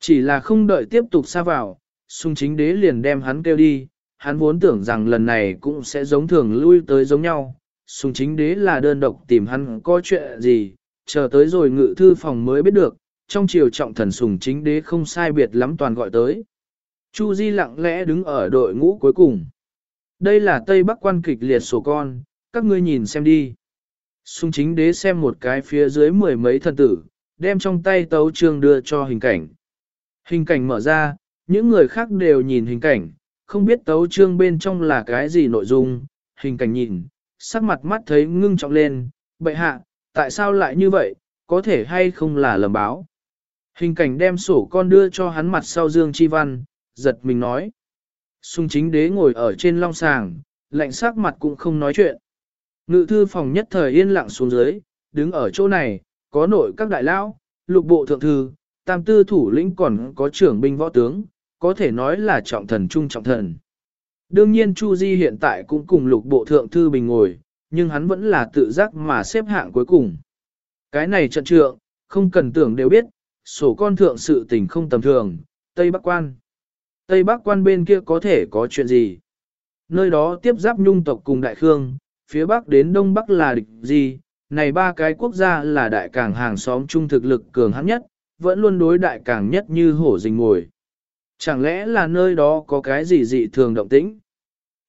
Chỉ là không đợi tiếp tục xa vào, sung chính đế liền đem hắn kêu đi, hắn vốn tưởng rằng lần này cũng sẽ giống thường lui tới giống nhau, sung chính đế là đơn độc tìm hắn có chuyện gì, chờ tới rồi ngự thư phòng mới biết được, trong chiều trọng thần sùng chính đế không sai biệt lắm toàn gọi tới. Chu Di lặng lẽ đứng ở đội ngũ cuối cùng. Đây là Tây Bắc quan kịch liệt sổ con, các ngươi nhìn xem đi. Sung chính đế xem một cái phía dưới mười mấy thần tử, đem trong tay tấu trương đưa cho hình cảnh. Hình cảnh mở ra, những người khác đều nhìn hình cảnh, không biết tấu trương bên trong là cái gì nội dung, hình cảnh nhìn, sắc mặt mắt thấy ngưng trọng lên, bệ hạ, tại sao lại như vậy, có thể hay không là lầm báo. Hình cảnh đem sổ con đưa cho hắn mặt sau Dương Chi Văn, giật mình nói. Sung chính đế ngồi ở trên long sàng, lạnh sắc mặt cũng không nói chuyện. Ngự thư phòng nhất thời yên lặng xuống dưới, đứng ở chỗ này, có nội các đại lão, lục bộ thượng thư, tam tư thủ lĩnh còn có trưởng binh võ tướng, có thể nói là trọng thần trung trọng thần. Đương nhiên Chu Di hiện tại cũng cùng lục bộ thượng thư bình ngồi, nhưng hắn vẫn là tự giác mà xếp hạng cuối cùng. Cái này trận trượng, không cần tưởng đều biết, sổ con thượng sự tình không tầm thường, Tây Bắc Quan. Tây Bắc Quan bên kia có thể có chuyện gì? Nơi đó tiếp giáp nhung tộc cùng Đại Khương, phía Bắc đến Đông Bắc là địch gì? Này ba cái quốc gia là đại cảng hàng xóm chung thực lực cường hãn nhất, vẫn luôn đối đại cảng nhất như hổ rình ngồi. Chẳng lẽ là nơi đó có cái gì dị thường động tĩnh?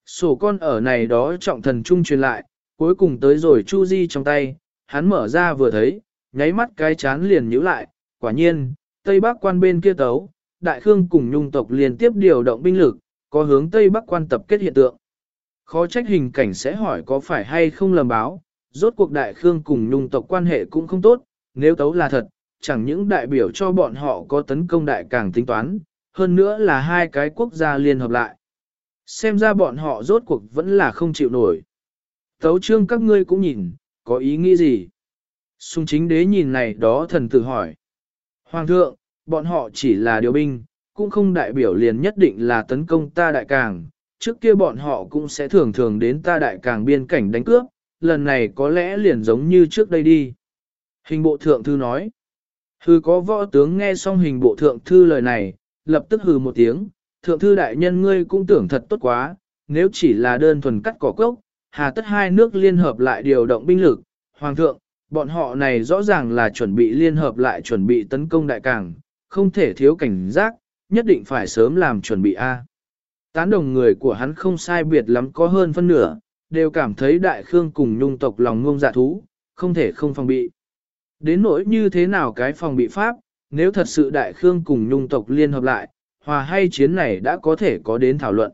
Sổ con ở này đó trọng thần trung truyền lại, cuối cùng tới rồi Chu Di trong tay, hắn mở ra vừa thấy, nháy mắt cái chán liền nhíu lại, quả nhiên, Tây Bắc quan bên kia tấu, Đại Khương cùng nhung tộc liên tiếp điều động binh lực, có hướng Tây Bắc quan tập kết hiện tượng. Khó trách hình cảnh sẽ hỏi có phải hay không lầm báo, rốt cuộc Đại Khương cùng nhung tộc quan hệ cũng không tốt, nếu tấu là thật, chẳng những đại biểu cho bọn họ có tấn công đại càng tính toán, hơn nữa là hai cái quốc gia liên hợp lại. Xem ra bọn họ rốt cuộc vẫn là không chịu nổi. Tấu trương các ngươi cũng nhìn, có ý nghĩ gì? Xung chính đế nhìn này đó thần tử hỏi. Hoàng thượng, bọn họ chỉ là điều binh, cũng không đại biểu liền nhất định là tấn công ta đại càng. Trước kia bọn họ cũng sẽ thường thường đến ta đại càng biên cảnh đánh cướp, lần này có lẽ liền giống như trước đây đi. Hình bộ thượng thư nói. Hư có võ tướng nghe xong hình bộ thượng thư lời này, lập tức hừ một tiếng, thượng thư đại nhân ngươi cũng tưởng thật tốt quá, nếu chỉ là đơn thuần cắt cỏ cốc, hà tất hai nước liên hợp lại điều động binh lực, hoàng thượng, bọn họ này rõ ràng là chuẩn bị liên hợp lại chuẩn bị tấn công đại cảng, không thể thiếu cảnh giác, nhất định phải sớm làm chuẩn bị A. Tán đồng người của hắn không sai biệt lắm có hơn phân nửa, đều cảm thấy đại khương cùng nhung tộc lòng ngông dạ thú, không thể không phòng bị. Đến nỗi như thế nào cái phòng bị pháp, nếu thật sự đại khương cùng nhung tộc liên hợp lại, hòa hay chiến này đã có thể có đến thảo luận.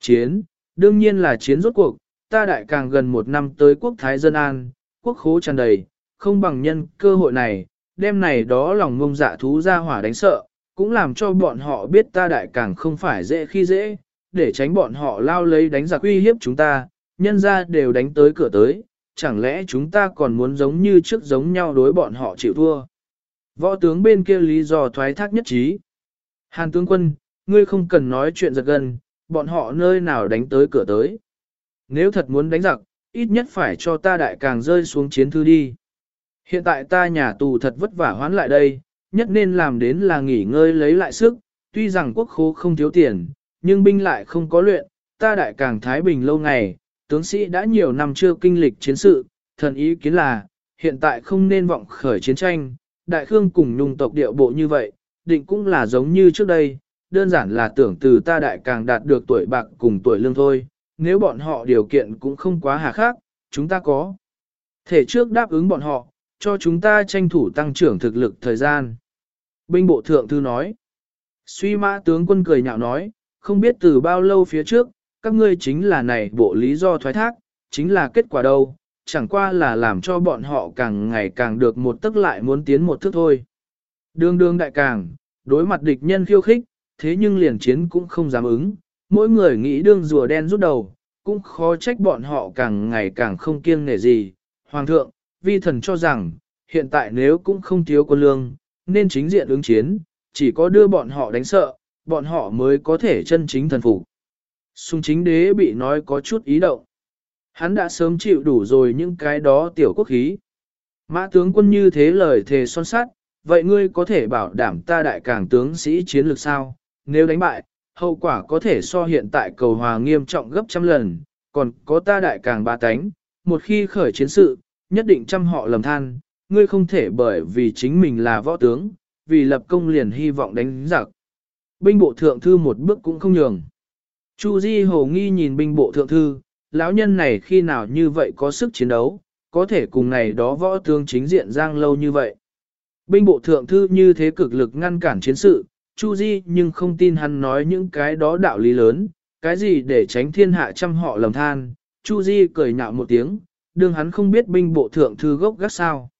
Chiến, đương nhiên là chiến rốt cuộc, ta đại càng gần một năm tới quốc thái dân an, quốc khố tràn đầy, không bằng nhân cơ hội này, đêm này đó lòng ngông dạ thú ra hỏa đánh sợ, cũng làm cho bọn họ biết ta đại càng không phải dễ khi dễ, để tránh bọn họ lao lấy đánh giặc uy hiếp chúng ta, nhân ra đều đánh tới cửa tới, chẳng lẽ chúng ta còn muốn giống như trước giống nhau đối bọn họ chịu thua. Võ tướng bên kia lý do thoái thác nhất trí. Hàn tướng quân, ngươi không cần nói chuyện giật gần, bọn họ nơi nào đánh tới cửa tới. Nếu thật muốn đánh giặc, ít nhất phải cho ta đại càng rơi xuống chiến thư đi. Hiện tại ta nhà tù thật vất vả hoán lại đây, nhất nên làm đến là nghỉ ngơi lấy lại sức, tuy rằng quốc khố không thiếu tiền, nhưng binh lại không có luyện, ta đại càng Thái Bình lâu ngày, tướng sĩ đã nhiều năm chưa kinh lịch chiến sự, thần ý kiến là, hiện tại không nên vọng khởi chiến tranh, đại khương cùng nhung tộc điệu bộ như vậy, định cũng là giống như trước đây, đơn giản là tưởng từ ta đại càng đạt được tuổi bạc cùng tuổi lương thôi, nếu bọn họ điều kiện cũng không quá hà khắc, chúng ta có. Thể trước đáp ứng bọn họ, cho chúng ta tranh thủ tăng trưởng thực lực thời gian. Binh bộ thượng thư nói. Suy mã tướng quân cười nhạo nói, không biết từ bao lâu phía trước, các ngươi chính là này bộ lý do thoái thác, chính là kết quả đâu, chẳng qua là làm cho bọn họ càng ngày càng được một tức lại muốn tiến một thước thôi. Đường đường đại càng, đối mặt địch nhân khiêu khích, thế nhưng liền chiến cũng không dám ứng, mỗi người nghĩ đương rùa đen rút đầu, cũng khó trách bọn họ càng ngày càng không kiêng nể gì. Hoàng thượng, vi thần cho rằng, hiện tại nếu cũng không thiếu quân lương, nên chính diện ứng chiến, chỉ có đưa bọn họ đánh sợ, bọn họ mới có thể chân chính thần phục. sung chính đế bị nói có chút ý động. Hắn đã sớm chịu đủ rồi những cái đó tiểu quốc khí. Mã tướng quân như thế lời thề son sát, vậy ngươi có thể bảo đảm ta đại càng tướng sĩ chiến lược sao? Nếu đánh bại, hậu quả có thể so hiện tại cầu hòa nghiêm trọng gấp trăm lần, còn có ta đại càng ba tánh, một khi khởi chiến sự, nhất định trăm họ lầm than, ngươi không thể bởi vì chính mình là võ tướng, vì lập công liền hy vọng đánh giặc. Binh bộ thượng thư một bước cũng không nhường. Chu Di hồ nghi nhìn binh bộ thượng thư, lão nhân này khi nào như vậy có sức chiến đấu, có thể cùng này đó võ tướng chính diện giang lâu như vậy. Binh bộ thượng thư như thế cực lực ngăn cản chiến sự, Chu Di nhưng không tin hắn nói những cái đó đạo lý lớn, cái gì để tránh thiên hạ trăm họ lầm than. Chu Di cười nhạo một tiếng, đương hắn không biết binh bộ thượng thư gốc gác sao.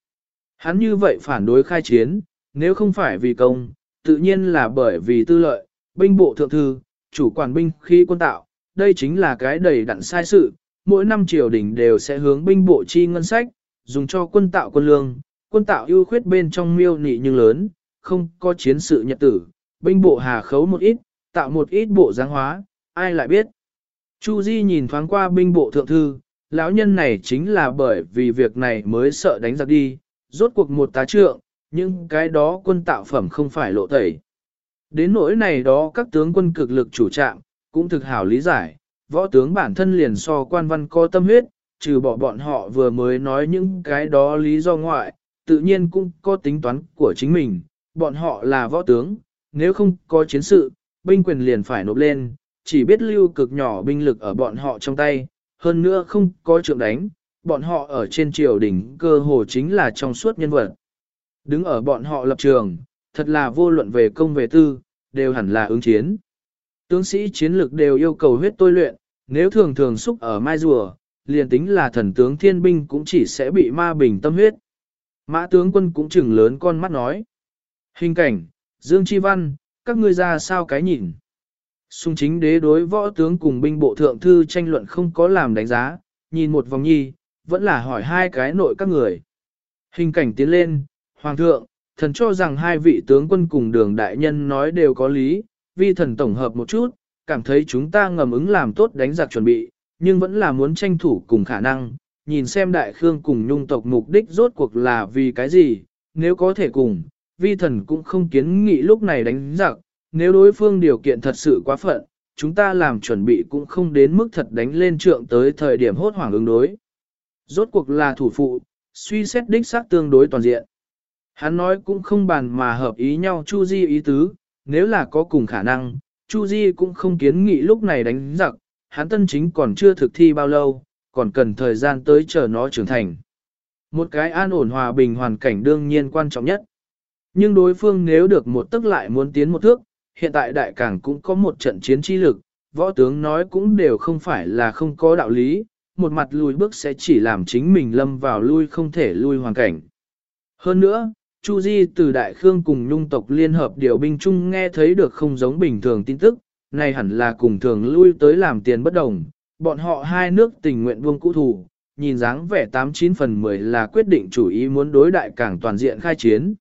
Hắn như vậy phản đối khai chiến, nếu không phải vì công, tự nhiên là bởi vì tư lợi, binh bộ thượng thư, chủ quản binh khi quân tạo, đây chính là cái đầy đặn sai sự, mỗi năm triều đình đều sẽ hướng binh bộ chi ngân sách, dùng cho quân tạo quân lương, quân tạo ưu khuyết bên trong miêu nị nhưng lớn, không có chiến sự nhật tử, binh bộ hà khấu một ít, tạo một ít bộ giáng hóa, ai lại biết. Chu Di nhìn thoáng qua binh bộ thượng thư, lão nhân này chính là bởi vì việc này mới sợ đánh giặc đi, rốt cuộc một tá trượng, nhưng cái đó quân tạo phẩm không phải lộ tẩy. Đến nỗi này đó các tướng quân cực lực chủ trạm, cũng thực hảo lý giải, võ tướng bản thân liền so quan văn có tâm huyết, trừ bỏ bọn họ vừa mới nói những cái đó lý do ngoại, tự nhiên cũng có tính toán của chính mình, bọn họ là võ tướng, nếu không có chiến sự, binh quyền liền phải nộp lên, chỉ biết lưu cực nhỏ binh lực ở bọn họ trong tay, hơn nữa không có trượng đánh, bọn họ ở trên triều đỉnh cơ hồ chính là trong suốt nhân vật. Đứng ở bọn họ lập trường, thật là vô luận về công về tư, đều hẳn là ứng chiến. Tướng sĩ chiến lược đều yêu cầu huyết tôi luyện, nếu thường thường xúc ở mai rùa, liền tính là thần tướng thiên binh cũng chỉ sẽ bị ma bình tâm huyết. Mã tướng quân cũng chừng lớn con mắt nói. Hình cảnh, Dương Chi Văn, các ngươi ra sao cái nhìn? Xung chính đế đối võ tướng cùng binh bộ thượng thư tranh luận không có làm đánh giá, nhìn một vòng nhi, vẫn là hỏi hai cái nội các người. Hình cảnh tiến lên, Hoàng thượng, thần cho rằng hai vị tướng quân cùng đường đại nhân nói đều có lý, vi thần tổng hợp một chút, cảm thấy chúng ta ngầm ứng làm tốt đánh giặc chuẩn bị, nhưng vẫn là muốn tranh thủ cùng khả năng, nhìn xem đại khương cùng nhung tộc mục đích rốt cuộc là vì cái gì, nếu có thể cùng, vi thần cũng không kiến nghị lúc này đánh giặc, nếu đối phương điều kiện thật sự quá phận, chúng ta làm chuẩn bị cũng không đến mức thật đánh lên trượng tới thời điểm hốt hoảng ứng đối. Rốt cuộc là thủ phụ, suy xét đích xác tương đối toàn diện. Hắn nói cũng không bàn mà hợp ý nhau Chu Di ý tứ, nếu là có cùng khả năng, Chu Di cũng không kiến nghị lúc này đánh giặc, hắn tân chính còn chưa thực thi bao lâu, còn cần thời gian tới chờ nó trưởng thành. Một cái an ổn hòa bình hoàn cảnh đương nhiên quan trọng nhất. Nhưng đối phương nếu được một tức lại muốn tiến một thước, hiện tại đại cảng cũng có một trận chiến chi lực, võ tướng nói cũng đều không phải là không có đạo lý, một mặt lùi bước sẽ chỉ làm chính mình lâm vào lui không thể lui hoàn cảnh. Hơn nữa, Chu Di từ Đại Khương cùng nhung tộc liên hợp điều binh chung nghe thấy được không giống bình thường tin tức, này hẳn là cùng thường lui tới làm tiền bất đồng, bọn họ hai nước tình nguyện buông cũ thủ, nhìn dáng vẻ 89 phần 10 là quyết định chủ ý muốn đối đại cảng toàn diện khai chiến.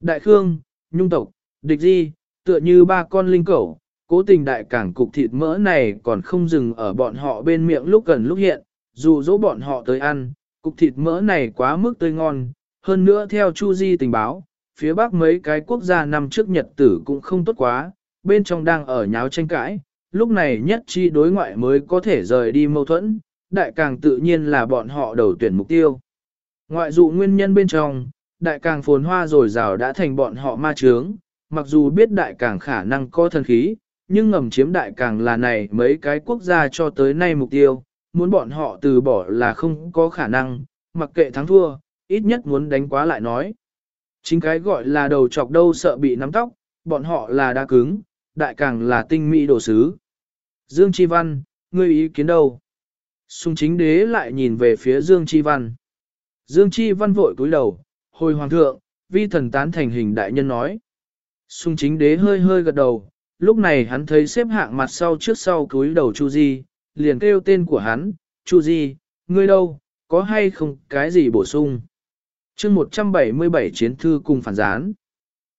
Đại Khương, nhung tộc, địch di, tựa như ba con linh cẩu, cố tình đại cảng cục thịt mỡ này còn không dừng ở bọn họ bên miệng lúc gần lúc hiện, dù dỗ bọn họ tới ăn, cục thịt mỡ này quá mức tươi ngon, hơn nữa theo Chu Di tình báo, phía bắc mấy cái quốc gia năm trước nhật tử cũng không tốt quá, bên trong đang ở nháo tranh cãi, lúc này nhất chi đối ngoại mới có thể rời đi mâu thuẫn, đại càng tự nhiên là bọn họ đầu tuyển mục tiêu. Ngoại dụ nguyên nhân bên trong, đại càng phồn hoa rồi rào đã thành bọn họ ma trướng, mặc dù biết đại càng khả năng có thần khí, nhưng ngầm chiếm đại càng là này mấy cái quốc gia cho tới nay mục tiêu, muốn bọn họ từ bỏ là không có khả năng, mặc kệ thắng thua, ít nhất muốn đánh quá lại nói. Chính cái gọi là đầu chọc đâu sợ bị nắm tóc, bọn họ là đa cứng, đại càng là tinh mỹ đồ sứ. Dương Chi Văn, ngươi ý kiến đâu? Sung chính đế lại nhìn về phía Dương Chi Văn. Dương Chi Văn vội cúi đầu, hồi hoàng thượng, vi thần tán thành hình đại nhân nói. Sung chính đế hơi hơi gật đầu, lúc này hắn thấy xếp hạng mặt sau trước sau cúi đầu Chu Di, liền kêu tên của hắn, Chu Di, ngươi đâu, có hay không cái gì bổ sung? chương 177 chiến thư cùng phản gián.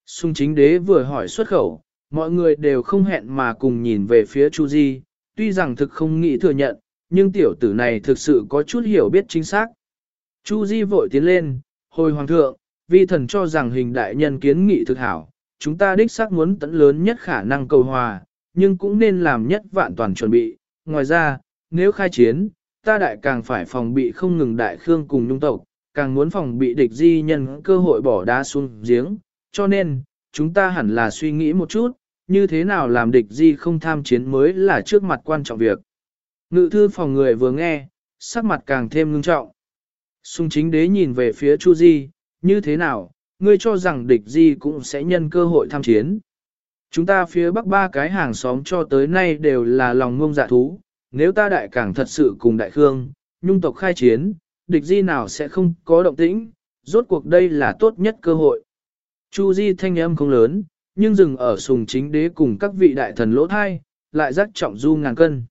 Sung chính đế vừa hỏi xuất khẩu, mọi người đều không hẹn mà cùng nhìn về phía Chu Di, tuy rằng thực không nghĩ thừa nhận, nhưng tiểu tử này thực sự có chút hiểu biết chính xác. Chu Di vội tiến lên, hồi hoàng thượng, vi thần cho rằng hình đại nhân kiến nghị thực hảo, chúng ta đích xác muốn tận lớn nhất khả năng cầu hòa, nhưng cũng nên làm nhất vạn toàn chuẩn bị. Ngoài ra, nếu khai chiến, ta đại càng phải phòng bị không ngừng đại khương cùng nhung tộc, càng muốn phòng bị địch di nhân cơ hội bỏ đá xuống giếng, cho nên, chúng ta hẳn là suy nghĩ một chút, như thế nào làm địch di không tham chiến mới là trước mặt quan trọng việc. Ngự thư phòng người vừa nghe, sắc mặt càng thêm ngưng trọng. Sùng chính đế nhìn về phía Chu Di, như thế nào, ngươi cho rằng địch di cũng sẽ nhân cơ hội tham chiến. Chúng ta phía bắc ba cái hàng xóm cho tới nay đều là lòng ngông dạ thú, nếu ta đại cảng thật sự cùng đại khương, nhung tộc khai chiến, địch di nào sẽ không có động tĩnh, rốt cuộc đây là tốt nhất cơ hội. Chu di thanh âm không lớn, nhưng dừng ở sùng chính đế cùng các vị đại thần lỗ thai, lại rất trọng du ngàn cân.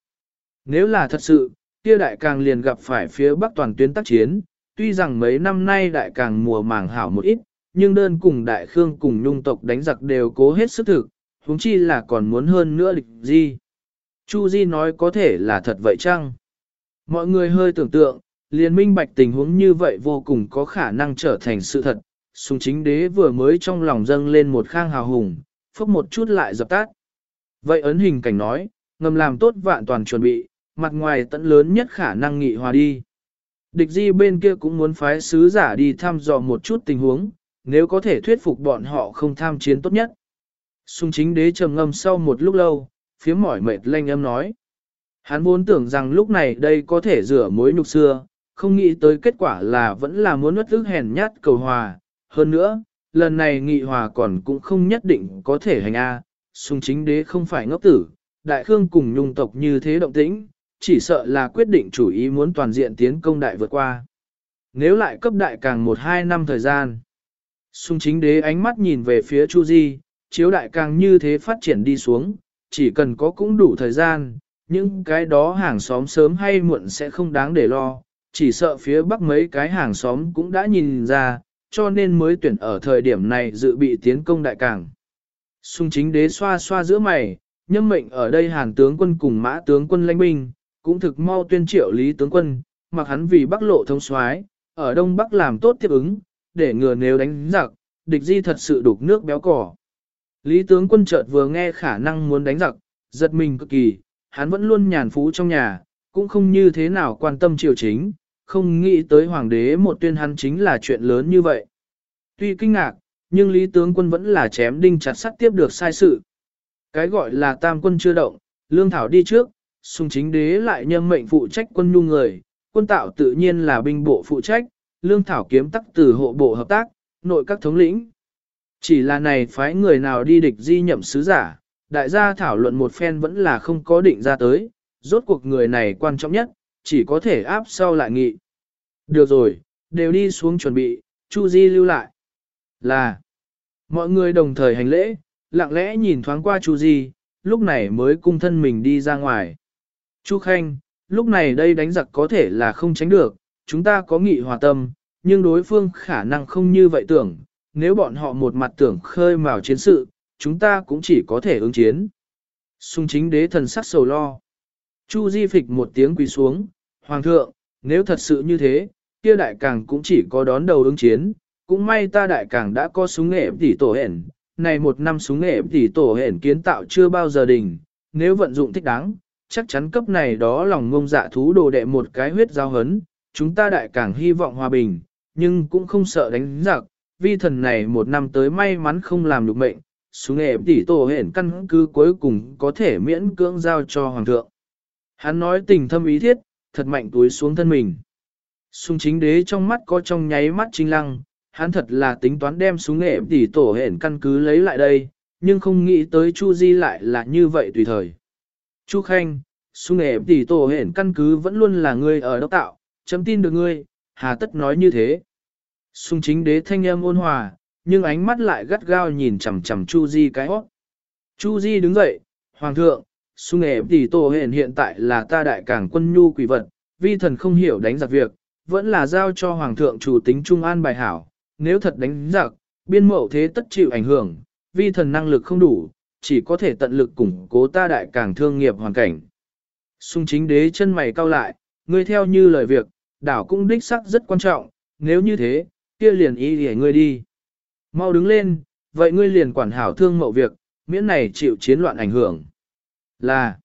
Nếu là thật sự, kia đại càng liền gặp phải phía bắc toàn tuyến tác chiến, tuy rằng mấy năm nay đại càng mùa màng hảo một ít, nhưng đơn cùng đại khương cùng nhung tộc đánh giặc đều cố hết sức thực, huống chi là còn muốn hơn nữa địch di. Chu Di nói có thể là thật vậy chăng? Mọi người hơi tưởng tượng, liên minh bạch tình huống như vậy vô cùng có khả năng trở thành sự thật. Sùng chính đế vừa mới trong lòng dâng lên một khang hào hùng, phốc một chút lại dập tắt. Vậy ấn hình cảnh nói, ngầm làm tốt vạn toàn chuẩn bị, mặt ngoài tận lớn nhất khả năng nghị hòa đi. Địch di bên kia cũng muốn phái sứ giả đi thăm dò một chút tình huống, nếu có thể thuyết phục bọn họ không tham chiến tốt nhất. Sùng chính đế trầm ngâm sau một lúc lâu, phía mỏi mệt lanh âm nói. Hắn vốn tưởng rằng lúc này đây có thể rửa mối nhục xưa, không nghĩ tới kết quả là vẫn là muốn nuốt ức hèn nhát cầu hòa. Hơn nữa, lần này nghị hòa còn cũng không nhất định có thể hành A, sung chính đế không phải ngốc tử, đại khương cùng nhung tộc như thế động tĩnh, chỉ sợ là quyết định chủ ý muốn toàn diện tiến công đại vượt qua. Nếu lại cấp đại càng một hai năm thời gian, sung chính đế ánh mắt nhìn về phía Chu Di, chiếu đại càng như thế phát triển đi xuống, chỉ cần có cũng đủ thời gian, những cái đó hàng xóm sớm hay muộn sẽ không đáng để lo, chỉ sợ phía bắc mấy cái hàng xóm cũng đã nhìn ra, cho nên mới tuyển ở thời điểm này dự bị tiến công đại cảng. Xung chính đế xoa xoa giữa mày, nhâm mệnh ở đây hàn tướng quân cùng mã tướng quân lãnh binh, cũng thực mau tuyên triệu lý tướng quân, mặc hắn vì bắc lộ thông soái ở đông bắc làm tốt tiếp ứng, để ngừa nếu đánh giặc, địch di thật sự đục nước béo cỏ. Lý tướng quân chợt vừa nghe khả năng muốn đánh giặc, giật mình cực kỳ, hắn vẫn luôn nhàn phú trong nhà, cũng không như thế nào quan tâm triều chính, không nghĩ tới hoàng đế một tuyên hắn chính là chuyện lớn như vậy. Tuy kinh ngạc, nhưng Lý tướng quân vẫn là chém đinh chặt sắt tiếp được sai sự. Cái gọi là tam quân chưa động, lương thảo đi trước, sung chính đế lại nhâm mệnh phụ trách quân nhu người, quân tạo tự nhiên là binh bộ phụ trách, lương thảo kiếm tắc từ hộ bộ hợp tác, nội các thống lĩnh. Chỉ là này phái người nào đi địch di nhậm sứ giả, đại gia thảo luận một phen vẫn là không có định ra tới, rốt cuộc người này quan trọng nhất, chỉ có thể áp sau lại nghị. Được rồi, đều đi xuống chuẩn bị, Chu Di lưu lại. Là, mọi người đồng thời hành lễ, lặng lẽ nhìn thoáng qua Chu Di, lúc này mới cung thân mình đi ra ngoài. Chu Khanh, lúc này đây đánh giặc có thể là không tránh được, chúng ta có nghị hòa tâm, nhưng đối phương khả năng không như vậy tưởng, nếu bọn họ một mặt tưởng khơi mào chiến sự, chúng ta cũng chỉ có thể ứng chiến. Xung chính đế thần sắc sầu lo. Chu Di phịch một tiếng quỳ xuống, Hoàng thượng, nếu thật sự như thế, kia đại càng cũng chỉ có đón đầu ứng chiến, cũng may ta đại càng đã có súng nghệ tỷ tổ hển, này một năm súng nghệ tỷ tổ hển kiến tạo chưa bao giờ đỉnh, nếu vận dụng thích đáng, chắc chắn cấp này đó lòng ngông dạ thú đồ đệ một cái huyết giao hấn, chúng ta đại càng hy vọng hòa bình, nhưng cũng không sợ đánh giặc, vi thần này một năm tới may mắn không làm được mệnh, xuống nghệ tỷ tổ hển căn cứ cuối cùng có thể miễn cưỡng giao cho hoàng thượng. Hắn nói tình thâm ý thiết, thật mạnh túi xuống thân mình. xuống chính đế trong mắt có trong nháy mắt trinh lăng, hắn thật là tính toán đem xuống nghệ tỷ tổ hển căn cứ lấy lại đây, nhưng không nghĩ tới Chu Di lại là như vậy tùy thời. Chu Khanh, Xung nghệ tỷ tổ hển căn cứ vẫn luôn là ngươi ở đốc tạo, chấm tin được ngươi, hà tất nói như thế. Xung chính đế thanh âm ôn hòa, nhưng ánh mắt lại gắt gao nhìn chằm chằm Chu Di cái hót. Chu Di đứng dậy, Hoàng thượng, Xung nghệ tỷ tổ hển hiện tại là ta đại cảng quân nhu quỷ vật, vi thần không hiểu đánh giặc việc, vẫn là giao cho Hoàng thượng chủ tính trung an bài hảo, nếu thật đánh giặc, biên mậu thế tất chịu ảnh hưởng, vi thần năng lực không đủ, chỉ có thể tận lực củng cố ta đại càng thương nghiệp hoàn cảnh. Xung chính đế chân mày cau lại, ngươi theo như lời việc, đảo cũng đích sắc rất quan trọng, nếu như thế, kia liền ý để ngươi đi. Mau đứng lên, vậy ngươi liền quản hảo thương mậu việc, miễn này chịu chiến loạn ảnh hưởng. Là,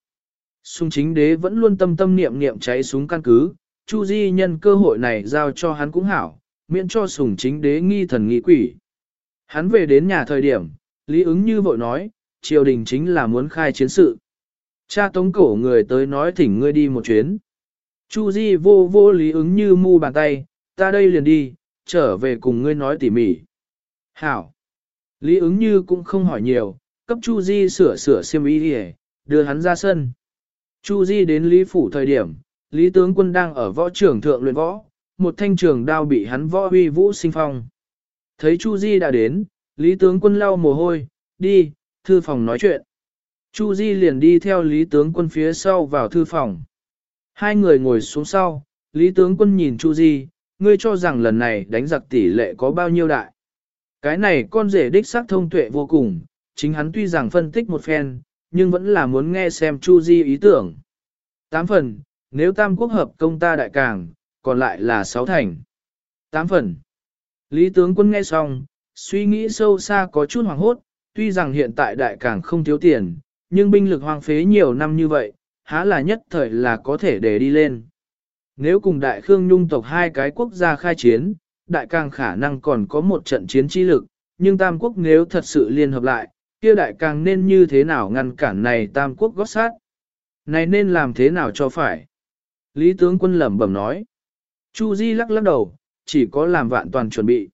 Xung chính đế vẫn luôn tâm tâm niệm niệm cháy súng căn cứ, Chu Di nhân cơ hội này giao cho hắn cũng hảo, miễn cho sùng chính đế nghi thần nghi quỷ. Hắn về đến nhà thời điểm, Lý ứng như vội nói, triều đình chính là muốn khai chiến sự. Cha tống cổ người tới nói thỉnh ngươi đi một chuyến. Chu Di vô vô lý ứng như mu bàn tay, ta đây liền đi, trở về cùng ngươi nói tỉ mỉ. Hảo. Lý ứng như cũng không hỏi nhiều, cấp Chu Di sửa sửa xiêm y đi đưa hắn ra sân. Chu Di đến Lý Phủ thời điểm, Lý tướng quân đang ở võ trưởng thượng luyện võ, một thanh trường đao bị hắn võ huy vũ sinh phong. Thấy Chu Di đã đến, Lý tướng quân lau mồ hôi, đi, thư phòng nói chuyện. Chu Di liền đi theo Lý tướng quân phía sau vào thư phòng. Hai người ngồi xuống sau, Lý tướng quân nhìn Chu Di, ngươi cho rằng lần này đánh giặc tỷ lệ có bao nhiêu đại. Cái này con rể đích xác thông tuệ vô cùng, chính hắn tuy rằng phân tích một phen, nhưng vẫn là muốn nghe xem Chu Di ý tưởng. Tám phần, nếu tam quốc hợp công ta đại càng, còn lại là sáu thành. Tám phần. Lý tướng quân nghe xong, suy nghĩ sâu xa có chút hoảng hốt, tuy rằng hiện tại đại càng không thiếu tiền, nhưng binh lực hoang phế nhiều năm như vậy, há là nhất thời là có thể để đi lên. Nếu cùng đại khương nhung tộc hai cái quốc gia khai chiến, đại càng khả năng còn có một trận chiến chi lực, nhưng tam quốc nếu thật sự liên hợp lại, kia đại càng nên như thế nào ngăn cản này tam quốc gót sát. Này nên làm thế nào cho phải? Lý tướng quân lẩm bẩm nói. Chu Di lắc lắc đầu, chỉ có làm vạn toàn chuẩn bị.